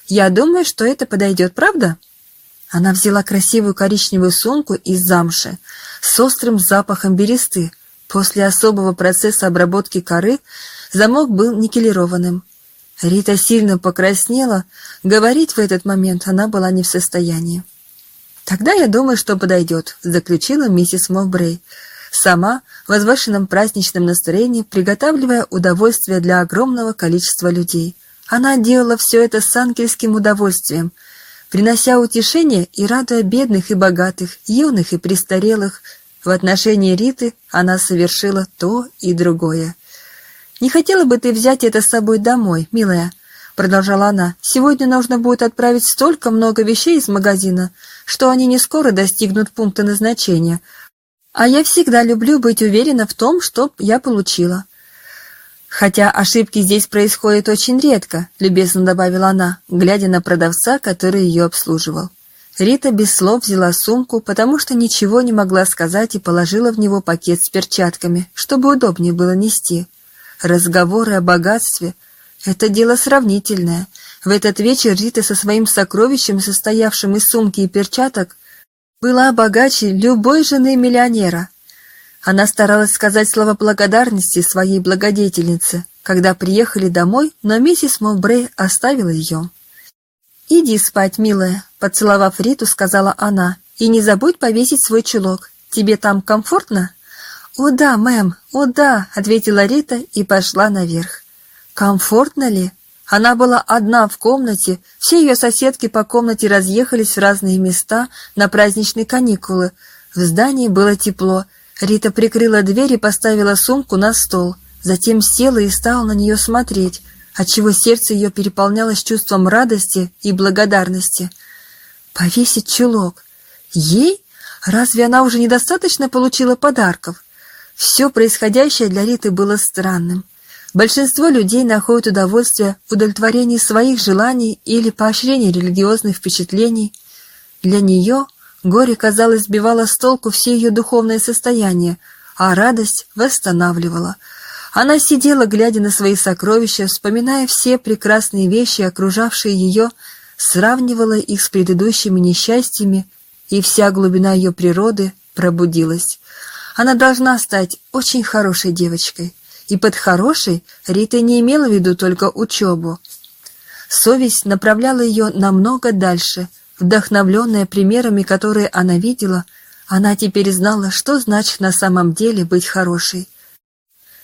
Я думаю, что это подойдет, правда?» Она взяла красивую коричневую сумку из замши с острым запахом бересты. После особого процесса обработки коры замок был никелированным. Рита сильно покраснела, говорить в этот момент она была не в состоянии. «Тогда я думаю, что подойдет», — заключила миссис Мовбрей, сама в возвышенном праздничном настроении, приготавливая удовольствие для огромного количества людей. Она делала все это с ангельским удовольствием, принося утешение и радуя бедных и богатых, юных и престарелых. В отношении Риты она совершила то и другое. Не хотела бы ты взять это с собой домой, милая?» Продолжала она. «Сегодня нужно будет отправить столько много вещей из магазина, что они не скоро достигнут пункта назначения. А я всегда люблю быть уверена в том, что я получила». «Хотя ошибки здесь происходят очень редко», — любезно добавила она, глядя на продавца, который ее обслуживал. Рита без слов взяла сумку, потому что ничего не могла сказать и положила в него пакет с перчатками, чтобы удобнее было нести. Разговоры о богатстве — это дело сравнительное. В этот вечер Рита со своим сокровищем, состоявшим из сумки и перчаток, была богаче любой жены миллионера. Она старалась сказать слова благодарности своей благодетельнице, когда приехали домой, но миссис Мовбрей оставила ее. «Иди спать, милая», — поцеловав Риту, сказала она, «и не забудь повесить свой чулок. Тебе там комфортно?» «О да, мэм, о да», — ответила Рита и пошла наверх. «Комфортно ли?» Она была одна в комнате, все ее соседки по комнате разъехались в разные места на праздничные каникулы. В здании было тепло, Рита прикрыла дверь и поставила сумку на стол. Затем села и стала на нее смотреть, отчего сердце ее переполнялось чувством радости и благодарности. Повесить чулок. Ей? Разве она уже недостаточно получила подарков? Все происходящее для Риты было странным. Большинство людей находят удовольствие в удовлетворении своих желаний или поощрении религиозных впечатлений. Для нее – Горе, казалось, сбивало с толку все ее духовное состояние, а радость восстанавливала. Она сидела, глядя на свои сокровища, вспоминая все прекрасные вещи, окружавшие ее, сравнивала их с предыдущими несчастьями, и вся глубина ее природы пробудилась. Она должна стать очень хорошей девочкой. И под «хорошей» Рита не имела в виду только учебу. Совесть направляла ее намного дальше – Вдохновленная примерами, которые она видела, она теперь знала, что значит на самом деле быть хорошей.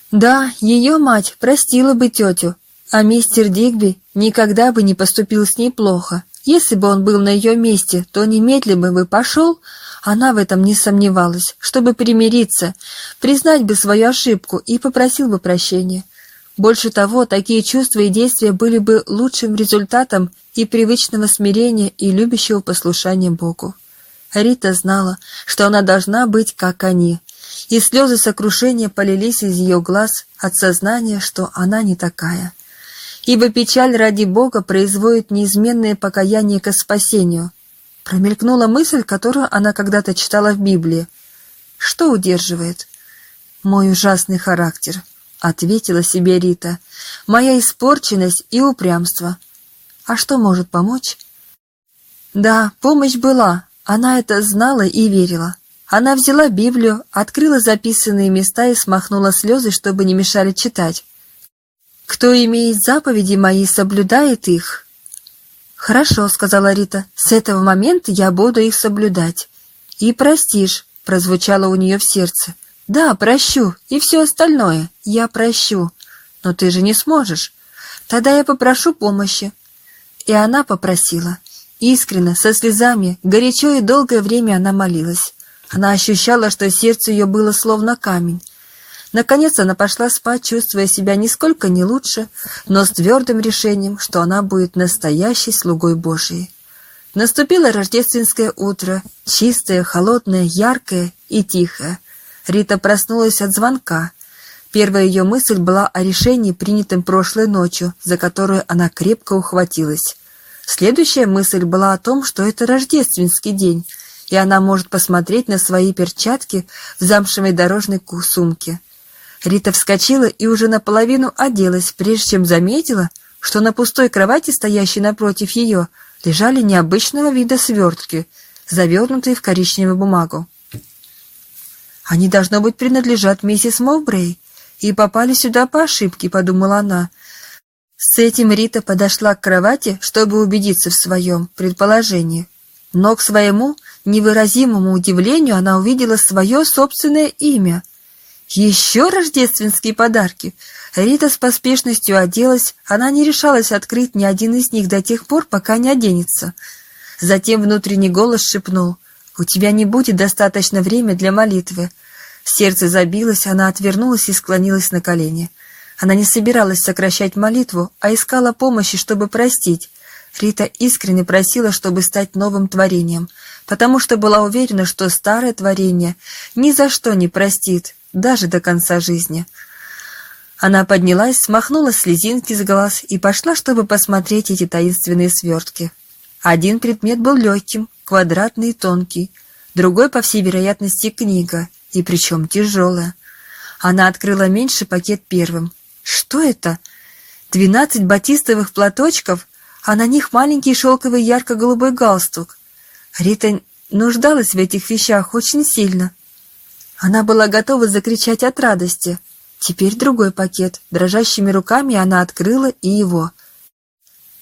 Да, ее мать простила бы тетю, а мистер Дигби никогда бы не поступил с ней плохо. Если бы он был на ее месте, то немедленно бы пошел, она в этом не сомневалась, чтобы примириться, признать бы свою ошибку и попросил бы прощения. Больше того, такие чувства и действия были бы лучшим результатом и привычного смирения и любящего послушания Богу. Рита знала, что она должна быть как они, и слезы сокрушения полились из ее глаз от сознания, что она не такая. Ибо печаль ради Бога производит неизменное покаяние к спасению. Промелькнула мысль, которую она когда-то читала в Библии. Что удерживает? Мой ужасный характер —— ответила себе Рита. «Моя испорченность и упрямство. А что может помочь?» Да, помощь была, она это знала и верила. Она взяла Библию, открыла записанные места и смахнула слезы, чтобы не мешали читать. «Кто имеет заповеди мои, соблюдает их». «Хорошо», — сказала Рита, — «с этого момента я буду их соблюдать». «И простишь», — прозвучало у нее в сердце. «Да, прощу, и все остальное я прощу. Но ты же не сможешь. Тогда я попрошу помощи». И она попросила. Искренно, со слезами, горячо и долгое время она молилась. Она ощущала, что сердце ее было словно камень. Наконец она пошла спать, чувствуя себя нисколько не лучше, но с твердым решением, что она будет настоящей слугой Божией. Наступило рождественское утро, чистое, холодное, яркое и тихое. Рита проснулась от звонка. Первая ее мысль была о решении, принятом прошлой ночью, за которую она крепко ухватилась. Следующая мысль была о том, что это рождественский день, и она может посмотреть на свои перчатки в замшевой дорожной сумке. Рита вскочила и уже наполовину оделась, прежде чем заметила, что на пустой кровати, стоящей напротив ее, лежали необычного вида свертки, завернутые в коричневую бумагу. Они, должно быть, принадлежат миссис Мовбрей и попали сюда по ошибке, подумала она. С этим Рита подошла к кровати, чтобы убедиться в своем предположении. Но к своему невыразимому удивлению она увидела свое собственное имя. Еще рождественские подарки. Рита с поспешностью оделась, она не решалась открыть ни один из них до тех пор, пока не оденется. Затем внутренний голос шепнул — у тебя не будет достаточно времени для молитвы. Сердце забилось, она отвернулась и склонилась на колени. Она не собиралась сокращать молитву, а искала помощи, чтобы простить. Рита искренне просила, чтобы стать новым творением, потому что была уверена, что старое творение ни за что не простит, даже до конца жизни. Она поднялась, смахнула слезинки с глаз и пошла, чтобы посмотреть эти таинственные свертки. Один предмет был легким, квадратный и тонкий, другой, по всей вероятности, книга, и причем тяжелая. Она открыла меньший пакет первым. Что это? Двенадцать батистовых платочков, а на них маленький шелковый ярко-голубой галстук. Рита нуждалась в этих вещах очень сильно. Она была готова закричать от радости. Теперь другой пакет. Дрожащими руками она открыла и его.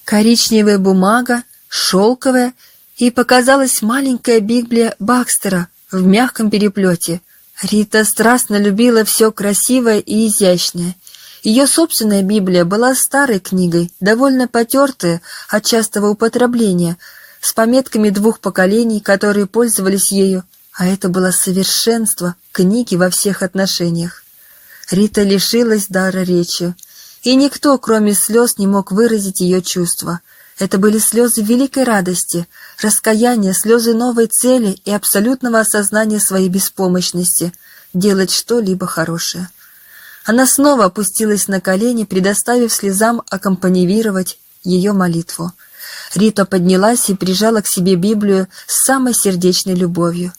Коричневая бумага, шелковая, и показалась маленькая Библия Бакстера в мягком переплете. Рита страстно любила все красивое и изящное. Ее собственная Библия была старой книгой, довольно потертой от частого употребления, с пометками двух поколений, которые пользовались ею, а это было совершенство книги во всех отношениях. Рита лишилась дара речи, и никто, кроме слез, не мог выразить ее чувства. Это были слезы великой радости, раскаяния, слезы новой цели и абсолютного осознания своей беспомощности делать что-либо хорошее. Она снова опустилась на колени, предоставив слезам аккомпанировать ее молитву. Рита поднялась и прижала к себе Библию с самой сердечной любовью.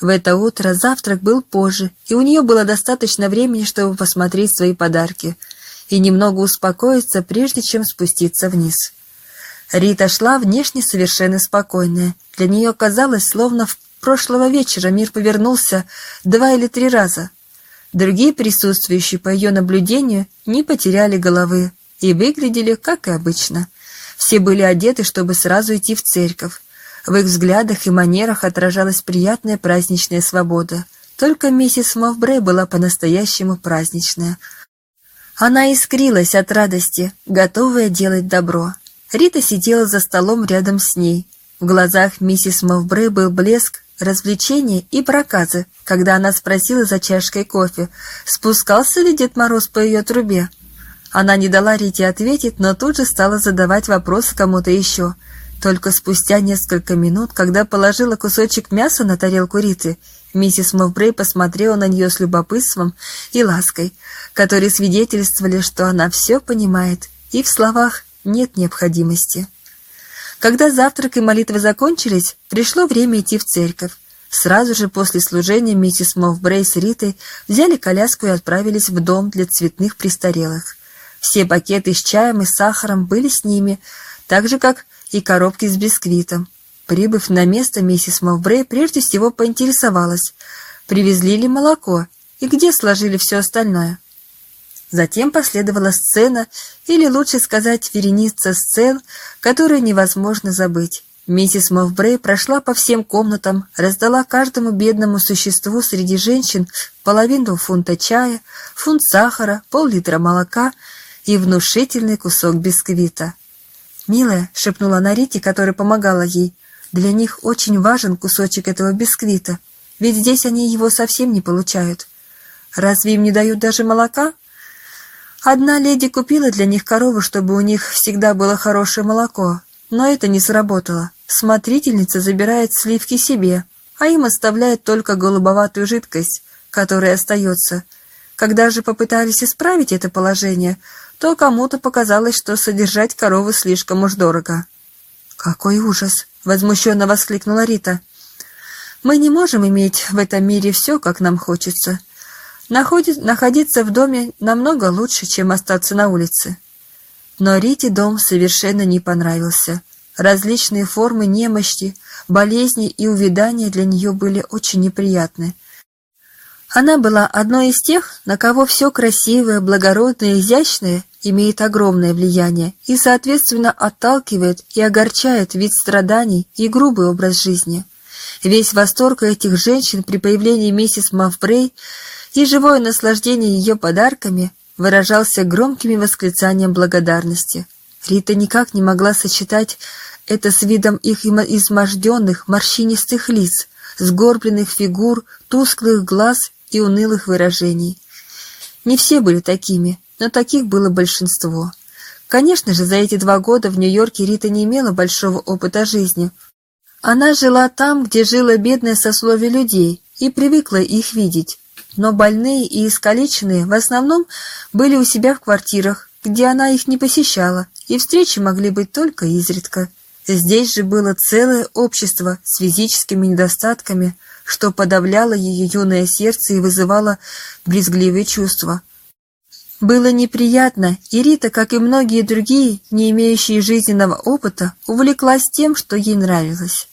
В это утро завтрак был позже, и у нее было достаточно времени, чтобы посмотреть свои подарки и немного успокоиться, прежде чем спуститься вниз. Рита шла внешне совершенно спокойная. Для нее казалось, словно в прошлого вечера мир повернулся два или три раза. Другие присутствующие, по ее наблюдению, не потеряли головы и выглядели, как и обычно. Все были одеты, чтобы сразу идти в церковь. В их взглядах и манерах отражалась приятная праздничная свобода. Только миссис Мовбрей была по-настоящему праздничная. Она искрилась от радости, готовая делать добро. Рита сидела за столом рядом с ней. В глазах миссис Мовбрей был блеск, развлечения и проказы, когда она спросила за чашкой кофе, спускался ли Дед Мороз по ее трубе. Она не дала Рите ответить, но тут же стала задавать вопросы кому-то еще – только спустя несколько минут, когда положила кусочек мяса на тарелку Риты, миссис Мовбрей посмотрела на нее с любопытством и лаской, которые свидетельствовали, что она все понимает, и в словах нет необходимости. Когда завтрак и молитвы закончились, пришло время идти в церковь. Сразу же после служения миссис Мовбрей с Ритой взяли коляску и отправились в дом для цветных престарелых. Все пакеты с чаем и сахаром были с ними, так же, как и коробки с бисквитом. Прибыв на место, миссис Мовбрей прежде всего поинтересовалась, привезли ли молоко и где сложили все остальное. Затем последовала сцена, или лучше сказать, вереница сцен, которые невозможно забыть. Миссис Мовбрей прошла по всем комнатам, раздала каждому бедному существу среди женщин половину фунта чая, фунт сахара, пол-литра молока и внушительный кусок бисквита. «Милая», — шепнула она Рите, которая помогала ей, — «для них очень важен кусочек этого бисквита, ведь здесь они его совсем не получают. Разве им не дают даже молока?» Одна леди купила для них корову, чтобы у них всегда было хорошее молоко, но это не сработало. Смотрительница забирает сливки себе, а им оставляет только голубоватую жидкость, которая остается. Когда же попытались исправить это положение, то кому-то показалось, что содержать корову слишком уж дорого. «Какой ужас!» — возмущенно воскликнула Рита. «Мы не можем иметь в этом мире все, как нам хочется. Находить, находиться в доме намного лучше, чем остаться на улице». Но Рите дом совершенно не понравился. Различные формы немощи, болезни и увядания для нее были очень неприятны. Она была одной из тех, на кого все красивое, благородное, изящное имеет огромное влияние и, соответственно, отталкивает и огорчает вид страданий и грубый образ жизни. Весь восторг этих женщин при появлении миссис Мавбрей и живое наслаждение ее подарками выражался громкими восклицанием благодарности. Рита никак не могла сочетать это с видом их изможденных, морщинистых лиц, сгорбленных фигур, тусклых глаз и унылых выражений. Не все были такими, но таких было большинство. Конечно же, за эти два года в Нью-Йорке Рита не имела большого опыта жизни. Она жила там, где жило бедное сословие людей, и привыкла их видеть. Но больные и искалеченные в основном были у себя в квартирах, где она их не посещала, и встречи могли быть только изредка. Здесь же было целое общество с физическими недостатками, что подавляло ее юное сердце и вызывало брезгливые чувства. Было неприятно, и Рита, как и многие другие, не имеющие жизненного опыта, увлеклась тем, что ей нравилось.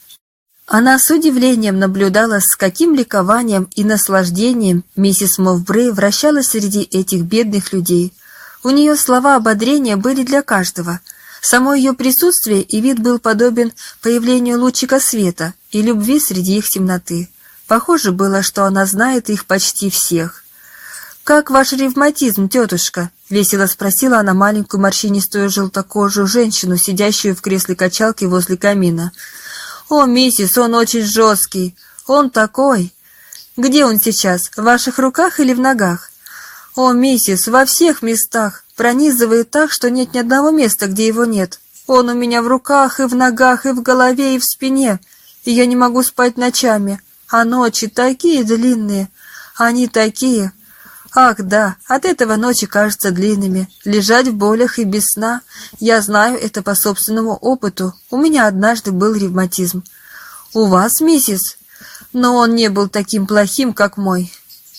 Она с удивлением наблюдала, с каким ликованием и наслаждением миссис Мовбрей вращалась среди этих бедных людей. У нее слова ободрения были для каждого – Само ее присутствие и вид был подобен появлению лучика света и любви среди их темноты. Похоже было, что она знает их почти всех. «Как ваш ревматизм, тетушка?» — весело спросила она маленькую морщинистую желтокожую женщину, сидящую в кресле качалки возле камина. «О, миссис, он очень жесткий. Он такой. Где он сейчас, в ваших руках или в ногах?» «О, миссис, во всех местах пронизывает так, что нет ни одного места, где его нет. Он у меня в руках и в ногах, и в голове, и в спине, и я не могу спать ночами. А ночи такие длинные, они такие. Ах, да, от этого ночи кажутся длинными. Лежать в болях и без сна. Я знаю это по собственному опыту. У меня однажды был ревматизм. У вас, миссис? Но он не был таким плохим, как мой.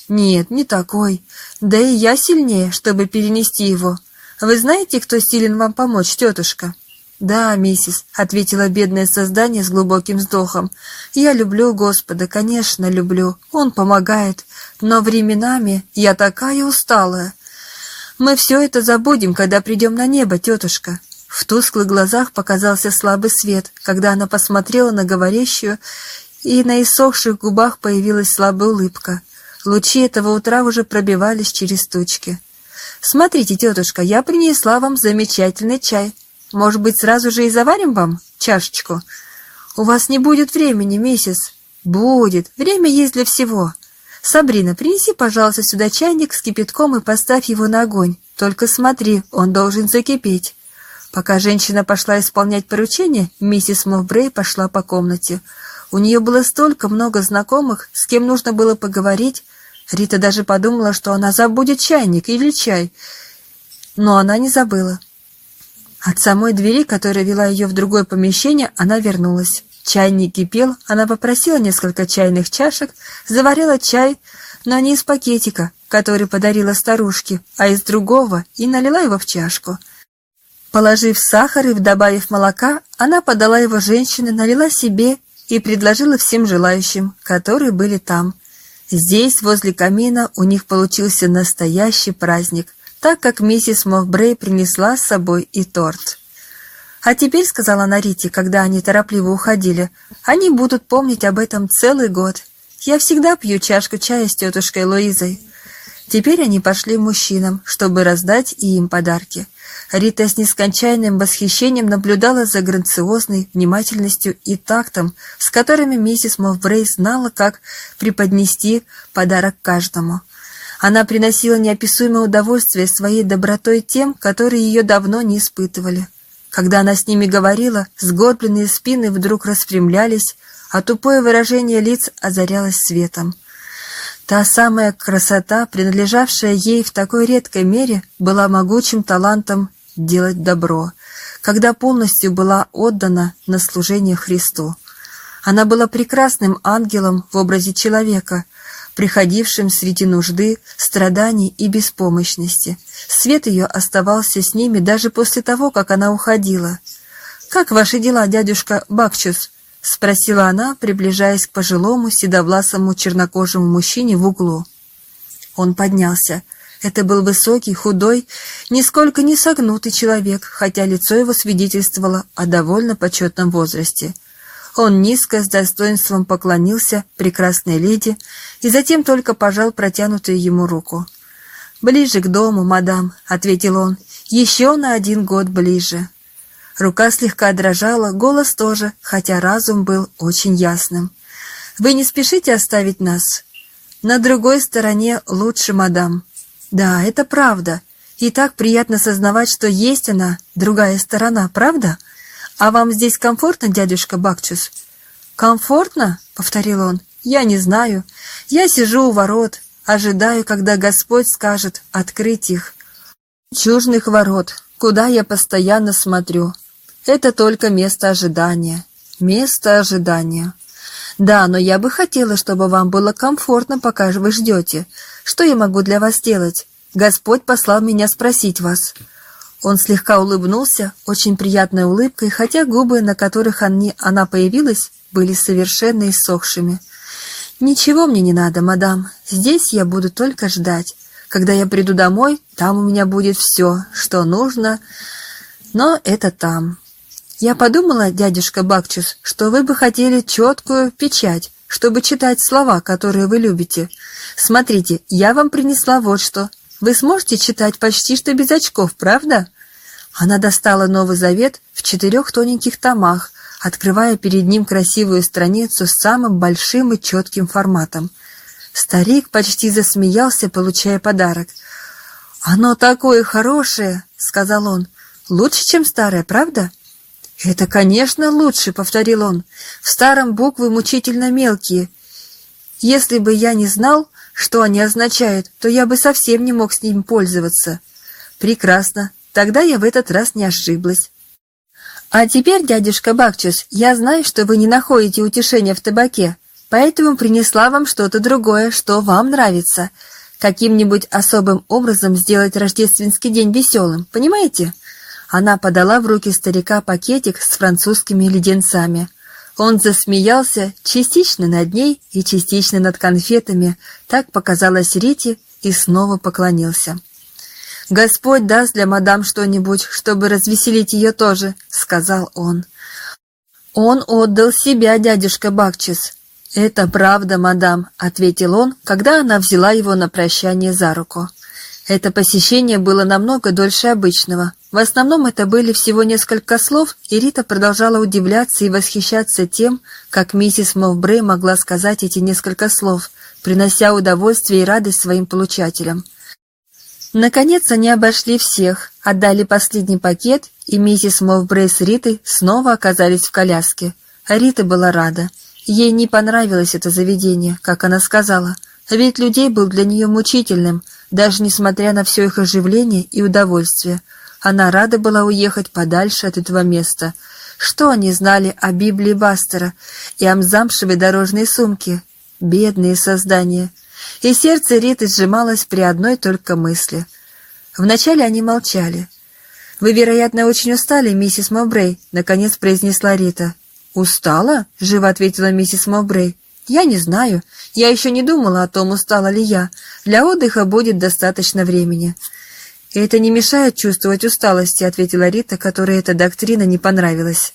Нет, не такой. Да и я сильнее, чтобы перенести его. Вы знаете, кто силен вам помочь, тетушка? Да, миссис, ответила бедное создание с глубоким вздохом. Я люблю Господа, конечно, люблю. Он помогает. Но временами я такая усталая. Мы все это забудем, когда придем на небо, тетушка. В тусклых глазах показался слабый свет, когда она посмотрела на говорящую, и на иссохших губах появилась слабая улыбка. Лучи этого утра уже пробивались через тучки. «Смотрите, тетушка, я принесла вам замечательный чай. Может быть, сразу же и заварим вам чашечку? У вас не будет времени, миссис?» «Будет. Время есть для всего. Сабрина, принеси, пожалуйста, сюда чайник с кипятком и поставь его на огонь. Только смотри, он должен закипеть». Пока женщина пошла исполнять поручение, миссис Мовбрей пошла по комнате. У нее было столько много знакомых, с кем нужно было поговорить, Рита даже подумала, что она забудет чайник или чай. Но она не забыла. От самой двери, которая вела ее в другое помещение, она вернулась. Чайник кипел, она попросила несколько чайных чашек, заварила чай, но не из пакетика, который подарила старушке, а из другого, и налила его в чашку. Положив сахар и добавив молока, она подала его женщине, налила себе и предложила всем желающим, которые были там. Здесь, возле камина, у них получился настоящий праздник, так как миссис Мовбрей принесла с собой и торт. «А теперь», — сказала она Рите, когда они торопливо уходили, — «они будут помнить об этом целый год. Я всегда пью чашку чая с тетушкой Луизой». Теперь они пошли мужчинам, чтобы раздать и им подарки. Рита с нескончаемым восхищением наблюдала за грациозной внимательностью и тактом, с которыми миссис Мовбрей знала, как преподнести подарок каждому. Она приносила неописуемое удовольствие своей добротой тем, которые ее давно не испытывали. Когда она с ними говорила, сгорбленные спины вдруг распрямлялись, а тупое выражение лиц озарялось светом. Та самая красота, принадлежавшая ей в такой редкой мере, была могучим талантом делать добро, когда полностью была отдана на служение Христу. Она была прекрасным ангелом в образе человека, приходившим среди нужды, страданий и беспомощности. Свет ее оставался с ними даже после того, как она уходила. «Как ваши дела, дядюшка Бакчус?» — спросила она, приближаясь к пожилому седовласому чернокожему мужчине в углу. Он поднялся. Это был высокий, худой, нисколько не согнутый человек, хотя лицо его свидетельствовало о довольно почетном возрасте. Он низко, с достоинством поклонился прекрасной леди и затем только пожал протянутую ему руку. «Ближе к дому, мадам», — ответил он, — «еще на один год ближе». Рука слегка дрожала, голос тоже, хотя разум был очень ясным. «Вы не спешите оставить нас?» «На другой стороне лучше, мадам». Да, это правда. И так приятно сознавать, что есть она, другая сторона, правда? А вам здесь комфортно, дядюшка Бакчус? Комфортно? — повторил он. Я не знаю. Я сижу у ворот, ожидаю, когда Господь скажет открыть их. Чужных ворот, куда я постоянно смотрю. Это только место ожидания. Место ожидания. Да, но я бы хотела, чтобы вам было комфортно, пока вы ждете. Что я могу для вас сделать? Господь послал меня спросить вас». Он слегка улыбнулся, очень приятной улыбкой, хотя губы, на которых они, она появилась, были совершенно иссохшими. «Ничего мне не надо, мадам. Здесь я буду только ждать. Когда я приду домой, там у меня будет все, что нужно, но это там. Я подумала, дядюшка Бакчус, что вы бы хотели четкую печать, чтобы читать слова, которые вы любите. Смотрите, я вам принесла вот что. Вы сможете читать почти что без очков, правда?» Она достала Новый Завет в четырех тоненьких томах, открывая перед ним красивую страницу с самым большим и четким форматом. Старик почти засмеялся, получая подарок. «Оно такое хорошее!» — сказал он. «Лучше, чем старое, правда?» «Это, конечно, лучше», — повторил он. «В старом буквы мучительно мелкие. Если бы я не знал, что они означают, то я бы совсем не мог с ними пользоваться». «Прекрасно. Тогда я в этот раз не ошиблась. А теперь, дядюшка Бакчус, я знаю, что вы не находите утешения в табаке, поэтому принесла вам что-то другое, что вам нравится. Каким-нибудь особым образом сделать рождественский день веселым, понимаете? Она подала в руки старика пакетик с французскими леденцами. Он засмеялся частично над ней и частично над конфетами, так показалось Рите, и снова поклонился. «Господь даст для мадам что-нибудь, чтобы развеселить ее тоже», — сказал он. «Он отдал себя, дядюшка Бакчис». «Это правда, мадам», — ответил он, когда она взяла его на прощание за руку. Это посещение было намного дольше обычного. В основном это были всего несколько слов, и Рита продолжала удивляться и восхищаться тем, как миссис Мовбрей могла сказать эти несколько слов, принося удовольствие и радость своим получателям. Наконец они обошли всех, отдали последний пакет, и миссис Мовбрей с Ритой снова оказались в коляске. Рита была рада. Ей не понравилось это заведение, как она сказала, ведь людей был для нее мучительным, даже несмотря на все их оживление и удовольствие. Она рада была уехать подальше от этого места. Что они знали о Библии Бастера и о замшевой дорожной сумке? Бедные создания! и сердце Риты сжималось при одной только мысли. Вначале они молчали. «Вы, вероятно, очень устали, миссис Мовбрей», — наконец произнесла Рита. «Устала?» — живо ответила миссис Мовбрей. «Я не знаю. Я еще не думала о том, устала ли я. Для отдыха будет достаточно времени». «Это не мешает чувствовать усталости», — ответила Рита, которой эта доктрина не понравилась.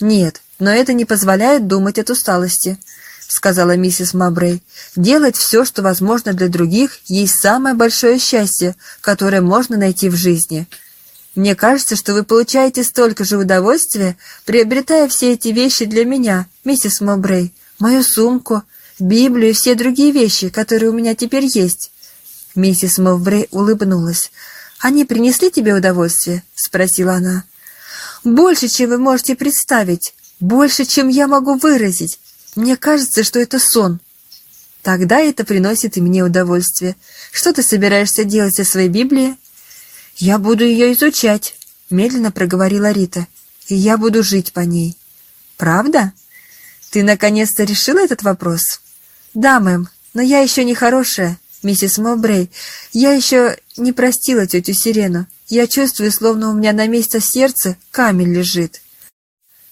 «Нет, но это не позволяет думать от усталости. — сказала миссис Мабрей. «Делать все, что возможно для других, есть самое большое счастье, которое можно найти в жизни. Мне кажется, что вы получаете столько же удовольствия, приобретая все эти вещи для меня, миссис Мабрей, мою сумку, Библию и все другие вещи, которые у меня теперь есть». Миссис Мовбрей улыбнулась. «Они принесли тебе удовольствие?» — спросила она. «Больше, чем вы можете представить, больше, чем я могу выразить. Мне кажется, что это сон. Тогда это приносит и мне удовольствие. Что ты собираешься делать со своей Библией? Я буду ее изучать, медленно проговорила Рита. И я буду жить по ней. Правда? Ты наконец-то решила этот вопрос? Да, мэм, но я еще не хорошая, миссис Мобрей. Я еще не простила тетю Сирену. Я чувствую, словно у меня на месте сердца камень лежит.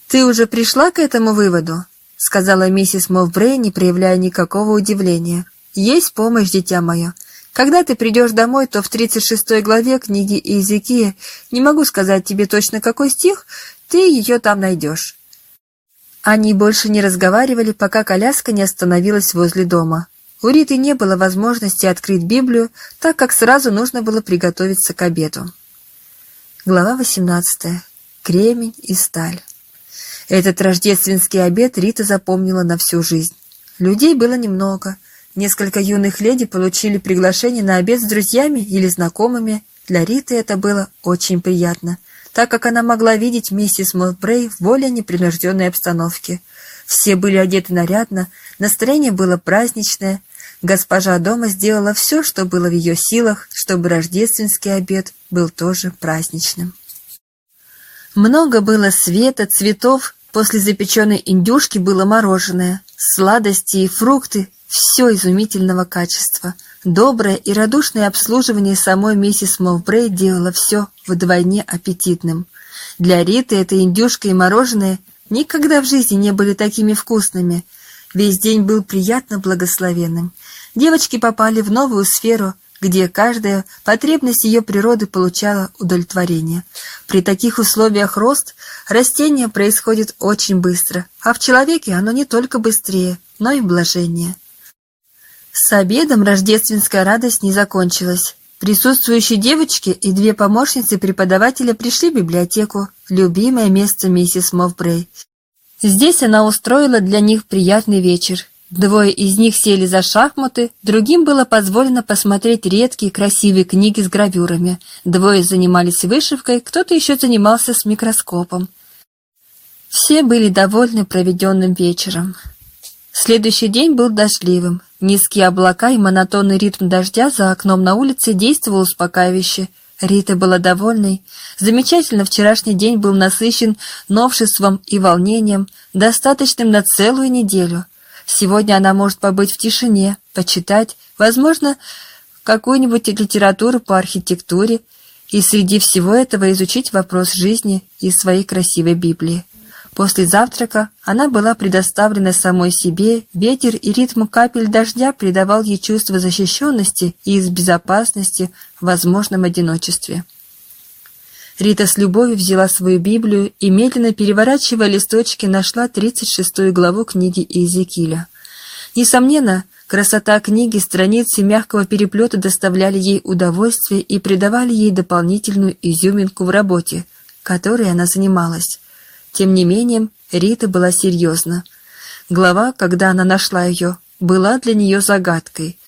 Ты уже пришла к этому выводу? — сказала миссис Мовбрей, не проявляя никакого удивления. «Есть помощь, дитя мое. Когда ты придешь домой, то в 36 главе книги Иезекия, не могу сказать тебе точно какой стих, ты ее там найдешь». Они больше не разговаривали, пока коляска не остановилась возле дома. У Риты не было возможности открыть Библию, так как сразу нужно было приготовиться к обеду. Глава 18. Кремень и сталь. Этот рождественский обед Рита запомнила на всю жизнь. Людей было немного. Несколько юных леди получили приглашение на обед с друзьями или знакомыми. Для Риты это было очень приятно, так как она могла видеть миссис Мовбрей в более непринужденной обстановке. Все были одеты нарядно, настроение было праздничное. Госпожа дома сделала все, что было в ее силах, чтобы рождественский обед был тоже праздничным. Много было света, цветов, после запеченной индюшки было мороженое, сладости и фрукты, все изумительного качества. Доброе и радушное обслуживание самой миссис Мовбрей делало все вдвойне аппетитным. Для Риты эта индюшка и мороженое никогда в жизни не были такими вкусными. Весь день был приятно благословенным. Девочки попали в новую сферу – где каждая потребность ее природы получала удовлетворение. При таких условиях рост растения происходит очень быстро, а в человеке оно не только быстрее, но и блажение. С обедом рождественская радость не закончилась. Присутствующие девочки и две помощницы преподавателя пришли в библиотеку, любимое место миссис Мовбрей. Здесь она устроила для них приятный вечер, Двое из них сели за шахматы, другим было позволено посмотреть редкие красивые книги с гравюрами. Двое занимались вышивкой, кто-то еще занимался с микроскопом. Все были довольны проведенным вечером. Следующий день был дождливым. Низкие облака и монотонный ритм дождя за окном на улице действовал успокаивающе. Рита была довольной. Замечательно вчерашний день был насыщен новшеством и волнением, достаточным на целую неделю — Сегодня она может побыть в тишине, почитать, возможно, какую-нибудь литературу по архитектуре и среди всего этого изучить вопрос жизни из своей красивой Библии. После завтрака она была предоставлена самой себе, ветер и ритм капель дождя придавал ей чувство защищенности и из безопасности в возможном одиночестве. Рита с любовью взяла свою Библию и, медленно переворачивая листочки, нашла 36-ю главу книги Иезекииля. Несомненно, красота книги, страницы мягкого переплета доставляли ей удовольствие и придавали ей дополнительную изюминку в работе, которой она занималась. Тем не менее, Рита была серьезна. Глава, когда она нашла ее, была для нее загадкой.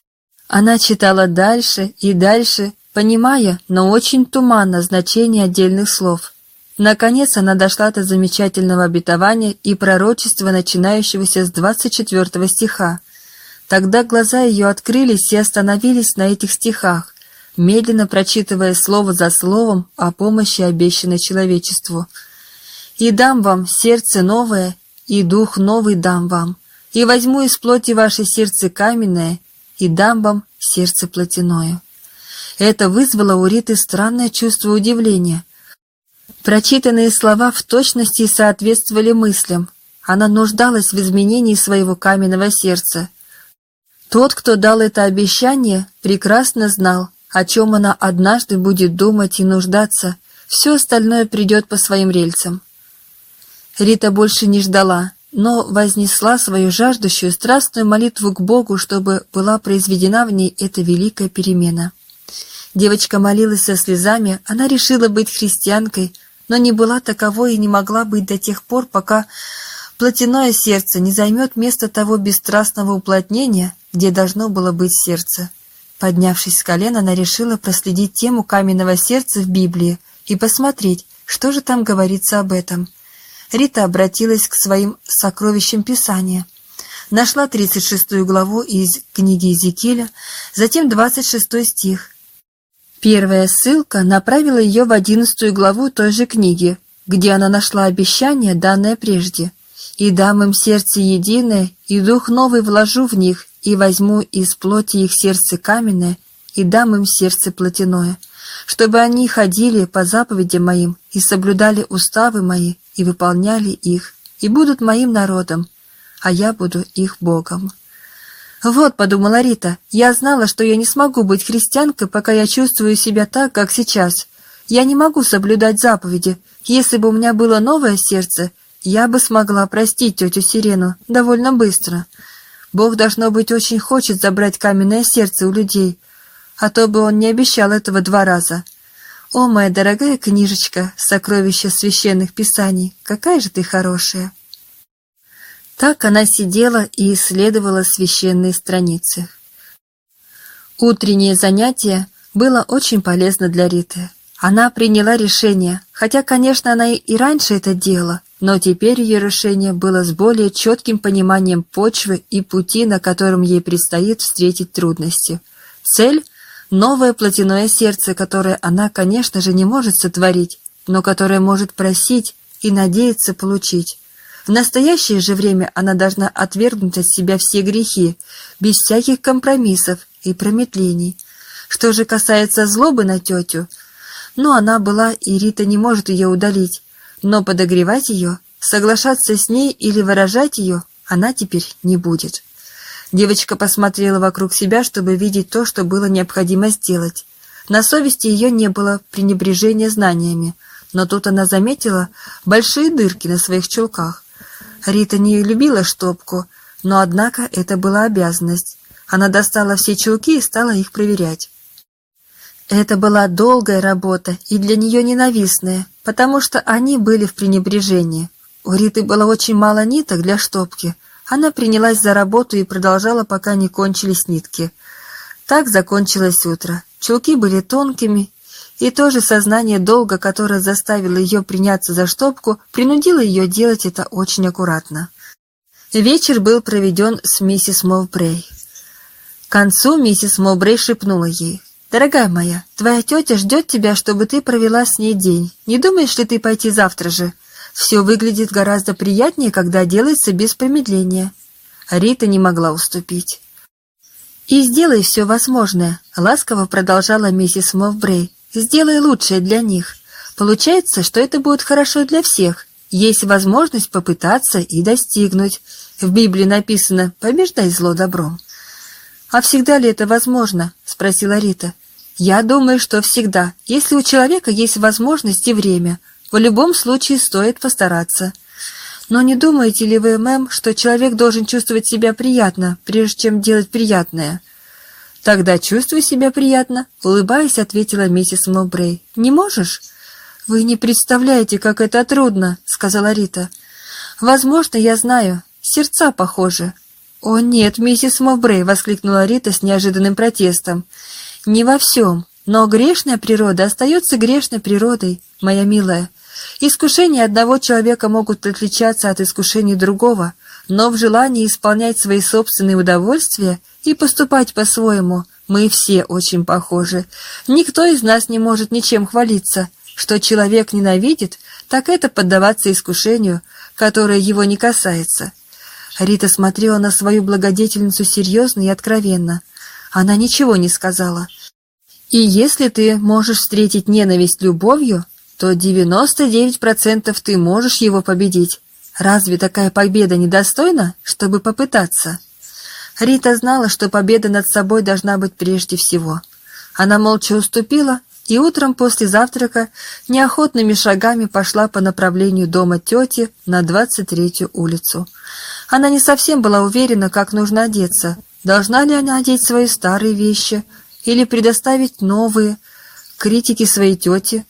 Она читала дальше и дальше, понимая, но очень туманно значение отдельных слов. Наконец она дошла до замечательного обетования и пророчества, начинающегося с 24 стиха. Тогда глаза ее открылись и остановились на этих стихах, медленно прочитывая слово за словом о помощи, обещанной человечеству. «И дам вам сердце новое, и дух новый дам вам, и возьму из плоти ваше сердце каменное, и дам вам сердце плотяное». Это вызвало у Риты странное чувство удивления. Прочитанные слова в точности соответствовали мыслям. Она нуждалась в изменении своего каменного сердца. Тот, кто дал это обещание, прекрасно знал, о чем она однажды будет думать и нуждаться. Все остальное придет по своим рельсам. Рита больше не ждала, но вознесла свою жаждущую страстную молитву к Богу, чтобы была произведена в ней эта великая перемена. Девочка молилась со слезами, она решила быть христианкой, но не была таковой и не могла быть до тех пор, пока плотяное сердце не займет место того бесстрастного уплотнения, где должно было быть сердце. Поднявшись с колен, она решила проследить тему каменного сердца в Библии и посмотреть, что же там говорится об этом. Рита обратилась к своим сокровищам Писания. Нашла 36 главу из книги Иезекииля, затем 26 стих, Первая ссылка направила ее в одиннадцатую главу той же книги, где она нашла обещание, данное прежде. «И дам им сердце единое, и дух новый вложу в них, и возьму из плоти их сердце каменное, и дам им сердце плотяное, чтобы они ходили по заповедям моим, и соблюдали уставы мои, и выполняли их, и будут моим народом, а я буду их Богом». «Вот», — подумала Рита, — «я знала, что я не смогу быть христианкой, пока я чувствую себя так, как сейчас. Я не могу соблюдать заповеди. Если бы у меня было новое сердце, я бы смогла простить тетю Сирену довольно быстро. Бог, должно быть, очень хочет забрать каменное сердце у людей, а то бы он не обещал этого два раза. О, моя дорогая книжечка, сокровище священных писаний, какая же ты хорошая!» Так она сидела и исследовала священные страницы. Утреннее занятие было очень полезно для Риты. Она приняла решение, хотя, конечно, она и раньше это делала, но теперь ее решение было с более четким пониманием почвы и пути, на котором ей предстоит встретить трудности. Цель — новое плотяное сердце, которое она, конечно же, не может сотворить, но которое может просить и надеяться получить. В настоящее же время она должна отвергнуть от себя все грехи, без всяких компромиссов и промедлений. Что же касается злобы на тетю, ну, она была, и Рита не может ее удалить, но подогревать ее, соглашаться с ней или выражать ее она теперь не будет. Девочка посмотрела вокруг себя, чтобы видеть то, что было необходимо сделать. На совести ее не было пренебрежения знаниями, но тут она заметила большие дырки на своих чулках. Рита не любила штопку, но, однако, это была обязанность. Она достала все чулки и стала их проверять. Это была долгая работа и для нее ненавистная, потому что они были в пренебрежении. У Риты было очень мало ниток для штопки. Она принялась за работу и продолжала, пока не кончились нитки. Так закончилось утро. Чулки были тонкими, и то же сознание долга, которое заставило ее приняться за штопку, принудило ее делать это очень аккуратно. Вечер был проведен с миссис Мовбрей. К концу миссис Мовбрей шепнула ей — «Дорогая моя, твоя тетя ждет тебя, чтобы ты провела с ней день. Не думаешь ли ты пойти завтра же? Все выглядит гораздо приятнее, когда делается без промедления». Рита не могла уступить. «И сделай все возможное», — ласково продолжала миссис Мовбрей. «Сделай лучшее для них. Получается, что это будет хорошо для всех. Есть возможность попытаться и достигнуть. В Библии написано «побеждай зло добром». «А всегда ли это возможно?» — спросила Рита. Я думаю, что всегда, если у человека есть возможность и время, в любом случае стоит постараться. Но не думаете ли вы, мэм, что человек должен чувствовать себя приятно, прежде чем делать приятное? Тогда чувствуй себя приятно, улыбаясь, ответила миссис Мовбрей. Не можешь? Вы не представляете, как это трудно, сказала Рита. Возможно, я знаю. Сердца похожи. О нет, миссис Мовбрей, воскликнула Рита с неожиданным протестом. Не во всем, но грешная природа остается грешной природой, моя милая. Искушения одного человека могут отличаться от искушений другого, но в желании исполнять свои собственные удовольствия и поступать по-своему мы все очень похожи. Никто из нас не может ничем хвалиться. Что человек ненавидит, так это поддаваться искушению, которое его не касается. Рита смотрела на свою благодетельницу серьезно и откровенно. Она ничего не сказала. И если ты можешь встретить ненависть любовью, то 99% ты можешь его победить. Разве такая победа недостойна, чтобы попытаться? Рита знала, что победа над собой должна быть прежде всего. Она молча уступила и утром после завтрака неохотными шагами пошла по направлению дома тети на 23-ю улицу. Она не совсем была уверена, как нужно одеться, Должна ли она одеть свои старые вещи или предоставить новые критике своей тети?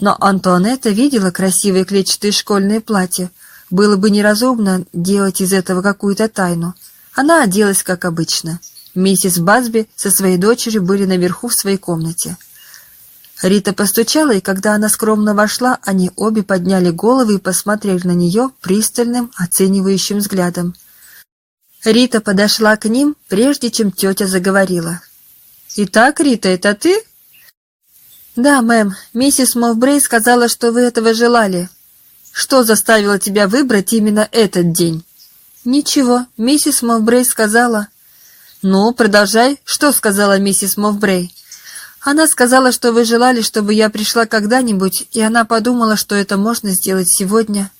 Но Антуанетта видела красивые клетчатые школьные платья. Было бы неразумно делать из этого какую-то тайну. Она оделась, как обычно. Миссис Базби со своей дочерью были наверху в своей комнате. Рита постучала, и когда она скромно вошла, они обе подняли головы и посмотрели на нее пристальным, оценивающим взглядом. Рита подошла к ним, прежде чем тетя заговорила. «Итак, Рита, это ты?» «Да, мэм. Миссис Мовбрей сказала, что вы этого желали. Что заставило тебя выбрать именно этот день?» «Ничего. Миссис Мовбрей сказала...» «Ну, продолжай. Что сказала миссис Мовбрей?» «Она сказала, что вы желали, чтобы я пришла когда-нибудь, и она подумала, что это можно сделать сегодня».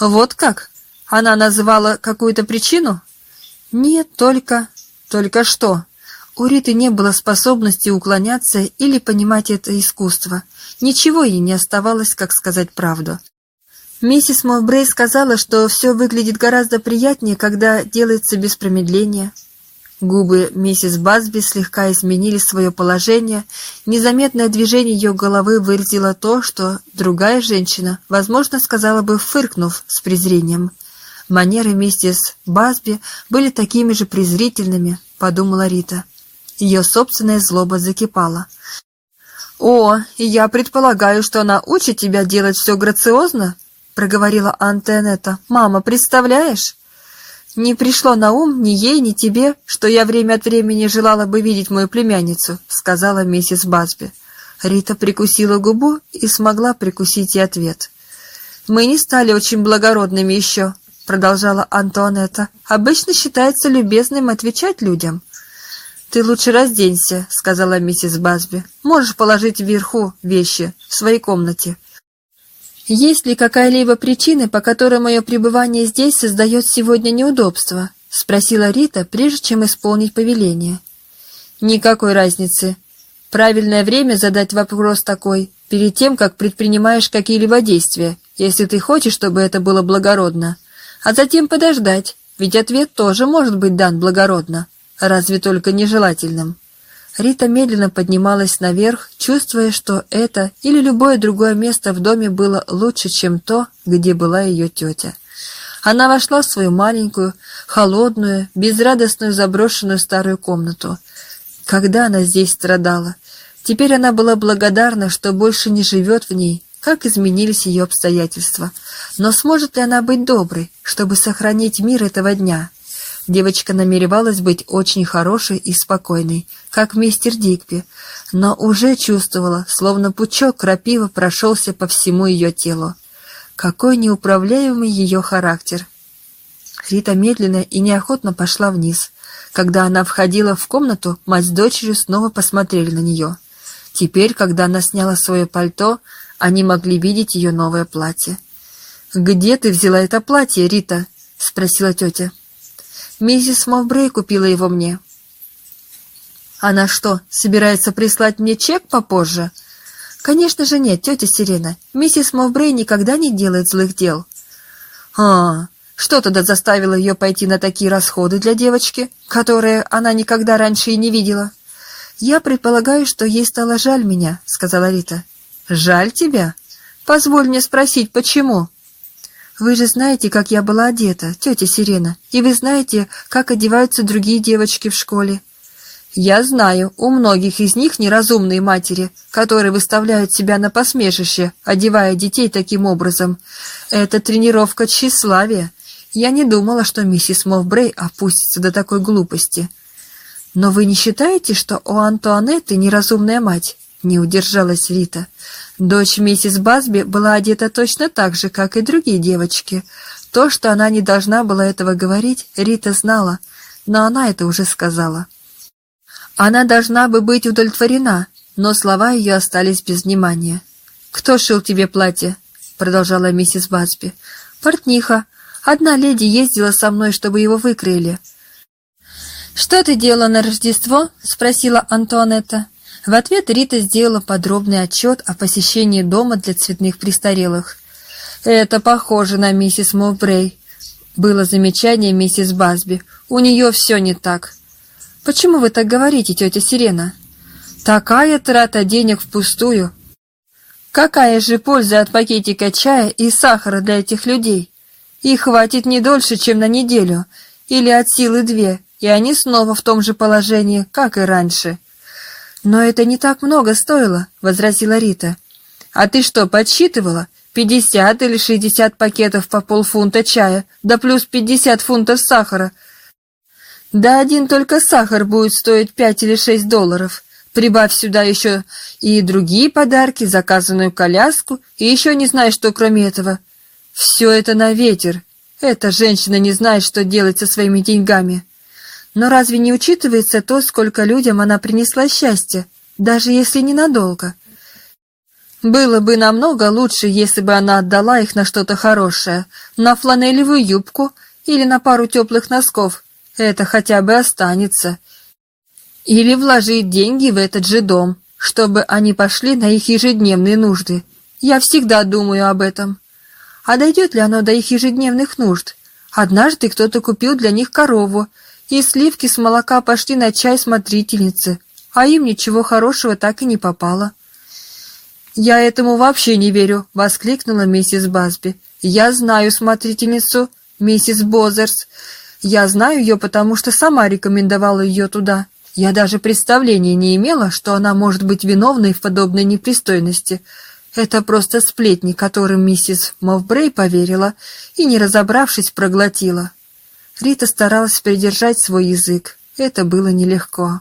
«Вот как? Она называла какую-то причину?» Нет, только... Только что? У Риты не было способности уклоняться или понимать это искусство. Ничего ей не оставалось, как сказать правду. Миссис Мовбрей сказала, что все выглядит гораздо приятнее, когда делается без промедления. Губы миссис Базби слегка изменили свое положение. Незаметное движение ее головы выразило то, что другая женщина, возможно, сказала бы, фыркнув с презрением. Манеры миссис Басби были такими же презрительными, подумала Рита. Ее собственная злоба закипала. «О, я предполагаю, что она учит тебя делать все грациозно?» — проговорила Антенета. «Мама, представляешь?» «Не пришло на ум ни ей, ни тебе, что я время от времени желала бы видеть мою племянницу», — сказала миссис Басби. Рита прикусила губу и смогла прикусить и ответ. «Мы не стали очень благородными еще», — продолжала Антуанетта. «Обычно считается любезным отвечать людям». «Ты лучше разденься», — сказала миссис Басби. «Можешь положить вверху вещи в своей комнате». «Есть ли какая-либо причина, по которой мое пребывание здесь создает сегодня неудобства?» — спросила Рита, прежде чем исполнить повеление. «Никакой разницы. Правильное время задать вопрос такой, перед тем, как предпринимаешь какие-либо действия, если ты хочешь, чтобы это было благородно, а затем подождать, ведь ответ тоже может быть дан благородно» разве только нежелательным. Рита медленно поднималась наверх, чувствуя, что это или любое другое место в доме было лучше, чем то, где была ее тетя. Она вошла в свою маленькую, холодную, безрадостную заброшенную старую комнату. Когда она здесь страдала? Теперь она была благодарна, что больше не живет в ней, как изменились ее обстоятельства. Но сможет ли она быть доброй, чтобы сохранить мир этого дня? Девочка намеревалась быть очень хорошей и спокойной, как мистер Дикпи, но уже чувствовала, словно пучок крапива прошелся по всему ее телу. Какой неуправляемый ее характер! Рита медленно и неохотно пошла вниз. Когда она входила в комнату, мать с дочерью снова посмотрели на нее. Теперь, когда она сняла свое пальто, они могли видеть ее новое платье. «Где ты взяла это платье, Рита?» — спросила тетя. Миссис Мовбрей купила его мне. Она что, собирается прислать мне чек попозже? Конечно же нет, тетя Сирена. Миссис Мовбрей никогда не делает злых дел. А, что тогда заставило ее пойти на такие расходы для девочки, которые она никогда раньше и не видела? Я предполагаю, что ей стало жаль меня, сказала Рита. Жаль тебя? Позволь мне спросить, почему? Вы же знаете, как я была одета, тетя Сирена, и вы знаете, как одеваются другие девочки в школе. Я знаю, у многих из них неразумные матери, которые выставляют себя на посмешище, одевая детей таким образом. Это тренировка тщеславия. Я не думала, что миссис Мовбрей опустится до такой глупости. Но вы не считаете, что у Антуанетты неразумная мать? Не удержалась Рита. Дочь миссис Басби была одета точно так же, как и другие девочки. То, что она не должна была этого говорить, Рита знала, но она это уже сказала. Она должна бы быть удовлетворена, но слова ее остались без внимания. «Кто шил тебе платье?» — продолжала миссис Басби. «Портниха. Одна леди ездила со мной, чтобы его выкроили». «Что ты делала на Рождество?» — спросила Антуанетта. В ответ Рита сделала подробный отчет о посещении дома для цветных престарелых. «Это похоже на миссис Мовбрей», — было замечание миссис Басби. «У нее все не так». «Почему вы так говорите, тетя Сирена?» «Такая трата денег впустую». «Какая же польза от пакетика чая и сахара для этих людей? Их хватит не дольше, чем на неделю, или от силы две, и они снова в том же положении, как и раньше». «Но это не так много стоило», — возразила Рита. «А ты что, подсчитывала? Пятьдесят или шестьдесят пакетов по полфунта чая, да плюс пятьдесят фунтов сахара. Да один только сахар будет стоить пять или шесть долларов. Прибавь сюда еще и другие подарки, заказанную коляску, и еще не знаю, что кроме этого. Все это на ветер. Эта женщина не знает, что делать со своими деньгами». Но разве не учитывается то, сколько людям она принесла счастья, даже если ненадолго? Было бы намного лучше, если бы она отдала их на что-то хорошее, на фланелевую юбку или на пару теплых носков. Это хотя бы останется. Или вложить деньги в этот же дом, чтобы они пошли на их ежедневные нужды. Я всегда думаю об этом. А дойдет ли оно до их ежедневных нужд? Однажды кто-то купил для них корову, и сливки с молока пошли на чай смотрительницы, а им ничего хорошего так и не попало. «Я этому вообще не верю!» — воскликнула миссис Басби. «Я знаю смотрительницу, миссис Бозерс. Я знаю ее, потому что сама рекомендовала ее туда. Я даже представления не имела, что она может быть виновной в подобной непристойности. Это просто сплетни, которым миссис Мовбрей поверила и, не разобравшись, проглотила. Рита старалась придержать свой язык. Это было нелегко.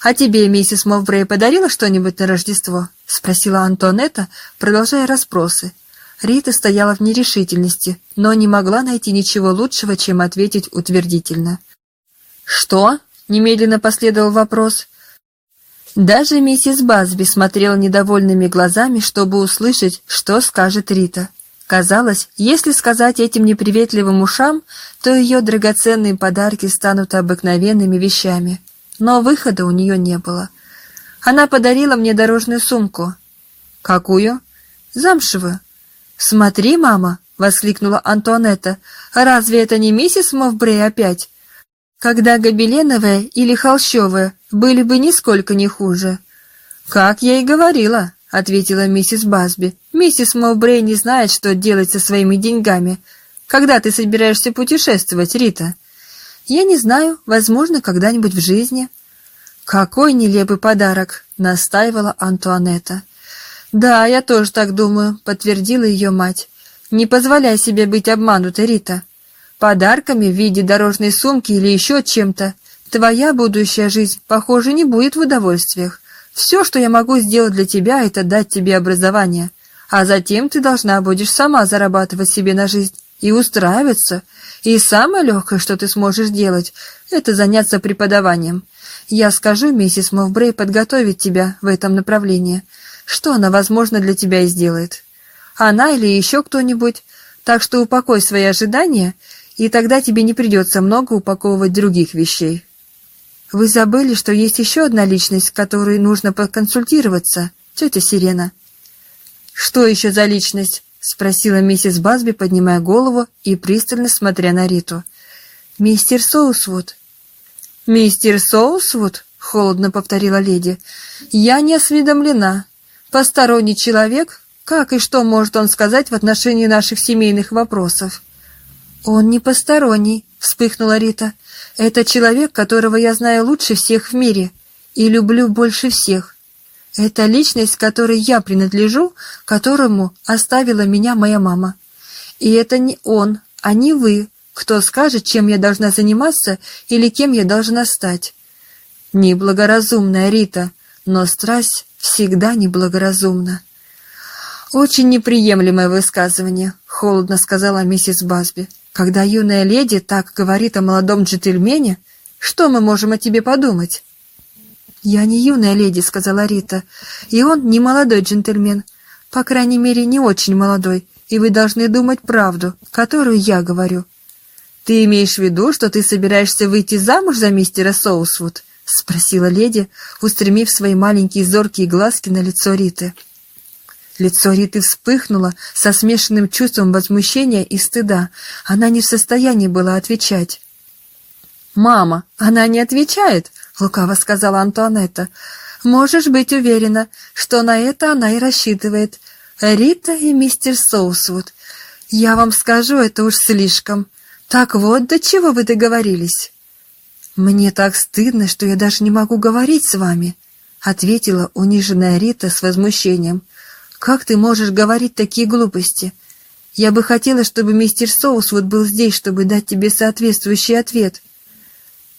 «А тебе миссис Мовбрей подарила что-нибудь на Рождество?» — спросила Антонетта, продолжая расспросы. Рита стояла в нерешительности, но не могла найти ничего лучшего, чем ответить утвердительно. «Что?» — немедленно последовал вопрос. Даже миссис Базби смотрела недовольными глазами, чтобы услышать, что скажет Рита. Казалось, если сказать этим неприветливым ушам, то ее драгоценные подарки станут обыкновенными вещами. Но выхода у нее не было. Она подарила мне дорожную сумку. «Какую?» «Замшевую». «Смотри, мама!» — воскликнула Антуанетта. «Разве это не миссис Мовбрей опять? Когда гобеленовая или холщовая были бы нисколько не хуже». «Как я и говорила», — ответила миссис Басби. «Миссис Мовбрей не знает, что делать со своими деньгами. Когда ты собираешься путешествовать, Рита?» «Я не знаю. Возможно, когда-нибудь в жизни». «Какой нелепый подарок!» — настаивала Антуанетта. «Да, я тоже так думаю», — подтвердила ее мать. «Не позволяй себе быть обманутой, Рита. Подарками в виде дорожной сумки или еще чем-то твоя будущая жизнь, похоже, не будет в удовольствиях. Все, что я могу сделать для тебя, это дать тебе образование, а затем ты должна будешь сама зарабатывать себе на жизнь и устраиваться. И самое легкое, что ты сможешь делать, это заняться преподаванием. Я скажу миссис Мовбрей подготовить тебя в этом направлении. Что она, возможно, для тебя и сделает. Она или еще кто-нибудь. Так что упокой свои ожидания, и тогда тебе не придется много упаковывать других вещей. Вы забыли, что есть еще одна личность, с которой нужно поконсультироваться, тетя Сирена. Что еще за личность? спросила миссис Базби, поднимая голову и пристально смотря на Риту. Мистер Соусвуд. «Мистер Соусвуд?» — холодно повторила леди. «Я не осведомлена. Посторонний человек? Как и что может он сказать в отношении наших семейных вопросов?» «Он не посторонний», — вспыхнула Рита. «Это человек, которого я знаю лучше всех в мире и люблю больше всех. Это личность, которой я принадлежу, которому оставила меня моя мама. И это не он, а не вы, кто скажет, чем я должна заниматься или кем я должна стать? Неблагоразумная Рита, но страсть всегда неблагоразумна. Очень неприемлемое высказывание, холодно сказала миссис Басби. Когда юная леди так говорит о молодом джентльмене, что мы можем о тебе подумать? Я не юная леди, сказала Рита, и он не молодой джентльмен, по крайней мере, не очень молодой, и вы должны думать правду, которую я говорю. «Ты имеешь в виду, что ты собираешься выйти замуж за мистера Соусвуд?» — спросила леди, устремив свои маленькие зоркие глазки на лицо Риты. Лицо Риты вспыхнуло со смешанным чувством возмущения и стыда. Она не в состоянии была отвечать. «Мама, она не отвечает!» — лукаво сказала Антуанетта. «Можешь быть уверена, что на это она и рассчитывает. Рита и мистер Соусвуд. Я вам скажу, это уж слишком. Так вот, до чего вы договорились. Мне так стыдно, что я даже не могу говорить с вами, ответила униженная Рита с возмущением. Как ты можешь говорить такие глупости? Я бы хотела, чтобы мистер Соусвуд был здесь, чтобы дать тебе соответствующий ответ.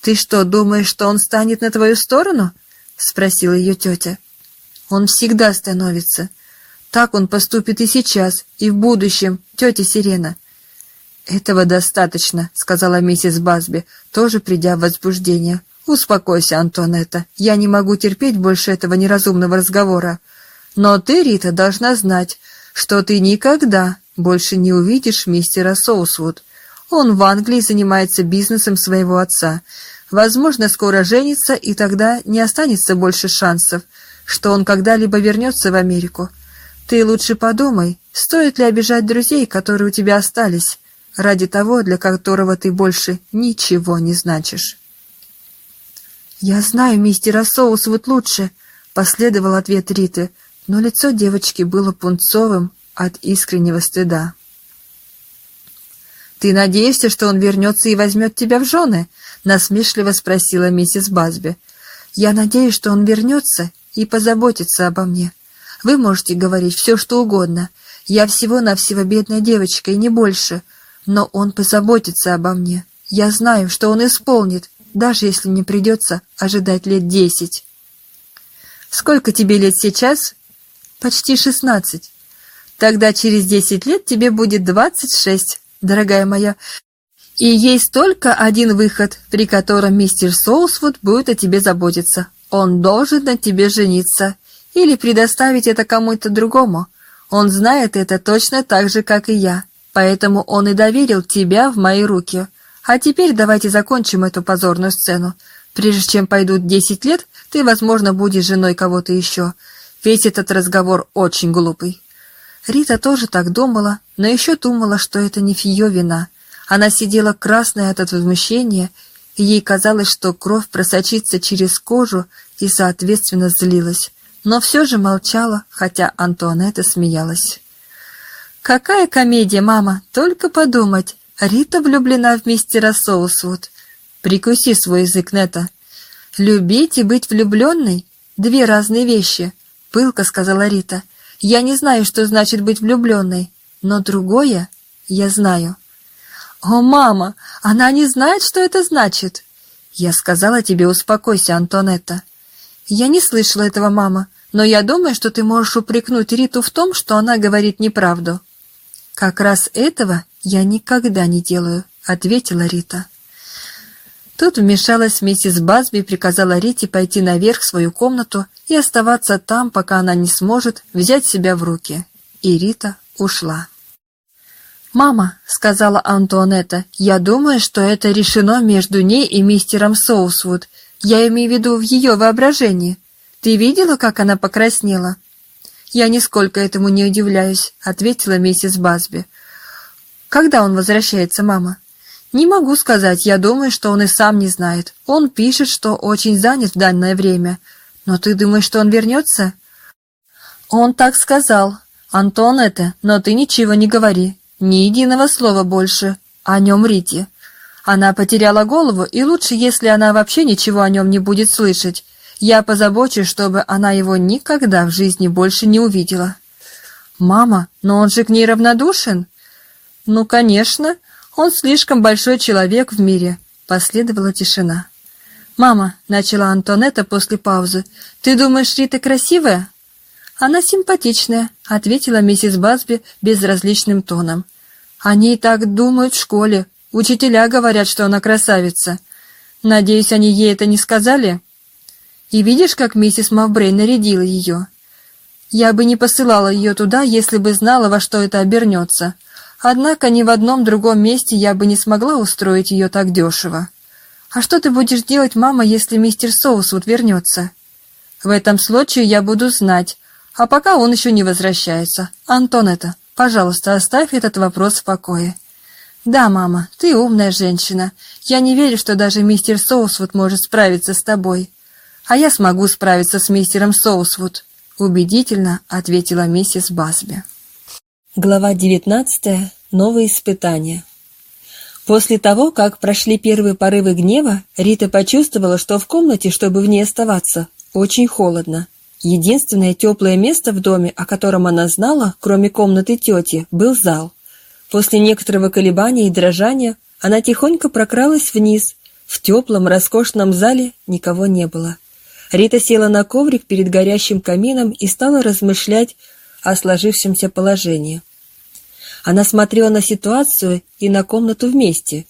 Ты что, думаешь, что он станет на твою сторону? спросила ее тетя. Он всегда становится. Так он поступит и сейчас, и в будущем, тетя Сирена. «Этого достаточно», — сказала миссис Басби, тоже придя в возбуждение. «Успокойся, Антонетта, я не могу терпеть больше этого неразумного разговора. Но ты, Рита, должна знать, что ты никогда больше не увидишь мистера Соусвуд. Он в Англии занимается бизнесом своего отца. Возможно, скоро женится, и тогда не останется больше шансов, что он когда-либо вернется в Америку. Ты лучше подумай, стоит ли обижать друзей, которые у тебя остались» ради того, для которого ты больше ничего не значишь. «Я знаю мистера Соусвуд лучше», — последовал ответ Риты, но лицо девочки было пунцовым от искреннего стыда. «Ты надеешься, что он вернется и возьмет тебя в жены?» — насмешливо спросила миссис Базби. Я надеюсь, что он вернется и позаботится обо мне. Вы можете говорить все, что угодно. Я всего-навсего бедная девочка и не больше. Но он позаботится обо мне. Я знаю, что он исполнит, даже если мне придется ожидать лет десять. Сколько тебе лет сейчас? Почти шестнадцать. Тогда через десять лет тебе будет двадцать шесть, дорогая моя. И есть только один выход, при котором мистер Соусвуд будет о тебе заботиться. Он должен на тебе жениться или предоставить это кому-то другому. Он знает это точно так же, как и я, поэтому он и доверил тебя в мои руки. А теперь давайте закончим эту позорную сцену. Прежде чем пойдут десять лет, ты, возможно, будешь женой кого-то еще. Весь этот разговор очень глупый. Рита тоже так думала, но еще думала, что это не ее вина. Она сидела красная от возмущения, и ей казалось, что кровь просочится через кожу и, соответственно, злилась. Но все же молчала, хотя Антуанетта смеялась. «Какая комедия, мама! Только подумать! Рита влюблена в мистера Соусвуд. Прикуси свой язык, Нета. Любить и быть влюбленной — две разные вещи», — пылко сказала Рита. «Я не знаю, что значит быть влюбленной, но другое я знаю». «О, мама, она не знает, что это значит!» «Я сказала тебе, успокойся, Антонетта». «Я не слышала этого, мама, но я думаю, что ты можешь упрекнуть Риту в том, что она говорит неправду». «Как раз этого я никогда не делаю», — ответила Рита. Тут вмешалась миссис Базби и приказала Рите пойти наверх в свою комнату и оставаться там, пока она не сможет взять себя в руки. И Рита ушла. «Мама», — сказала Антуанетта, — «я думаю, что это решено между ней и мистером Соусвуд. Я имею в виду в ее воображении. Ты видела, как она покраснела?» «Я нисколько этому не удивляюсь», — ответила миссис Базби. «Когда он возвращается, мама?» «Не могу сказать. Я думаю, что он и сам не знает. Он пишет, что очень занят в данное время. Но ты думаешь, что он вернется?» «Он так сказал. Антон это, но ты ничего не говори. Ни единого слова больше о нем Рите. Она потеряла голову, и лучше, если она вообще ничего о нем не будет слышать. Я позабочусь, чтобы она его никогда в жизни больше не увидела. Мама, но он же к ней равнодушен? Ну, конечно, он слишком большой человек в мире. Последовала тишина. «Мама», — начала Антонетта после паузы, — «ты думаешь, Рита красивая?» «Она симпатичная», — ответила миссис Басби безразличным тоном. «Они и так думают в школе. Учителя говорят, что она красавица. Надеюсь, они ей это не сказали?» «И видишь, как миссис Мавбрей нарядила ее?» «Я бы не посылала ее туда, если бы знала, во что это обернется. Однако ни в одном другом месте я бы не смогла устроить ее так дешево. А что ты будешь делать, мама, если мистер Соусвуд вернется?» «В этом случае я буду знать, а пока он еще не возвращается. Антонетта, пожалуйста, оставь этот вопрос в покое. Да, мама, ты умная женщина. Я не верю, что даже мистер Соусвуд может справиться с тобой. А я смогу справиться с мистером Соусвуд, убедительно ответила миссис Басби.
Глава 19. Новые испытания. После того, как прошли первые порывы гнева, Рита почувствовала, что в комнате, чтобы в ней оставаться, очень холодно. Единственное теплое место в доме, о котором она знала, кроме комнаты тети, был зал. После некоторого колебания и дрожания она тихонько прокралась вниз. В теплом, роскошном зале никого не было. Рита села на коврик перед горящим камином и стала размышлять о сложившемся положении. Она смотрела на ситуацию и на комнату вместе.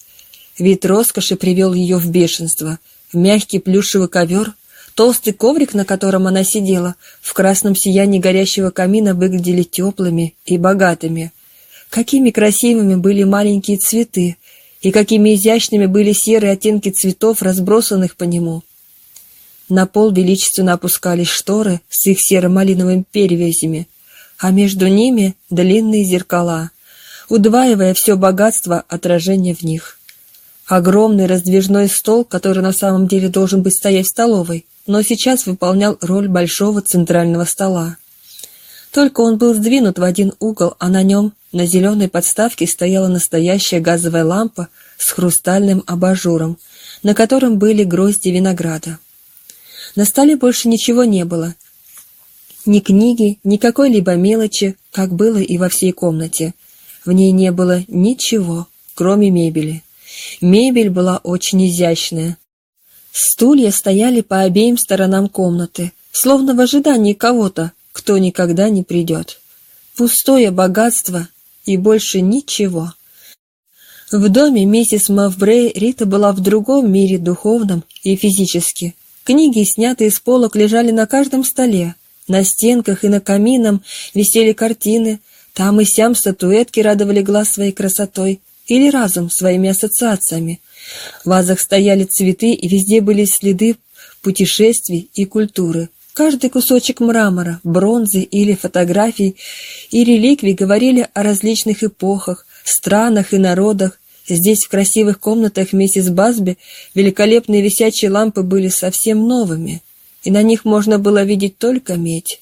Вид роскоши привел ее в бешенство. В мягкий плюшевый ковер, Толстый коврик, на котором она сидела, в красном сиянии горящего камина выглядели теплыми и богатыми. Какими красивыми были маленькие цветы, и какими изящными были серые оттенки цветов, разбросанных по нему. На пол величественно опускались шторы с их серо-малиновыми перевязями, а между ними длинные зеркала, удваивая все богатство отражения в них. Огромный раздвижной стол, который на самом деле должен быть стоять в столовой, но сейчас выполнял роль большого центрального стола. Только он был сдвинут в один угол, а на нем, на зеленой подставке, стояла настоящая газовая лампа с хрустальным абажуром, на котором были грозди винограда. На столе больше ничего не было. Ни книги, ни какой-либо мелочи, как было и во всей комнате. В ней не было ничего, кроме мебели. Мебель была очень изящная. Стулья стояли по обеим сторонам комнаты, словно в ожидании кого-то, кто никогда не придет. Пустое богатство и больше ничего. В доме миссис Мавбрей Рита была в другом мире духовном и физически. Книги, снятые с полок, лежали на каждом столе. На стенках и на камином висели картины, там и сям статуэтки радовали глаз своей красотой или разум своими ассоциациями. В вазах стояли цветы, и везде были следы путешествий и культуры. Каждый кусочек мрамора, бронзы или фотографий и реликвий говорили о различных эпохах, странах и народах. Здесь, в красивых комнатах миссис Басби, великолепные висячие лампы были совсем новыми, и на них можно было видеть только медь.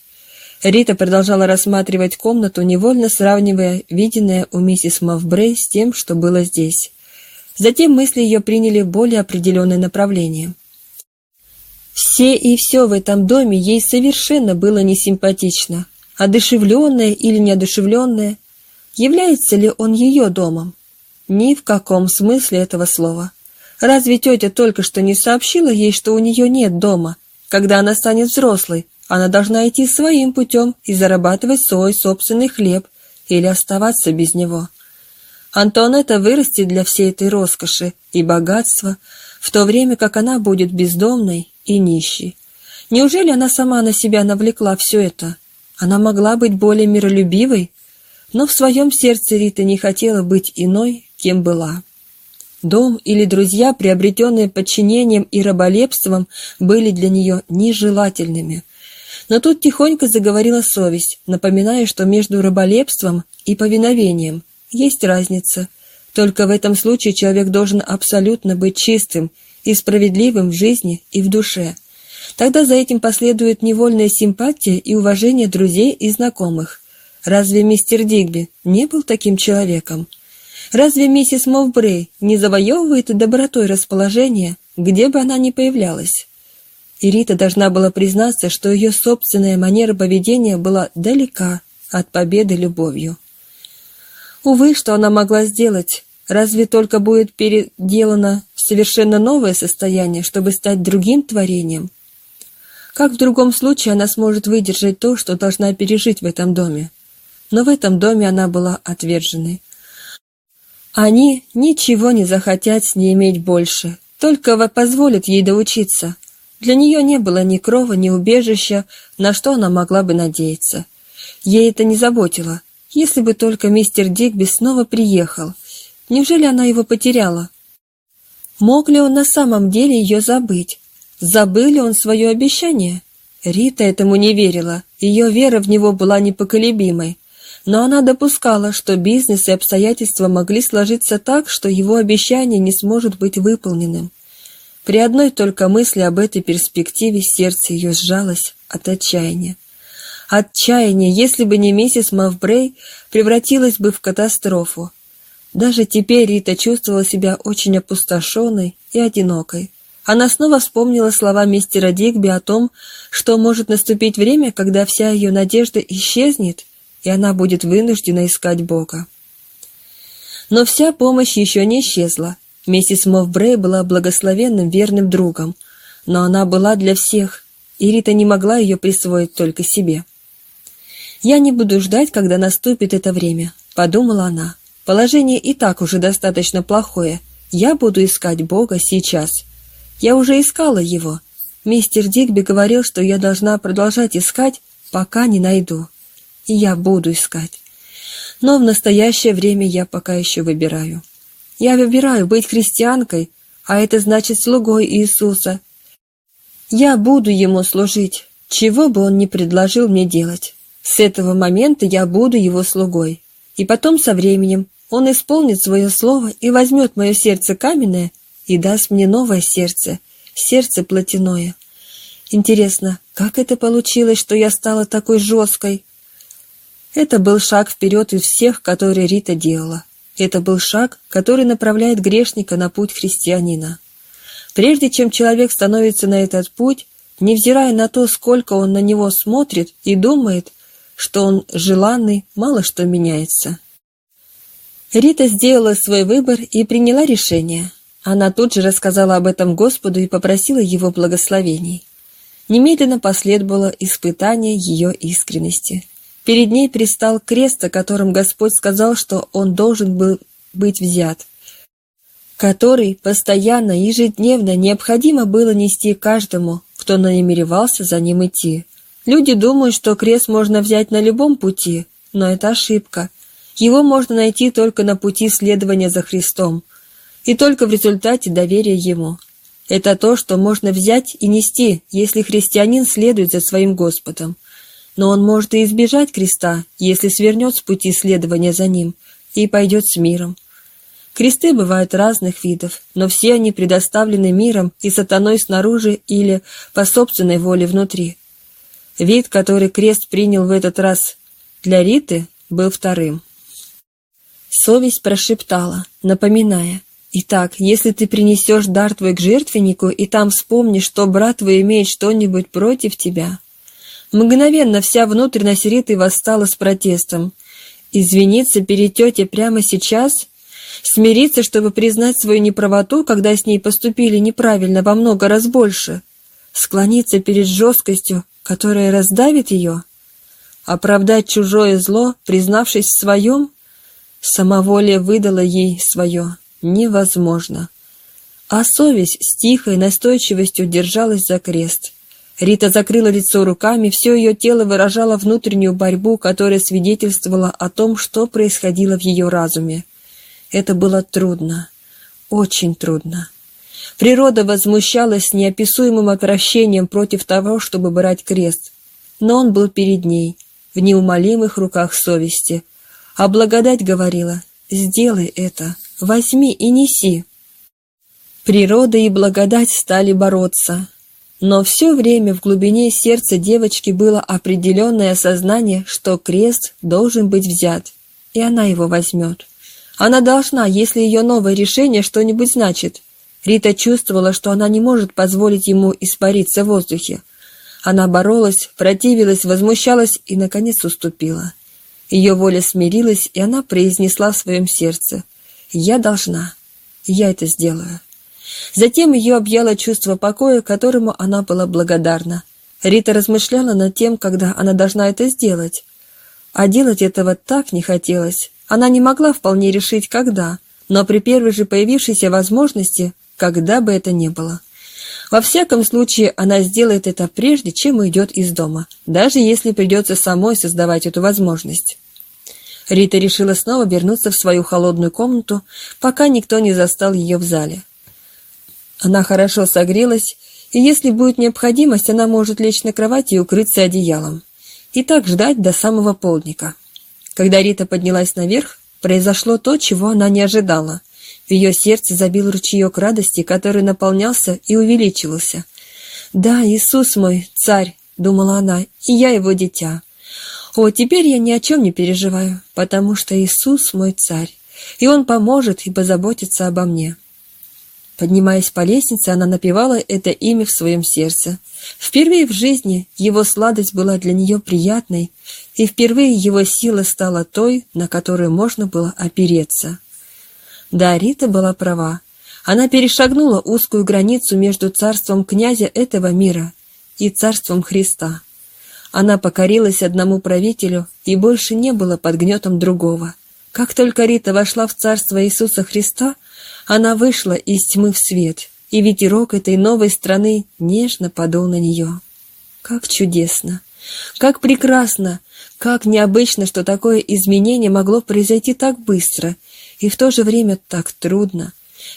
Рита продолжала рассматривать комнату, невольно сравнивая виденное у миссис Мавбрей с тем, что было здесь. Затем мысли ее приняли более определенное направление. Все и все в этом доме ей совершенно было несимпатично. Одушевленное или неодушевленное. Является ли он ее домом? Ни в каком смысле этого слова. Разве тетя только что не сообщила ей, что у нее нет дома? Когда она станет взрослой, она должна идти своим путем и зарабатывать свой собственный хлеб или оставаться без него. Антуанетта вырастет для всей этой роскоши и богатства, в то время как она будет бездомной и нищей. Неужели она сама на себя навлекла все это? Она могла быть более миролюбивой, но в своем сердце Рита не хотела быть иной, кем была. Дом или друзья, приобретенные подчинением и раболепством, были для нее нежелательными. Но тут тихонько заговорила совесть, напоминая, что между раболепством и повиновением есть разница. Только в этом случае человек должен абсолютно быть чистым и справедливым в жизни и в душе. Тогда за этим последует невольная симпатия и уважение друзей и знакомых. Разве мистер Дигби не был таким человеком? Разве миссис Мовбрей не завоевывает добротой расположение, где бы она ни появлялась? И Рита должна была признаться, что ее собственная манера поведения была далека от победы любовью. Увы, что она могла сделать? Разве только будет переделано совершенно новое состояние, чтобы стать другим творением? Как в другом случае она сможет выдержать то, что должна пережить в этом доме? Но в этом доме она была отверженной. Они ничего не захотят с ней иметь больше, только позволят ей доучиться. Для нее не было ни крова, ни убежища, на что она могла бы надеяться. Ей это не заботило. Если бы только мистер Дигби снова приехал. Неужели она его потеряла? Мог ли он на самом деле ее забыть? Забыл ли он свое обещание? Рита этому не верила, ее вера в него была непоколебимой. Но она допускала, что бизнес и обстоятельства могли сложиться так, что его обещание не сможет быть выполненным. При одной только мысли об этой перспективе сердце ее сжалось от отчаяния. Отчаяние, если бы не миссис Мавбрей, превратилось бы в катастрофу. Даже теперь Рита чувствовала себя очень опустошенной и одинокой. Она снова вспомнила слова мистера Дигби о том, что может наступить время, когда вся ее надежда исчезнет, и она будет вынуждена искать Бога. Но вся помощь еще не исчезла. Миссис Мовбрей была благословенным верным другом, но она была для всех, и Рита не могла ее присвоить только себе. «Я не буду ждать, когда наступит это время», — подумала она. «Положение и так уже достаточно плохое. Я буду искать Бога сейчас. Я уже искала его. Мистер Дигби говорил, что я должна продолжать искать, пока не найду. И я буду искать. Но в настоящее время я пока еще выбираю. Я выбираю быть христианкой, а это значит слугой Иисуса. Я буду Ему служить, чего бы Он ни предложил мне делать. С этого момента я буду его слугой. И потом со временем он исполнит свое слово и возьмет мое сердце каменное и даст мне новое сердце, сердце плотяное. Интересно, как это получилось, что я стала такой жесткой? Это был шаг вперед из всех, которые Рита делала. Это был шаг, который направляет грешника на путь христианина. Прежде чем человек становится на этот путь, невзирая на то, сколько он на него смотрит и думает, что он желанный, мало что меняется. Рита сделала свой выбор и приняла решение. Она тут же рассказала об этом Господу и попросила его благословений. Немедленно последовало испытание ее искренности. Перед ней пристал крест, о котором Господь сказал, что он должен был быть взят, который постоянно, ежедневно необходимо было нести каждому, кто намеревался за ним идти. Люди думают, что крест можно взять на любом пути, но это ошибка. Его можно найти только на пути следования за Христом, и только в результате доверия Ему. Это то, что можно взять и нести, если христианин следует за своим Господом. Но он может и избежать креста, если свернет с пути следования за ним и пойдет с миром. Кресты бывают разных видов, но все они предоставлены миром и сатаной снаружи или по собственной воле внутри. Вид, который крест принял в этот раз для Риты, был вторым. Совесть прошептала, напоминая, «Итак, если ты принесешь дар твой к жертвеннику и там вспомнишь, что брат твой имеет что-нибудь против тебя...» Мгновенно вся внутренность Риты восстала с протестом. Извиниться перед тетей прямо сейчас? Смириться, чтобы признать свою неправоту, когда с ней поступили неправильно во много раз больше? Склониться перед жесткостью, которая раздавит ее? Оправдать чужое зло, признавшись в своем? Самоволие выдала ей свое. Невозможно. А совесть с тихой настойчивостью держалась за крест. Рита закрыла лицо руками, все ее тело выражало внутреннюю борьбу, которая свидетельствовала о том, что происходило в ее разуме. Это было трудно, очень трудно. Природа возмущалась неописуемым отвращением против того, чтобы брать крест, но он был перед ней, в неумолимых руках совести, а благодать говорила «Сделай это, возьми и неси». Природа и благодать стали бороться, но все время в глубине сердца девочки было определенное осознание, что крест должен быть взят, и она его возьмет. Она должна, если ее новое решение что-нибудь значит. Рита чувствовала, что она не может позволить ему испариться в воздухе. Она боролась, противилась, возмущалась и, наконец, уступила. Ее воля смирилась, и она произнесла в своем сердце «Я должна, я это сделаю». Затем ее объяло чувство покоя, которому она была благодарна. Рита размышляла над тем, когда она должна это сделать. А делать этого так не хотелось. Она не могла вполне решить, когда, но при первой же появившейся возможности, когда бы это ни было. Во всяком случае, она сделает это прежде, чем уйдет из дома, даже если придется самой создавать эту возможность. Рита решила снова вернуться в свою холодную комнату, пока никто не застал ее в зале. Она хорошо согрелась, и если будет необходимость, она может лечь на кровати и укрыться одеялом. И так ждать до самого полдника. Когда Рита поднялась наверх, произошло то, чего она не ожидала. В ее сердце забил ручеек радости, который наполнялся и увеличивался. «Да, Иисус мой, царь», — думала она, — «и я его дитя». «О, теперь я ни о чем не переживаю, потому что Иисус мой царь, и Он поможет и позаботится обо мне». Поднимаясь по лестнице, она напевала это имя в своем сердце. Впервые в жизни его сладость была для нее приятной, и впервые его сила стала той, на которую можно было опереться. Да, Рита была права. Она перешагнула узкую границу между царством князя этого мира и царством Христа. Она покорилась одному правителю и больше не была под гнетом другого. Как только Рита вошла в царство Иисуса Христа, она вышла из тьмы в свет, и ветерок этой новой страны нежно подул на нее. Как чудесно! Как прекрасно! Как необычно, что такое изменение могло произойти так быстро, и в то же время так трудно.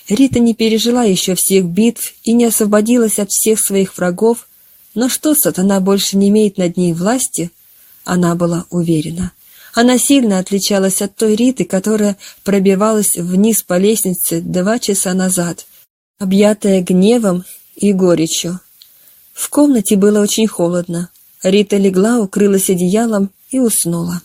Рита не пережила еще всех битв и не освободилась от всех своих врагов, но что сатана больше не имеет над ней власти, она была уверена. Она сильно отличалась от той Риты, которая пробивалась вниз по лестнице два часа назад, объятая гневом и горечью. В комнате было очень холодно. Рита легла, укрылась одеялом и уснула.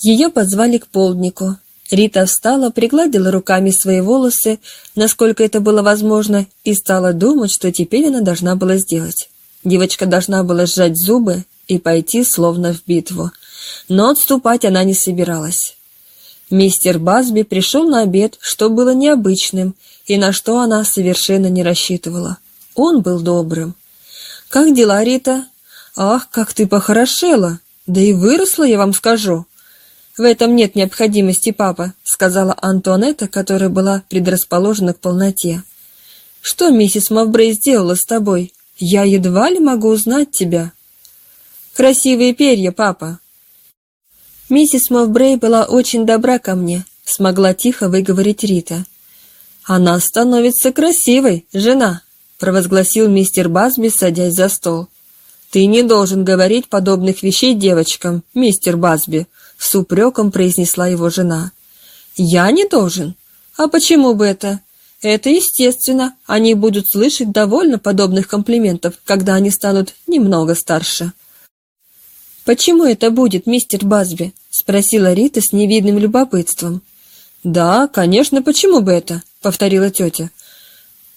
Ее позвали к полднику. Рита встала, пригладила руками свои волосы, насколько это было возможно, и стала думать, что теперь она должна была сделать. Девочка должна была сжать зубы и пойти словно в битву. Но отступать она не собиралась. Мистер Базби пришел на обед, что было необычным, и на что она совершенно не рассчитывала. Он был добрым. «Как дела, Рита?» «Ах, как ты похорошела! Да и выросла, я вам скажу!» «В этом нет необходимости, папа», — сказала Антуанетта, которая была предрасположена к полноте. «Что миссис Мавбрей сделала с тобой? Я едва ли могу узнать тебя». «Красивые перья, папа». «Миссис Мавбрей была очень добра ко мне», — смогла тихо выговорить Рита. «Она становится красивой, жена», — провозгласил мистер Басби, садясь за стол. «Ты не должен говорить подобных вещей девочкам, мистер Басби», — с упреком произнесла его жена. «Я не должен? А почему бы это? Это естественно, они будут слышать довольно подобных комплиментов, когда они станут немного старше». «Почему это будет, мистер Басби?» — спросила Рита с невидным любопытством. «Да, конечно, почему бы это?» — повторила тетя.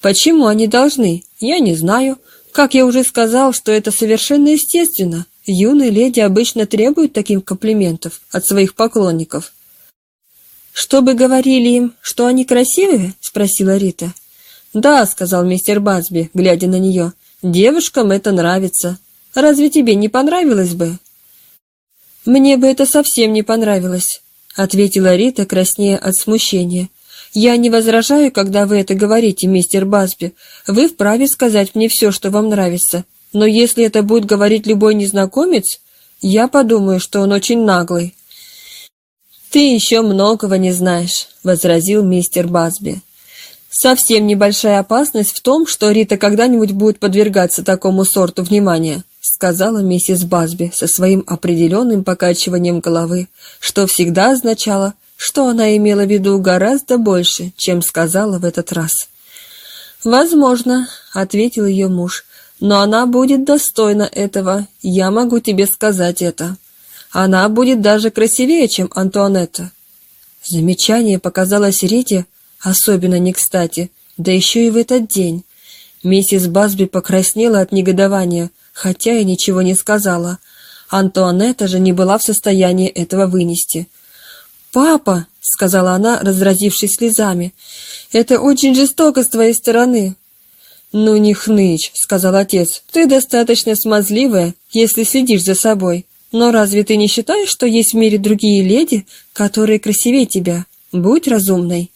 «Почему они должны? Я не знаю. Как я уже сказал, что это совершенно естественно. Юные леди обычно требуют таких комплиментов от своих поклонников». «Чтобы говорили им, что они красивые?» — спросила Рита. «Да», — сказал мистер Басби, глядя на нее, — «девушкам это нравится. Разве тебе не понравилось бы?» «Мне бы это совсем не понравилось», — ответила Рита, краснея от смущения. «Я не возражаю, когда вы это говорите, мистер Басби. Вы вправе сказать мне все, что вам нравится. Но если это будет говорить любой незнакомец, я подумаю, что он очень наглый». «Ты еще многого не знаешь», — возразил мистер Басби. «Совсем небольшая опасность в том, что Рита когда-нибудь будет подвергаться такому сорту внимания сказала миссис Базби со своим определенным покачиванием головы, что всегда означало, что она имела в виду гораздо больше, чем сказала в этот раз. «Возможно», — ответил ее муж, — «но она будет достойна этого, я могу тебе сказать это. Она будет даже красивее, чем Антуанетта». Замечание показалось Рите особенно не кстати, да еще и в этот день. Миссис Базби покраснела от негодования, хотя и ничего не сказала. Антуанетта же не была в состоянии этого вынести. «Папа!» — сказала она, разразившись слезами. «Это очень жестоко с твоей стороны». «Ну не хнычь», — сказал отец. «Ты достаточно смазливая, если следишь за собой. Но разве ты не считаешь, что есть в мире другие леди, которые красивее тебя? Будь разумной».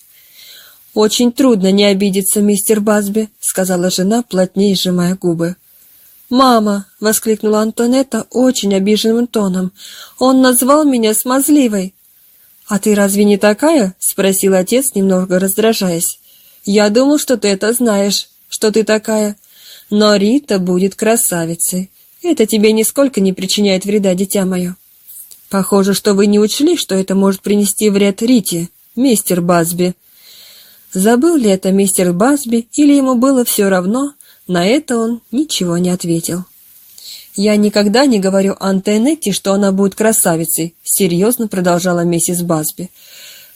«Очень трудно не обидеться, мистер Базби», — сказала жена, плотнее сжимая губы. «Мама!» — воскликнула Антонетта очень обиженным тоном. «Он назвал меня смазливой!» «А ты разве не такая?» — спросил отец, немного раздражаясь. «Я думал, что ты это знаешь, что ты такая. Но Рита будет красавицей. Это тебе нисколько не причиняет вреда, дитя мое». «Похоже, что вы не учли, что это может принести вред Рите, мистер Базби». Забыл ли это мистер Базби, или ему было все равно, на это он ничего не ответил. «Я никогда не говорю Антенетте, что она будет красавицей», — серьезно продолжала миссис Басби.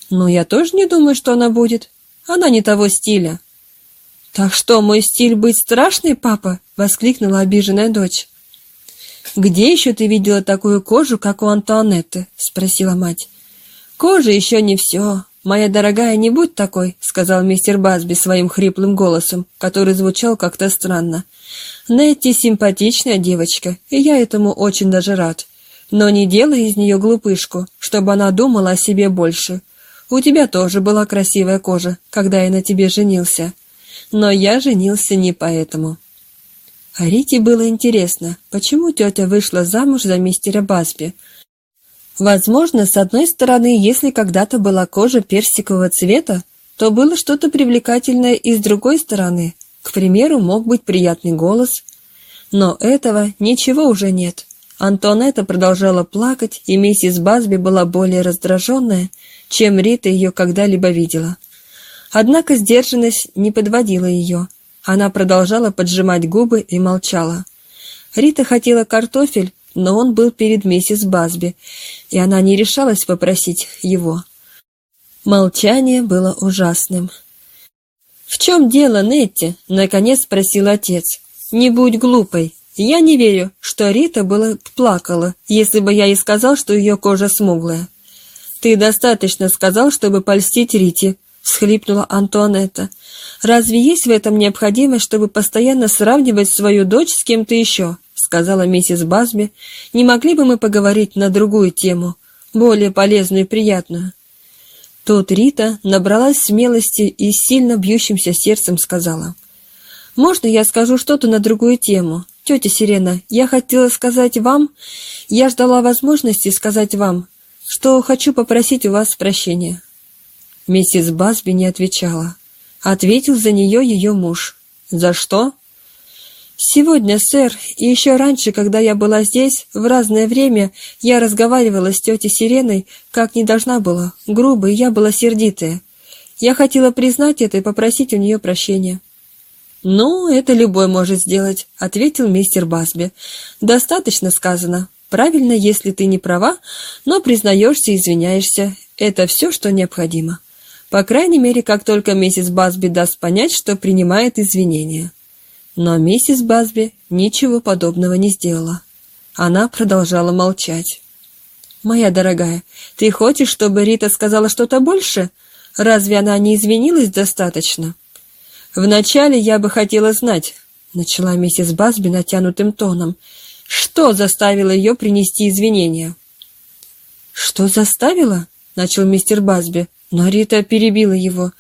«Но я тоже не думаю, что она будет. Она не того стиля». «Так что, мой стиль быть страшный, папа?» — воскликнула обиженная дочь. «Где еще ты видела такую кожу, как у Антуанетты?» — спросила мать. «Кожа еще не все. «Моя дорогая, не будь такой», — сказал мистер Басби своим хриплым голосом, который звучал как-то странно. «Нетти симпатичная девочка, и я этому очень даже рад. Но не делай из нее глупышку, чтобы она думала о себе больше. У тебя тоже была красивая кожа, когда я на тебе женился. Но я женился не поэтому». А Рите было интересно, почему тетя вышла замуж за мистера Басби, Возможно, с одной стороны, если когда-то была кожа персикового цвета, то было что-то привлекательное и с другой стороны. К примеру, мог быть приятный голос. Но этого ничего уже нет. Антонетта продолжала плакать, и миссис Базби была более раздраженная, чем Рита ее когда-либо видела. Однако сдержанность не подводила ее. Она продолжала поджимать губы и молчала. Рита хотела картофель, но он был перед миссис Базби, и она не решалась попросить его. Молчание было ужасным. «В чем дело, Нетти?» — наконец спросил отец. «Не будь глупой. Я не верю, что Рита была плакала, если бы я ей сказал, что ее кожа смуглая. «Ты достаточно сказал, чтобы польстить Рите», — всхлипнула Антуанетта. «Разве есть в этом необходимость, чтобы постоянно сравнивать свою дочь с кем-то еще?» — сказала миссис Базби. «Не могли бы мы поговорить на другую тему, более полезную и приятную?» Тут Рита набралась смелости и сильно бьющимся сердцем сказала. «Можно я скажу что-то на другую тему? Тетя Сирена, я хотела сказать вам, я ждала возможности сказать вам, что хочу попросить у вас прощения». Миссис Басби не отвечала. Ответил за нее ее муж. «За что?» «Сегодня, сэр, и еще раньше, когда я была здесь, в разное время, я разговаривала с тетей Сиреной, как не должна была, грубо, я была сердитая. Я хотела признать это и попросить у нее прощения». «Ну, это любой может сделать», — ответил мистер Басби. «Достаточно сказано. Правильно, если ты не права, но признаешься и извиняешься. Это все, что необходимо. По крайней мере, как только миссис Басби даст понять, что принимает извинения». Но миссис Басби ничего подобного не сделала. Она продолжала молчать. «Моя дорогая, ты хочешь, чтобы Рита сказала что-то больше? Разве она не извинилась достаточно?» «Вначале я бы хотела знать», — начала миссис Басби натянутым тоном, «что заставило ее принести извинения?» «Что заставило?» — начал мистер Басби, но Рита перебила его.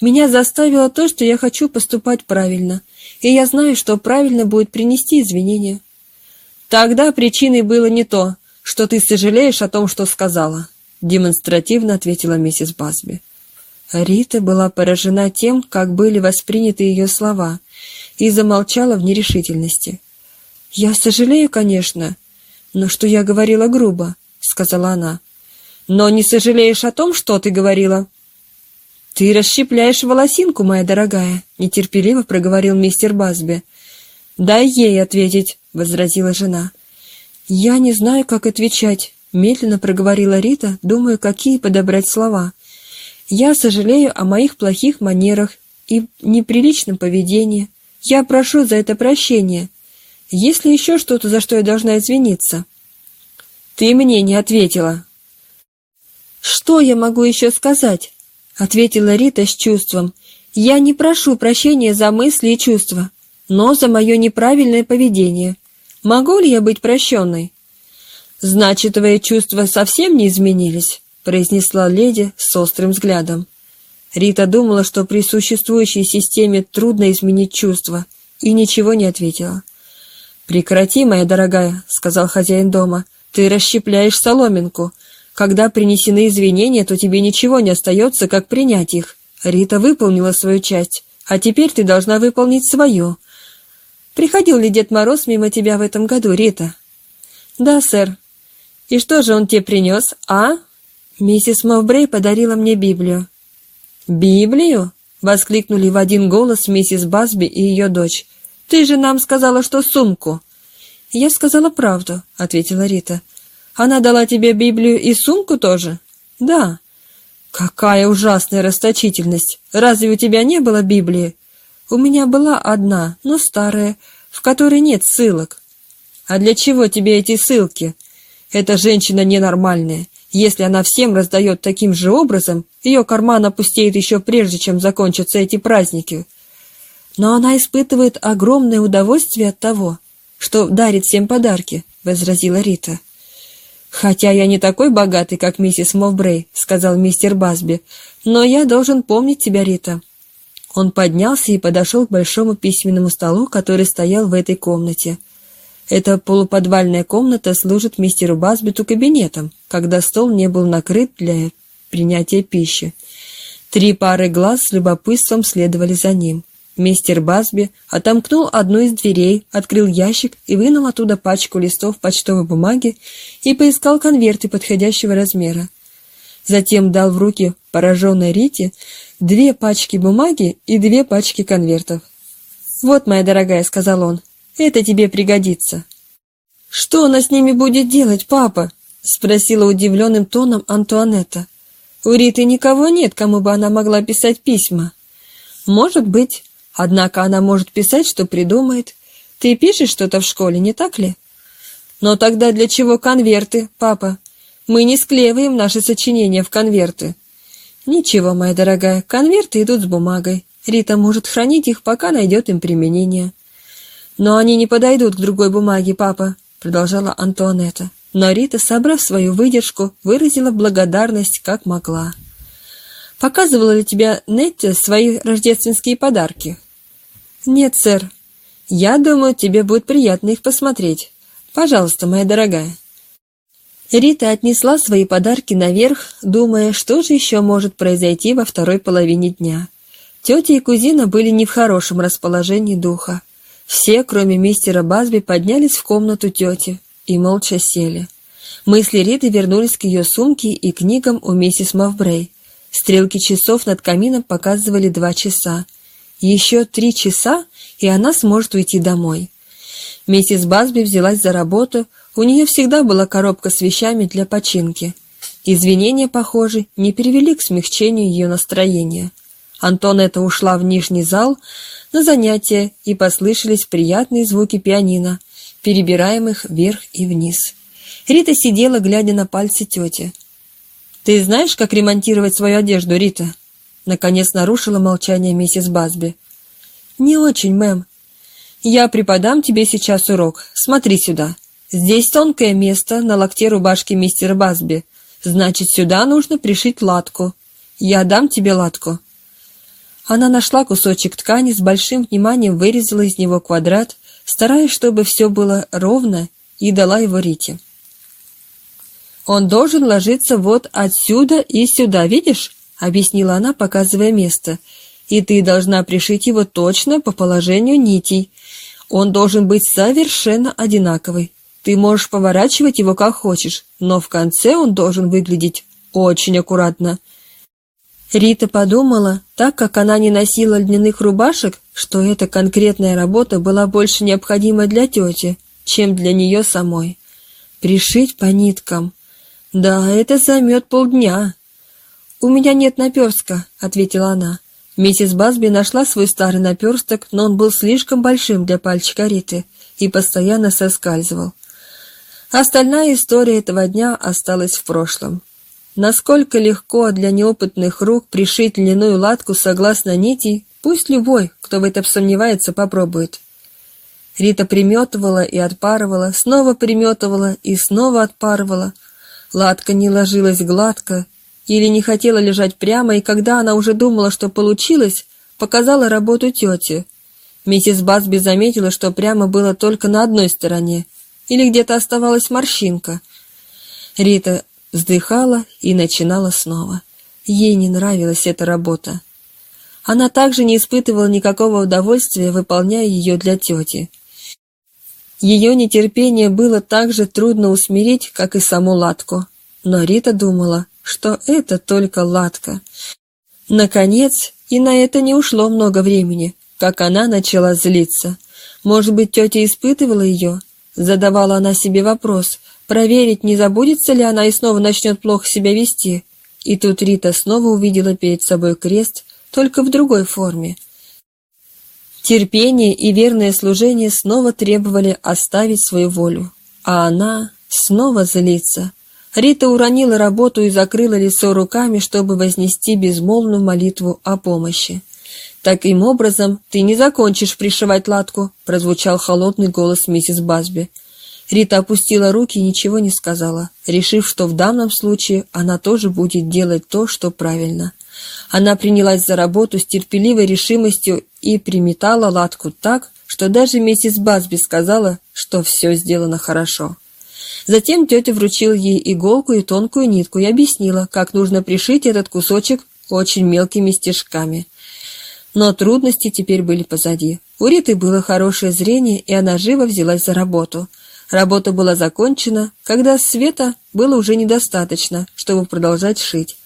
«Меня заставило то, что я хочу поступать правильно, и я знаю, что правильно будет принести извинения». «Тогда причиной было не то, что ты сожалеешь о том, что сказала», — демонстративно ответила миссис Басби. Рита была поражена тем, как были восприняты ее слова, и замолчала в нерешительности. «Я сожалею, конечно, но что я говорила грубо», — сказала она. «Но не сожалеешь о том, что ты говорила?» «Ты расщепляешь волосинку, моя дорогая», — нетерпеливо проговорил мистер Базби. «Дай ей ответить», — возразила жена. «Я не знаю, как отвечать», — медленно проговорила Рита, думая, какие подобрать слова. Я сожалею о моих плохих манерах и неприличном поведении. Я прошу за это прощения. Есть ли еще что-то, за что я должна извиниться?» «Ты мне не ответила». «Что я могу еще сказать?» — ответила Рита с чувством. «Я не прошу прощения за мысли и чувства, но за мое неправильное поведение. Могу ли я быть прощенной?» «Значит, твои чувства совсем не изменились?» произнесла леди с острым взглядом. Рита думала, что при существующей системе трудно изменить чувства, и ничего не ответила. «Прекрати, моя дорогая», — сказал хозяин дома, — «ты расщепляешь соломинку. Когда принесены извинения, то тебе ничего не остается, как принять их. Рита выполнила свою часть, а теперь ты должна выполнить свою. Приходил ли Дед Мороз мимо тебя в этом году, Рита?» «Да, сэр». «И что же он тебе принес, а?» Миссис Мовбрей подарила мне Библию. «Библию?» — воскликнули в один голос миссис Басби и ее дочь. «Ты же нам сказала, что сумку!» «Я сказала правду», — ответила Рита. «Она дала тебе Библию и сумку тоже?» «Да». «Какая ужасная расточительность! Разве у тебя не было Библии?» «У меня была одна, но старая, в которой нет ссылок». «А для чего тебе эти ссылки?» «Эта женщина ненормальная. Если она всем раздает таким же образом, ее карман опустеет еще прежде, чем закончатся эти праздники. Но она испытывает огромное удовольствие от того, что дарит всем подарки, — возразила Рита. «Хотя я не такой богатый, как миссис Мовбрей», — сказал мистер Басби, — «но я должен помнить тебя, Рита». Он поднялся и подошел к большому письменному столу, который стоял в этой комнате. Эта полуподвальная комната служит мистеру Басбиту кабинетом, когда стол не был накрыт для принятия пищи. Три пары глаз с любопытством следовали за ним. Мистер Басби отомкнул одну из дверей, открыл ящик и вынул оттуда пачку листов почтовой бумаги и поискал конверты подходящего размера. Затем дал в руки пораженной Рите две пачки бумаги и две пачки конвертов. «Вот, моя дорогая», — сказал он, это тебе пригодится». «Что она с ними будет делать, папа?» — спросила удивленным тоном Антуанетта. «У Риты никого нет, кому бы она могла писать письма». «Может быть. Однако она может писать, что придумает. Ты пишешь что-то в школе, не так ли? Но тогда для чего конверты, папа? Мы не склеиваем наши сочинения в конверты. Ничего, моя дорогая, конверты идут с бумагой. Рита может хранить их, пока найдет им применение. Но они не подойдут к другой бумаге, папа, продолжала Антуанетта. Но Рита, собрав свою выдержку, выразила благодарность как могла. «Показывала ли тебя Нетти свои рождественские подарки?» «Нет, сэр. Я думаю, тебе будет приятно их посмотреть. Пожалуйста, моя дорогая». Рита отнесла свои подарки наверх, думая, что же еще может произойти во второй половине дня. Тетя и кузина были не в хорошем расположении духа. Все, кроме мистера Базби, поднялись в комнату тети и молча сели. Мысли Риты вернулись к ее сумке и книгам у миссис Мавбрей. Стрелки часов над камином показывали два часа. Еще три часа, и она сможет уйти домой. Миссис Базби взялась за работу, у нее всегда была коробка с вещами для починки. Извинения, похоже, не привели к смягчению ее настроения. Антонетта ушла в нижний зал на занятия, и послышались приятные звуки пианино, перебираемых вверх и вниз. Рита сидела, глядя на пальцы тети. «Ты знаешь, как ремонтировать свою одежду, Рита?» Наконец нарушила молчание миссис Базби. «Не очень, мэм. Я преподам тебе сейчас урок. Смотри сюда. Здесь тонкое место на локте рубашки мистера Базби. Значит, сюда нужно пришить латку. Я дам тебе латку. Она нашла кусочек ткани, с большим вниманием вырезала из него квадрат, стараясь, чтобы все было ровно, и дала его Рите. «Он должен ложиться вот отсюда и сюда, видишь?» — объяснила она, показывая место. «И ты должна пришить его точно по положению нитей. Он должен быть совершенно одинаковый. Ты можешь поворачивать его как хочешь, но в конце он должен выглядеть очень аккуратно. Рита подумала, так как она не носила льняных рубашек, что эта конкретная работа была больше необходима для тети, чем для нее самой. Пришить по ниткам. Да, это займет полдня. «У меня нет наперстка», — ответила она. Миссис Басби нашла свой старый наперсток, но он был слишком большим для пальчика Риты и постоянно соскальзывал. Остальная история этого дня осталась в прошлом. Насколько легко для неопытных рук пришить льняную латку согласно нити, пусть любой, кто в этом сомневается, попробует. Рита приметывала и отпарывала, снова приметывала и снова отпарывала. Латка не ложилась гладко или не хотела лежать прямо, и когда она уже думала, что получилось, показала работу тете. Миссис Басби заметила, что прямо было только на одной стороне, или где-то оставалась морщинка. Рита вздыхала и начинала снова. Ей не нравилась эта работа. Она также не испытывала никакого удовольствия, выполняя ее для тети. Ее нетерпение было так же трудно усмирить, как и саму Латку. Но Рита думала, что это только Латка. Наконец, и на это не ушло много времени, как она начала злиться. Может быть, тетя испытывала ее? Задавала она себе вопрос, проверить, не забудется ли она и снова начнет плохо себя вести. И тут Рита снова увидела перед собой крест, только в другой форме. Терпение и верное служение снова требовали оставить свою волю, а она снова злится. Рита уронила работу и закрыла лицо руками, чтобы вознести безмолвную молитву о помощи. «Таким образом, ты не закончишь пришивать латку», — прозвучал холодный голос миссис Басби. Рита опустила руки и ничего не сказала, решив, что в данном случае она тоже будет делать то, что правильно. Она принялась за работу с терпеливой решимостью и приметала латку так, что даже миссис Басби сказала, что все сделано хорошо. Затем тетя вручила ей иголку и тонкую нитку и объяснила, как нужно пришить этот кусочек очень мелкими стежками. Но трудности теперь были позади. У Риты было хорошее зрение, и она живо взялась за работу – Работа была закончена, когда света было уже недостаточно, чтобы продолжать шить.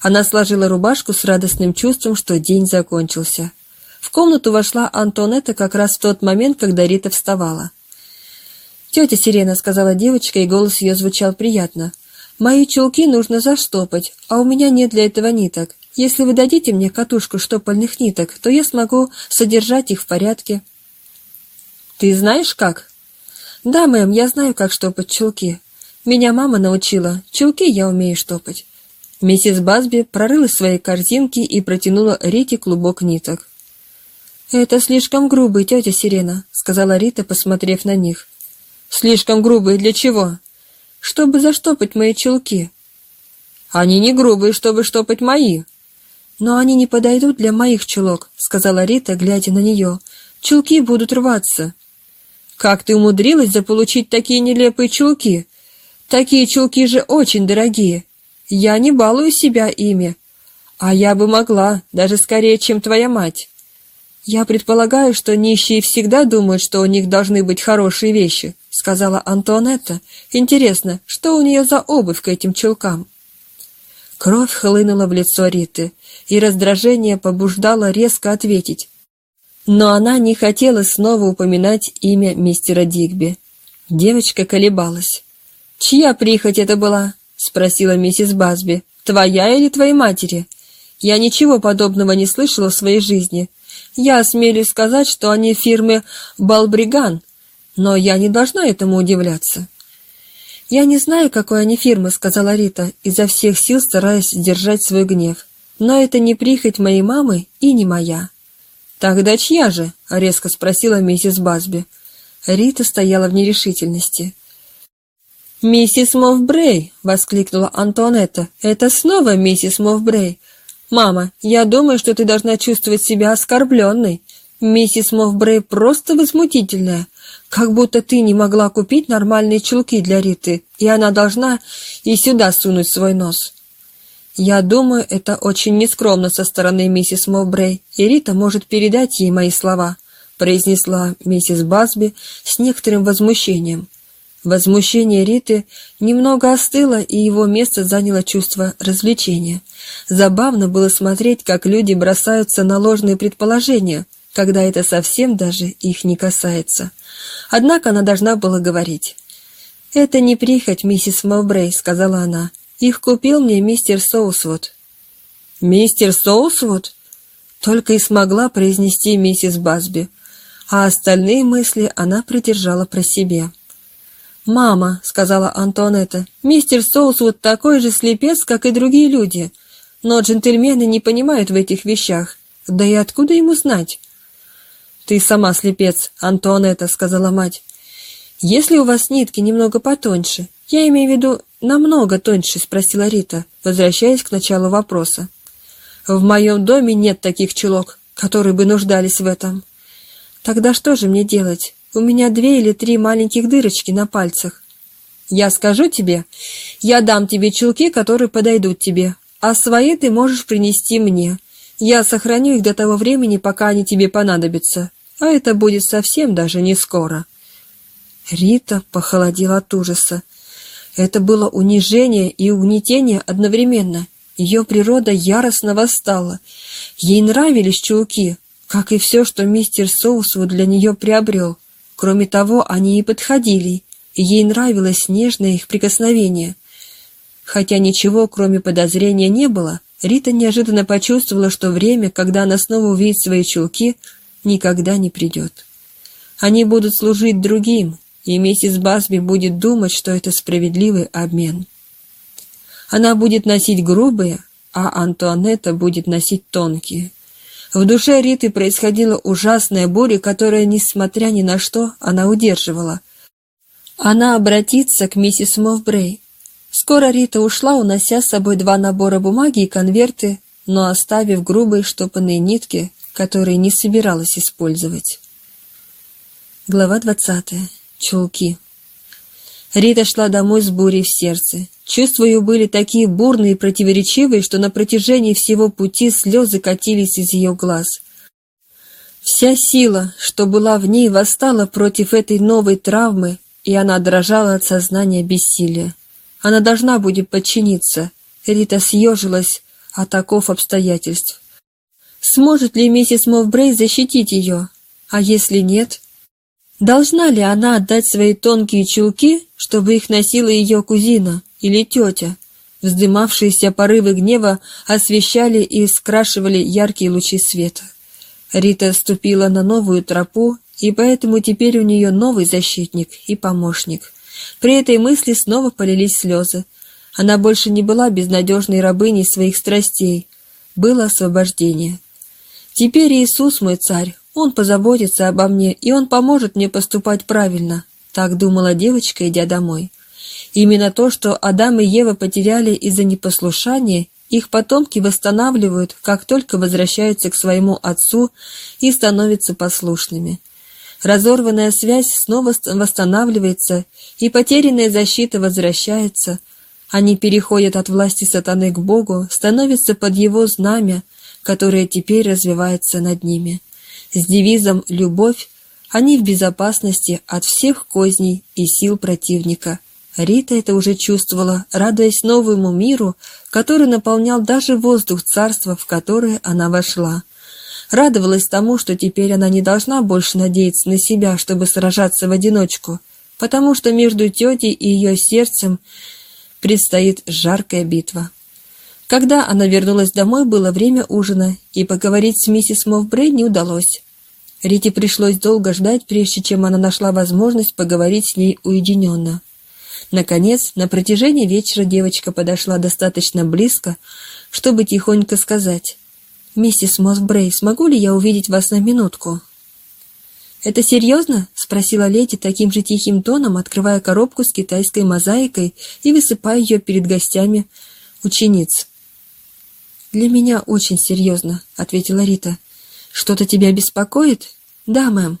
Она сложила рубашку с радостным чувством, что день закончился. В комнату вошла Антонетта как раз в тот момент, когда Рита вставала. «Тетя Сирена», — сказала девочка, и голос ее звучал приятно. «Мои чулки нужно заштопать, а у меня нет для этого ниток. Если вы дадите мне катушку штопальных ниток, то я смогу содержать их в порядке». Ты знаешь как? Да, мэм, я знаю, как штопать чулки. Меня мама научила. Чулки я умею штопать. Миссис Басби прорыла свои корзинки и протянула Рите клубок ниток. «Это слишком грубый, тетя Сирена», — сказала Рита, посмотрев на них. «Слишком грубый для чего?» «Чтобы заштопать мои чулки». «Они не грубые, чтобы штопать мои». «Но они не подойдут для моих чулок», — сказала Рита, глядя на нее. «Чулки будут рваться». «Как ты умудрилась заполучить такие нелепые чулки? Такие чулки же очень дорогие. Я не балую себя ими. А я бы могла, даже скорее, чем твоя мать. Я предполагаю, что нищие всегда думают, что у них должны быть хорошие вещи, сказала Антуанетта. Интересно, что у нее за обувь к этим чулкам? Кровь хлынула в лицо Риты, и раздражение побуждало резко ответить. Но она не хотела снова упоминать имя мистера Дигби. Девочка колебалась. «Чья прихоть это была?» — спросила миссис Басби. «Твоя или твоей матери? Я ничего подобного не слышала в своей жизни. Я осмелюсь сказать, что они фирмы «Балбриган», но я не должна этому удивляться». «Я не знаю, какой они фирмы», — сказала Рита, изо всех сил стараясь сдержать свой гнев. «Но это не прихоть моей мамы и не моя». «Тогда чья же?» — резко спросила миссис Басби. Рита стояла в нерешительности. «Миссис Мовбрей!» — воскликнула Антуанетта. «Это снова миссис Мовбрей!» «Мама, я думаю, что ты должна чувствовать себя оскорбленной. Миссис Мовбрей просто возмутительная. Как будто ты не могла купить нормальные чулки для Риты, и она должна и сюда сунуть свой нос». «Я думаю, это очень нескромно со стороны миссис Мовбрей, и Рита может передать ей мои слова», произнесла миссис Басби с некоторым возмущением. Возмущение Риты немного остыло, и его место заняло чувство развлечения. Забавно было смотреть, как люди бросаются на ложные предположения, когда это совсем даже их не касается. Однако она должна была говорить. «Это не прихоть, миссис Мовбрей», — сказала она. Их купил мне мистер Соусвуд». «Мистер Соусвуд?» Только и смогла произнести миссис Басби, а остальные мысли она придержала про себе. «Мама», — сказала Антуанетта, — «мистер Соусвуд такой же слепец, как и другие люди. Но джентльмены не понимают в этих вещах. Да и откуда ему знать?» «Ты сама слепец, Антуанетта», — сказала мать. «Если у вас нитки немного потоньше, я имею в виду намного тоньше?» — спросила Рита, возвращаясь к началу вопроса. «В моем доме нет таких чулок, которые бы нуждались в этом». «Тогда что же мне делать? У меня две или три маленьких дырочки на пальцах. Я скажу тебе, я дам тебе чулки, которые подойдут тебе, а свои ты можешь принести мне. Я сохраню их до того времени, пока они тебе понадобятся, а это будет совсем даже не скоро». Рита похолодела от ужаса. Это было унижение и угнетение одновременно. Ее природа яростно восстала. Ей нравились чулки, как и все, что мистер Соусвуд для нее приобрел. Кроме того, они ей подходили, и ей нравилось нежное их прикосновение. Хотя ничего, кроме подозрения, не было, Рита неожиданно почувствовала, что время, когда она снова увидит свои чулки, никогда не придет. Они будут служить другим, и миссис Басби будет думать, что это справедливый обмен. Она будет носить грубые, а Антуанетта будет носить тонкие. В душе Риты происходила ужасная буря, которая, несмотря ни на что, она удерживала. Она обратится к миссис Мовбрей. Скоро Рита ушла, унося с собой два набора бумаги и конверты, но оставив грубые штопанные нитки, которые не собиралась использовать. Глава двадцатая чулки. Рита шла домой с бурей в сердце. Чувства ее были такие бурные и противоречивые, что на протяжении всего пути слезы катились из ее глаз. Вся сила, что была в ней, восстала против этой новой травмы, и она дрожала от сознания бессилия. Она должна будет подчиниться. Рита съежилась от таков обстоятельств. Сможет ли миссис Мовбрей защитить ее? А если нет? Должна ли она отдать свои тонкие чулки, чтобы их носила ее кузина или тетя? Вздымавшиеся порывы гнева освещали и скрашивали яркие лучи света. Рита ступила на новую тропу и поэтому теперь у нее новый защитник и помощник. При этой мысли снова полились слезы. Она больше не была безнадежной рабыней своих страстей. Было освобождение. Теперь Иисус мой царь, Он позаботится обо мне, и Он поможет мне поступать правильно, так думала девочка, идя домой. Именно то, что Адам и Ева потеряли из-за непослушания, их потомки восстанавливают, как только возвращаются к своему отцу и становятся послушными. Разорванная связь снова восстанавливается, и потерянная защита возвращается. Они переходят от власти сатаны к Богу, становятся под его знамя, которое теперь развивается над ними. С девизом «Любовь» они в безопасности от всех козней и сил противника. Рита это уже чувствовала, радуясь новому миру, который наполнял даже воздух царства, в которое она вошла. Радовалась тому, что теперь она не должна больше надеяться на себя, чтобы сражаться в одиночку, потому что между тетей и ее сердцем предстоит жаркая битва. Когда она вернулась домой, было время ужина, и поговорить с миссис Мовбрей не удалось. Рите пришлось долго ждать, прежде чем она нашла возможность поговорить с ней уединенно. Наконец, на протяжении вечера девочка подошла достаточно близко, чтобы тихонько сказать «Миссис Мосбрей, смогу ли я увидеть вас на минутку?» «Это серьезно?» — спросила леди таким же тихим тоном, открывая коробку с китайской мозаикой и высыпая ее перед гостями учениц. «Для меня очень серьезно», — ответила Рита. «Что-то тебя беспокоит?» «Да, мэм».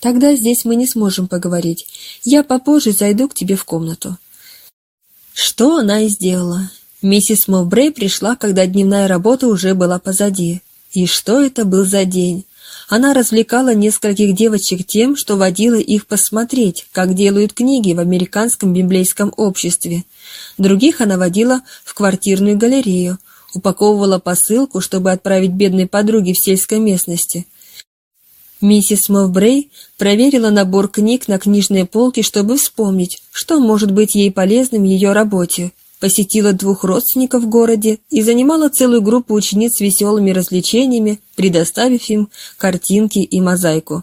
«Тогда здесь мы не сможем поговорить. Я попозже зайду к тебе в комнату». Что она и сделала. Миссис Мовбрей пришла, когда дневная работа уже была позади. И что это был за день? Она развлекала нескольких девочек тем, что водила их посмотреть, как делают книги в американском библейском обществе. Других она водила в квартирную галерею, упаковывала посылку, чтобы отправить бедной подруге в сельской местности. Миссис Мовбрей проверила набор книг на книжной полке, чтобы вспомнить, что может быть ей полезным в ее работе, посетила двух родственников в городе и занимала целую группу учениц веселыми развлечениями, предоставив им картинки и мозаику.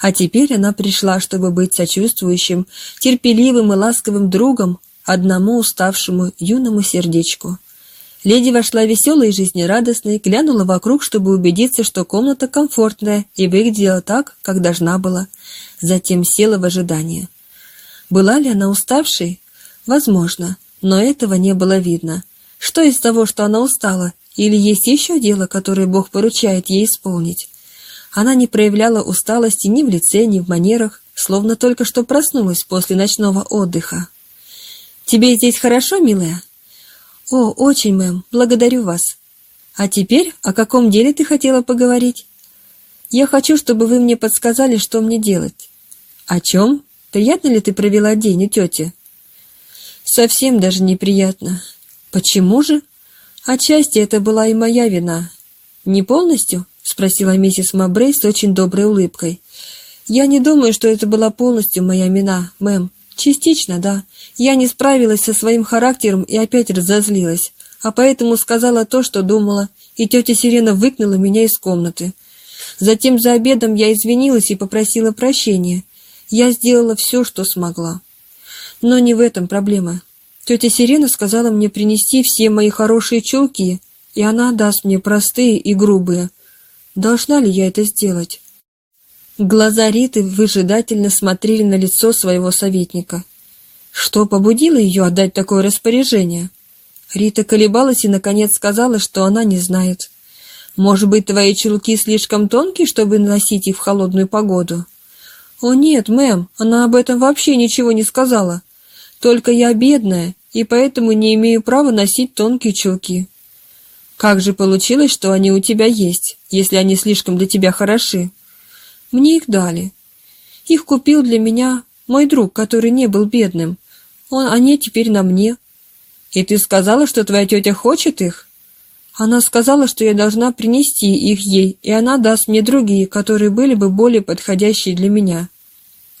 А теперь она пришла, чтобы быть сочувствующим, терпеливым и ласковым другом одному уставшему юному сердечку. Леди вошла веселой и жизнерадостной, глянула вокруг, чтобы убедиться, что комната комфортная и выглядела так, как должна была. Затем села в ожидании. Была ли она уставшей? Возможно но этого не было видно. Что из того, что она устала, или есть еще дело, которое Бог поручает ей исполнить? Она не проявляла усталости ни в лице, ни в манерах, словно только что проснулась после ночного отдыха. «Тебе здесь хорошо, милая?» «О, очень, мэм, благодарю вас. А теперь о каком деле ты хотела поговорить?» «Я хочу, чтобы вы мне подсказали, что мне делать». «О чем? Приятно ли ты провела день у тети?» Совсем даже неприятно. Почему же? Отчасти это была и моя вина. Не полностью? Спросила миссис Мабрей с очень доброй улыбкой. Я не думаю, что это была полностью моя вина, мэм. Частично, да. Я не справилась со своим характером и опять разозлилась, а поэтому сказала то, что думала, и тетя Сирена выгнала меня из комнаты. Затем за обедом я извинилась и попросила прощения. Я сделала все, что смогла. Но не в этом проблема. Тетя Сирена сказала мне принести все мои хорошие чулки, и она даст мне простые и грубые. Должна ли я это сделать? Глаза Риты выжидательно смотрели на лицо своего советника. Что побудило ее отдать такое распоряжение? Рита колебалась и, наконец, сказала, что она не знает. «Может быть, твои чулки слишком тонкие, чтобы носить их в холодную погоду?» «О нет, мэм, она об этом вообще ничего не сказала. Только я бедная, и поэтому не имею права носить тонкие чулки. Как же получилось, что они у тебя есть, если они слишком для тебя хороши? Мне их дали. Их купил для меня мой друг, который не был бедным. Он, они теперь на мне. И ты сказала, что твоя тетя хочет их? Она сказала, что я должна принести их ей, и она даст мне другие, которые были бы более подходящие для меня.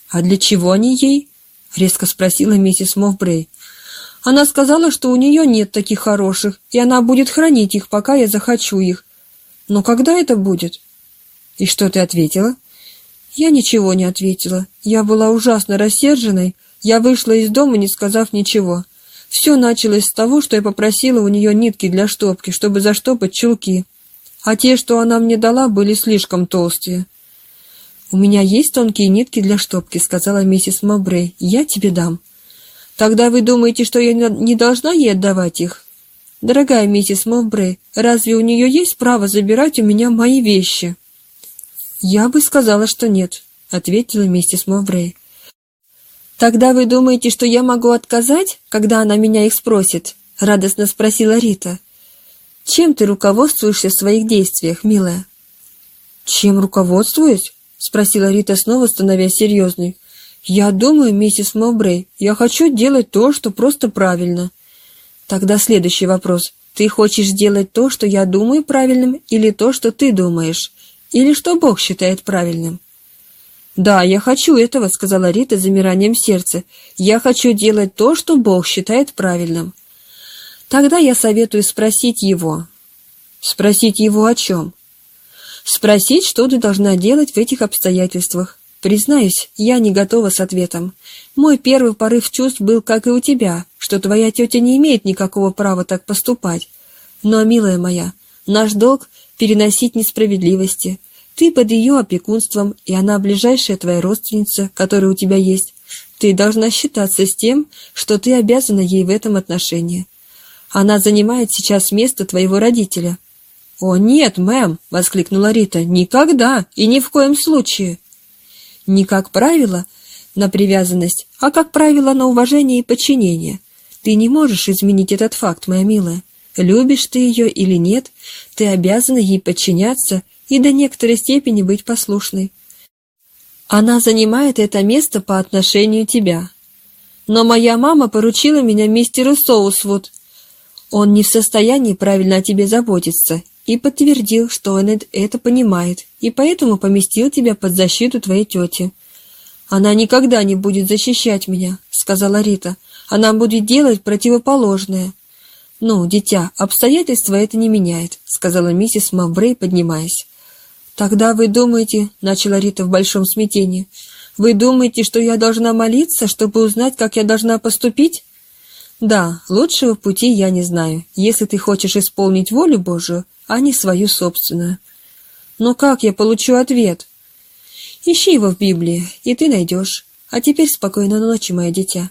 А для чего они ей? — резко спросила миссис Мовбрей. «Она сказала, что у нее нет таких хороших, и она будет хранить их, пока я захочу их. Но когда это будет?» «И что ты ответила?» Я ничего не ответила. Я была ужасно рассерженной. Я вышла из дома, не сказав ничего. Все началось с того, что я попросила у нее нитки для штопки, чтобы заштопать чулки. А те, что она мне дала, были слишком толстые. «У меня есть тонкие нитки для штопки», — сказала миссис Мобрей. «Я тебе дам». «Тогда вы думаете, что я не должна ей отдавать их?» «Дорогая миссис Мобрей, разве у нее есть право забирать у меня мои вещи?» «Я бы сказала, что нет», — ответила миссис Моврей. «Тогда вы думаете, что я могу отказать, когда она меня их спросит?» — радостно спросила Рита. «Чем ты руководствуешься в своих действиях, милая?» «Чем руководствуюсь?» — спросила Рита, снова становясь серьезной. «Я думаю, миссис Мовбрей, я хочу делать то, что просто правильно». «Тогда следующий вопрос. Ты хочешь делать то, что я думаю правильным, или то, что ты думаешь?» Или что Бог считает правильным? «Да, я хочу этого», — сказала Рита с замиранием сердца. «Я хочу делать то, что Бог считает правильным». «Тогда я советую спросить его». «Спросить его о чем?» «Спросить, что ты должна делать в этих обстоятельствах. Признаюсь, я не готова с ответом. Мой первый порыв чувств был, как и у тебя, что твоя тетя не имеет никакого права так поступать. Но, милая моя, наш долг переносить несправедливости. Ты под ее опекунством, и она ближайшая твоя родственница, которая у тебя есть. Ты должна считаться с тем, что ты обязана ей в этом отношении. Она занимает сейчас место твоего родителя». «О, нет, мэм!» — воскликнула Рита. «Никогда и ни в коем случае!» «Не как правило на привязанность, а как правило на уважение и подчинение. Ты не можешь изменить этот факт, моя милая. Любишь ты ее или нет, ты обязана ей подчиняться и до некоторой степени быть послушной. Она занимает это место по отношению тебя. Но моя мама поручила меня мистеру Соусвуд. Он не в состоянии правильно о тебе заботиться и подтвердил, что он это понимает, и поэтому поместил тебя под защиту твоей тети. «Она никогда не будет защищать меня», — сказала Рита. «Она будет делать противоположное. «Ну, дитя, обстоятельства это не меняет», — сказала миссис Маврей, поднимаясь. «Тогда вы думаете...» — начала Рита в большом смятении. «Вы думаете, что я должна молиться, чтобы узнать, как я должна поступить?» «Да, лучшего пути я не знаю, если ты хочешь исполнить волю Божию, а не свою собственную». «Но как я получу ответ?» «Ищи его в Библии, и ты найдешь. А теперь спокойной ночи, мое дитя.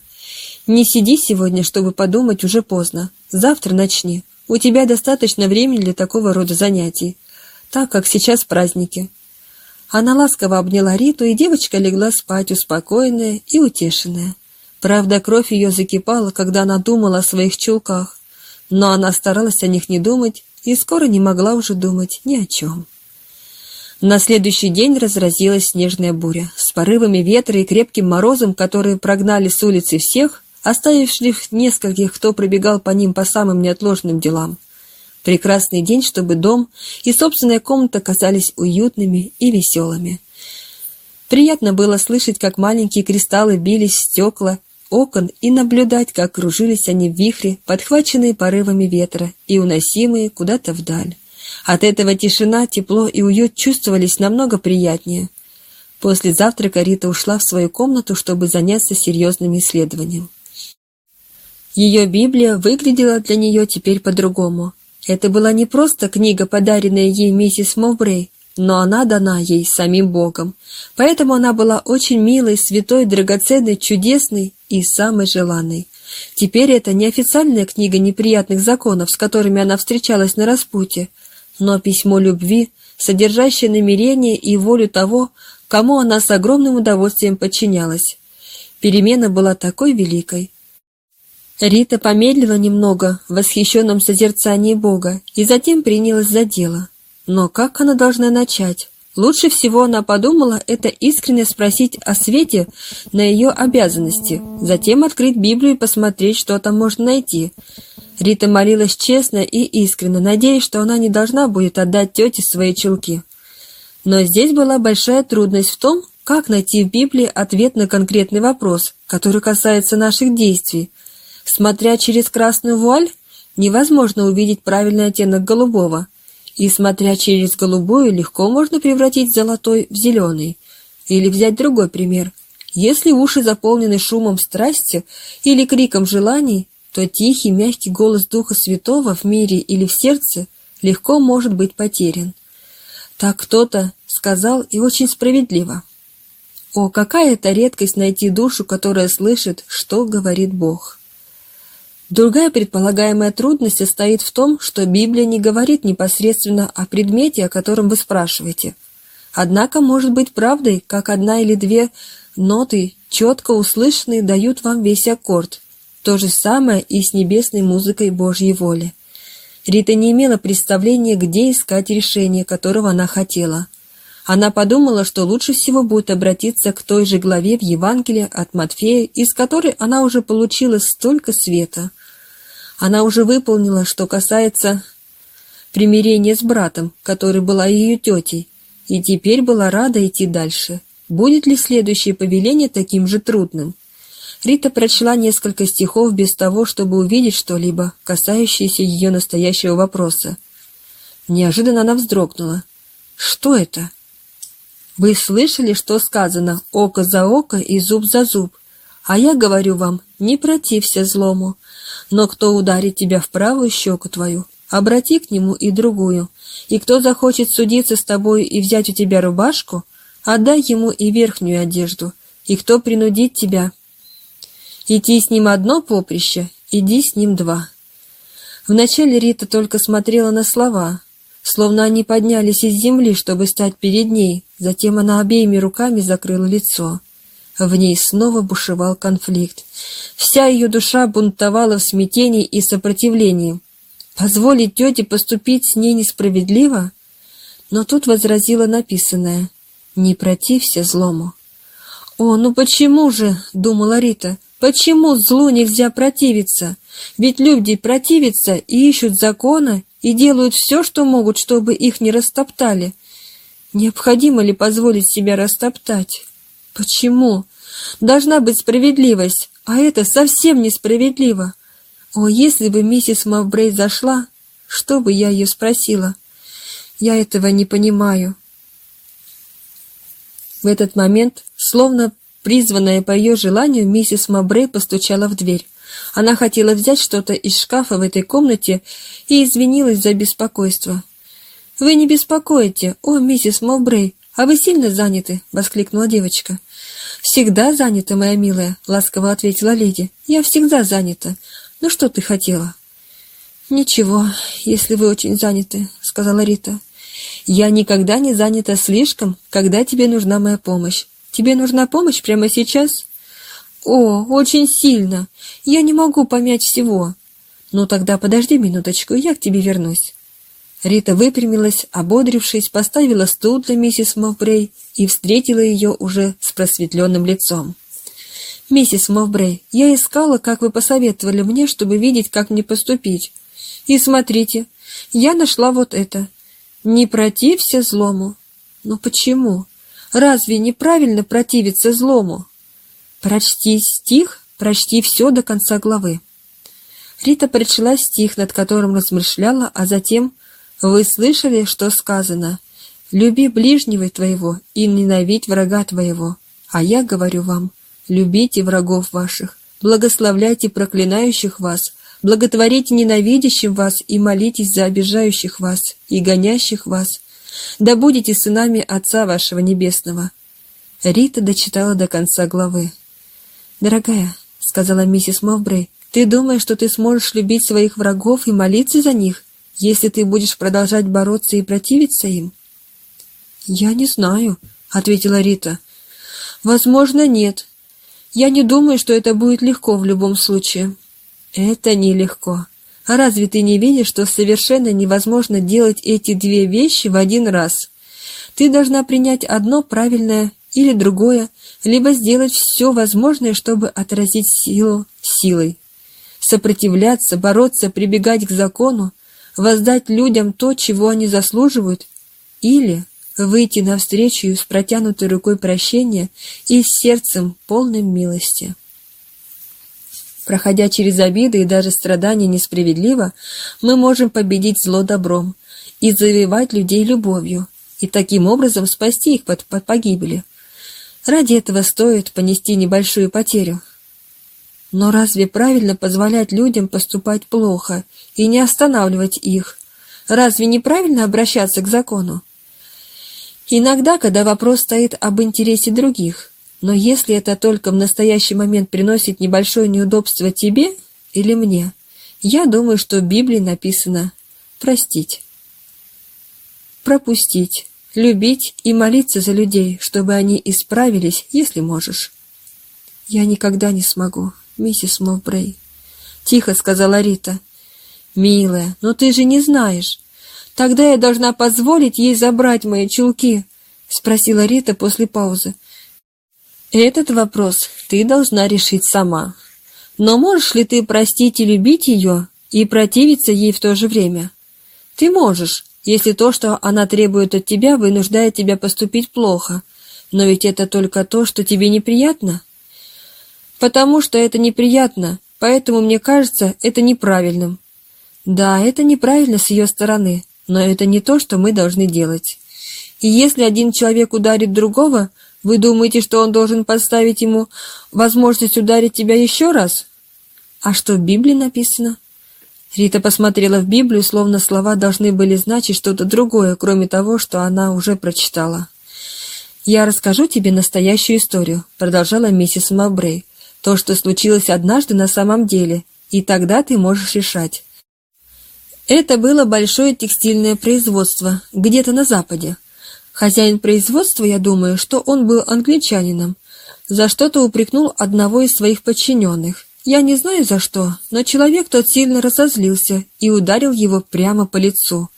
Не сиди сегодня, чтобы подумать уже поздно. Завтра начни. У тебя достаточно времени для такого рода занятий, так как сейчас праздники». Она ласково обняла Риту, и девочка легла спать, успокоенная и утешенная. Правда, кровь ее закипала, когда она думала о своих чулках, но она старалась о них не думать и скоро не могла уже думать ни о чем. На следующий день разразилась снежная буря. С порывами ветра и крепким морозом, которые прогнали с улицы всех, оставивших нескольких, кто пробегал по ним по самым неотложным делам. Прекрасный день, чтобы дом и собственная комната казались уютными и веселыми. Приятно было слышать, как маленькие кристаллы бились в стекла окон и наблюдать, как кружились они в вихре, подхваченные порывами ветра и уносимые куда-то вдаль. От этого тишина, тепло и уют чувствовались намного приятнее. После завтрака Рита ушла в свою комнату, чтобы заняться серьезным исследованием. Ее Библия выглядела для нее теперь по-другому. Это была не просто книга, подаренная ей миссис Мовбрей, но она дана ей самим Богом. Поэтому она была очень милой, святой, драгоценной, чудесной и самой желанной. Теперь это не официальная книга неприятных законов, с которыми она встречалась на распутье, но письмо любви, содержащее намерение и волю того, кому она с огромным удовольствием подчинялась. Перемена была такой великой, Рита помедлила немного в восхищенном созерцании Бога и затем принялась за дело. Но как она должна начать? Лучше всего она подумала это искренне спросить о свете на ее обязанности, затем открыть Библию и посмотреть, что там можно найти. Рита молилась честно и искренне, надеясь, что она не должна будет отдать тете свои чулки. Но здесь была большая трудность в том, как найти в Библии ответ на конкретный вопрос, который касается наших действий, Смотря через красную вуаль, невозможно увидеть правильный оттенок голубого, и смотря через голубую, легко можно превратить золотой в зеленый. Или взять другой пример. Если уши заполнены шумом страсти или криком желаний, то тихий, мягкий голос Духа Святого в мире или в сердце легко может быть потерян. Так кто-то сказал и очень справедливо. О, какая это редкость найти душу, которая слышит, что говорит Бог. Другая предполагаемая трудность состоит в том, что Библия не говорит непосредственно о предмете, о котором вы спрашиваете. Однако может быть правдой, как одна или две ноты, четко услышанные, дают вам весь аккорд. То же самое и с небесной музыкой Божьей воли. Рита не имела представления, где искать решение, которого она хотела. Она подумала, что лучше всего будет обратиться к той же главе в Евангелии от Матфея, из которой она уже получила столько света. Она уже выполнила, что касается примирения с братом, который была ее тетей, и теперь была рада идти дальше. Будет ли следующее повеление таким же трудным? Рита прочла несколько стихов без того, чтобы увидеть что-либо, касающееся ее настоящего вопроса. Неожиданно она вздрогнула. «Что это?» «Вы слышали, что сказано «око за око и зуб за зуб»? А я говорю вам, не протився злому. Но кто ударит тебя в правую щеку твою, обрати к нему и другую. И кто захочет судиться с тобой и взять у тебя рубашку, отдай ему и верхнюю одежду. И кто принудит тебя Идти с ним одно поприще, иди с ним два. Вначале Рита только смотрела на слова, словно они поднялись из земли, чтобы стать перед ней, затем она обеими руками закрыла лицо. В ней снова бушевал конфликт. Вся ее душа бунтовала в смятении и сопротивлении. Позволить тете поступить с ней несправедливо? Но тут возразила написанное «Не протився злому». «О, ну почему же?» — думала Рита. Почему злу нельзя противиться? Ведь люди противятся и ищут закона, и делают все, что могут, чтобы их не растоптали. Необходимо ли позволить себя растоптать? Почему? Должна быть справедливость, а это совсем несправедливо. О, если бы миссис Мавбрей зашла, что бы я ее спросила? Я этого не понимаю. В этот момент, словно Призванная по ее желанию, миссис Мабрей постучала в дверь. Она хотела взять что-то из шкафа в этой комнате и извинилась за беспокойство. «Вы не беспокоите, о, миссис Мовбрей, а вы сильно заняты?» — воскликнула девочка. «Всегда занята, моя милая», — ласково ответила леди. «Я всегда занята. Ну что ты хотела?» «Ничего, если вы очень заняты», — сказала Рита. «Я никогда не занята слишком, когда тебе нужна моя помощь. Тебе нужна помощь прямо сейчас? О, очень сильно. Я не могу помять всего. Ну тогда подожди минуточку, я к тебе вернусь. Рита выпрямилась, ободрившись, поставила стул для миссис Мовбрей и встретила ее уже с просветленным лицом. «Миссис Мовбрей, я искала, как вы посоветовали мне, чтобы видеть, как мне поступить. И смотрите, я нашла вот это. Не протився злому. Но почему? Разве неправильно противиться злому? Прочти стих, прочти все до конца главы. Рита прочла стих, над которым размышляла, а затем «Вы слышали, что сказано? Люби ближнего твоего и ненавидь врага твоего. А я говорю вам, любите врагов ваших, благословляйте проклинающих вас, благотворите ненавидящим вас и молитесь за обижающих вас и гонящих вас, да будете сынами Отца вашего Небесного». Рита дочитала до конца главы. «Дорогая», — сказала миссис Мовбрей, — «ты думаешь, что ты сможешь любить своих врагов и молиться за них, если ты будешь продолжать бороться и противиться им?» «Я не знаю», — ответила Рита. «Возможно, нет. Я не думаю, что это будет легко в любом случае». «Это нелегко. А разве ты не видишь, что совершенно невозможно делать эти две вещи в один раз? Ты должна принять одно правильное или другое, либо сделать все возможное, чтобы отразить силу силой. Сопротивляться, бороться, прибегать к закону, воздать людям то, чего они заслуживают, или выйти навстречу с протянутой рукой прощения и с сердцем полным милости. Проходя через обиды и даже страдания несправедливо, мы можем победить зло добром и завоевать людей любовью, и таким образом спасти их от погибели. Ради этого стоит понести небольшую потерю. Но разве правильно позволять людям поступать плохо и не останавливать их? Разве неправильно обращаться к закону? Иногда, когда вопрос стоит об интересе других, но если это только в настоящий момент приносит небольшое неудобство тебе или мне, я думаю, что в Библии написано «простить». Пропустить, любить и молиться за людей, чтобы они исправились, если можешь. Я никогда не смогу, миссис Мовбрей. Тихо сказала Рита. Милая, но ты же не знаешь. Тогда я должна позволить ей забрать мои чулки, спросила Рита после паузы. Этот вопрос ты должна решить сама. Но можешь ли ты простить и любить ее, и противиться ей в то же время? Ты можешь, если то, что она требует от тебя, вынуждает тебя поступить плохо. Но ведь это только то, что тебе неприятно. Потому что это неприятно, поэтому мне кажется это неправильным. Да, это неправильно с ее стороны, но это не то, что мы должны делать. И если один человек ударит другого, вы думаете, что он должен подставить ему возможность ударить тебя еще раз? А что в Библии написано? Рита посмотрела в Библию, словно слова должны были значить что-то другое, кроме того, что она уже прочитала. «Я расскажу тебе настоящую историю», — продолжала миссис Мабрей. «То, что случилось однажды на самом деле, и тогда ты можешь решать». Это было большое текстильное производство, где-то на Западе. Хозяин производства, я думаю, что он был англичанином, за что-то упрекнул одного из своих подчиненных. Я не знаю за что, но человек тот сильно разозлился и ударил его прямо по лицу.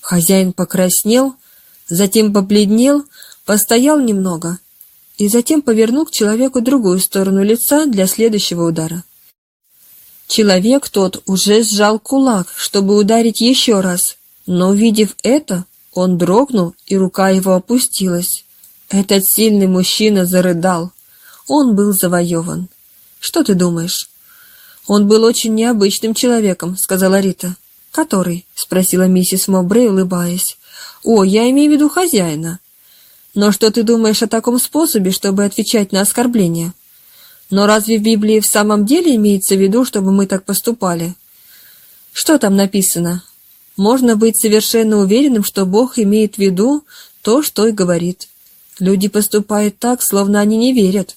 Хозяин покраснел, затем побледнел, постоял немного и затем повернул к человеку другую сторону лица для следующего удара. Человек тот уже сжал кулак, чтобы ударить еще раз, но, увидев это, он дрогнул, и рука его опустилась. Этот сильный мужчина зарыдал. Он был завоеван. Что ты думаешь? Он был очень необычным человеком, сказала Рита. Который? спросила миссис Мобрей, улыбаясь. О, я имею в виду хозяина. Но что ты думаешь о таком способе, чтобы отвечать на оскорбления? Но разве в Библии в самом деле имеется в виду, чтобы мы так поступали? Что там написано? Можно быть совершенно уверенным, что Бог имеет в виду то, что и говорит. Люди поступают так, словно они не верят.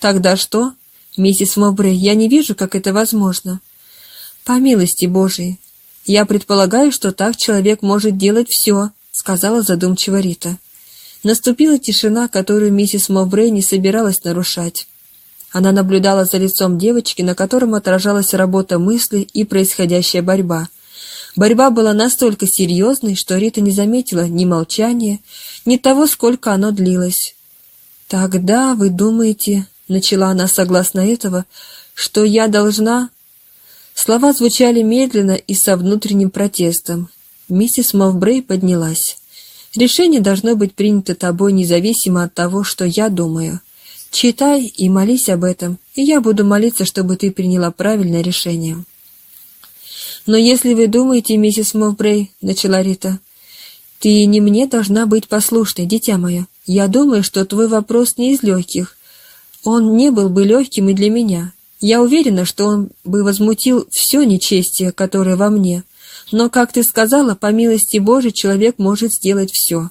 Тогда что? Миссис Мобрей, я не вижу, как это возможно. По милости Божией. Я предполагаю, что так человек может делать все, сказала задумчиво Рита. Наступила тишина, которую миссис Мовбрей не собиралась нарушать. Она наблюдала за лицом девочки, на котором отражалась работа мысли и происходящая борьба — Борьба была настолько серьезной, что Рита не заметила ни молчания, ни того, сколько оно длилось. «Тогда вы думаете, — начала она согласно этого, — что я должна...» Слова звучали медленно и со внутренним протестом. Миссис Мовбрей поднялась. «Решение должно быть принято тобой независимо от того, что я думаю. Читай и молись об этом, и я буду молиться, чтобы ты приняла правильное решение». «Но если вы думаете, миссис Мовбрей, — начала Рита, — ты не мне должна быть послушной, дитя мое. Я думаю, что твой вопрос не из легких. Он не был бы легким и для меня. Я уверена, что он бы возмутил все нечестие, которое во мне. Но, как ты сказала, по милости Божией человек может сделать все.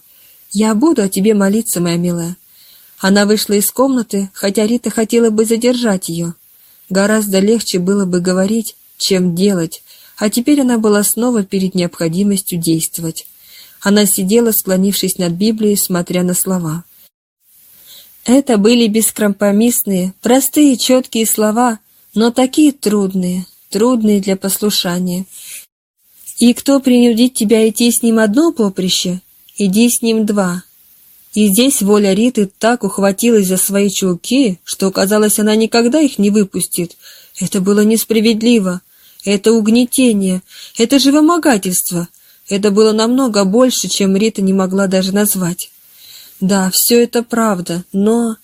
Я буду о тебе молиться, моя милая». Она вышла из комнаты, хотя Рита хотела бы задержать ее. Гораздо легче было бы говорить, чем делать, а теперь она была снова перед необходимостью действовать. Она сидела, склонившись над Библией, смотря на слова. Это были бескомпромиссные, простые, четкие слова, но такие трудные, трудные для послушания. И кто принудит тебя идти с ним одно поприще, иди с ним два. И здесь воля Риты так ухватилась за свои чулки, что, казалось, она никогда их не выпустит. Это было несправедливо. Это угнетение, это же вымогательство. Это было намного больше, чем Рита не могла даже назвать. Да, все это правда, но...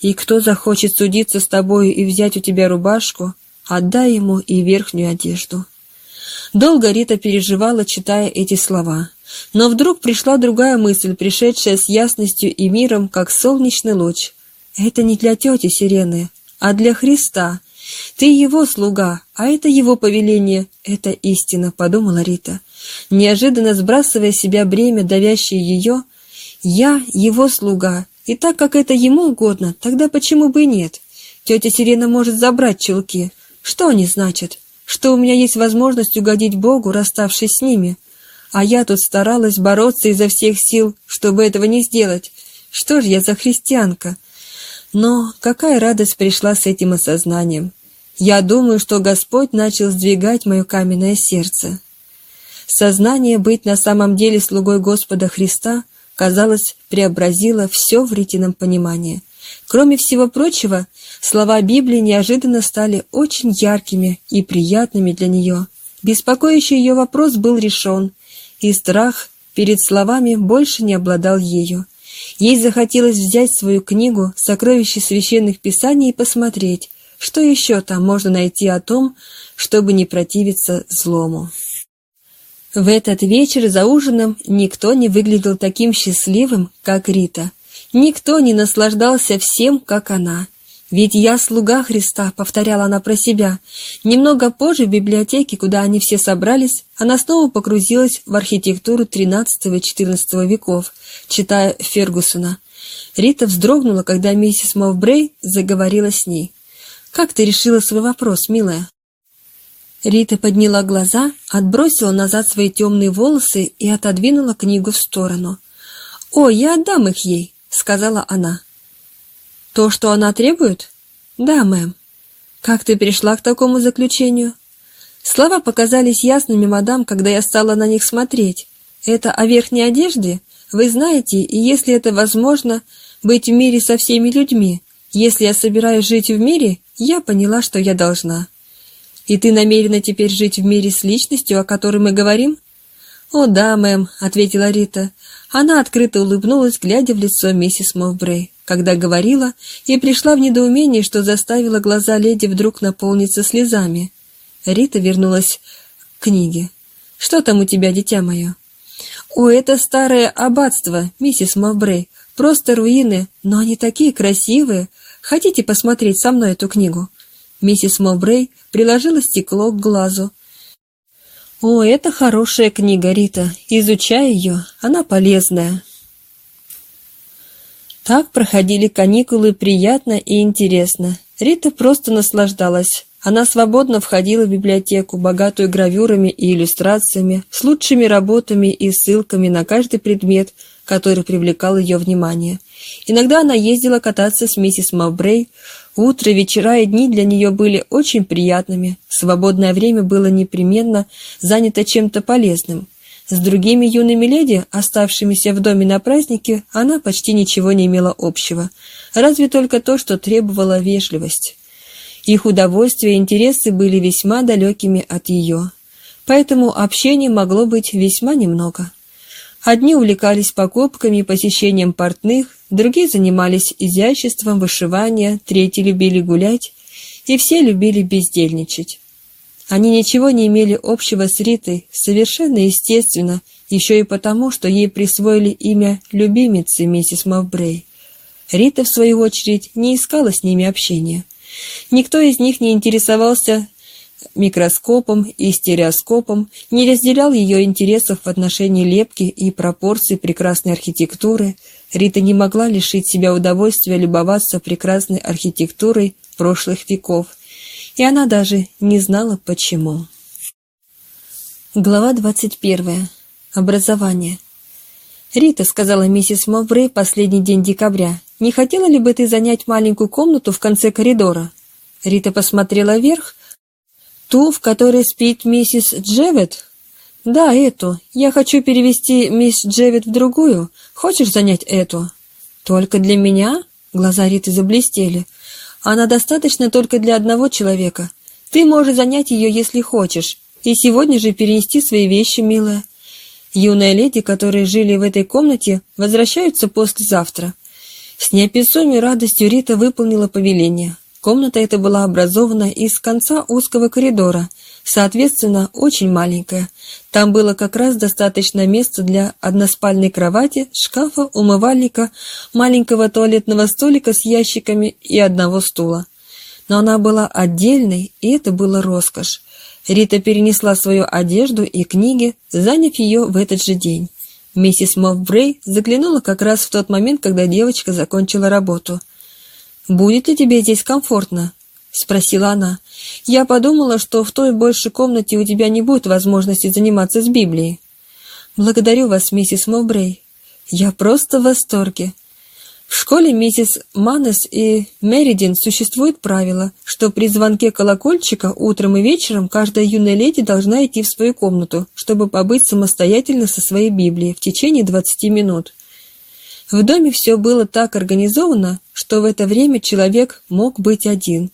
И кто захочет судиться с тобой и взять у тебя рубашку, отдай ему и верхнюю одежду. Долго Рита переживала, читая эти слова. Но вдруг пришла другая мысль, пришедшая с ясностью и миром, как солнечный луч. Это не для тети Сирены, а для Христа. Ты его слуга, а это его повеление, это истина, подумала Рита. Неожиданно сбрасывая с себя бремя, давящее ее, я его слуга, и так как это ему угодно, тогда почему бы и нет? Тетя Сирена может забрать чулки. Что они значат? Что у меня есть возможность угодить Богу, расставшись с ними? А я тут старалась бороться изо всех сил, чтобы этого не сделать. Что ж я за христианка? Но какая радость пришла с этим осознанием. Я думаю, что Господь начал сдвигать мое каменное сердце. Сознание быть на самом деле слугой Господа Христа, казалось, преобразило все в Ритином понимании. Кроме всего прочего, слова Библии неожиданно стали очень яркими и приятными для нее. Беспокоящий ее вопрос был решен, и страх перед словами больше не обладал ею. Ей захотелось взять свою книгу «Сокровища священных писаний» и посмотреть, что еще там можно найти о том, чтобы не противиться злому. В этот вечер за ужином никто не выглядел таким счастливым, как Рита. Никто не наслаждался всем, как она. «Ведь я слуга Христа», — повторяла она про себя. Немного позже в библиотеке, куда они все собрались, она снова погрузилась в архитектуру XIII и XIV веков, читая Фергусона. Рита вздрогнула, когда миссис Мовбрей заговорила с ней. «Как ты решила свой вопрос, милая?» Рита подняла глаза, отбросила назад свои темные волосы и отодвинула книгу в сторону. «О, я отдам их ей», — сказала она. «То, что она требует?» «Да, мэм». «Как ты пришла к такому заключению?» Слова показались ясными, мадам, когда я стала на них смотреть. Это о верхней одежде? Вы знаете, и если это возможно, быть в мире со всеми людьми. Если я собираюсь жить в мире, я поняла, что я должна. И ты намерена теперь жить в мире с личностью, о которой мы говорим? О, да, мэм, ответила Рита. Она открыто улыбнулась, глядя в лицо миссис Мовбрей когда говорила, и пришла в недоумение, что заставила глаза леди вдруг наполниться слезами. Рита вернулась к книге. «Что там у тебя, дитя мое?» «О, это старое аббатство, миссис Мовбрей. Просто руины, но они такие красивые. Хотите посмотреть со мной эту книгу?» Миссис Мовбрей приложила стекло к глазу. «О, это хорошая книга, Рита. Изучай ее, она полезная». Так проходили каникулы приятно и интересно. Рита просто наслаждалась. Она свободно входила в библиотеку, богатую гравюрами и иллюстрациями, с лучшими работами и ссылками на каждый предмет, который привлекал ее внимание. Иногда она ездила кататься с миссис Мавбрей. Утро, вечера и дни для нее были очень приятными. Свободное время было непременно занято чем-то полезным. С другими юными леди, оставшимися в доме на празднике, она почти ничего не имела общего, разве только то, что требовала вежливость. Их удовольствия и интересы были весьма далекими от ее, поэтому общения могло быть весьма немного. Одни увлекались покупками и посещением портных, другие занимались изяществом вышивания, третьи любили гулять, и все любили бездельничать. Они ничего не имели общего с Ритой, совершенно естественно, еще и потому, что ей присвоили имя любимицы миссис Мавбрей. Рита, в свою очередь, не искала с ними общения. Никто из них не интересовался микроскопом и стереоскопом, не разделял ее интересов в отношении лепки и пропорций прекрасной архитектуры. Рита не могла лишить себя удовольствия любоваться прекрасной архитектурой прошлых веков – и она даже не знала почему. Глава 21. Образование. «Рита», — сказала миссис Моврей последний день декабря, — «не хотела ли бы ты занять маленькую комнату в конце коридора?» Рита посмотрела вверх. «Ту, в которой спит миссис Джевет?» «Да, эту. Я хочу перевести мисс Джевет в другую. Хочешь занять эту?» «Только для меня?» Глаза Риты заблестели. Она достаточно только для одного человека. Ты можешь занять ее, если хочешь, и сегодня же перенести свои вещи, милая. Юная леди, которые жили в этой комнате, возвращаются послезавтра. С неописуемой радостью Рита выполнила повеление. Комната эта была образована из конца узкого коридора, соответственно, очень маленькая. Там было как раз достаточно места для односпальной кровати, шкафа, умывальника, маленького туалетного столика с ящиками и одного стула. Но она была отдельной, и это было роскошь. Рита перенесла свою одежду и книги, заняв ее в этот же день. Миссис Мовбрей заглянула как раз в тот момент, когда девочка закончила работу – «Будет ли тебе здесь комфортно?» — спросила она. «Я подумала, что в той большей комнате у тебя не будет возможности заниматься с Библией». «Благодарю вас, миссис Мовбрей. Я просто в восторге. В школе миссис Маннес и Меридин существует правило, что при звонке колокольчика утром и вечером каждая юная леди должна идти в свою комнату, чтобы побыть самостоятельно со своей Библией в течение 20 минут. В доме все было так организовано, что в это время человек мог быть один.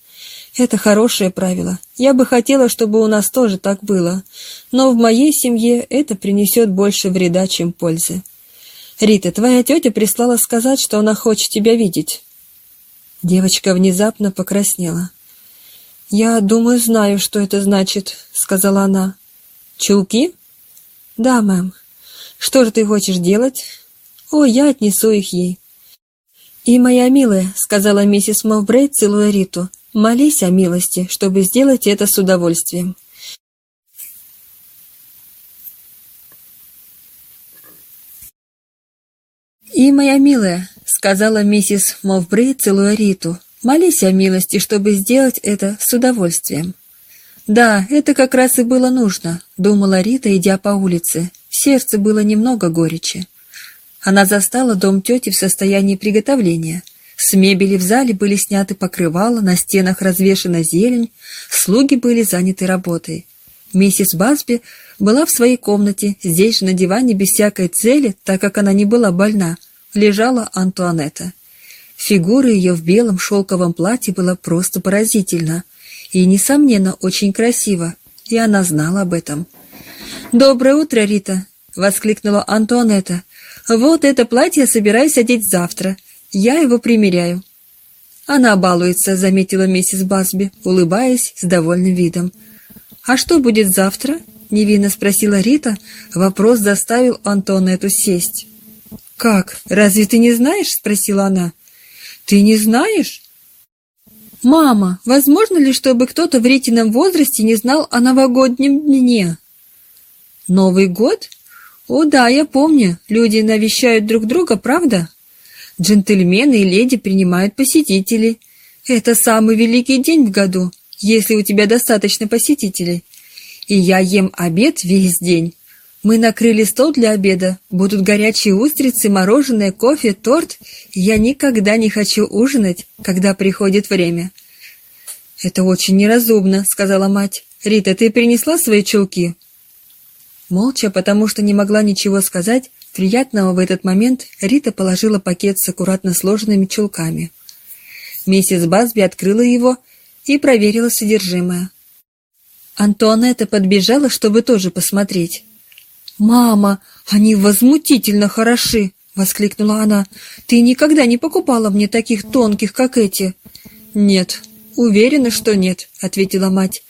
Это хорошее правило. Я бы хотела, чтобы у нас тоже так было. Но в моей семье это принесет больше вреда, чем пользы. Рита, твоя тетя прислала сказать, что она хочет тебя видеть. Девочка внезапно покраснела. «Я думаю, знаю, что это значит», — сказала она. «Чулки?» «Да, мэм. Что же ты хочешь делать?» «О, я отнесу их ей». «И моя милая», — сказала миссис Мовбрей, целуя Риту, — «молись о милости, чтобы сделать это с удовольствием». «И моя милая», — сказала миссис Мовбрей, целуя Риту, — «молись о милости, чтобы сделать это с удовольствием». «Да, это как раз и было нужно», — думала Рита, идя по улице. В сердце было немного горечи. Она застала дом тети в состоянии приготовления. С мебели в зале были сняты покрывала, на стенах развешена зелень, слуги были заняты работой. Миссис Басби была в своей комнате, здесь же на диване без всякой цели, так как она не была больна, лежала Антуанетта. Фигура ее в белом шелковом платье была просто поразительна и, несомненно, очень красива, и она знала об этом. «Доброе утро, Рита!» — воскликнула Антуанетта. «Вот это платье собираюсь одеть завтра. Я его примеряю». «Она балуется», — заметила миссис Басби, улыбаясь с довольным видом. «А что будет завтра?» — невинно спросила Рита. Вопрос заставил Антонетту сесть. «Как? Разве ты не знаешь?» — спросила она. «Ты не знаешь?» «Мама, возможно ли, чтобы кто-то в Ритином возрасте не знал о новогоднем дне?» «Новый год? «О да, я помню. Люди навещают друг друга, правда? Джентльмены и леди принимают посетителей. Это самый великий день в году, если у тебя достаточно посетителей. И я ем обед весь день. Мы накрыли стол для обеда. Будут горячие устрицы, мороженое, кофе, торт. Я никогда не хочу ужинать, когда приходит время». «Это очень неразумно», — сказала мать. «Рита, ты принесла свои чулки?» Молча, потому что не могла ничего сказать, приятного в этот момент Рита положила пакет с аккуратно сложенными чулками. Миссис Басби открыла его и проверила содержимое. Антуанетта подбежала, чтобы тоже посмотреть. «Мама, они возмутительно хороши!» — воскликнула она. «Ты никогда не покупала мне таких тонких, как эти?» «Нет, уверена, что нет», — ответила мать.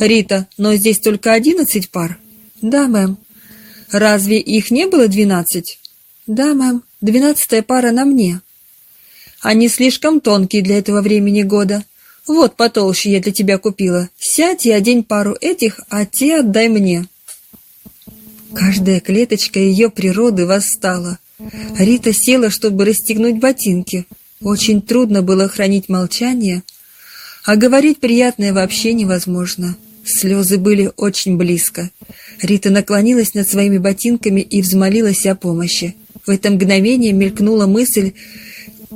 «Рита, но здесь только одиннадцать пар». «Да, мэм». «Разве их не было двенадцать?» «Да, мэм. Двенадцатая пара на мне». «Они слишком тонкие для этого времени года. Вот потолще я для тебя купила. Сядь и одень пару этих, а те отдай мне». Каждая клеточка ее природы восстала. Рита села, чтобы расстегнуть ботинки. Очень трудно было хранить молчание, а говорить приятное вообще невозможно. Слезы были очень близко. Рита наклонилась над своими ботинками и взмолилась о помощи. В это мгновение мелькнула мысль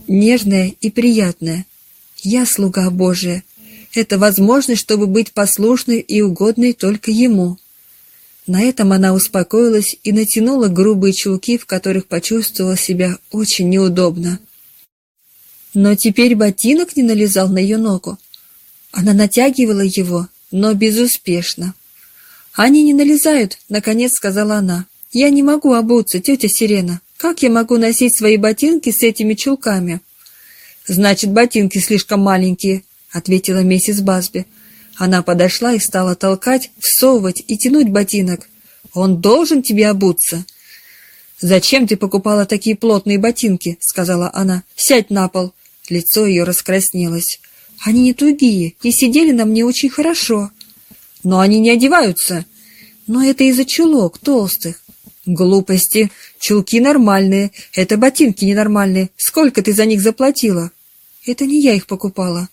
нежная и приятная. «Я слуга Божия. Это возможность, чтобы быть послушной и угодной только Ему». На этом она успокоилась и натянула грубые чулки, в которых почувствовала себя очень неудобно. Но теперь ботинок не налезал на ее ногу. Она натягивала его, но безуспешно. «Они не налезают», — наконец сказала она. «Я не могу обуться, тетя Сирена. Как я могу носить свои ботинки с этими чулками?» «Значит, ботинки слишком маленькие. — ответила миссис Басби. Она подошла и стала толкать, всовывать и тянуть ботинок. «Он должен тебе обуться!» «Зачем ты покупала такие плотные ботинки?» — сказала она. «Сядь на пол!» Лицо ее раскраснелось. «Они не тугие и сидели на мне очень хорошо». «Но они не одеваются!» «Но это из-за чулок толстых». «Глупости! Чулки нормальные, это ботинки ненормальные. Сколько ты за них заплатила?» «Это не я их покупала».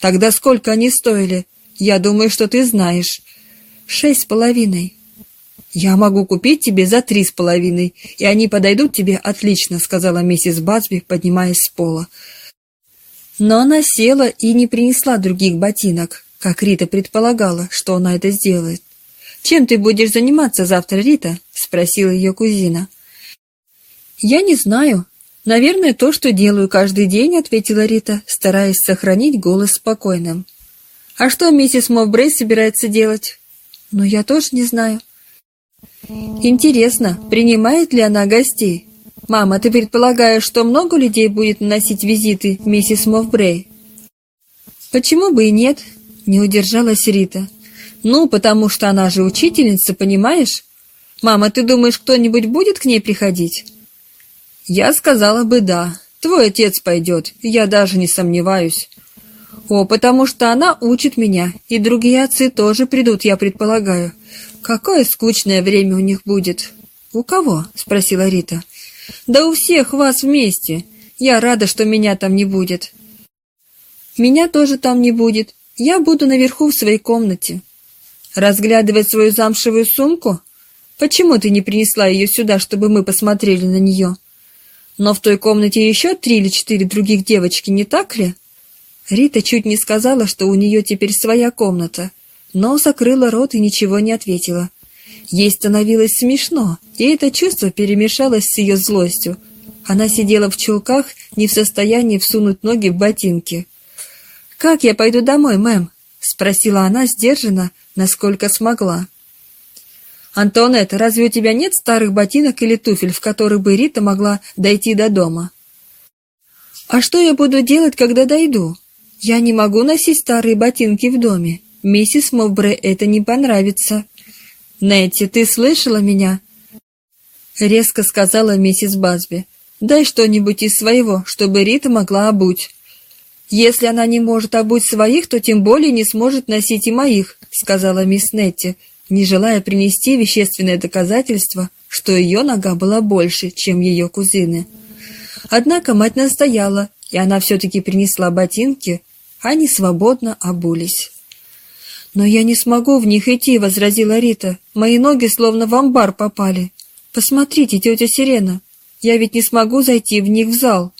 «Тогда сколько они стоили?» Я думаю, что ты знаешь. Шесть с половиной. Я могу купить тебе за три с половиной, и они подойдут тебе отлично, сказала миссис Бацби, поднимаясь с пола. Но она села и не принесла других ботинок, как Рита предполагала, что она это сделает. «Чем ты будешь заниматься завтра, Рита?» — спросила ее кузина. «Я не знаю. Наверное, то, что делаю каждый день», — ответила Рита, стараясь сохранить голос спокойным. А что миссис Мовбрей собирается делать? Ну, я тоже не знаю. Интересно, принимает ли она гостей? Мама, ты предполагаешь, что много людей будет наносить визиты миссис Мовбрей? Почему бы и нет? Не удержалась Рита. Ну, потому что она же учительница, понимаешь? Мама, ты думаешь, кто-нибудь будет к ней приходить? Я сказала бы да. Твой отец пойдет, я даже не сомневаюсь. О, потому что она учит меня, и другие отцы тоже придут, я предполагаю. Какое скучное время у них будет. У кого? спросила Рита. Да у всех вас вместе. Я рада, что меня там не будет. Меня тоже там не будет. Я буду наверху в своей комнате. Разглядывать свою замшевую сумку? Почему ты не принесла ее сюда, чтобы мы посмотрели на нее? Но в той комнате еще три или четыре других девочки, не так ли? Рита чуть не сказала, что у нее теперь своя комната, но закрыла рот и ничего не ответила. Ей становилось смешно, и это чувство перемешалось с ее злостью. Она сидела в чулках, не в состоянии всунуть ноги в ботинки. «Как я пойду домой, мэм?» — спросила она сдержанно, насколько смогла. «Антонетта, разве у тебя нет старых ботинок или туфель, в которых бы Рита могла дойти до дома?» «А что я буду делать, когда дойду?» «Я не могу носить старые ботинки в доме. Миссис Мовбре это не понравится». «Нетти, ты слышала меня?» Резко сказала миссис Базби. «Дай что-нибудь из своего, чтобы Рита могла обуть». «Если она не может обуть своих, то тем более не сможет носить и моих», сказала мисс Нетти, не желая принести вещественное доказательство, что ее нога была больше, чем ее кузины. Однако мать настояла, и она все-таки принесла ботинки, они свободно обулись. «Но я не смогу в них идти», — возразила Рита. «Мои ноги словно в амбар попали. Посмотрите, тетя Сирена, я ведь не смогу зайти в них в зал».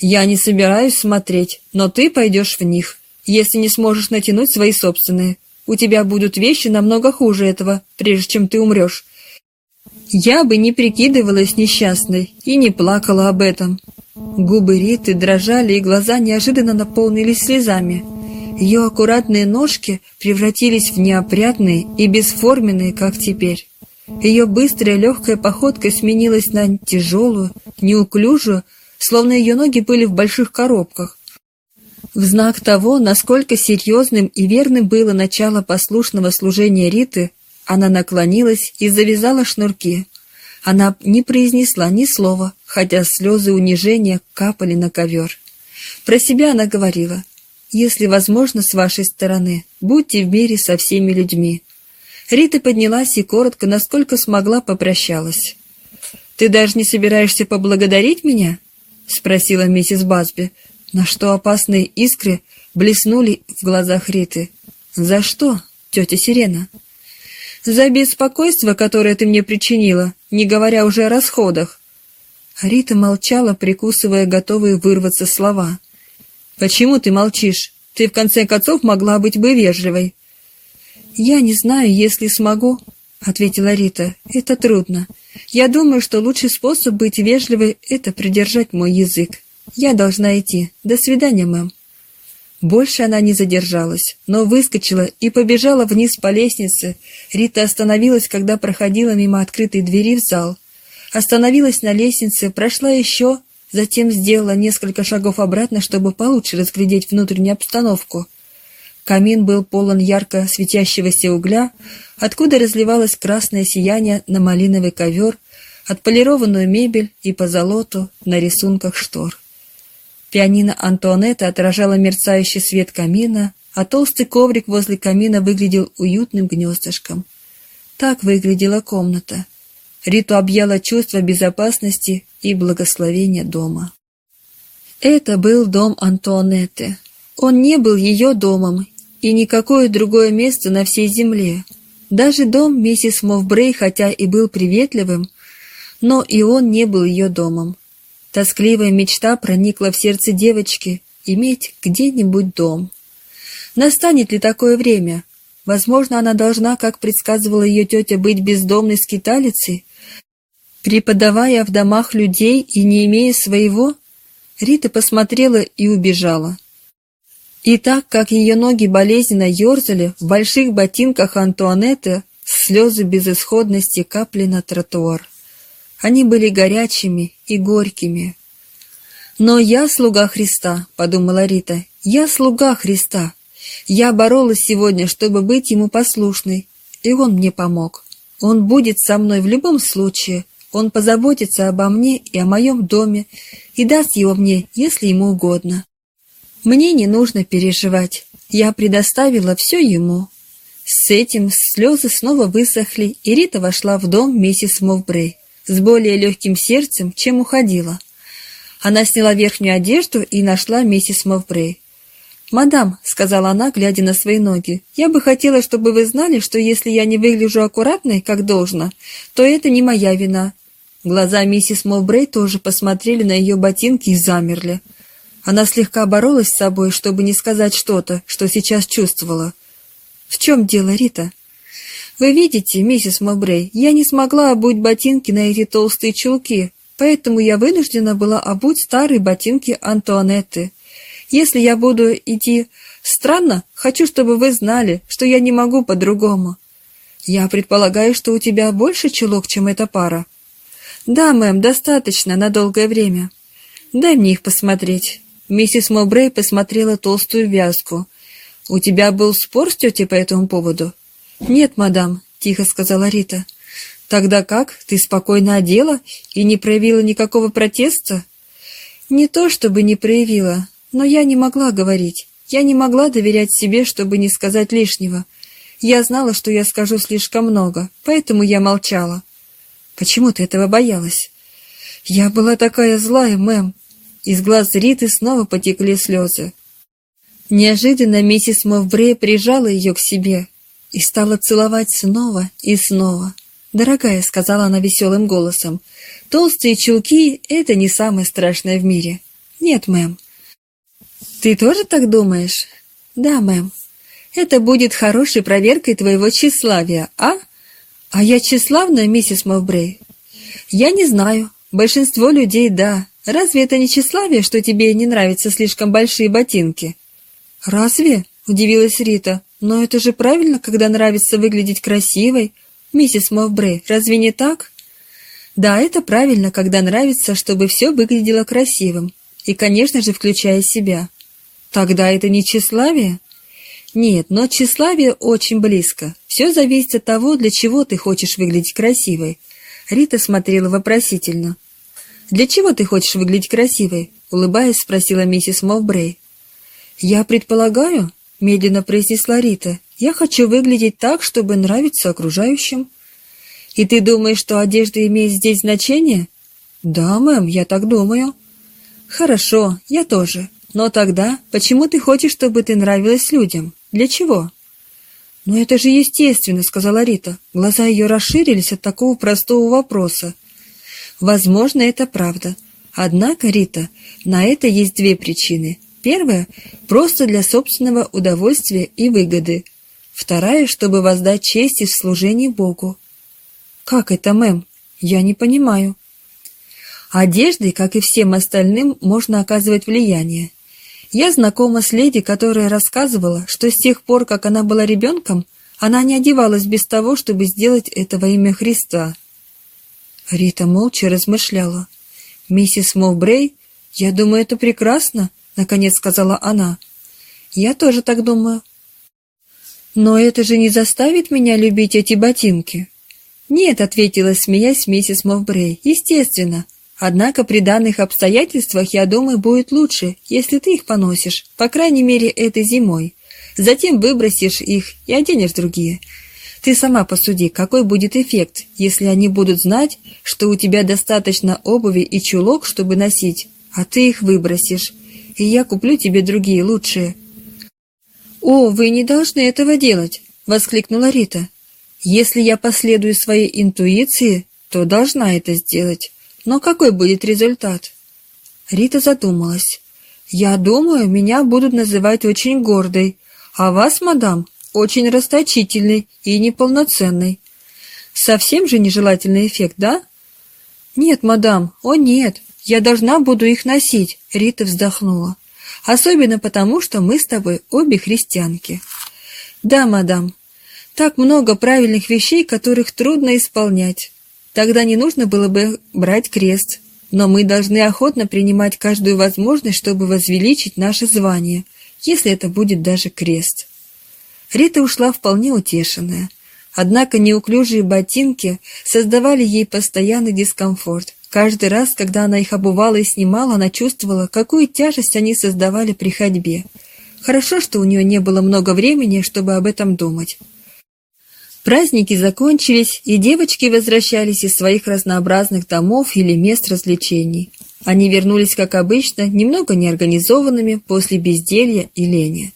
«Я не собираюсь смотреть, но ты пойдешь в них, если не сможешь натянуть свои собственные. У тебя будут вещи намного хуже этого, прежде чем ты умрешь. Я бы не прикидывалась несчастной и не плакала об этом. Губы Риты дрожали, и глаза неожиданно наполнились слезами. Ее аккуратные ножки превратились в неопрятные и бесформенные, как теперь. Ее быстрая легкая походка сменилась на тяжелую, неуклюжую, словно ее ноги были в больших коробках. В знак того, насколько серьезным и верным было начало послушного служения Риты, она наклонилась и завязала шнурки. Она не произнесла ни слова, хотя слезы унижения капали на ковер. Про себя она говорила, «Если возможно, с вашей стороны, будьте в мире со всеми людьми». Рита поднялась и коротко, насколько смогла, попрощалась. «Ты даже не собираешься поблагодарить меня?» — спросила миссис Басби, на что опасные искры блеснули в глазах Риты. «За что, тетя Сирена?» «За беспокойство, которое ты мне причинила, не говоря уже о расходах». Рита молчала, прикусывая готовые вырваться слова. «Почему ты молчишь? Ты, в конце концов, могла быть бы вежливой». «Я не знаю, если смогу», — ответила Рита. «Это трудно. Я думаю, что лучший способ быть вежливой — это придержать мой язык. Я должна идти. До свидания, мэм». Больше она не задержалась, но выскочила и побежала вниз по лестнице. Рита остановилась, когда проходила мимо открытой двери в зал. Остановилась на лестнице, прошла еще, затем сделала несколько шагов обратно, чтобы получше разглядеть внутреннюю обстановку. Камин был полон ярко светящегося угля, откуда разливалось красное сияние на малиновый ковер, отполированную мебель и позолоту на рисунках штор. Пианино Антуанетта отражало мерцающий свет камина, а толстый коврик возле камина выглядел уютным гнездышком. Так выглядела комната. Риту объяло чувство безопасности и благословения дома. Это был дом Антуанетты. Он не был ее домом, и никакое другое место на всей земле. Даже дом миссис Мовбрей, хотя и был приветливым, но и он не был ее домом. Тоскливая мечта проникла в сердце девочки иметь где-нибудь дом. Настанет ли такое время? Возможно, она должна, как предсказывала ее тетя, быть бездомной скиталицей, преподавая в домах людей и не имея своего? Рита посмотрела и убежала. И так как ее ноги болезненно ерзали, в больших ботинках Антуанетты слезы безысходности капли на тротуар. Они были горячими и горькими. «Но я слуга Христа», — подумала Рита, — «я слуга Христа». Я боролась сегодня, чтобы быть ему послушной, и он мне помог. Он будет со мной в любом случае. Он позаботится обо мне и о моем доме и даст его мне, если ему угодно. Мне не нужно переживать. Я предоставила все ему. С этим слезы снова высохли, и Рита вошла в дом миссис Мовбрей с более легким сердцем, чем уходила. Она сняла верхнюю одежду и нашла миссис Мовбрей. «Мадам», — сказала она, глядя на свои ноги, — «я бы хотела, чтобы вы знали, что если я не выгляжу аккуратной, как должно, то это не моя вина». Глаза миссис Молбрей тоже посмотрели на ее ботинки и замерли. Она слегка боролась с собой, чтобы не сказать что-то, что сейчас чувствовала. «В чем дело, Рита?» «Вы видите, миссис Молбрей, я не смогла обуть ботинки на эти толстые чулки, поэтому я вынуждена была обуть старые ботинки Антуанетты». Если я буду идти странно, хочу, чтобы вы знали, что я не могу по-другому. Я предполагаю, что у тебя больше чулок, чем эта пара. Да, мэм, достаточно на долгое время. Дай мне их посмотреть. Миссис Мобрей посмотрела толстую вязку. У тебя был спор с тетей по этому поводу? Нет, мадам, тихо сказала Рита. Тогда как? Ты спокойно одела и не проявила никакого протеста? Не то чтобы не проявила, но я не могла говорить. Я не могла доверять себе, чтобы не сказать лишнего. Я знала, что я скажу слишком много, поэтому я молчала. Почему ты этого боялась? Я была такая злая, мэм. Из глаз Риты снова потекли слезы. Неожиданно миссис Мовбре прижала ее к себе и стала целовать снова и снова. «Дорогая», — сказала она веселым голосом, — «толстые чулки — это не самое страшное в мире». «Нет, мэм, «Ты тоже так думаешь?» «Да, мэм. Это будет хорошей проверкой твоего тщеславия, а?» «А я тщеславная, миссис Мовбрей?» «Я не знаю. Большинство людей — да. Разве это не тщеславие, что тебе не нравятся слишком большие ботинки?» «Разве?» — удивилась Рита. «Но это же правильно, когда нравится выглядеть красивой. Миссис Мовбрей, разве не так?» «Да, это правильно, когда нравится, чтобы все выглядело красивым. И, конечно же, включая себя. Тогда это не тщеславие? Нет, но тщеславие очень близко. Все зависит от того, для чего ты хочешь выглядеть красивой. Рита смотрела вопросительно. «Для чего ты хочешь выглядеть красивой?» Улыбаясь, спросила миссис Мовбрей. «Я предполагаю», — медленно произнесла Рита, «я хочу выглядеть так, чтобы нравиться окружающим». «И ты думаешь, что одежда имеет здесь значение?» «Да, мэм, я так думаю». «Хорошо, я тоже. Но тогда почему ты хочешь, чтобы ты нравилась людям? Для чего? «Ну это же естественно», — сказала Рита. Глаза ее расширились от такого простого вопроса. «Возможно, это правда. Однако, Рита, на это есть две причины. Первая — просто для собственного удовольствия и выгоды. Вторая — чтобы воздать честь и служение Богу». «Как это, мэм? Я не понимаю». Одеждой, как и всем остальным, можно оказывать влияние. Я знакома с леди, которая рассказывала, что с тех пор, как она была ребенком, она не одевалась без того, чтобы сделать это во имя Христа. Рита молча размышляла. Миссис Мовбрей «Я думаю, это прекрасно», — наконец сказала она. «Я тоже так думаю». «Но это же не заставит меня любить эти ботинки». «Нет», — ответила, смеясь миссис Мовбрей, — «естественно. Однако при данных обстоятельствах, я думаю, будет лучше, если ты их поносишь, по крайней мере, этой зимой. Затем выбросишь их и оденешь другие. Ты сама посуди, какой будет эффект, если они будут знать, что у тебя достаточно обуви и чулок, чтобы носить, а ты их выбросишь, и я куплю тебе другие лучшие». «О, вы не должны этого делать!» — воскликнула Рита. «Если я последую своей интуиции, то должна это сделать. Но какой будет результат?» Рита задумалась. «Я думаю, меня будут называть очень гордой, а вас, мадам, очень расточительной и неполноценной. Совсем же нежелательный эффект, да?» «Нет, мадам, о нет, я должна буду их носить», — Рита вздохнула. «Особенно потому, что мы с тобой обе христианки». «Да, мадам, так много правильных вещей, которых трудно исполнять. Тогда не нужно было бы брать крест. Но мы должны охотно принимать каждую возможность, чтобы возвеличить наше звание, если это будет даже крест». Рита ушла вполне утешенная. Однако неуклюжие ботинки создавали ей постоянный дискомфорт. Каждый раз, когда она их обувала и снимала, она чувствовала, какую тяжесть они создавали при ходьбе. Хорошо, что у нее не было много времени, чтобы об этом думать. Праздники закончились, и девочки возвращались из своих разнообразных домов или мест развлечений. Они вернулись, как обычно, немного неорганизованными после безделья и лени.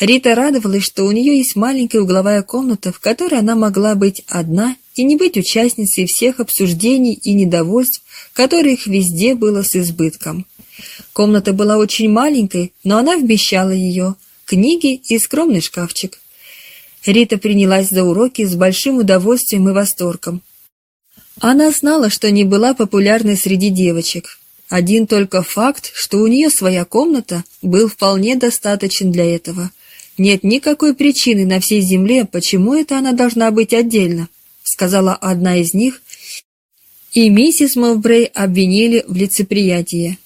Рита радовалась, что у нее есть маленькая угловая комната, в которой она могла быть одна и не быть участницей всех обсуждений и недовольств, которых везде было с избытком. Комната была очень маленькой, но она вмещала ее, книги и скромный шкафчик. Рита принялась за уроки с большим удовольствием и восторгом. Она знала, что не была популярной среди девочек. Один только факт, что у нее своя комната, был вполне достаточен для этого – нет никакой причины на всей земле, почему это она должна быть отдельно, сказала одна из них, и миссис Мовбрей обвинили в лицеприятии.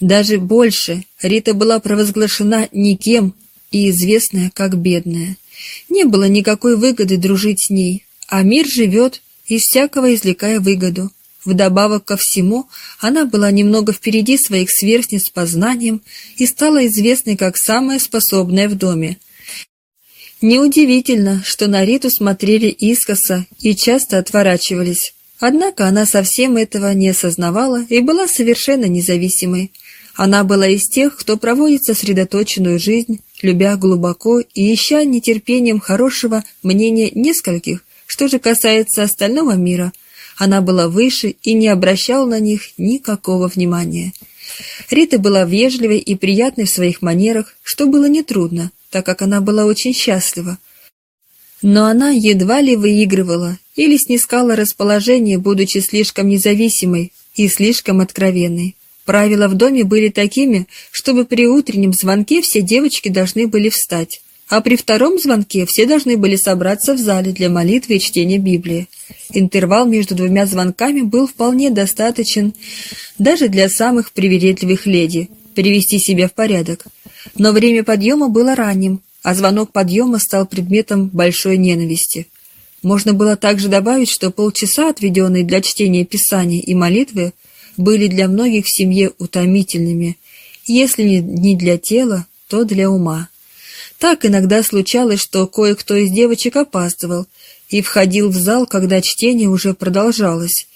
Даже больше, Рита была провозглашена никем и известная как бедная. Не было никакой выгоды дружить с ней, а мир живет, из всякого извлекая выгоду. Вдобавок ко всему, она была немного впереди своих сверстниц по знаниям и стала известной как самая способная в доме. Неудивительно, что на Риту смотрели искоса и часто отворачивались. Однако она совсем этого не осознавала и была совершенно независимой. Она была из тех, кто проводит сосредоточенную жизнь, любя глубоко и ища нетерпением хорошего мнения нескольких, что же касается остального мира – она была выше и не обращала на них никакого внимания. Рита была вежливой и приятной в своих манерах, что было нетрудно, так как она была очень счастлива. Но она едва ли выигрывала или снискала расположение, будучи слишком независимой и слишком откровенной. Правила в доме были такими, чтобы при утреннем звонке все девочки должны были встать, а при втором звонке все должны были собраться в зале для молитвы и чтения Библии. Интервал между двумя звонками был вполне достаточен даже для самых привередливых леди привести себя в порядок. Но время подъема было ранним, а звонок подъема стал предметом большой ненависти. Можно было также добавить, что полчаса, отведенные для чтения Писания и молитвы, были для многих в семье утомительными, если не для тела, то для ума. Так иногда случалось, что кое-кто из девочек опаздывал и входил в зал, когда чтение уже продолжалось,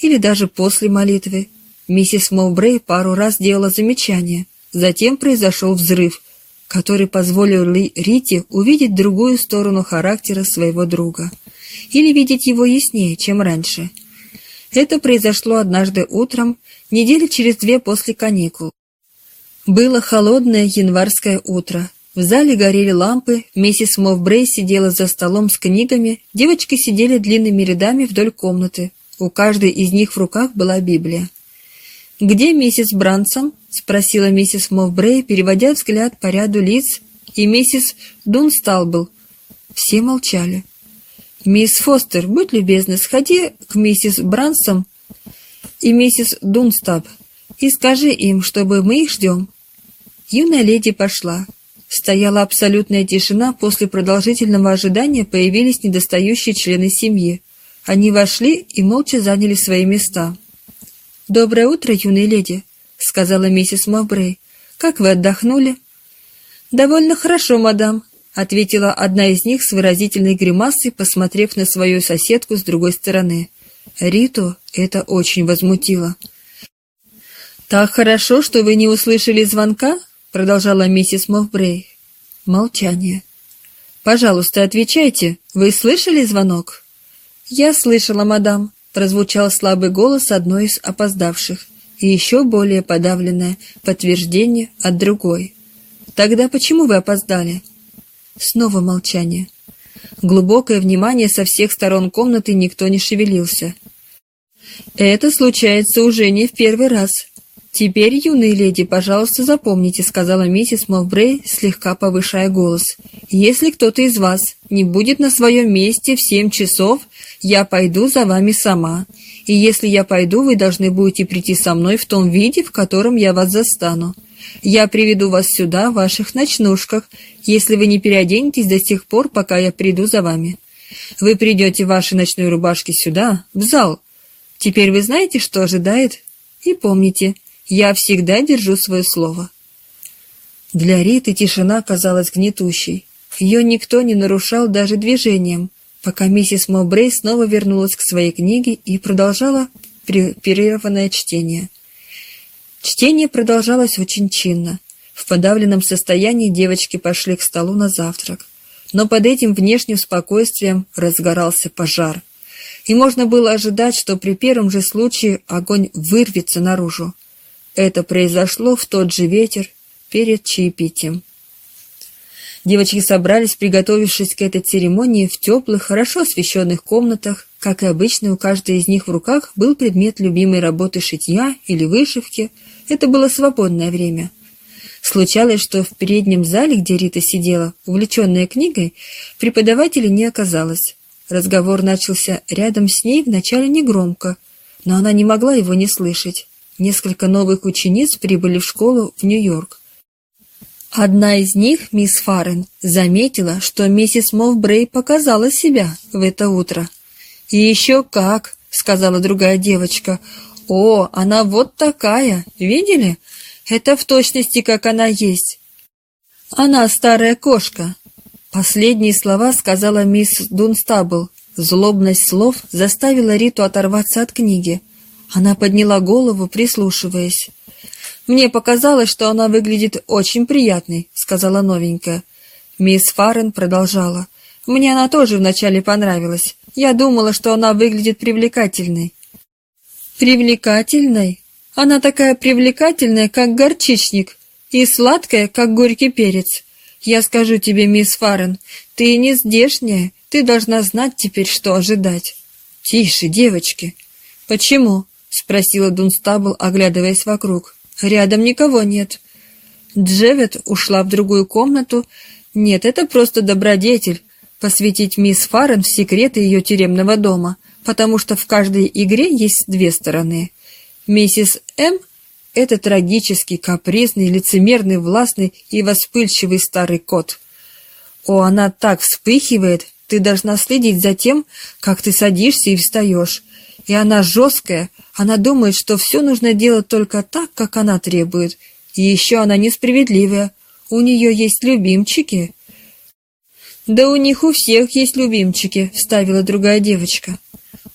или даже после молитвы. Миссис Моубрей пару раз делала замечания. Затем произошел взрыв, который позволил Рите увидеть другую сторону характера своего друга. Или видеть его яснее, чем раньше. Это произошло однажды утром, недели через две после каникул. Было холодное январское утро, в зале горели лампы, миссис Мовбрей сидела за столом с книгами, девочки сидели длинными рядами вдоль комнаты. У каждой из них в руках была Библия. «Где миссис Брансон?» — спросила миссис Мовбрей, переводя взгляд по ряду лиц, и миссис Дунсталбл. Все молчали. «Мисс Фостер, будь любезна, сходи к миссис Брансон и миссис Дунстаб
и скажи им, чтобы мы их ждем». Юная леди пошла. Стояла абсолютная тишина, после продолжительного ожидания появились недостающие члены семьи. Они вошли и молча заняли свои места. «Доброе утро, юные леди», — сказала миссис Мовбрей. «Как вы отдохнули?» «Довольно хорошо, мадам», — ответила одна из них с выразительной гримасой, посмотрев на свою соседку с другой стороны. Риту это очень возмутило. «Так хорошо, что вы не услышали звонка?» — продолжала миссис Мовбрей. Молчание. «Пожалуйста, отвечайте. Вы слышали звонок?» «Я слышала, мадам», — прозвучал слабый голос одной из опоздавших, и еще более подавленное подтверждение от другой. «Тогда почему вы опоздали?» Снова молчание. Глубокое внимание со всех сторон комнаты никто не шевелился. «Это случается уже не в первый раз. Теперь, юные леди, пожалуйста, запомните», — сказала миссис Мовбрей, слегка повышая голос. «Если кто-то из вас не будет на своем месте в семь часов, я пойду за вами сама. И если я пойду, вы должны будете прийти со мной в том виде, в котором я вас застану. Я приведу вас сюда в ваших ночнушках, если вы не переоденетесь до тех пор, пока я приду за вами. Вы придете в вашей ночной рубашке сюда, в зал. Теперь вы знаете, что ожидает? И помните, я всегда держу свое слово». Для Риты тишина казалась гнетущей. Ее никто не нарушал даже движением, пока миссис Мобрей снова вернулась к своей книге и продолжала прерванное чтение. Чтение продолжалось очень чинно. В подавленном состоянии девочки пошли к столу на завтрак. Но под этим внешним спокойствием разгорался пожар. И можно было ожидать, что при первом же случае огонь вырвется наружу. Это произошло в тот же ветер перед чаепитием. Девочки собрались, приготовившись к этой церемонии в теплых, хорошо освещенных комнатах. Как и обычно, у каждой из них в руках был предмет любимой работы шитья или вышивки. Это было свободное время. Случалось, что в переднем зале, где Рита сидела, увлеченная книгой, преподавателя не оказалось. Разговор начался рядом с ней вначале негромко, но она не могла его не слышать. Несколько новых учениц прибыли в школу в Нью-Йорк. Одна из них, мисс Фаррен, заметила, что миссис Мовбрей показала себя в это утро. «И еще как!» — сказала другая девочка. «О, она вот такая! Видели? Это в точности, как она есть!» «Она старая кошка!» Последние слова сказала мисс Дунстабл. Злобность слов заставила Риту оторваться от книги. Она подняла голову, прислушиваясь. «Мне показалось, что она выглядит очень приятной», — сказала новенькая. Мисс Фаррен продолжала. «Мне она тоже вначале понравилась. Я думала, что она выглядит привлекательной». «Привлекательной? Она такая привлекательная, как горчичник, и сладкая, как горький перец. Я скажу тебе, мисс Фаррен, ты не здешняя, ты должна знать теперь, что ожидать». «Тише, девочки». «Почему?» — спросила Дунстабл, оглядываясь вокруг. Рядом никого нет. Джевет ушла в другую комнату. Нет, это просто добродетель. Посвятить мисс Фаррен в секреты ее тюремного дома, потому что в каждой игре есть две стороны. Миссис М. — это трагический, капризный, лицемерный, властный и воспыльчивый старый кот. О, она так вспыхивает, ты должна следить за тем, как ты садишься и встаешь. И она жесткая, она думает, что все нужно делать только так, как она требует. И еще она несправедливая. У нее есть любимчики. «Да у них у всех есть любимчики», — вставила другая девочка.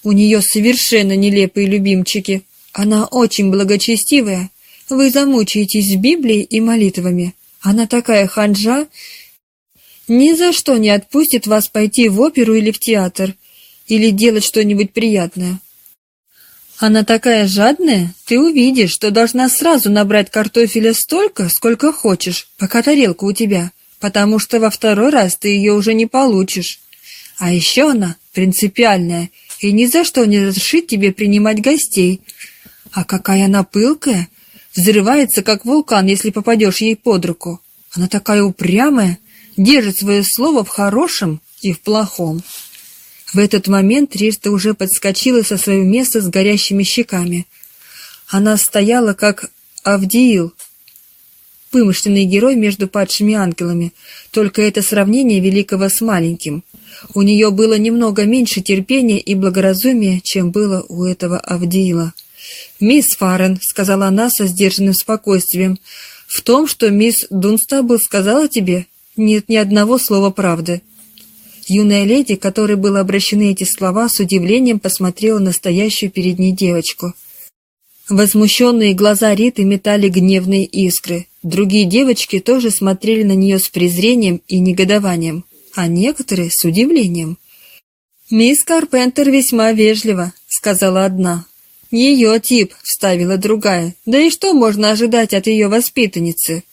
«У нее совершенно нелепые любимчики. Она очень благочестивая. Вы замучаетесь с Библией и молитвами. Она такая ханжа, ни за что не отпустит вас пойти в оперу или в театр, или делать что-нибудь приятное. Она такая жадная, ты увидишь, что должна сразу набрать картофеля столько, сколько хочешь, пока тарелка у тебя, потому что во второй раз ты ее уже не получишь. А еще она принципиальная и ни за что не разрешит тебе принимать гостей. А какая она пылкая, взрывается, как вулкан, если попадешь ей под руку. Она такая упрямая, держит свое слово в хорошем и в плохом. В этот момент Риста уже подскочила со своего места с горящими щеками. Она стояла, как
Авдиил. Вымышленный герой между падшими ангелами, только это сравнение великого с маленьким. У нее было немного меньше терпения и благоразумия, чем было у этого Авдиила. «Мисс Фаррен», — сказала она со сдержанным спокойствием, — «в том, что мисс Дунстабл сказала тебе, нет ни одного слова правды». Юная леди, которой были обращены эти слова, с удивлением посмотрела на стоящую перед ней девочку. Возмущенные глаза Риты метали гневные искры. Другие девочки тоже смотрели на нее с презрением и негодованием, а некоторые с удивлением. «Мисс Карпентер весьма вежлива», — сказала одна. «Ее тип», — вставила другая. «Да и что можно ожидать от ее воспитанницы?»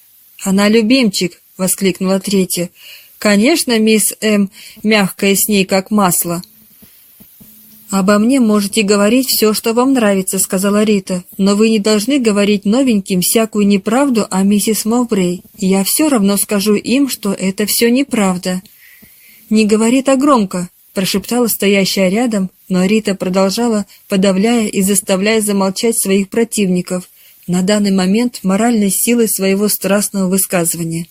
«Она любимчик», — воскликнула третья. «Конечно, мисс М. мягкая с ней, как масло». «Обо мне можете говорить все, что вам нравится», — сказала Рита, «но вы не должны говорить новеньким всякую неправду о миссис Мовбрей. Я все равно скажу им, что это все неправда». «Не говори так громко», — прошептала стоящая рядом, но Рита продолжала, подавляя и заставляя замолчать своих противников, на данный момент моральной силой своего страстного высказывания.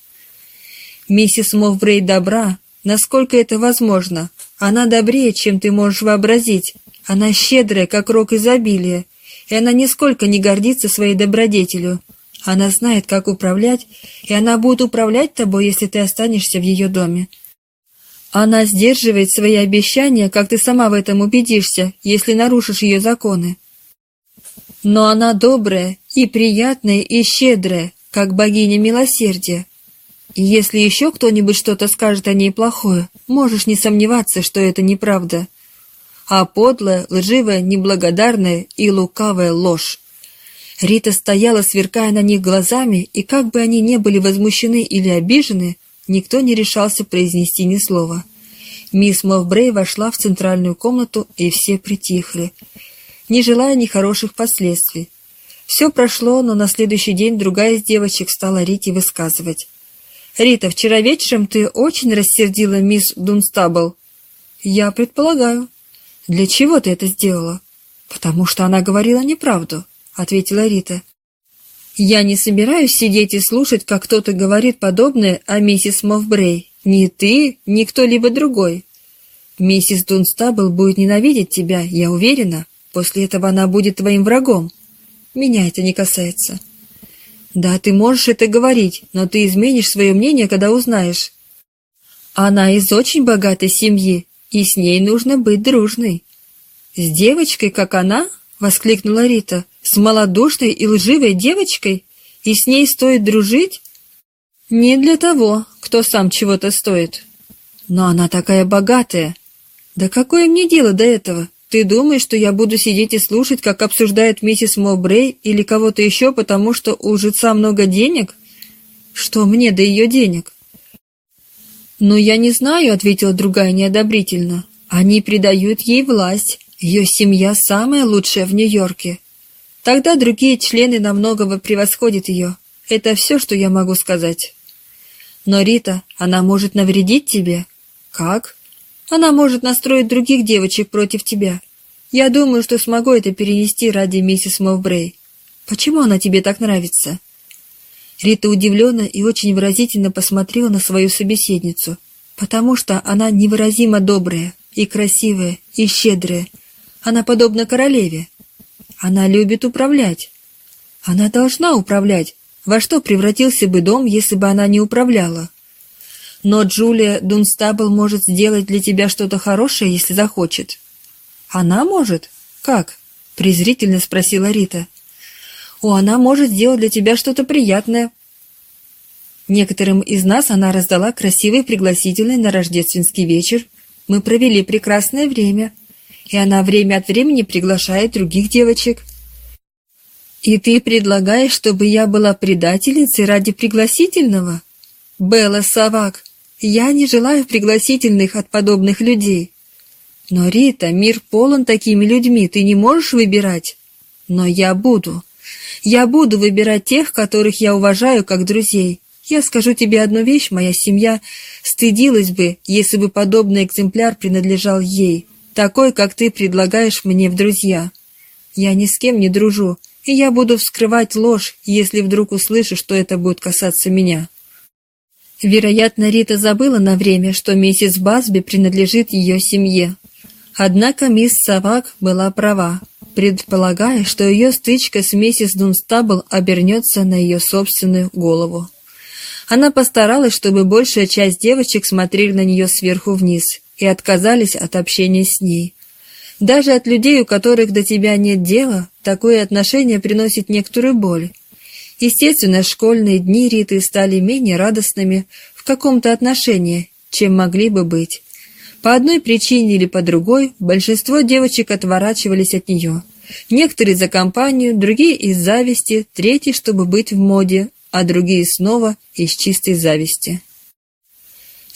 «Миссис Мовбрей добра, насколько это возможно. Она добрее, чем ты можешь вообразить. Она щедрая, как рок изобилия, и она нисколько не гордится своей добродетелью. Она знает, как управлять, и она будет управлять тобой, если ты останешься в ее доме. Она сдерживает свои обещания, как ты сама в этом убедишься, если нарушишь ее законы. Но она добрая и приятная и щедрая, как богиня милосердия. И если еще кто-нибудь что-то скажет о ней плохое, можешь не сомневаться, что это неправда. А подлая, лживая, неблагодарная и лукавая ложь. Рита стояла, сверкая на них глазами, и как бы они ни были возмущены или обижены, Никто не решался произнести ни слова. Мисс Мовбрей вошла в центральную комнату, и все притихли, не желая ни хороших последствий. Все прошло, но на следующий день другая из девочек стала Рите высказывать. «Рита, вчера вечером ты очень рассердила мисс Дунстабл». «Я предполагаю». «Для чего ты это сделала?» «Потому что она говорила неправду», — ответила Рита. Я не собираюсь сидеть и слушать, как кто-то говорит подобное о миссис Мовбрей. Ни ты, ни кто-либо другой. Миссис Дунстабл будет ненавидеть тебя, я уверена. После этого она будет твоим врагом. Меня это не касается. Да, ты можешь это говорить, но ты изменишь свое мнение, когда узнаешь. Она из очень богатой семьи, и с ней нужно быть дружной. С девочкой, как она, воскликнула Рита. С малодушной и лживой девочкой? И с ней стоит дружить? Не для того, кто сам чего-то стоит. Но она такая богатая. Да какое мне дело до этого? Ты думаешь, что я буду сидеть и слушать, как обсуждает миссис Мобрей или кого-то еще, потому что у лжеца много денег? Что мне до ее денег? «Ну, я не знаю», — ответила другая неодобрительно. «Они придают ей власть. Ее семья самая лучшая в Нью-Йорке. Тогда другие члены намного превосходят ее. Это все, что я могу сказать. Но Рита, она может навредить тебе. Как? Она может настроить других девочек против тебя. Я думаю, что смогу это перенести ради миссис Мовбрей. Почему она тебе так нравится?» Рита удивленно и очень выразительно посмотрела на свою собеседницу, потому что она невыразимо добрая и красивая и щедрая, она подобна королеве. Она любит управлять. Она должна управлять. Во что превратился бы дом, если бы она не управляла? Но Джулия Дунстабл может сделать для тебя что-то хорошее, если захочет. Она может? Как? презрительно спросила Рита. О, она может сделать для тебя что-то приятное. Некоторым из нас она раздала красивый пригласительный на рождественский вечер. Мы провели прекрасное время и она время от времени приглашает других девочек. И ты предлагаешь, чтобы я была предательницей ради пригласительного? Белла Савак, я не желаю пригласительных от подобных людей. Но, Рита, мир полон такими людьми, ты не можешь выбирать. Но я буду. Я буду выбирать тех, которых я уважаю как друзей. Я скажу тебе одну вещь, моя семья стыдилась бы, если бы подобный экземпляр принадлежал ей такой, как ты предлагаешь мне в друзья. Я ни с кем не дружу, и я буду вскрывать ложь, если вдруг услышу, что это будет касаться меня». Вероятно, Рита забыла на время, что миссис Басби принадлежит ее семье. Однако мисс Савак была права, предполагая, что ее стычка с миссис Дунстабл обернется на ее собственную голову. Она постаралась, чтобы большая часть девочек смотрели на нее сверху вниз и отказались от общения с ней. Даже от людей, у которых до тебя нет дела, такое отношение приносит некоторую боль. Естественно, школьные дни Риты стали менее радостными в каком-то отношении, чем могли бы быть. По одной причине или по другой большинство девочек отворачивались от нее. Некоторые за компанию, другие из зависти, третьи, чтобы быть в моде, а другие снова из чистой зависти.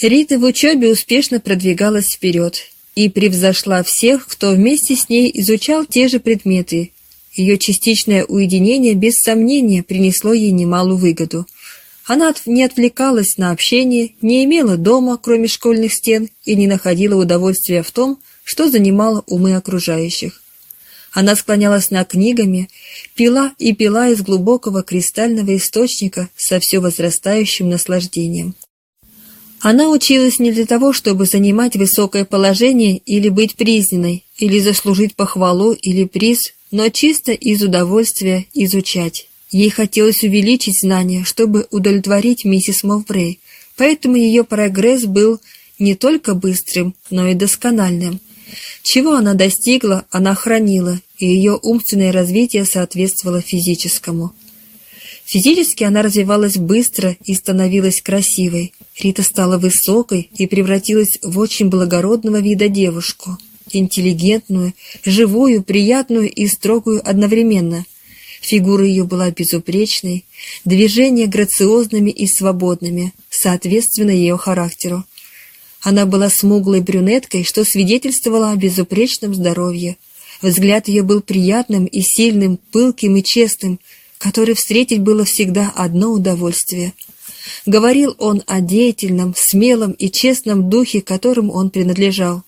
Рита в учебе успешно продвигалась вперед и превзошла всех, кто вместе с ней изучал те же предметы. Ее частичное уединение без сомнения принесло ей немалую выгоду. Она не отвлекалась на общение, не имела дома, кроме школьных стен, и не находила удовольствия в том, что занимало умы окружающих. Она склонялась над книгами, пила и пила из глубокого кристального источника со все возрастающим наслаждением. Она училась не для того, чтобы занимать высокое положение или быть признанной, или заслужить похвалу или приз, но чисто из удовольствия изучать. Ей хотелось увеличить знания, чтобы удовлетворить миссис Мовбрей, поэтому ее прогресс был не только быстрым, но и доскональным. Чего она достигла, она хранила, и ее умственное развитие соответствовало физическому. Физически она развивалась быстро и становилась красивой. Рита стала высокой и превратилась в очень благородного вида девушку. Интеллигентную, живую, приятную и строгую одновременно. Фигура ее была безупречной, движения грациозными и свободными, соответственно ее характеру. Она была смуглой брюнеткой, что свидетельствовало о безупречном здоровье. Взгляд ее был приятным и сильным, пылким и честным, который встретить было всегда одно удовольствие. Говорил он о деятельном, смелом и честном духе, которому он принадлежал.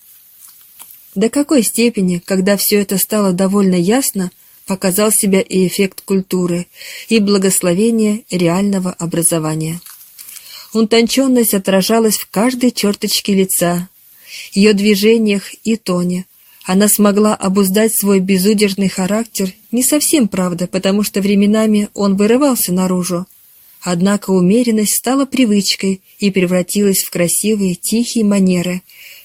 До какой степени, когда все это стало довольно ясно, показал себя и эффект культуры, и благословение реального образования. Утонченность отражалась в каждой черточке лица, ее движениях и тоне. Она смогла обуздать свой безудержный характер, не совсем правда, потому что временами он вырывался наружу. Однако умеренность стала привычкой и превратилась в красивые, тихие манеры,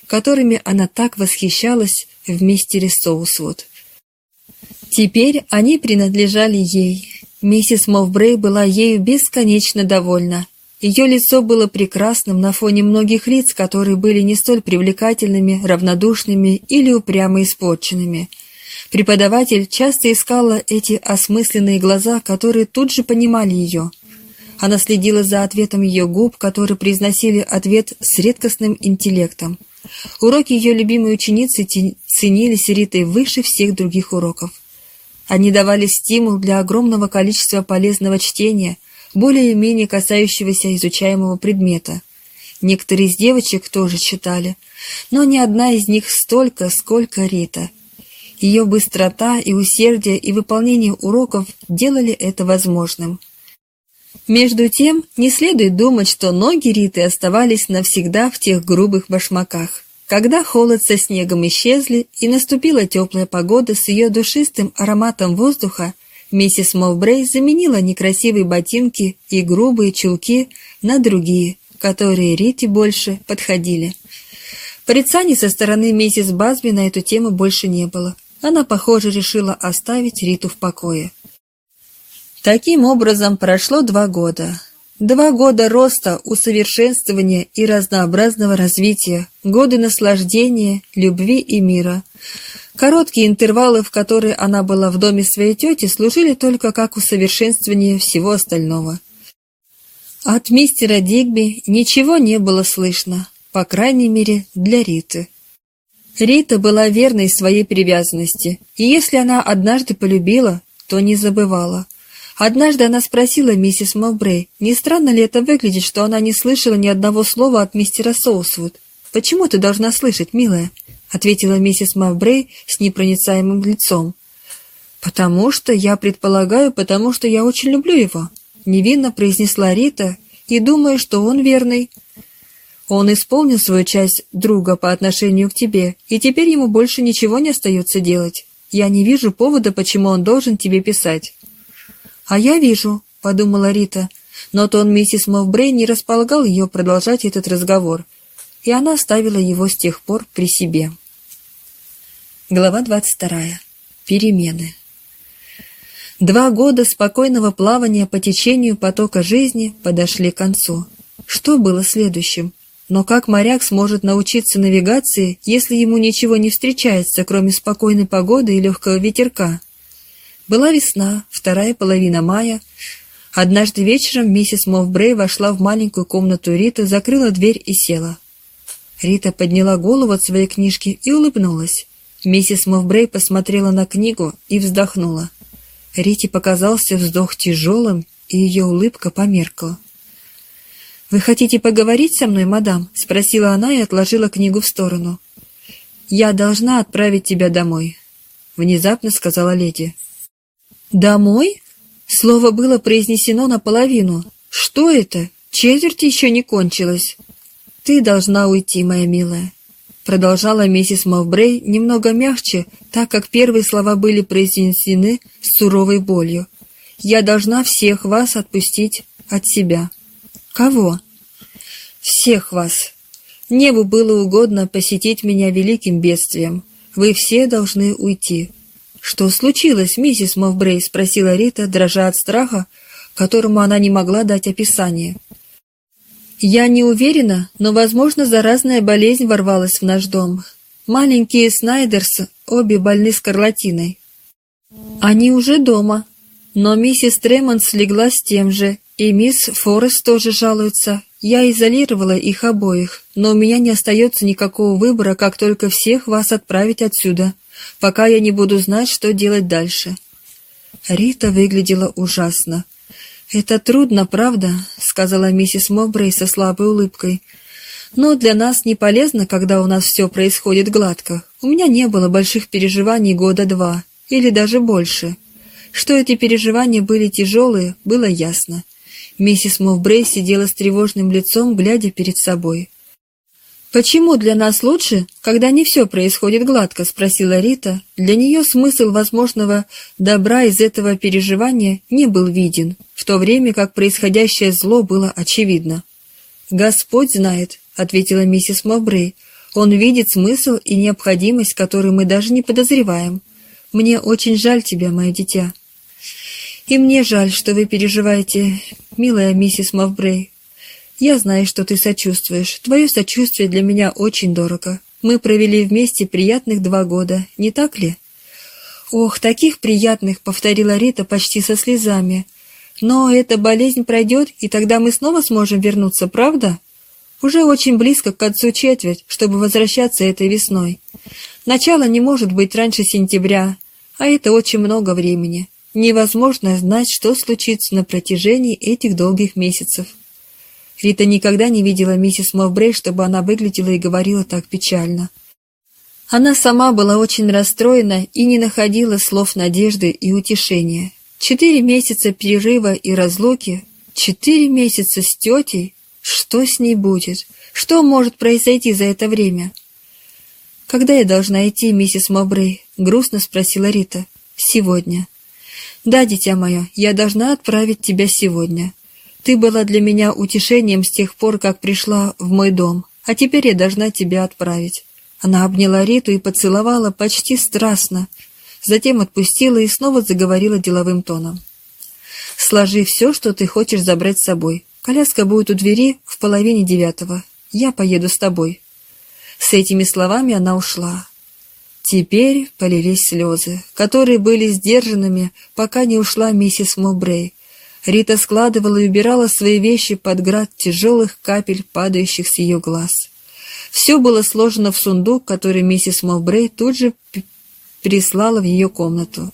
которыми она так восхищалась в мистере Соусвуд. Теперь они принадлежали ей. Миссис Мовбрей была ею бесконечно довольна. Ее лицо было прекрасным на фоне многих лиц, которые были не столь привлекательными, равнодушными или упрямо испорченными. Преподаватель часто искала эти осмысленные глаза, которые тут же понимали ее. Она следила за ответом ее губ, которые произносили ответ с редкостным интеллектом. Уроки ее любимой ученицы ценились Ритой выше всех других уроков. Они давали стимул для огромного количества полезного чтения, более-менее касающегося изучаемого предмета. Некоторые из девочек тоже читали, но ни одна из них столько, сколько Рита. Ее быстрота и усердие и выполнение уроков делали это возможным. Между тем, не следует думать, что ноги Риты оставались навсегда в тех грубых башмаках. Когда холод со снегом исчезли и наступила теплая погода с ее душистым ароматом воздуха, Миссис Мовбрей заменила некрасивые ботинки и грубые чулки на другие, которые Рите больше подходили. Порицаний со стороны миссис Базби на эту тему больше не было. Она, похоже, решила оставить Риту в покое. Таким образом, прошло два года. Два года роста, усовершенствования и разнообразного развития, годы наслаждения, любви и мира – Короткие интервалы, в которые она была в доме своей тети, служили только как усовершенствование всего остального. От мистера Дигби ничего не было слышно, по крайней мере, для Риты. Рита была верной своей привязанности, и если она однажды полюбила, то не забывала. Однажды она спросила миссис Мовбрей, не странно ли это выглядит, что она не слышала ни одного слова от мистера Соусвуд. «Почему ты должна слышать, милая?» — ответила миссис Мавбрей с непроницаемым лицом. «Потому что, я предполагаю, потому что я очень люблю его», — невинно произнесла Рита, и думаю, что он верный. Он исполнил свою часть друга по отношению к тебе, и теперь ему больше ничего не остается делать. Я не вижу повода, почему он должен тебе писать». «А я вижу», — подумала Рита, но тон миссис Мовбрей не располагал ее продолжать этот разговор, и она оставила его с тех пор при себе. Глава 22. Перемены. Два года спокойного плавания по течению потока жизни подошли к концу. Что было следующим? Но как моряк сможет научиться навигации, если ему ничего не встречается, кроме спокойной погоды и легкого ветерка? Была весна, вторая половина мая. Однажды вечером миссис Мовбрей вошла в маленькую комнату Риты, закрыла дверь и села. Рита подняла голову от своей книжки и улыбнулась. Миссис Мовбрей посмотрела на книгу и вздохнула. Рите показался вздох тяжелым, и ее улыбка померкла. «Вы хотите поговорить со мной, мадам?» — спросила она и отложила книгу в сторону. «Я должна отправить тебя домой», — внезапно сказала леди. «Домой?» Слово было произнесено наполовину. «Что это? Четверть еще не кончилась». «Ты должна уйти, моя милая», — продолжала миссис Мовбрей немного мягче, так как первые слова были произнесены с суровой болью. «Я должна всех вас отпустить от себя». «Кого?» «Всех вас. Небу было угодно посетить меня великим бедствием. Вы все должны уйти». «Что случилось, миссис Мовбрей?» — спросила Рита, дрожа от страха, которому она не могла дать описание. «Я не уверена, но, возможно, заразная болезнь ворвалась в наш дом. Маленькие Снайдерс обе больны скарлатиной. Они уже дома, но миссис Тремонс легла с тем же, и мисс Форест тоже жалуется. Я изолировала их обоих, но у меня не остается никакого выбора, как только всех вас отправить отсюда, пока я не буду знать, что делать дальше». Рита выглядела ужасно. «Это трудно, правда?» — сказала миссис Мобрей со слабой улыбкой. «Но для нас не полезно, когда у нас все происходит гладко. У меня не было больших переживаний года два, или даже больше. Что эти переживания были тяжелые, было ясно. Миссис Мовбрей сидела с тревожным лицом, глядя перед собой. «Почему для нас лучше, когда не все происходит гладко?» — спросила Рита. Для нее смысл возможного добра из этого переживания не был виден, в то время как происходящее зло было очевидно. «Господь знает», — ответила миссис Мовбрей. «Он видит смысл и необходимость, которую мы даже не подозреваем. Мне очень жаль тебя, мое дитя». «И мне жаль, что вы переживаете, милая миссис Мовбрей. Я знаю, что ты сочувствуешь. Твое сочувствие для меня очень дорого. Мы провели вместе приятных два года, не так ли?» «Ох, таких приятных!» — повторила Рита почти со слезами. «Но эта болезнь пройдет, и тогда мы снова сможем вернуться, правда?» Уже очень близко к концу четверть, чтобы возвращаться этой весной. Начало не может быть раньше сентября, а это очень много времени. Невозможно знать, что случится на протяжении этих долгих месяцев. Рита никогда не видела миссис Мовбрей, чтобы она выглядела и говорила так печально. Она сама была очень расстроена и не находила слов надежды и утешения. Четыре месяца перерыва и разлуки, четыре месяца с тетей, что с ней будет? Что может произойти за это время? «Когда я должна идти, миссис Мовбрей?» — грустно спросила Рита. «Сегодня». «Да, дитя мое, я должна отправить тебя сегодня. Ты была для меня утешением с тех пор, как пришла в мой дом, а теперь я должна тебя отправить». Она обняла Риту и поцеловала почти страстно, затем отпустила и снова заговорила деловым тоном. «Сложи все, что ты хочешь забрать с собой. Коляска будет у двери в половине девятого. Я поеду с тобой». С этими словами она ушла. Теперь полились слезы, которые были сдержанными, пока не ушла миссис Мобрей. Рита складывала и убирала свои вещи под град тяжелых капель, падающих с ее глаз. Все было сложено в сундук, который миссис Мовбрей тут же прислала в ее комнату.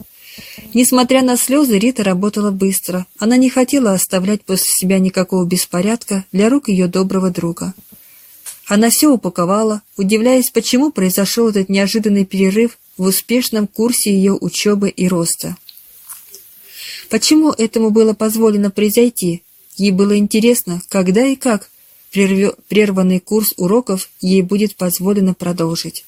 Несмотря на слезы, Рита работала быстро. Она не хотела оставлять после себя никакого беспорядка для рук ее доброго друга. Она все упаковала, удивляясь, почему произошел этот неожиданный перерыв в успешном курсе ее учебы и роста. Почему этому было позволено произойти? Ей было интересно, когда и как прерванный курс уроков ей будет позволено продолжить.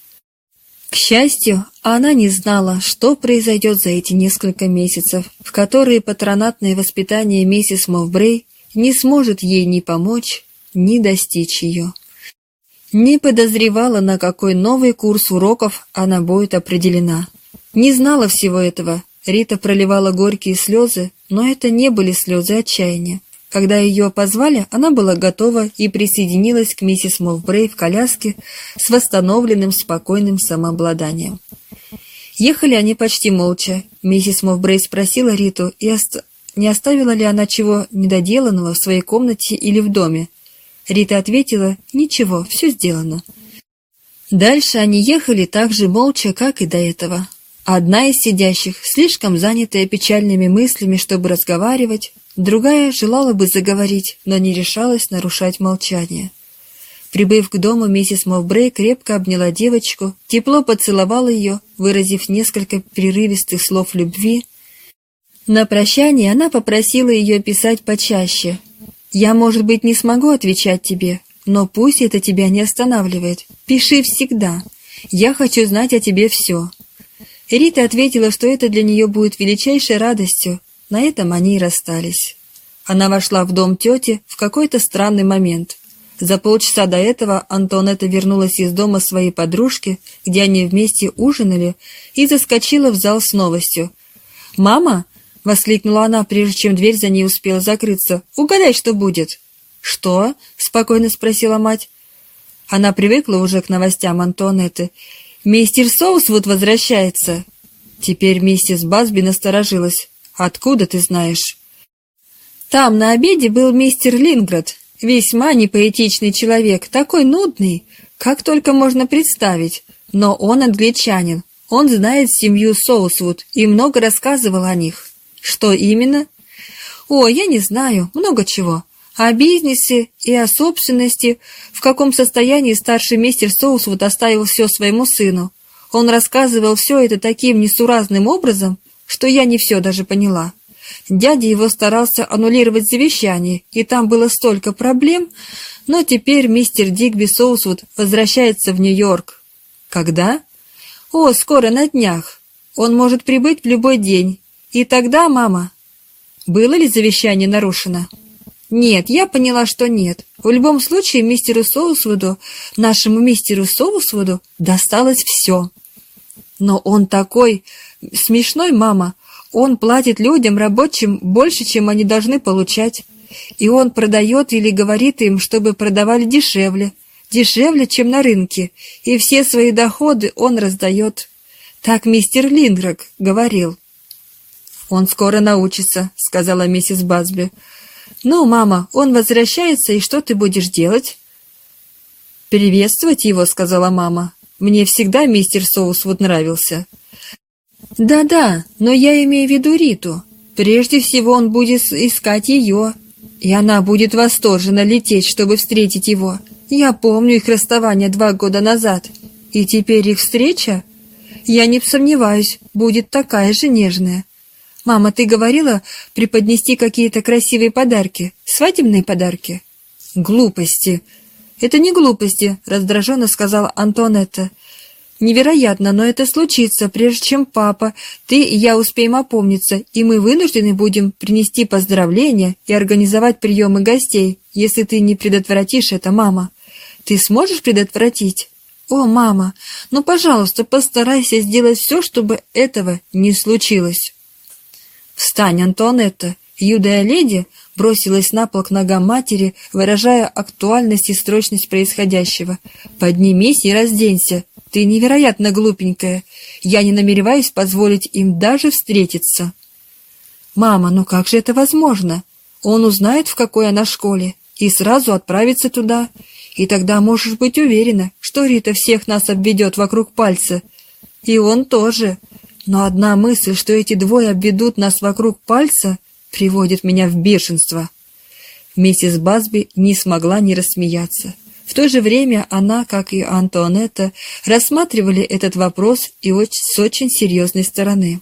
К счастью, она не знала, что произойдет за эти несколько месяцев, в которые патронатное воспитание миссис Мовбрей не сможет ей ни помочь, ни достичь ее. Не подозревала, на какой новый курс уроков она будет определена. Не знала всего этого. Рита проливала горькие слезы, но это не были слезы отчаяния. Когда ее позвали, она была готова и присоединилась к миссис Мовбрей в коляске с восстановленным спокойным самообладанием. Ехали они почти молча. Миссис Мовбрей спросила Риту, и ост... не оставила ли она чего недоделанного в своей комнате или в доме. Рита ответила, «Ничего, все сделано». Дальше они ехали так же молча, как и до этого. Одна из сидящих, слишком занятая печальными мыслями, чтобы разговаривать, Другая желала бы заговорить, но не решалась нарушать молчание. Прибыв к дому, миссис Мовбрей крепко обняла девочку, тепло поцеловала ее, выразив несколько прерывистых слов любви. На прощание она попросила ее писать почаще. «Я, может быть, не смогу отвечать тебе, но пусть это тебя не останавливает. Пиши всегда. Я хочу знать о тебе все». Рита ответила, что это для нее будет величайшей радостью, на этом они и расстались. Она вошла в дом тети в какой-то странный момент. За полчаса до этого Антонетта вернулась из дома своей подружки, где они вместе ужинали, и заскочила в зал с новостью. «Мама!» — воскликнула она, прежде чем дверь за ней успела закрыться. «Угадай, что будет!» «Что?» — спокойно спросила мать. Она привыкла уже к новостям Антонетты. «Мистер Соусвуд возвращается!» Теперь миссис Басби насторожилась. Откуда ты знаешь? Там на обеде был мистер Линград, весьма непоэтичный человек, такой нудный, как только можно представить. Но он англичанин, он знает семью Соусвуд и много рассказывал о них. Что именно? О, я не знаю, много чего. О бизнесе и о собственности, в каком состоянии старший мистер Соусвуд оставил все своему сыну. Он рассказывал все это таким несуразным образом, что я не все даже поняла. Дядя его старался аннулировать завещание, и там было столько проблем, но теперь мистер Дигби Соусвуд возвращается в Нью-Йорк. Когда? О, скоро на днях. Он может прибыть в любой день. И тогда, мама... Было ли завещание нарушено? Нет, я поняла, что нет. В любом случае, мистеру Соусвуду, нашему мистеру Соусвуду, досталось все. Но он такой смешной, мама. Он платит людям, рабочим, больше, чем они должны получать. И он продает или говорит им, чтобы продавали дешевле. Дешевле, чем на рынке. И все свои доходы он раздает. Так мистер Линдграк говорил. «Он скоро научится», — сказала миссис Базби. «Ну, мама, он возвращается, и что ты будешь делать?» «Приветствовать его», — сказала мама. Мне всегда мистер Соусвуд нравился. Да-да, но я имею в виду Риту. Прежде всего он будет искать ее, и она будет восторженно лететь, чтобы встретить его. Я помню их расставание два года назад, и теперь их встреча, я не сомневаюсь, будет такая же нежная. Мама, ты говорила преподнести какие-то красивые подарки, свадебные подарки? Глупости. «Это не глупости», — раздраженно сказала Антонетта. «Невероятно, но это случится, прежде чем папа, ты и я успеем опомниться, и мы вынуждены будем принести поздравления и организовать приемы гостей, если ты не предотвратишь это, мама. Ты сможешь предотвратить?» «О, мама, ну, пожалуйста, постарайся сделать все, чтобы этого не случилось». «Встань, Антонетта, Юдая леди бросилась на пол к ногам матери, выражая актуальность и срочность происходящего. «Поднимись и разденься. Ты невероятно глупенькая. Я не намереваюсь позволить им даже встретиться». «Мама, ну как же это возможно? Он узнает, в какой она школе, и сразу отправится туда. И тогда можешь быть уверена, что Рита всех нас обведет вокруг пальца. И он тоже. Но одна мысль, что эти двое обведут нас вокруг пальца, приводит меня в бешенство. Миссис Базби не смогла не рассмеяться. В то же время она, как и Антуанетта, рассматривали этот вопрос и с очень серьезной стороны.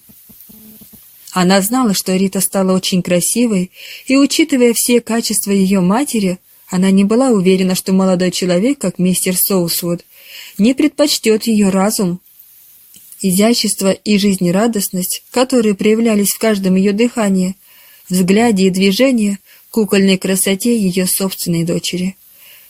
Она знала, что Рита стала очень красивой, и, учитывая все качества ее матери, она не была уверена, что молодой человек, как мистер Соусвуд, не предпочтет ее разум, изящество и жизнерадостность, которые проявлялись в каждом ее дыхании, взгляде и движении, кукольной красоте ее собственной дочери.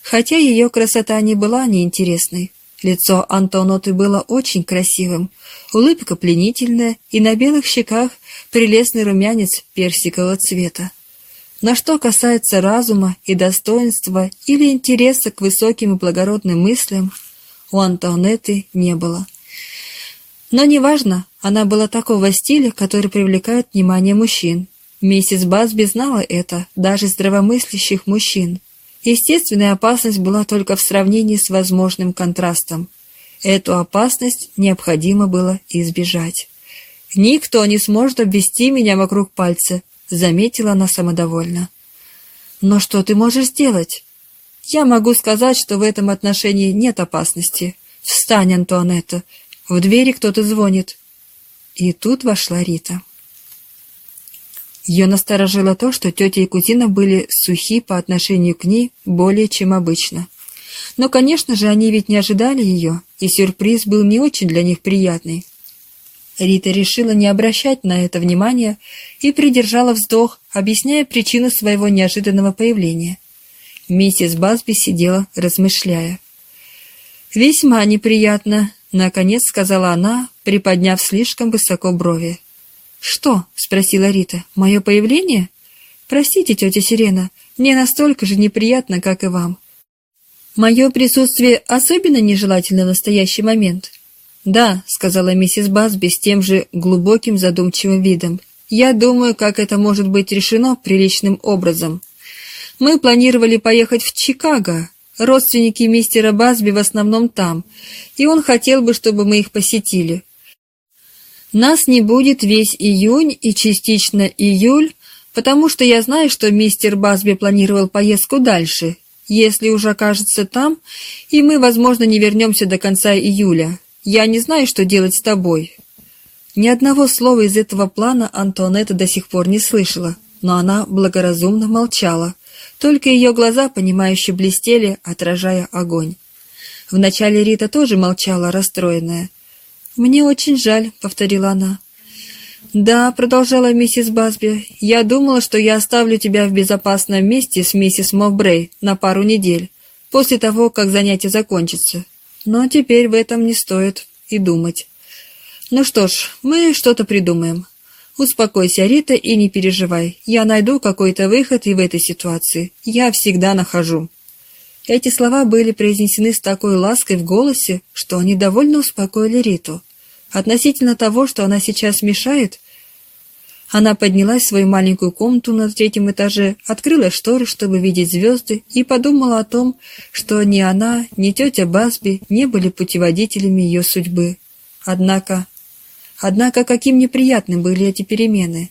Хотя ее красота не была неинтересной, лицо Антоноты было очень красивым, улыбка пленительная и на белых щеках прелестный румянец персикового цвета. Но что касается разума и достоинства или интереса к высоким и благородным мыслям, у Антонеты не было. Но неважно, она была такого стиля, который привлекает внимание мужчин. Миссис Басби знала это, даже здравомыслящих мужчин. Естественная опасность была только в сравнении с возможным контрастом. Эту опасность необходимо было избежать. «Никто не сможет обвести меня вокруг пальца», — заметила она самодовольно. «Но что ты можешь сделать?» «Я могу сказать, что в этом отношении нет опасности. Встань, Антуанетта. В двери кто-то звонит». И тут вошла Рита. Ее насторожило то, что тетя и кузина были сухи по отношению к ней более чем обычно. Но, конечно же, они ведь не ожидали ее, и сюрприз был не очень для них приятный. Рита решила не обращать на это внимания и придержала вздох, объясняя причину своего неожиданного появления. Миссис Басби сидела, размышляя. «Весьма неприятно», — наконец сказала она, приподняв слишком высоко брови. «Что?» — спросила Рита. «Мое появление?» «Простите, тетя Сирена, мне настолько же неприятно, как и вам. Мое присутствие особенно нежелательно в настоящий момент». «Да», — сказала миссис Басби с тем же глубоким задумчивым видом. «Я думаю, как это может быть решено приличным образом. Мы планировали поехать в Чикаго. Родственники мистера Басби в основном там, и он хотел бы, чтобы мы их посетили. Нас не будет весь июнь и частично июль, потому что я знаю, что мистер Басби планировал поездку дальше, если уже окажется там, и мы, возможно, не вернемся до конца июля. Я не знаю, что делать с тобой». Ни одного слова из этого плана Антуанетта до сих пор не слышала, но она благоразумно молчала. Только ее глаза, понимающе блестели, отражая огонь. Вначале Рита тоже молчала, расстроенная. «Мне очень жаль», — повторила она. «Да», — продолжала миссис Басби, — «я думала, что я оставлю тебя в безопасном месте с миссис Мовбрей на пару недель, после того, как занятие закончится. Но теперь в этом не стоит и думать. Ну что ж, мы что-то придумаем. Успокойся, Рита, и не переживай. Я найду какой-то выход и в этой ситуации. Я всегда нахожу». Эти слова были произнесены с такой лаской в голосе, что они довольно успокоили Риту. Относительно того, что она сейчас мешает, она поднялась в свою маленькую комнату на третьем этаже, открыла шторы, чтобы видеть звезды, и подумала о том, что ни она, ни тетя Басби не были путеводителями ее судьбы. Однако... Однако каким неприятным были эти перемены.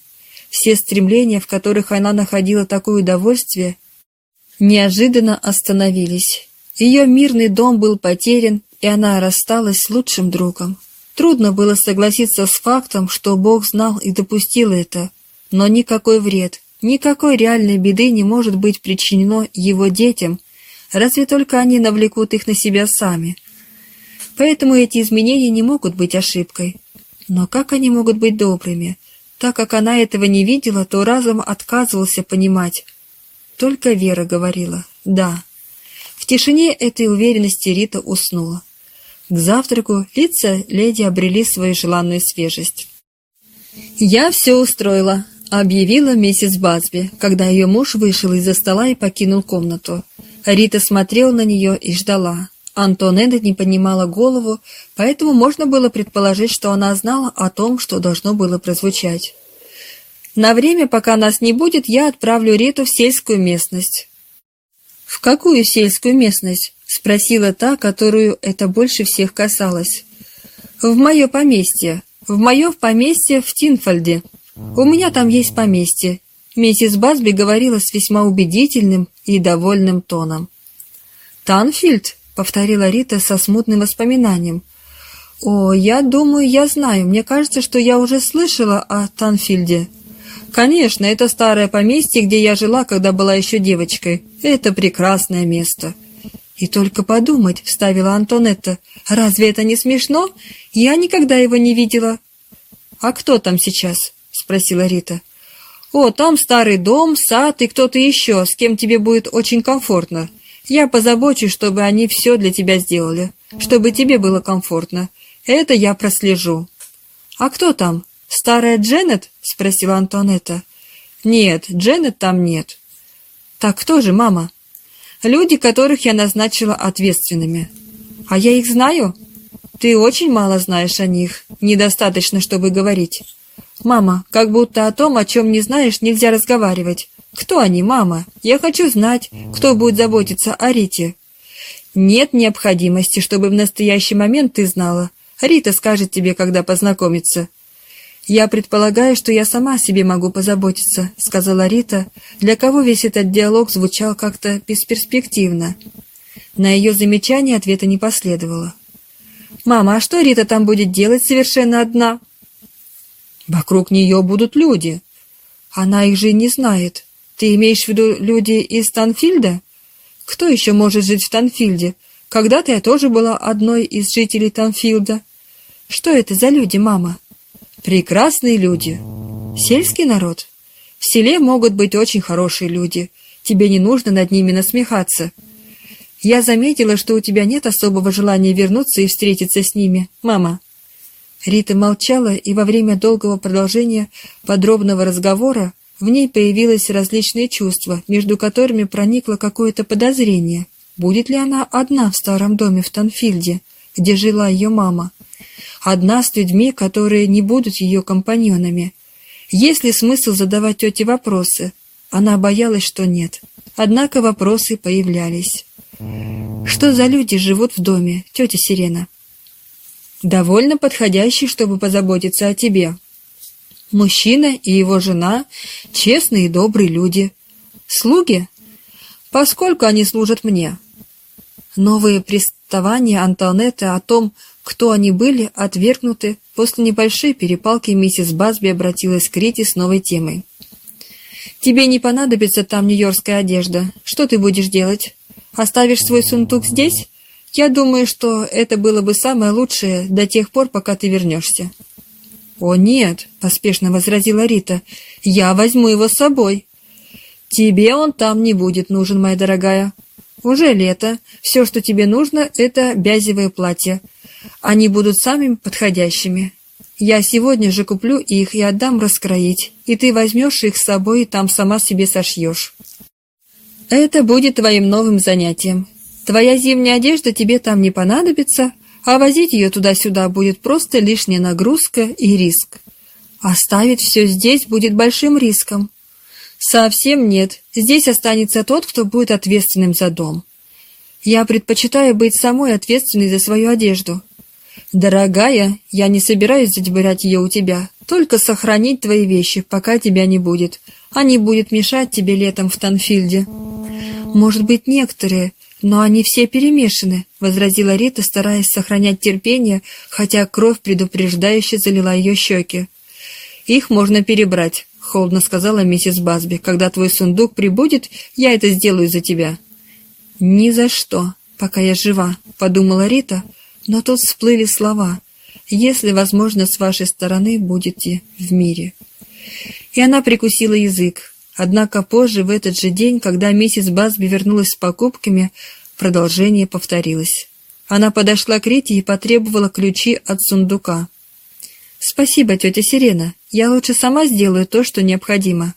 Все стремления, в которых она находила такое удовольствие, неожиданно остановились. Ее мирный дом был потерян, и она рассталась с лучшим другом. Трудно было согласиться с фактом, что Бог знал и допустил это, но никакой вред, никакой реальной беды не может быть причинено его детям, разве только они навлекут их на себя сами. Поэтому эти изменения не могут быть ошибкой. Но как они могут быть добрыми? Так как она этого не видела, то разум отказывался понимать, только Вера говорила «да». В тишине этой уверенности Рита уснула. К завтраку лица леди обрели свою желанную свежесть. «Я все устроила», — объявила миссис Базби, когда ее муж вышел из-за стола и покинул комнату. Рита смотрела на нее и ждала. Антонеда не поднимала голову, поэтому можно было предположить, что она знала о том, что должно было прозвучать. На время, пока нас не будет, я отправлю Риту в сельскую местность». «В какую сельскую местность?» — спросила та, которую это больше всех касалось. «В мое поместье. В мое поместье в Тинфольде. У меня там есть поместье». Миссис Басби говорила с весьма убедительным и довольным тоном. «Танфильд?» — повторила Рита со смутным воспоминанием. «О, я думаю, я знаю. Мне кажется, что я уже слышала о Танфильде». «Конечно, это старое поместье, где я жила, когда была еще девочкой. Это прекрасное место». «И только подумать», — вставила Антонетта, — «разве это не смешно? Я никогда его не видела». «А кто там сейчас?» — спросила Рита. «О, там старый дом, сад и кто-то еще, с кем тебе будет очень комфортно. Я позабочусь, чтобы они все для тебя сделали, чтобы тебе было комфортно. Это я прослежу». «А кто там? Старая Дженнет?» — спросила Антуанетта. «Нет, Дженнет там нет». «Так кто же, мама?» «Люди, которых я назначила ответственными». «А я их знаю?» «Ты очень мало знаешь о них. Недостаточно, чтобы говорить». «Мама, как будто о том, о чем не знаешь, нельзя разговаривать. Кто они, мама? Я хочу знать, кто будет заботиться о Рите». «Нет необходимости, чтобы в настоящий момент ты знала. Рита скажет тебе, когда познакомиться». «Я предполагаю, что я сама о себе могу позаботиться», — сказала Рита, для кого весь этот диалог звучал как-то бесперспективно. На ее замечание ответа не последовало. «Мама, а что Рита там будет делать совершенно одна?» «Вокруг нее будут люди. Она их же не знает. Ты имеешь в виду люди из Танфильда? Кто еще может жить в Танфильде? Когда-то я тоже была одной из жителей Танфилда. Что это за люди, мама?» Прекрасные люди. Сельский народ. В селе могут быть очень хорошие люди. Тебе не нужно над ними насмехаться. Я заметила, что у тебя нет особого желания вернуться и встретиться с ними, мама. Рита молчала, и во время долгого продолжения подробного разговора в ней появились различные чувства, между которыми проникло какое-то подозрение. Будет ли она одна в старом доме в Танфильде, где жила ее мама? одна с людьми, которые не будут ее компаньонами. Есть ли смысл задавать тете вопросы? Она боялась, что нет. Однако вопросы появлялись. Что за люди живут в доме, тетя Сирена? Довольно подходящий, чтобы позаботиться о тебе. Мужчина и его жена — честные и добрые люди. Слуги? Поскольку они служат мне. Новые приставания Антонетты о том, кто они были, отвергнуты. После небольшой перепалки миссис Басби обратилась к Рите с новой темой. «Тебе не понадобится там нью-йоркская одежда. Что ты будешь делать? Оставишь свой сундук здесь? Я думаю, что это было бы самое лучшее до тех пор, пока ты вернешься». «О, нет!» — поспешно возразила Рита. «Я возьму его с собой». «Тебе он там не будет нужен, моя дорогая. Уже лето. Все, что тебе нужно, это бязевое платье. Они будут самыми подходящими. Я сегодня же куплю их и отдам раскроить, и ты возьмешь их с собой и там сама себе сошьешь. Это будет твоим новым занятием. Твоя зимняя одежда тебе там не понадобится, а возить ее туда-сюда будет просто лишняя нагрузка и риск. Оставить все здесь будет большим риском. Совсем нет. Здесь останется тот, кто будет ответственным за дом. Я предпочитаю быть самой ответственной за свою одежду. «Дорогая, я не собираюсь забирать ее у тебя, только сохранить твои вещи, пока тебя не будет. Они будут мешать тебе летом в Танфильде». «Может быть, некоторые, но они все перемешаны», — возразила Рита, стараясь сохранять терпение, хотя кровь предупреждающе залила ее щеки. «Их можно перебрать», — холодно сказала миссис Басби. «Когда твой сундук прибудет, я это сделаю за тебя». «Ни за что, пока я жива», — подумала Рита, — но тут всплыли слова «Если, возможно, с вашей стороны будете в мире». И она прикусила язык. Однако позже, в этот же день, когда миссис Басби вернулась с покупками, продолжение повторилось. Она подошла к Рите и потребовала ключи от сундука. «Спасибо, тетя Сирена. Я лучше сама сделаю то, что необходимо».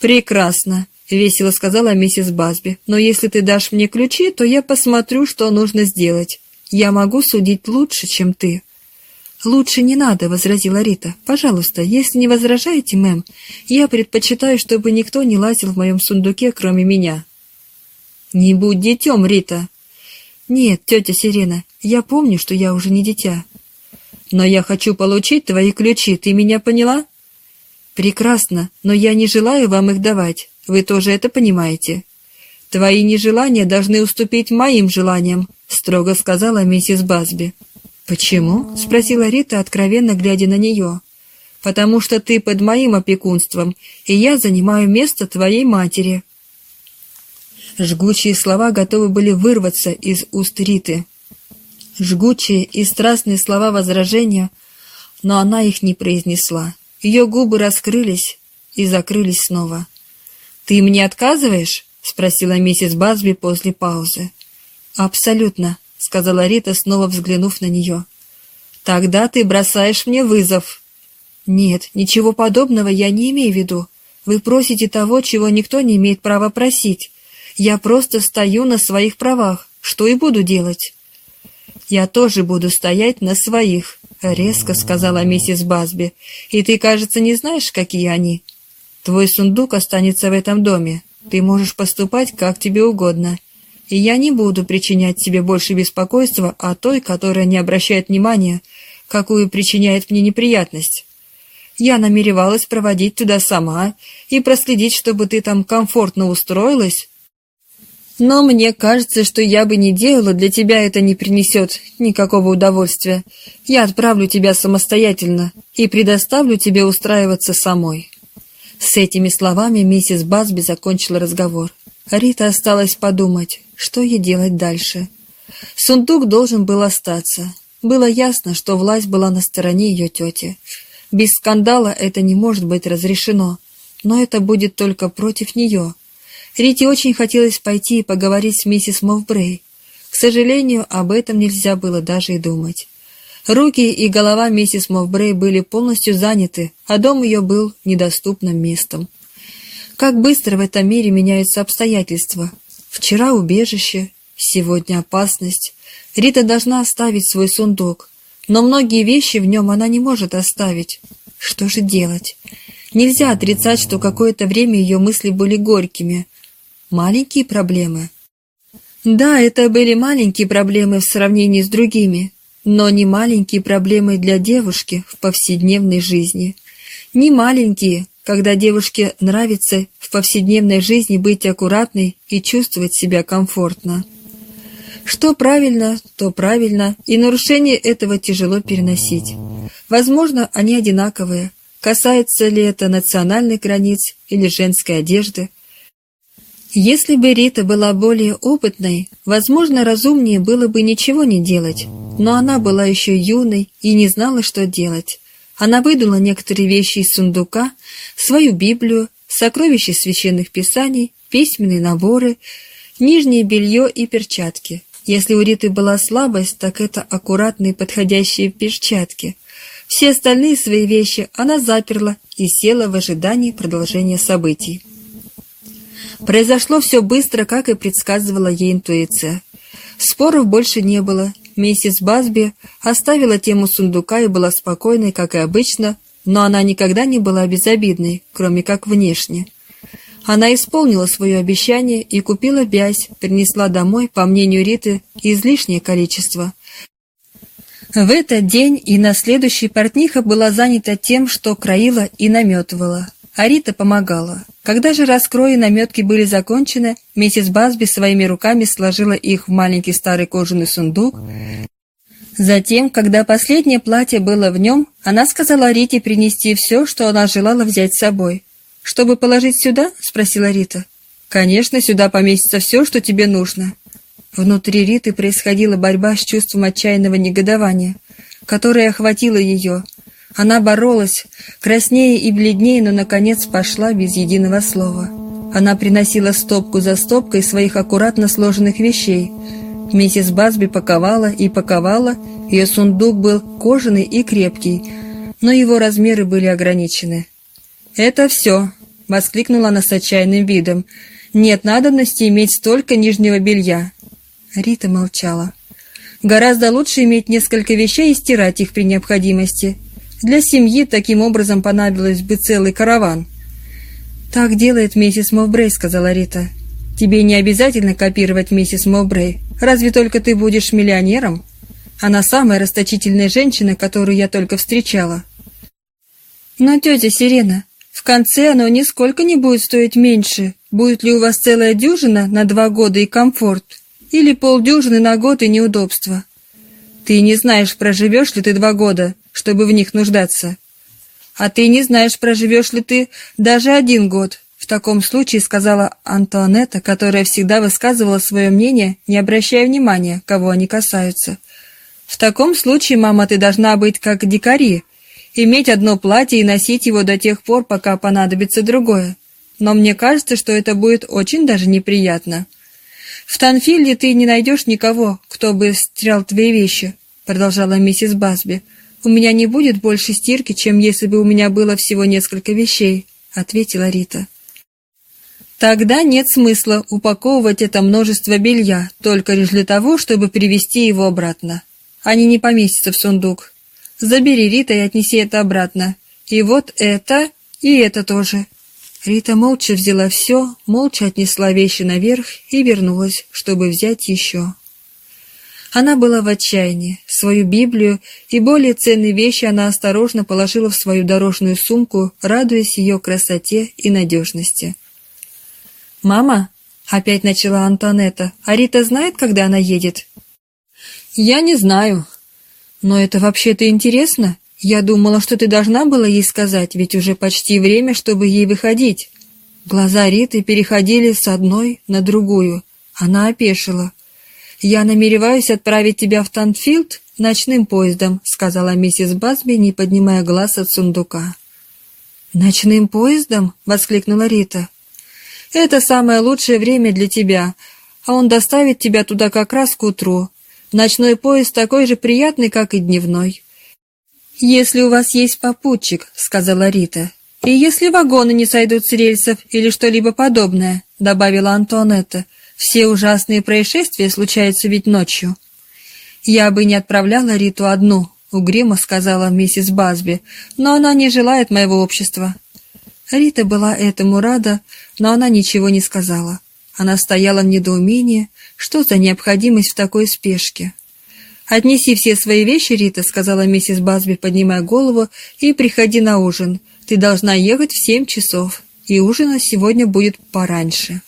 «Прекрасно», — весело сказала миссис Басби. «Но если ты дашь мне ключи, то я посмотрю, что нужно сделать. Я могу судить лучше, чем ты». «Лучше не надо», — возразила Рита. «Пожалуйста, если не возражаете, мэм, я предпочитаю, чтобы никто не лазил в моем сундуке, кроме меня». «Не будь детем, Рита». «Нет, тетя Сирена, я помню, что я уже не дитя». «Но я хочу получить твои ключи, ты меня поняла?» «Прекрасно, но я не желаю вам их давать. Вы тоже это понимаете?»
«Твои нежелания должны уступить моим желаниям», — строго сказала миссис Басби.
«Почему?» — спросила Рита, откровенно глядя на нее.
«Потому что ты под моим опекунством, и я занимаю место твоей матери».
Жгучие слова готовы были вырваться из уст Риты. Жгучие и страстные слова возражения, но она их не произнесла. Ее губы раскрылись и закрылись снова.
«Ты мне отказываешь?» — спросила миссис Базби после паузы.
«Абсолютно», — сказала Рита, снова взглянув на нее.
«Тогда ты бросаешь мне вызов».
«Нет, ничего подобного я не имею в виду. Вы просите того, чего никто не имеет права просить. Я просто стою на своих правах. Что и буду делать?»
«Я тоже буду стоять на своих», — резко сказала миссис Базби. «И ты, кажется, не знаешь, какие они. Твой сундук останется в этом доме. Ты можешь поступать, как тебе угодно. И я не буду причинять тебе больше беспокойства, а той, которая не обращает внимания, какую причиняет мне неприятность. Я намеревалась проводить туда сама и проследить, чтобы ты там комфортно устроилась, но мне кажется, что я бы не делала, для тебя это не принесет никакого удовольствия. Я отправлю тебя самостоятельно и предоставлю тебе устраиваться самой». С этими словами миссис Басби закончила разговор. Рита осталась подумать, что ей делать дальше. Сундук должен был остаться. Было ясно, что власть была на стороне ее тети. Без скандала это не может быть разрешено, но это будет только против нее. Рите очень хотелось пойти и поговорить с миссис Мовбрей. К сожалению, об этом нельзя было даже и думать. Руки и голова миссис Мовбрей были полностью заняты, а дом ее был недоступным местом. Как быстро в этом мире меняются обстоятельства. Вчера убежище, сегодня опасность. Рита должна оставить свой сундук, но многие вещи в нем она не может оставить. Что же делать? Нельзя отрицать, что какое-то время ее мысли были горькими, маленькие проблемы. Да, это были маленькие проблемы в сравнении с другими, но не маленькие проблемы для девушки в повседневной жизни. Не маленькие, когда девушке нравится в повседневной жизни быть аккуратной и чувствовать себя комфортно. Что правильно, то правильно, и нарушение этого тяжело переносить. Возможно, они одинаковые. Касается ли это национальных границ или женской одежды, если бы Рита была более опытной, возможно, разумнее было бы ничего не делать, но она была еще юной и не знала, что делать. Она выдула некоторые вещи из сундука, свою Библию, сокровища священных писаний, письменные наборы, нижнее белье и перчатки. Если у Риты была слабость, так это аккуратные подходящие перчатки. Все остальные свои вещи она заперла и села в ожидании продолжения событий. Произошло все быстро, как и предсказывала ей интуиция. Споров больше не было. Миссис Басби оставила тему сундука и была спокойной, как и обычно, но она никогда не была безобидной, кроме как внешне. Она исполнила свое обещание и купила бязь, принесла домой, по мнению Риты, излишнее количество. В этот день и на следующий портниха была занята тем, что краила и наметывала. А Рита помогала. Когда же раскрои наметки были закончены, миссис Басби своими руками сложила их в маленький старый кожаный сундук. Затем, когда последнее платье было в нем, она сказала Рите принести все, что она желала взять с собой. «Чтобы положить сюда?» — спросила Рита. «Конечно, сюда поместится все, что тебе нужно». Внутри Риты происходила борьба с чувством отчаянного негодования, которое охватило ее, она боролась, краснее и бледнее, но, наконец, пошла без единого слова. Она приносила стопку за стопкой своих аккуратно сложенных вещей. Миссис Басби паковала и паковала, ее сундук был кожаный и крепкий, но его размеры были ограничены. «Это все!» — воскликнула она с отчаянным видом. «Нет надобности иметь столько нижнего белья!» Рита молчала. «Гораздо лучше иметь несколько вещей и стирать их при необходимости», для семьи таким образом понадобилось бы целый караван. «Так делает миссис Мовбрей», — сказала Рита. «Тебе не обязательно копировать миссис Мовбрей. Разве только ты будешь миллионером? Она самая расточительная женщина, которую я только встречала». «Но, тетя Сирена, В конце оно нисколько не будет стоить меньше. Будет ли у вас целая дюжина на два года и комфорт? Или полдюжины на год и неудобства? Ты не знаешь, проживешь ли ты два года, чтобы в них нуждаться. А ты не знаешь, проживешь ли ты даже один год. В таком случае, сказала Антуанетта, которая всегда высказывала свое мнение, не обращая внимания, кого они касаются. В таком случае, мама, ты должна быть как дикари, иметь одно платье и носить его до тех пор, пока понадобится другое. Но мне кажется, что это будет очень даже неприятно. В Танфилде ты не найдешь никого, кто бы стирал твои вещи, продолжала миссис Басби. У меня не будет больше стирки, чем если бы у меня было всего несколько вещей, ответила Рита. Тогда нет смысла упаковывать это множество белья только лишь для того, чтобы привезти его обратно. Они не поместятся в сундук. Забери, Рита, и отнеси это обратно. И вот это, и это тоже. Рита молча взяла все, молча отнесла вещи наверх и вернулась, чтобы взять еще. Она была в отчаянии. Свою Библию и более ценные вещи она осторожно положила в свою дорожную сумку, радуясь ее красоте и надежности. «Мама?» — опять начала Антонетта. «А Рита знает, когда она едет?» «Я не знаю. Но это вообще-то интересно. Я думала, что ты должна была ей сказать, ведь уже почти время, чтобы ей выходить». Глаза Риты переходили с одной на другую. Она опешила. «Я намереваюсь отправить тебя в Танфилд ночным поездом», сказала миссис Басби, не поднимая глаз от сундука. «Ночным поездом?» — воскликнула Рита. «Это самое лучшее время для тебя, а он доставит тебя туда как раз к утру. Ночной поезд такой же приятный, как и дневной». «Если у вас есть попутчик», — сказала Рита. «И если вагоны не сойдут с рельсов или что-либо подобное», — добавила Антуанетта. «Все ужасные происшествия случаются ведь ночью». «Я бы не отправляла Риту одну», — угрюмо сказала миссис Базби, «но она не желает моего общества». Рита была этому рада, но она ничего не сказала. Она стояла в недоумении, что за необходимость в такой спешке. «Отнеси все свои вещи, Рита», — сказала миссис Базби, поднимая голову, — «и приходи на ужин. Ты должна ехать в семь часов, и ужина сегодня будет пораньше».